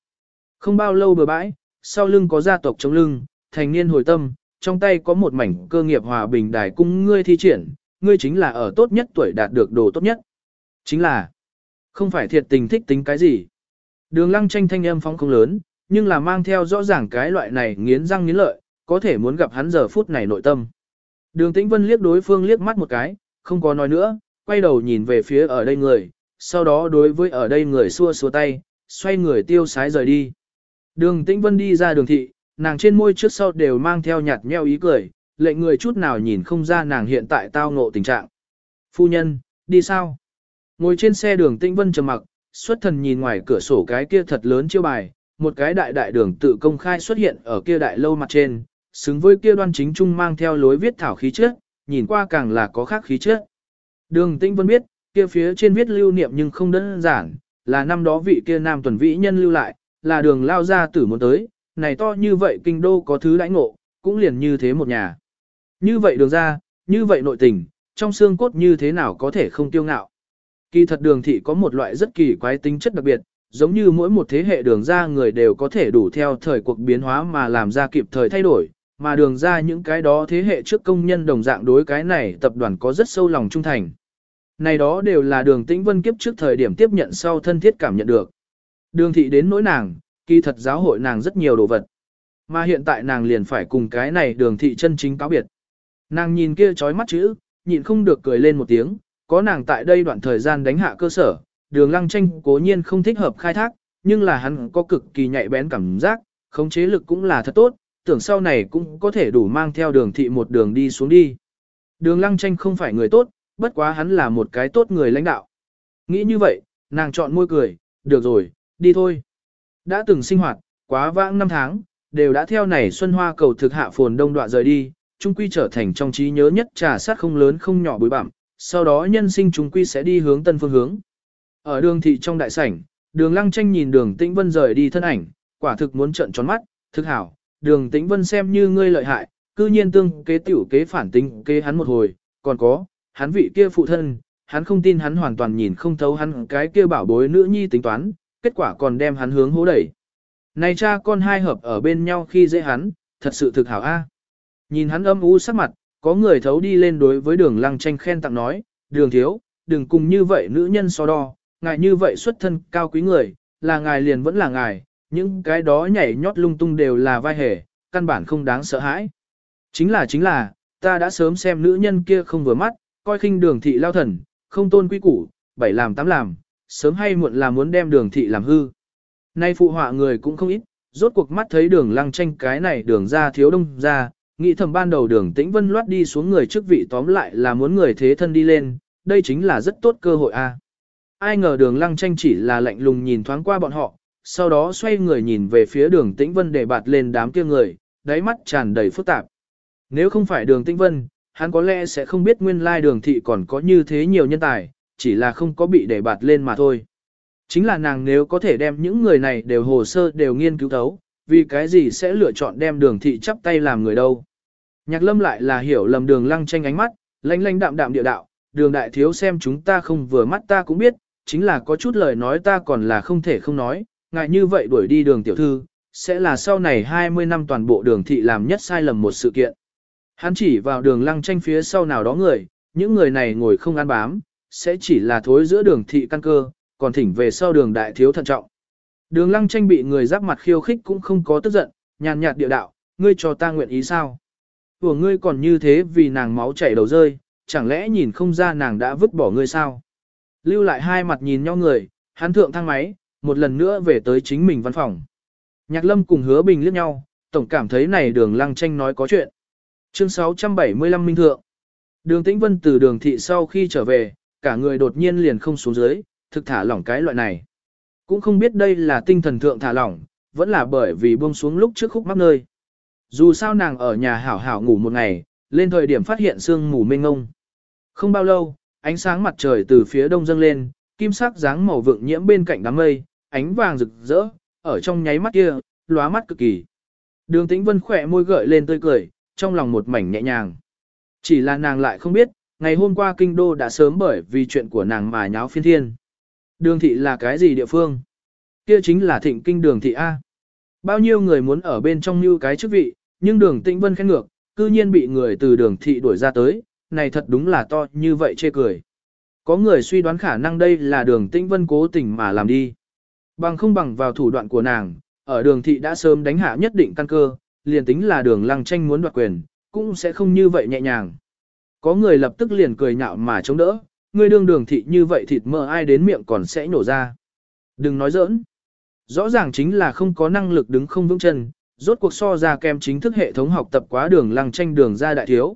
Không bao lâu bừa bãi, sau lưng có gia tộc chống lưng, thành niên hồi tâm, trong tay có một mảnh cơ nghiệp hòa bình đài cung ngươi thi triển, ngươi chính là ở tốt nhất tuổi đạt được đồ tốt nhất. Chính là, không phải thiệt tình thích tính cái gì. Đường lăng tranh thanh âm phóng không lớn, nhưng là mang theo rõ ràng cái loại này nghiến răng nghiến lợi, có thể muốn gặp hắn giờ phút này nội tâm. Đường tĩnh vân liếc đối phương liếc mắt một cái, không có nói nữa, quay đầu nhìn về phía ở đây người, sau đó đối với ở đây người xua xua tay, xoay người tiêu sái rời đi. Đường tĩnh vân đi ra đường thị, nàng trên môi trước sau đều mang theo nhạt nheo ý cười, lệnh người chút nào nhìn không ra nàng hiện tại tao ngộ tình trạng. Phu nhân, đi sao? Ngồi trên xe đường tĩnh vân trầm mặc, xuất thần nhìn ngoài cửa sổ cái kia thật lớn chiêu bài, một cái đại đại đường tự công khai xuất hiện ở kia đại lâu mặt trên, xứng với kia đoan chính trung mang theo lối viết thảo khí chất, nhìn qua càng là có khác khí chất. Đường Tĩnh Vân biết, kia phía trên viết lưu niệm nhưng không đơn giản, là năm đó vị kia nam tuần vĩ nhân lưu lại, là đường lao ra tử muốn tới, này to như vậy kinh đô có thứ đãi ngộ, cũng liền như thế một nhà. Như vậy đường ra, như vậy nội tình, trong xương cốt như thế nào có thể không tiêu ngạo. Kỳ thật đường thị có một loại rất kỳ quái tính chất đặc biệt, giống như mỗi một thế hệ đường ra người đều có thể đủ theo thời cuộc biến hóa mà làm ra kịp thời thay đổi, mà đường ra những cái đó thế hệ trước công nhân đồng dạng đối cái này tập đoàn có rất sâu lòng trung thành. Này đó đều là đường tĩnh vân kiếp trước thời điểm tiếp nhận sau thân thiết cảm nhận được. Đường thị đến nỗi nàng, kỳ thật giáo hội nàng rất nhiều đồ vật. Mà hiện tại nàng liền phải cùng cái này đường thị chân chính cáo biệt. Nàng nhìn kia trói mắt chữ, nhịn không được cười lên một tiếng, có nàng tại đây đoạn thời gian đánh hạ cơ sở, đường lăng tranh cố nhiên không thích hợp khai thác, nhưng là hắn có cực kỳ nhạy bén cảm giác, khống chế lực cũng là thật tốt, tưởng sau này cũng có thể đủ mang theo đường thị một đường đi xuống đi. Đường lăng tranh không phải người tốt, bất quá hắn là một cái tốt người lãnh đạo. Nghĩ như vậy, nàng chọn môi cười, được rồi, đi thôi. Đã từng sinh hoạt, quá vãng năm tháng, đều đã theo này xuân hoa cầu thực hạ phồn đông đoạn rời đi, trung quy trở thành trong trí nhớ nhất trà sát không lớn không nhỏ bối bẩm sau đó nhân sinh chúng quy sẽ đi hướng tân phương hướng. Ở đường thị trong đại sảnh, đường lăng tranh nhìn đường tĩnh vân rời đi thân ảnh, quả thực muốn trận tròn mắt, thực hảo, đường tĩnh vân xem như ngươi lợi hại, cư nhiên tương kế tiểu kế phản tính kế hắn một hồi, còn có, hắn vị kia phụ thân, hắn không tin hắn hoàn toàn nhìn không thấu hắn cái kia bảo bối nữ nhi tính toán, kết quả còn đem hắn hướng hố đẩy. Này cha con hai hợp ở bên nhau khi dễ hắn, thật sự thực hảo a. Nhìn hắn âm u sắc mặt, có người thấu đi lên đối với đường lăng tranh khen tặng nói, đường thiếu, đừng cùng như vậy nữ nhân so đo, ngài như vậy xuất thân cao quý người, là ngài liền vẫn là ngài, những cái đó nhảy nhót lung tung đều là vai hề, căn bản không đáng sợ hãi. Chính là chính là, ta đã sớm xem nữ nhân kia không vừa mắt, coi khinh đường thị lao thần, không tôn quý củ, bảy làm tám làm, sớm hay muộn là muốn đem đường thị làm hư. Nay phụ họa người cũng không ít, rốt cuộc mắt thấy đường lăng tranh cái này đường ra thiếu đông ra, nghĩ thầm ban đầu đường tĩnh vân loát đi xuống người chức vị tóm lại là muốn người thế thân đi lên, đây chính là rất tốt cơ hội a. Ai ngờ đường lăng tranh chỉ là lạnh lùng nhìn thoáng qua bọn họ, sau đó xoay người nhìn về phía đường tĩnh vân để bạt lên đám kia người, đáy mắt tràn đầy phức tạp. Nếu không phải đường tĩnh vân, hắn có lẽ sẽ không biết nguyên lai đường thị còn có như thế nhiều nhân tài, chỉ là không có bị để bạt lên mà thôi. Chính là nàng nếu có thể đem những người này đều hồ sơ đều nghiên cứu thấu, vì cái gì sẽ lựa chọn đem đường thị chắp tay làm người đâu. Nhạc lâm lại là hiểu lầm đường lăng tranh ánh mắt, lanh lanh đạm đạm địa đạo, đường đại thiếu xem chúng ta không vừa mắt ta cũng biết, chính là có chút lời nói ta còn là không thể không nói, ngại như vậy đuổi đi đường tiểu thư, sẽ là sau này 20 năm toàn bộ đường thị làm nhất sai lầm một sự kiện. Hắn chỉ vào đường lăng tranh phía sau nào đó người, những người này ngồi không ăn bám, sẽ chỉ là thối giữa đường thị căn cơ, còn thỉnh về sau đường đại thiếu thận trọng. Đường lăng tranh bị người giáp mặt khiêu khích cũng không có tức giận, nhàn nhạt địa đạo, ngươi cho ta nguyện ý sao? Của ngươi còn như thế vì nàng máu chảy đầu rơi, chẳng lẽ nhìn không ra nàng đã vứt bỏ ngươi sao? Lưu lại hai mặt nhìn nhau người, hắn thượng thang máy, một lần nữa về tới chính mình văn phòng. Nhạc lâm cùng hứa bình liếc nhau, tổng cảm thấy này đường lăng tranh nói có chuyện. Chương 675 Minh Thượng Đường Tĩnh Vân từ đường thị sau khi trở về, cả người đột nhiên liền không xuống dưới, thực thả lỏng cái loại này. Cũng không biết đây là tinh thần thượng thả lỏng, vẫn là bởi vì buông xuống lúc trước khúc mắc nơi. Dù sao nàng ở nhà hảo hảo ngủ một ngày, lên thời điểm phát hiện sương mù mênh ngông. Không bao lâu, ánh sáng mặt trời từ phía đông dâng lên, kim sắc dáng màu vượng nhiễm bên cạnh đám mây, ánh vàng rực rỡ, ở trong nháy mắt kia, lóa mắt cực kỳ. Đường Tĩnh Vân khỏe môi gợi lên tươi cười, trong lòng một mảnh nhẹ nhàng. Chỉ là nàng lại không biết, ngày hôm qua kinh đô đã sớm bởi vì chuyện của nàng mà nháo phiên thiên. Đường thị là cái gì địa phương? Kia chính là thịnh kinh đường thị A. Bao nhiêu người muốn ở bên trong như cái chức vị, nhưng đường tĩnh vân khen ngược, cư nhiên bị người từ đường thị đuổi ra tới, này thật đúng là to như vậy chê cười. Có người suy đoán khả năng đây là đường tĩnh vân cố tình mà làm đi. Bằng không bằng vào thủ đoạn của nàng, ở đường thị đã sớm đánh hạ nhất định căn cơ, liền tính là đường lăng tranh muốn đoạt quyền, cũng sẽ không như vậy nhẹ nhàng. Có người lập tức liền cười nhạo mà chống đỡ, Ngươi đương đường thị như vậy thịt mỡ ai đến miệng còn sẽ nổ ra. Đừng nói giỡn. Rõ ràng chính là không có năng lực đứng không vững chân, rốt cuộc so ra kem chính thức hệ thống học tập quá đường lăng tranh đường ra đại thiếu.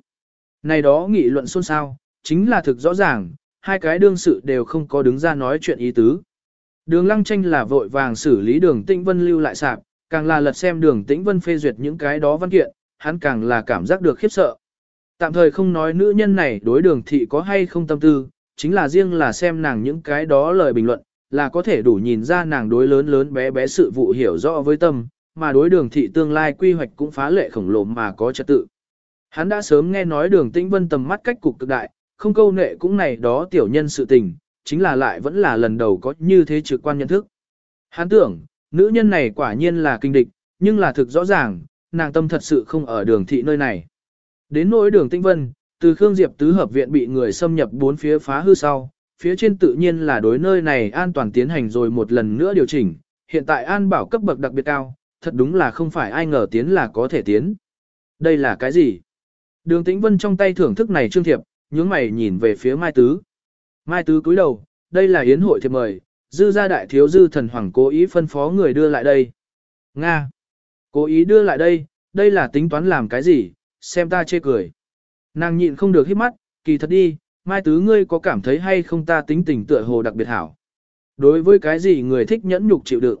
Này đó nghị luận xôn xao, chính là thực rõ ràng, hai cái đương sự đều không có đứng ra nói chuyện ý tứ. Đường lăng tranh là vội vàng xử lý đường tĩnh vân lưu lại sạp, càng là lật xem đường tĩnh vân phê duyệt những cái đó văn kiện, hắn càng là cảm giác được khiếp sợ. Tạm thời không nói nữ nhân này đối đường thị có hay không tâm tư, chính là riêng là xem nàng những cái đó lời bình luận, là có thể đủ nhìn ra nàng đối lớn lớn bé bé sự vụ hiểu rõ với tâm, mà đối đường thị tương lai quy hoạch cũng phá lệ khổng lồ mà có trật tự. Hắn đã sớm nghe nói đường tĩnh vân tầm mắt cách cục cực đại, không câu nệ cũng này đó tiểu nhân sự tình, chính là lại vẫn là lần đầu có như thế trực quan nhận thức. Hắn tưởng, nữ nhân này quả nhiên là kinh địch, nhưng là thực rõ ràng, nàng tâm thật sự không ở đường thị nơi này. Đến nỗi đường tĩnh vân, từ Khương Diệp tứ hợp viện bị người xâm nhập bốn phía phá hư sau, phía trên tự nhiên là đối nơi này an toàn tiến hành rồi một lần nữa điều chỉnh, hiện tại an bảo cấp bậc đặc biệt cao, thật đúng là không phải ai ngờ tiến là có thể tiến. Đây là cái gì? Đường Tĩnh Vân trong tay thưởng thức này trương thiệp, nhướng mày nhìn về phía Mai Tứ. Mai Tứ cúi đầu, đây là yến hội thiệp mời, dư gia đại thiếu dư thần hoàng cố ý phân phó người đưa lại đây. Nga! Cố ý đưa lại đây, đây là tính toán làm cái gì, xem ta chê cười. Nàng nhịn không được hít mắt, kỳ thật đi, Mai Tứ ngươi có cảm thấy hay không ta tính tình tựa hồ đặc biệt hảo. Đối với cái gì người thích nhẫn nhục chịu đựng.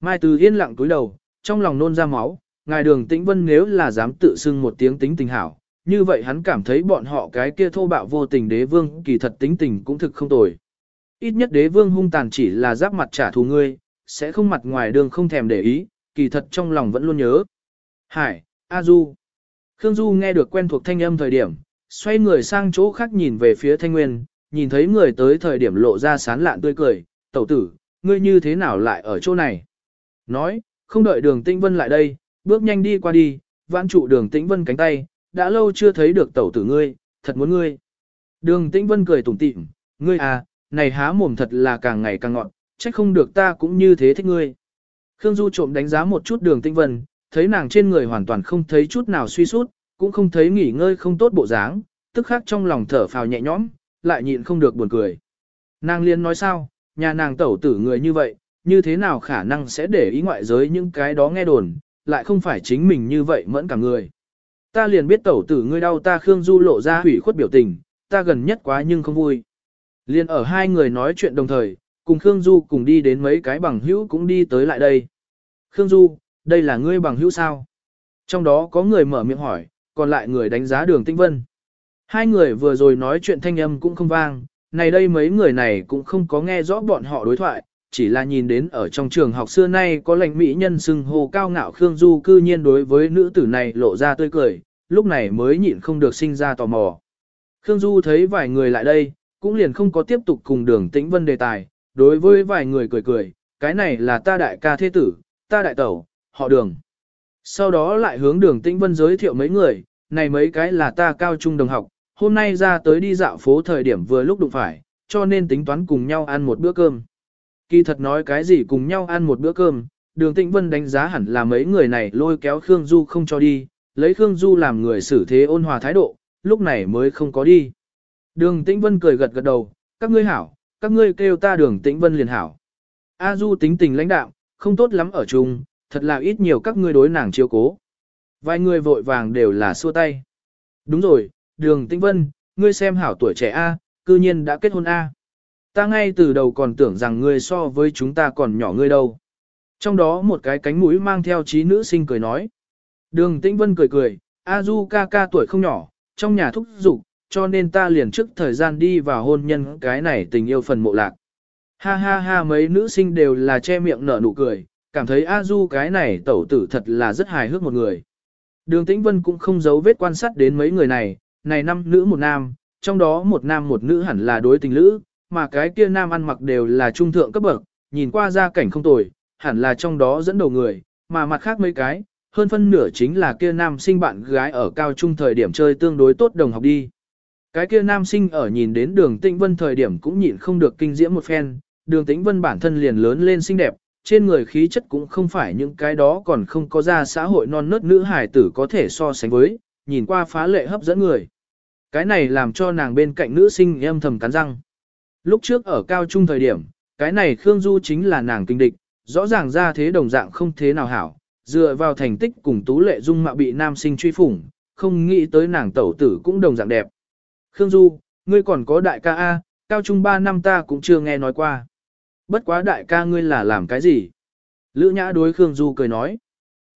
Mai Tứ yên lặng túi đầu, trong lòng nôn ra máu, ngài đường tĩnh vân nếu là dám tự xưng một tiếng tính tình hảo, như vậy hắn cảm thấy bọn họ cái kia thô bạo vô tình đế vương kỳ thật tính tình cũng thực không tồi. Ít nhất đế vương hung tàn chỉ là giáp mặt trả thù ngươi, sẽ không mặt ngoài đường không thèm để ý, kỳ thật trong lòng vẫn luôn nhớ. Hải, A Du. Khương Du nghe được quen thuộc thanh âm thời điểm, xoay người sang chỗ khác nhìn về phía thanh nguyên, nhìn thấy người tới thời điểm lộ ra sán lạn tươi cười, tẩu tử, ngươi như thế nào lại ở chỗ này? Nói, không đợi đường tĩnh vân lại đây, bước nhanh đi qua đi, vãn trụ đường tĩnh vân cánh tay, đã lâu chưa thấy được tẩu tử ngươi, thật muốn ngươi. Đường tĩnh vân cười tủm tỉm, ngươi à, này há mồm thật là càng ngày càng ngọn, trách không được ta cũng như thế thích ngươi. Khương Du trộm đánh giá một chút đường tĩnh vân, thấy nàng trên người hoàn toàn không thấy chút nào suy sút, cũng không thấy nghỉ ngơi không tốt bộ dáng, tức khắc trong lòng thở phào nhẹ nhõm, lại nhịn không được buồn cười. Nàng liên nói sao, nhà nàng tẩu tử người như vậy, như thế nào khả năng sẽ để ý ngoại giới những cái đó nghe đồn, lại không phải chính mình như vậy mẫn cả người. Ta liền biết tẩu tử ngươi đau ta Khương Du lộ ra hủy khuất biểu tình, ta gần nhất quá nhưng không vui. Liên ở hai người nói chuyện đồng thời, cùng Khương Du cùng đi đến mấy cái bằng hữu cũng đi tới lại đây. Khương Du, đây là ngươi bằng hữu sao? Trong đó có người mở miệng hỏi, còn lại người đánh giá đường tinh vân. Hai người vừa rồi nói chuyện thanh âm cũng không vang, này đây mấy người này cũng không có nghe rõ bọn họ đối thoại, chỉ là nhìn đến ở trong trường học xưa nay có lệnh mỹ nhân sưng hô cao ngạo Khương Du cư nhiên đối với nữ tử này lộ ra tươi cười, lúc này mới nhịn không được sinh ra tò mò. Khương Du thấy vài người lại đây, cũng liền không có tiếp tục cùng đường tĩnh vân đề tài, đối với vài người cười cười, cái này là ta đại ca thế tử, ta đại tẩu, họ đường. Sau đó lại hướng đường tĩnh vân giới thiệu mấy người, này mấy cái là ta cao trung đồng học, hôm nay ra tới đi dạo phố thời điểm vừa lúc đụng phải, cho nên tính toán cùng nhau ăn một bữa cơm. Kỳ thật nói cái gì cùng nhau ăn một bữa cơm, đường tĩnh vân đánh giá hẳn là mấy người này lôi kéo Khương Du không cho đi, lấy Khương Du làm người xử thế ôn hòa thái độ, lúc này mới không có đi. Đường tĩnh vân cười gật gật đầu, các ngươi hảo, các ngươi kêu ta đường tĩnh vân liền hảo. A Du tính tình lãnh đạo, không tốt lắm ở chung, thật là ít nhiều các ngươi đối nàng chiếu cố. Vài người vội vàng đều là xua tay. Đúng rồi, đường tĩnh vân, ngươi xem hảo tuổi trẻ A, cư nhiên đã kết hôn A. Ta ngay từ đầu còn tưởng rằng ngươi so với chúng ta còn nhỏ ngươi đâu. Trong đó một cái cánh mũi mang theo trí nữ sinh cười nói. Đường tĩnh vân cười cười, A Du ca ca tuổi không nhỏ, trong nhà thúc giục, cho nên ta liền trước thời gian đi vào hôn nhân cái này tình yêu phần mộ lạc. Ha ha ha mấy nữ sinh đều là che miệng nở nụ cười, cảm thấy A Du cái này tẩu tử thật là rất hài hước một người. Đường Tĩnh Vân cũng không giấu vết quan sát đến mấy người này, này năm nữ một nam, trong đó một nam một nữ hẳn là đối tình lữ, mà cái kia nam ăn mặc đều là trung thượng cấp bậc, nhìn qua ra cảnh không tồi, hẳn là trong đó dẫn đầu người, mà mặt khác mấy cái, hơn phân nửa chính là kia nam sinh bạn gái ở cao trung thời điểm chơi tương đối tốt đồng học đi. Cái kia nam sinh ở nhìn đến đường tĩnh vân thời điểm cũng nhịn không được kinh diễm một phen, đường tĩnh vân bản thân liền lớn lên xinh đẹp, trên người khí chất cũng không phải những cái đó còn không có ra xã hội non nớt nữ hài tử có thể so sánh với, nhìn qua phá lệ hấp dẫn người. Cái này làm cho nàng bên cạnh nữ sinh em thầm cắn răng. Lúc trước ở cao trung thời điểm, cái này Khương Du chính là nàng kinh địch, rõ ràng ra thế đồng dạng không thế nào hảo, dựa vào thành tích cùng tú lệ dung mạo bị nam sinh truy phủng, không nghĩ tới nàng tẩu tử cũng đồng dạng đẹp. Khương Du, ngươi còn có đại ca A, cao trung 3 năm ta cũng chưa nghe nói qua. Bất quá đại ca ngươi là làm cái gì? Lữ nhã đối Khương Du cười nói.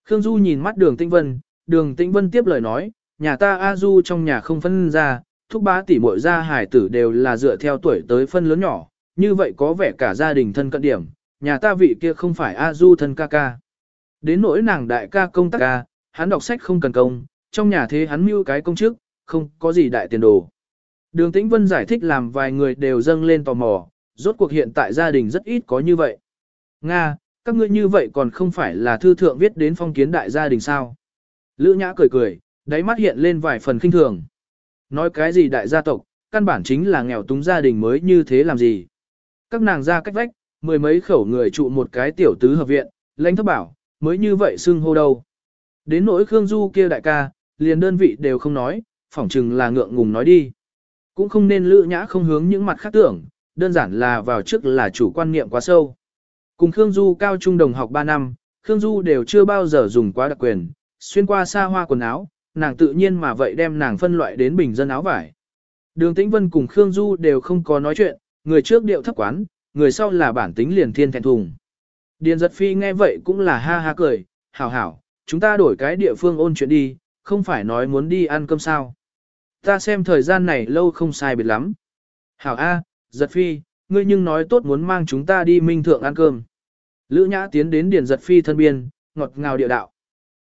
Khương Du nhìn mắt đường tĩnh vân, đường tĩnh vân tiếp lời nói, nhà ta A Du trong nhà không phân ra, thúc bá tỷ muội ra hải tử đều là dựa theo tuổi tới phân lớn nhỏ, như vậy có vẻ cả gia đình thân cận điểm, nhà ta vị kia không phải A Du thân ca ca. Đến nỗi nàng đại ca công tác ca, hắn đọc sách không cần công, trong nhà thế hắn mưu cái công chức, không có gì đại tiền đồ. Đường Tĩnh Vân giải thích làm vài người đều dâng lên tò mò, rốt cuộc hiện tại gia đình rất ít có như vậy. Nga, các ngươi như vậy còn không phải là thư thượng viết đến phong kiến đại gia đình sao? Lữ Nhã cười cười, đáy mắt hiện lên vài phần kinh thường. Nói cái gì đại gia tộc, căn bản chính là nghèo túng gia đình mới như thế làm gì. Các nàng ra cách vách, mười mấy khẩu người trụ một cái tiểu tứ hợp viện, lãnh thấp bảo, mới như vậy xưng hô đâu. Đến nỗi Khương Du kia đại ca, liền đơn vị đều không nói, phỏng chừng là ngượng ngùng nói đi. Cũng không nên lữ nhã không hướng những mặt khác tưởng, đơn giản là vào trước là chủ quan niệm quá sâu. Cùng Khương Du cao trung đồng học 3 năm, Khương Du đều chưa bao giờ dùng quá đặc quyền, xuyên qua xa hoa quần áo, nàng tự nhiên mà vậy đem nàng phân loại đến bình dân áo vải. Đường Tĩnh Vân cùng Khương Du đều không có nói chuyện, người trước điệu thấp quán, người sau là bản tính liền thiên thẹn thùng. Điền giật phi nghe vậy cũng là ha ha cười, hảo hảo, chúng ta đổi cái địa phương ôn chuyện đi, không phải nói muốn đi ăn cơm sao. Ta xem thời gian này lâu không sai biệt lắm. Hảo A, giật phi, ngươi nhưng nói tốt muốn mang chúng ta đi minh thượng ăn cơm. Lữ nhã tiến đến điền giật phi thân biên, ngọt ngào địa đạo.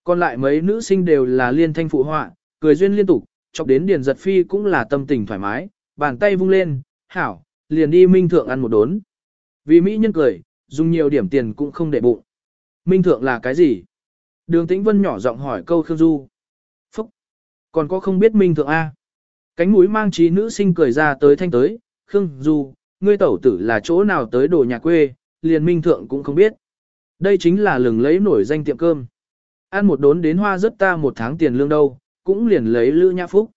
Còn lại mấy nữ sinh đều là liên thanh phụ họa, cười duyên liên tục, chọc đến điền giật phi cũng là tâm tình thoải mái, bàn tay vung lên, hảo, liền đi minh thượng ăn một đốn. Vì Mỹ nhân cười, dùng nhiều điểm tiền cũng không để bụng. Minh thượng là cái gì? Đường Tĩnh Vân nhỏ giọng hỏi câu Khương Du. Phúc! Còn có không biết Minh thượng A? Cánh mũi mang trí nữ sinh cười ra tới thanh tới, Khương Du, ngươi tẩu tử là chỗ nào tới đồ nhà quê, liền Minh thượng cũng không biết. Đây chính là lừng lấy nổi danh tiệm cơm. Ăn một đốn đến hoa rất ta một tháng tiền lương đâu, cũng liền lấy lữ nhã phúc.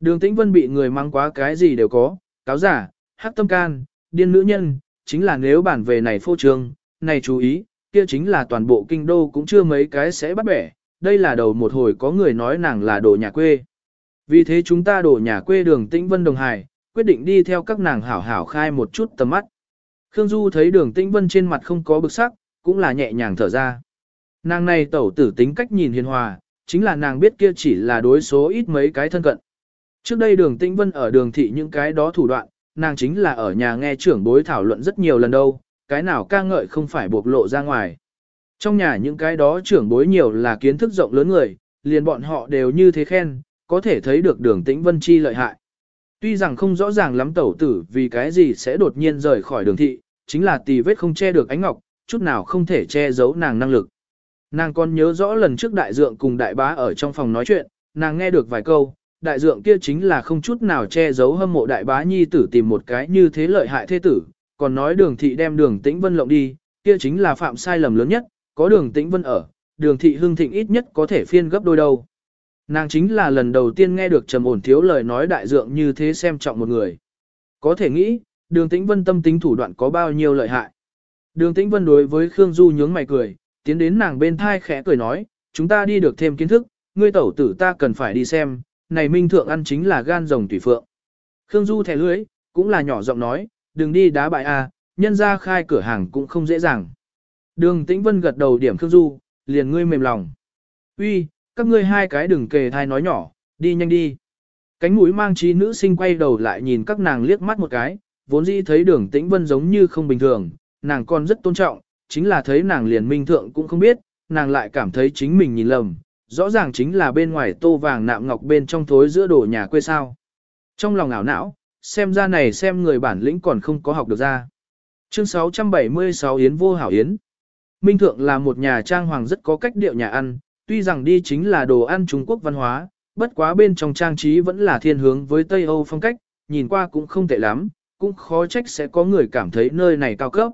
Đường Tĩnh Vân bị người mang quá cái gì đều có, cáo giả, hắc tâm can, điên nữ nhân, chính là nếu bản về này phô trương, này chú ý, kia chính là toàn bộ kinh đô cũng chưa mấy cái sẽ bắt bẻ, đây là đầu một hồi có người nói nàng là đồ nhà quê. Vì thế chúng ta đổ nhà quê đường Tĩnh Vân Đồng Hải, quyết định đi theo các nàng hảo hảo khai một chút tầm mắt. Khương Du thấy đường Tĩnh Vân trên mặt không có bực sắc, cũng là nhẹ nhàng thở ra. Nàng này tẩu tử tính cách nhìn hiền hòa, chính là nàng biết kia chỉ là đối số ít mấy cái thân cận. Trước đây đường Tĩnh Vân ở đường thị những cái đó thủ đoạn, nàng chính là ở nhà nghe trưởng bối thảo luận rất nhiều lần đâu, cái nào ca ngợi không phải bộc lộ ra ngoài. Trong nhà những cái đó trưởng bối nhiều là kiến thức rộng lớn người, liền bọn họ đều như thế khen, có thể thấy được đường tĩnh vân chi lợi hại. Tuy rằng không rõ ràng lắm tẩu tử vì cái gì sẽ đột nhiên rời khỏi đường thị, chính là tì vết không che được ánh ngọc, chút nào không thể che giấu nàng năng lực. Nàng còn nhớ rõ lần trước đại dượng cùng đại bá ở trong phòng nói chuyện, nàng nghe được vài câu, đại dượng kia chính là không chút nào che giấu hâm mộ đại bá nhi tử tìm một cái như thế lợi hại thế tử, còn nói đường thị đem đường tĩnh vân lộng đi, kia chính là phạm sai lầm lớn nhất, có đường tĩnh vân ở, đường thị Hương thịnh ít nhất có thể phiên gấp đôi đâu. Nàng chính là lần đầu tiên nghe được trầm ổn thiếu lời nói đại dượng như thế xem trọng một người. Có thể nghĩ, đường tĩnh vân tâm tính thủ đoạn có bao nhiêu lợi hại. Đường tĩnh vân đối với Khương Du nhướng mày cười, tiến đến nàng bên thai khẽ cười nói, chúng ta đi được thêm kiến thức, ngươi tẩu tử ta cần phải đi xem, này minh thượng ăn chính là gan rồng tùy phượng. Khương Du thẻ lưới, cũng là nhỏ giọng nói, đừng đi đá bại a, nhân ra khai cửa hàng cũng không dễ dàng. Đường Tĩnh Vân gật đầu điểm Khương Du, liền ngươi mềm lòng. Uy, các ngươi hai cái đừng kề thai nói nhỏ, đi nhanh đi. Cánh mũi mang trí nữ sinh quay đầu lại nhìn các nàng liếc mắt một cái, vốn dĩ thấy đường Tĩnh Vân giống như không bình thường, nàng còn rất tôn trọng, chính là thấy nàng liền minh thượng cũng không biết, nàng lại cảm thấy chính mình nhìn lầm, rõ ràng chính là bên ngoài tô vàng nạm ngọc bên trong thối giữa đổ nhà quê sao. Trong lòng ảo não, xem ra này xem người bản lĩnh còn không có học được ra. Chương 676 Yến vô hảo Yến Minh Thượng là một nhà trang hoàng rất có cách điệu nhà ăn, tuy rằng đi chính là đồ ăn Trung Quốc văn hóa, bất quá bên trong trang trí vẫn là thiên hướng với Tây Âu phong cách, nhìn qua cũng không tệ lắm, cũng khó trách sẽ có người cảm thấy nơi này cao cấp.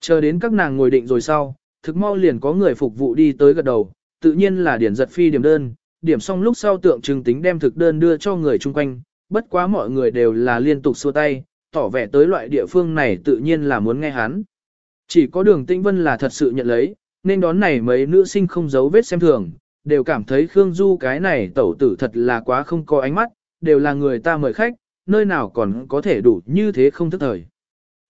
Chờ đến các nàng ngồi định rồi sau, thực mau liền có người phục vụ đi tới gật đầu, tự nhiên là điển giật phi điểm đơn, điểm xong lúc sau tượng trưng tính đem thực đơn đưa cho người chung quanh, bất quá mọi người đều là liên tục xua tay, tỏ vẻ tới loại địa phương này tự nhiên là muốn nghe hắn. Chỉ có đường tĩnh vân là thật sự nhận lấy, nên đón này mấy nữ sinh không giấu vết xem thường, đều cảm thấy Khương Du cái này tẩu tử thật là quá không có ánh mắt, đều là người ta mời khách, nơi nào còn có thể đủ như thế không thức thời.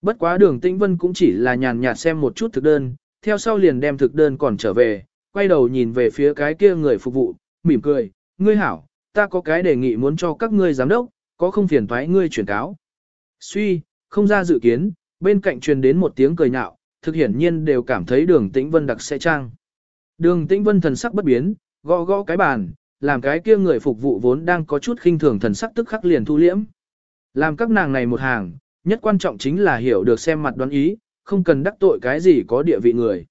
Bất quá đường tĩnh vân cũng chỉ là nhàn nhạt xem một chút thực đơn, theo sau liền đem thực đơn còn trở về, quay đầu nhìn về phía cái kia người phục vụ, mỉm cười, ngươi hảo, ta có cái đề nghị muốn cho các ngươi giám đốc, có không phiền thoái ngươi chuyển cáo. Suy, không ra dự kiến, bên cạnh truyền đến một tiếng cười nhạo, thực hiển nhiên đều cảm thấy đường tĩnh vân đặc sẽ trang. Đường tĩnh vân thần sắc bất biến, gõ gõ cái bàn, làm cái kia người phục vụ vốn đang có chút khinh thường thần sắc tức khắc liền thu liễm. Làm các nàng này một hàng, nhất quan trọng chính là hiểu được xem mặt đoán ý, không cần đắc tội cái gì có địa vị người.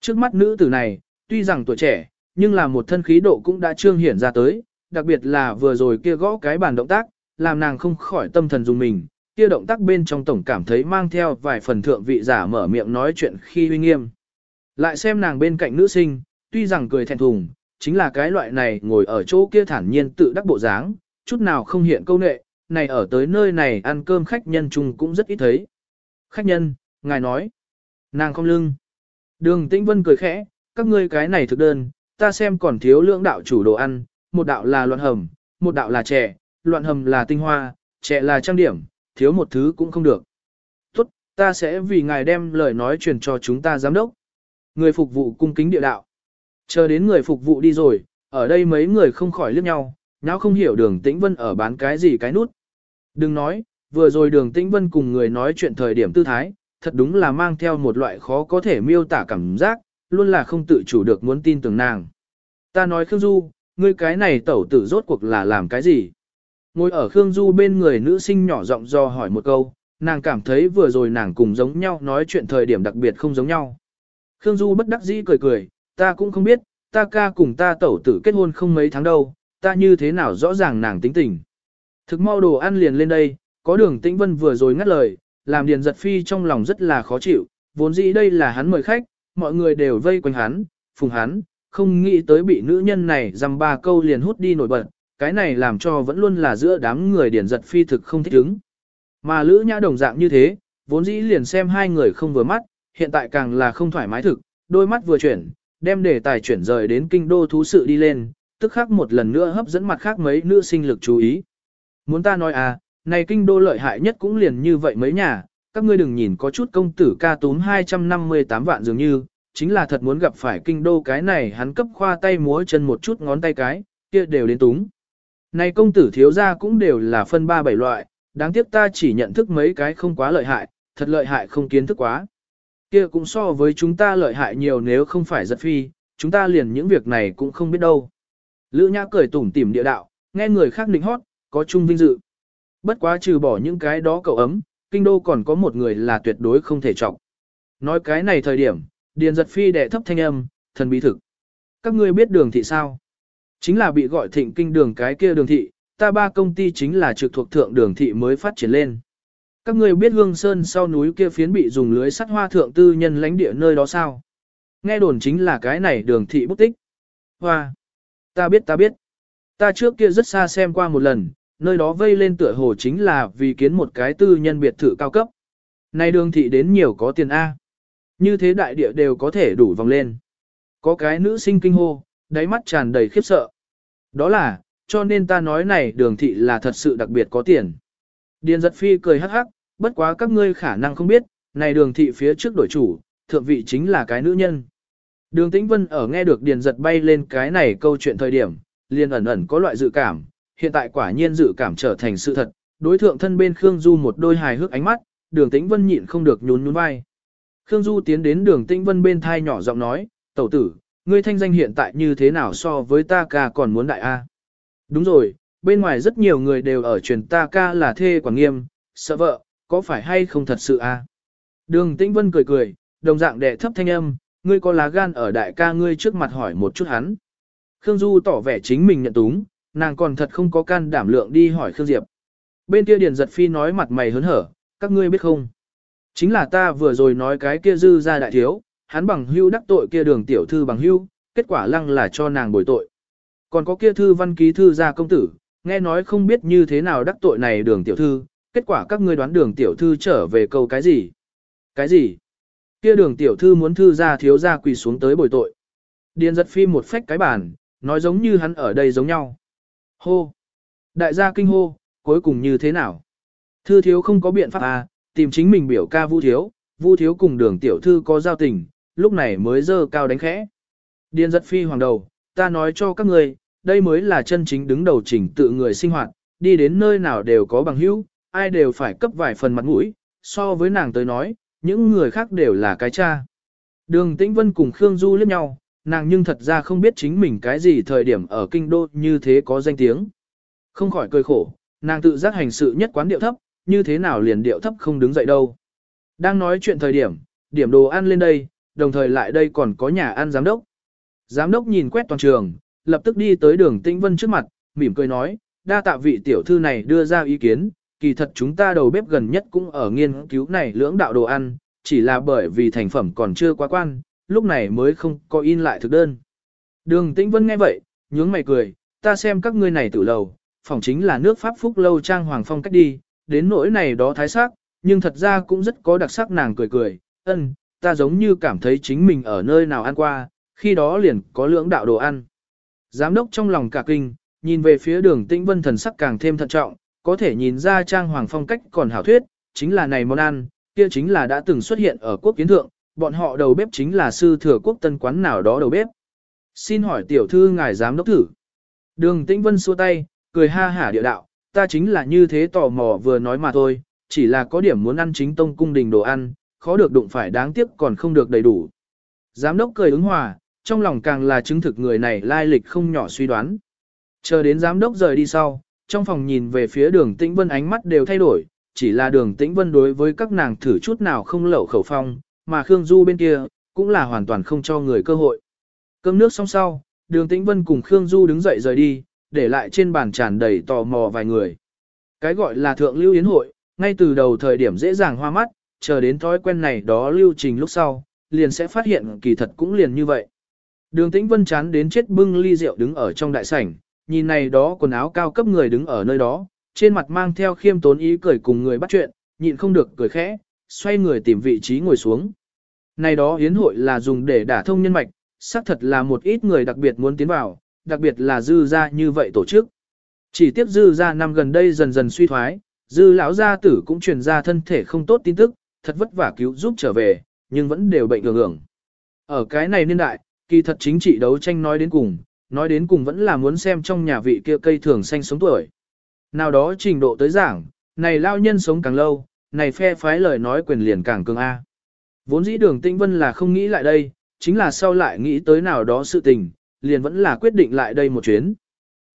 Trước mắt nữ tử này, tuy rằng tuổi trẻ, nhưng là một thân khí độ cũng đã trương hiển ra tới, đặc biệt là vừa rồi kia gõ cái bàn động tác, làm nàng không khỏi tâm thần dùng mình, kia động tác bên trong tổng cảm thấy mang theo vài phần thượng vị giả mở miệng nói chuyện khi uy nghiêm. Lại xem nàng bên cạnh nữ sinh, tuy rằng cười thẹn thùng, chính là cái loại này ngồi ở chỗ kia thản nhiên tự đắc bộ dáng, chút nào không hiện câu nệ, này ở tới nơi này ăn cơm khách nhân chung cũng rất ít thấy. Khách nhân, ngài nói, nàng không lưng. Đường Tĩnh Vân cười khẽ, các ngươi cái này thực đơn, ta xem còn thiếu lưỡng đạo chủ đồ ăn, một đạo là loạn hầm, một đạo là chè, loạn hầm là tinh hoa, chè là trang điểm, thiếu một thứ cũng không được. Tốt, ta sẽ vì ngài đem lời nói truyền cho chúng ta giám đốc. Người phục vụ cung kính địa đạo. Chờ đến người phục vụ đi rồi, ở đây mấy người không khỏi liếc nhau, nào không hiểu đường tĩnh vân ở bán cái gì cái nút. Đừng nói, vừa rồi đường tĩnh vân cùng người nói chuyện thời điểm tư thái, thật đúng là mang theo một loại khó có thể miêu tả cảm giác, luôn là không tự chủ được muốn tin tưởng nàng. Ta nói Khương Du, ngươi cái này tẩu tử rốt cuộc là làm cái gì? Ngồi ở Khương Du bên người nữ sinh nhỏ giọng do hỏi một câu, nàng cảm thấy vừa rồi nàng cùng giống nhau nói chuyện thời điểm đặc biệt không giống nhau. Khương Du bất đắc dĩ cười cười, ta cũng không biết, ta ca cùng ta tẩu tử kết hôn không mấy tháng đâu, ta như thế nào rõ ràng nàng tính tình. Thực mau đồ ăn liền lên đây, có đường tĩnh vân vừa rồi ngắt lời, làm điền giật phi trong lòng rất là khó chịu, vốn dĩ đây là hắn mời khách, mọi người đều vây quanh hắn, phùng hắn, không nghĩ tới bị nữ nhân này dăm ba câu liền hút đi nổi bật, cái này làm cho vẫn luôn là giữa đám người điển giật phi thực không thích ứng. Mà Lữ Nhã đồng dạng như thế, vốn dĩ liền xem hai người không vừa mắt, hiện tại càng là không thoải mái thực, đôi mắt vừa chuyển, đem đề tài chuyển rời đến kinh đô thú sự đi lên, tức khắc một lần nữa hấp dẫn mặt khác mấy nữ sinh lực chú ý. Muốn ta nói à, này kinh đô lợi hại nhất cũng liền như vậy mấy nhà, các ngươi đừng nhìn có chút công tử ca túm 258 vạn dường như, chính là thật muốn gặp phải kinh đô cái này hắn cấp khoa tay múa chân một chút ngón tay cái, kia đều đến túng. Này công tử thiếu gia cũng đều là phân ba bảy loại, đáng tiếc ta chỉ nhận thức mấy cái không quá lợi hại, thật lợi hại không kiến thức quá. Kia cũng so với chúng ta lợi hại nhiều nếu không phải giật phi, chúng ta liền những việc này cũng không biết đâu. Lữ Nhã cười tủm tỉm địa đạo, nghe người khác định hót, có chung vinh dự. Bất quá trừ bỏ những cái đó cậu ấm, kinh đô còn có một người là tuyệt đối không thể trọng. Nói cái này thời điểm, điền giật phi đệ thấp thanh âm, thần bí thực. Các ngươi biết đường thị sao? Chính là bị gọi thịnh kinh đường cái kia đường thị, ta ba công ty chính là trực thuộc thượng đường thị mới phát triển lên. Các người biết hương sơn sau núi kia phiến bị dùng lưới sắt hoa thượng tư nhân lãnh địa nơi đó sao? Nghe đồn chính là cái này đường thị bút tích. Hoa! Ta biết ta biết. Ta trước kia rất xa xem qua một lần, nơi đó vây lên tựa hồ chính là vì kiến một cái tư nhân biệt thự cao cấp. Nay đường thị đến nhiều có tiền A. Như thế đại địa đều có thể đủ vòng lên. Có cái nữ sinh kinh hô, đáy mắt tràn đầy khiếp sợ. Đó là, cho nên ta nói này đường thị là thật sự đặc biệt có tiền. Điền giật phi cười hắc hắc, bất quá các ngươi khả năng không biết, này đường thị phía trước đổi chủ, thượng vị chính là cái nữ nhân. Đường tĩnh vân ở nghe được điền giật bay lên cái này câu chuyện thời điểm, liền ẩn ẩn có loại dự cảm, hiện tại quả nhiên dự cảm trở thành sự thật, đối thượng thân bên Khương Du một đôi hài hước ánh mắt, đường tĩnh vân nhịn không được nhún nhún vai. Khương Du tiến đến đường tĩnh vân bên thai nhỏ giọng nói, tẩu tử, ngươi thanh danh hiện tại như thế nào so với ta ca còn muốn đại A. Đúng rồi, bên ngoài rất nhiều người đều ở truyền ta ca là thê quản nghiêm, sợ vợ, có phải hay không thật sự A. Đường tĩnh vân cười cười, đồng dạng đệ thấp thanh âm, ngươi có lá gan ở đại ca ngươi trước mặt hỏi một chút hắn. Khương Du tỏ vẻ chính mình nhận túng, nàng còn thật không có can đảm lượng đi hỏi Khương Diệp. Bên kia Điền Giật Phi nói mặt mày hớn hở, các ngươi biết không? Chính là ta vừa rồi nói cái kia dư ra đại thiếu, hắn bằng hưu đắc tội kia đường tiểu thư bằng hưu, kết quả lăng là cho nàng bồi tội. Còn có kia thư văn ký thư gia công tử, nghe nói không biết như thế nào đắc tội này đường tiểu thư, kết quả các ngươi đoán đường tiểu thư trở về câu cái gì? Cái gì? Kia đường tiểu thư muốn thư gia thiếu gia quỳ xuống tới bồi tội. Điền giật phi một phách cái bàn, nói giống như hắn ở đây giống nhau. Hô! Đại gia kinh hô, cuối cùng như thế nào? Thư thiếu không có biện pháp à, tìm chính mình biểu ca vu thiếu, vu thiếu cùng đường tiểu thư có giao tình, lúc này mới dơ cao đánh khẽ. Điền giật phi hoàng đầu, ta nói cho các người, đây mới là chân chính đứng đầu chỉnh tự người sinh hoạt, đi đến nơi nào đều có bằng hữu, ai đều phải cấp vài phần mặt mũi, so với nàng tới nói, những người khác đều là cái cha. Đường Tĩnh Vân cùng Khương Du liếc nhau, nàng nhưng thật ra không biết chính mình cái gì thời điểm ở kinh đô như thế có danh tiếng. Không khỏi cười khổ, nàng tự giác hành sự nhất quán điệu thấp, như thế nào liền điệu thấp không đứng dậy đâu. Đang nói chuyện thời điểm, điểm đồ ăn lên đây, đồng thời lại đây còn có nhà ăn giám đốc. Giám đốc nhìn quét toàn trường, lập tức đi tới đường Tĩnh Vân trước mặt, mỉm cười nói, đa tạ vị tiểu thư này đưa ra ý kiến, kỳ thật chúng ta đầu bếp gần nhất cũng ở nghiên cứu này lưỡng đạo đồ ăn, chỉ là bởi vì thành phẩm còn chưa quá quan, lúc này mới không có in lại thực đơn. Đường Tĩnh Vân nghe vậy, nhướng mày cười, ta xem các ngươi này tử lầu, phòng chính là nước Pháp Phúc lâu trang hoàng phong cách đi, đến nỗi này đó thái sắc, nhưng thật ra cũng rất có đặc sắc nàng cười cười, ân, ta giống như cảm thấy chính mình ở nơi nào ăn qua, khi đó liền có lưỡng đạo đồ ăn. Giám đốc trong lòng cả kinh, nhìn về phía đường tĩnh vân thần sắc càng thêm thận trọng, có thể nhìn ra trang hoàng phong cách còn hảo thuyết, chính là này món ăn, kia chính là đã từng xuất hiện ở quốc kiến thượng, bọn họ đầu bếp chính là sư thừa quốc tân quán nào đó đầu bếp. Xin hỏi tiểu thư ngài giám đốc thử. Đường tĩnh vân xua tay, cười ha hả địa đạo, ta chính là như thế tò mò vừa nói mà thôi, chỉ là có điểm muốn ăn chính tông cung đình đồ ăn, khó được đụng phải đáng tiếc còn không được đầy đủ. Giám đốc cười ứng hòa, trong lòng càng là chứng thực người này lai lịch không nhỏ suy đoán. Chờ đến giám đốc rời đi sau, trong phòng nhìn về phía đường tĩnh vân ánh mắt đều thay đổi, chỉ là đường tĩnh vân đối với các nàng thử chút nào không lẩu khẩu phong, mà Khương Du bên kia, cũng là hoàn toàn không cho người cơ hội. Cơm nước xong sau, đường tĩnh vân cùng Khương Du đứng dậy rời đi, để lại trên bàn tràn đầy tò mò vài người. Cái gọi là thượng lưu yến hội, ngay từ đầu thời điểm dễ dàng hoa mắt, chờ đến thói quen này đó lưu trình lúc sau, liền sẽ phát hiện kỳ thật cũng liền như vậy. Đường Tĩnh Vân chán đến chết bưng ly rượu đứng ở trong đại sảnh, nhìn này đó quần áo cao cấp người đứng ở nơi đó, trên mặt mang theo khiêm tốn ý cười cùng người bắt chuyện, nhịn không được cười khẽ, xoay người tìm vị trí ngồi xuống. Này đó hiến hội là dùng để đả thông nhân mạch, xác thật là một ít người đặc biệt muốn tiến vào, đặc biệt là dư gia như vậy tổ chức. Chỉ tiếp dư gia năm gần đây dần dần suy thoái, dư lão gia tử cũng truyền ra thân thể không tốt tin tức, thật vất vả cứu giúp trở về, nhưng vẫn đều bệnh ngưỡng ngưỡng. Ở cái này niên đại, kỳ thật chính trị đấu tranh nói đến cùng, nói đến cùng vẫn là muốn xem trong nhà vị kia cây thường xanh sống tuổi. Nào đó trình độ tới giảng, này lao nhân sống càng lâu, này phe phái lời nói quyền liền càng cường A. Vốn dĩ đường tinh vân là không nghĩ lại đây, chính là sau lại nghĩ tới nào đó sự tình, liền vẫn là quyết định lại đây một chuyến.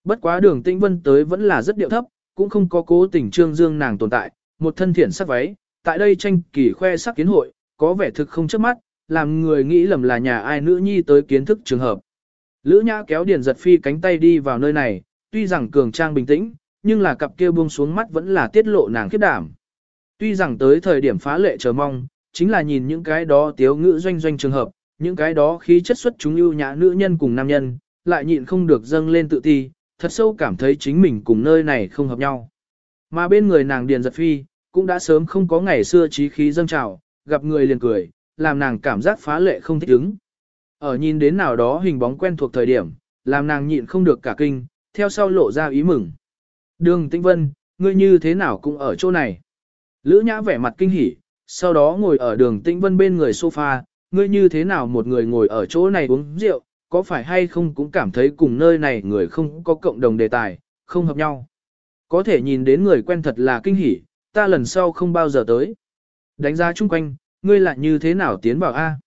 Bất quá đường tinh vân tới vẫn là rất điệu thấp, cũng không có cố tình trương dương nàng tồn tại, một thân thiện sắc váy, tại đây tranh kỳ khoe sắc kiến hội, có vẻ thực không trước mắt, làm người nghĩ lầm là nhà ai nữ nhi tới kiến thức trường hợp. Lữ Nhã kéo Điền Giật Phi cánh tay đi vào nơi này, tuy rằng cường trang bình tĩnh, nhưng là cặp kia buông xuống mắt vẫn là tiết lộ nàng khiếp đảm. Tuy rằng tới thời điểm phá lệ chờ mong, chính là nhìn những cái đó tiếu ngữ doanh doanh trường hợp, những cái đó khí chất xuất chúng ưu nhã nữ nhân cùng nam nhân, lại nhịn không được dâng lên tự ti, thật sâu cảm thấy chính mình cùng nơi này không hợp nhau. Mà bên người nàng Điền Giật Phi, cũng đã sớm không có ngày xưa trí khí dâng trào, gặp người liền cười, làm nàng cảm giác phá lệ không thích ứng. Ở nhìn đến nào đó hình bóng quen thuộc thời điểm, làm nàng nhịn không được cả kinh, theo sau lộ ra ý mừng. Đường Tĩnh Vân, ngươi như thế nào cũng ở chỗ này. Lữ Nhã vẻ mặt kinh hỉ, sau đó ngồi ở đường Tĩnh Vân bên người sofa, ngươi như thế nào một người ngồi ở chỗ này uống rượu, có phải hay không cũng cảm thấy cùng nơi này người không có cộng đồng đề tài, không hợp nhau. Có thể nhìn đến người quen thật là kinh hỉ, ta lần sau không bao giờ tới. Đánh giá chung quanh, ngươi lại như thế nào tiến vào A.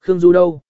Khương Du đâu?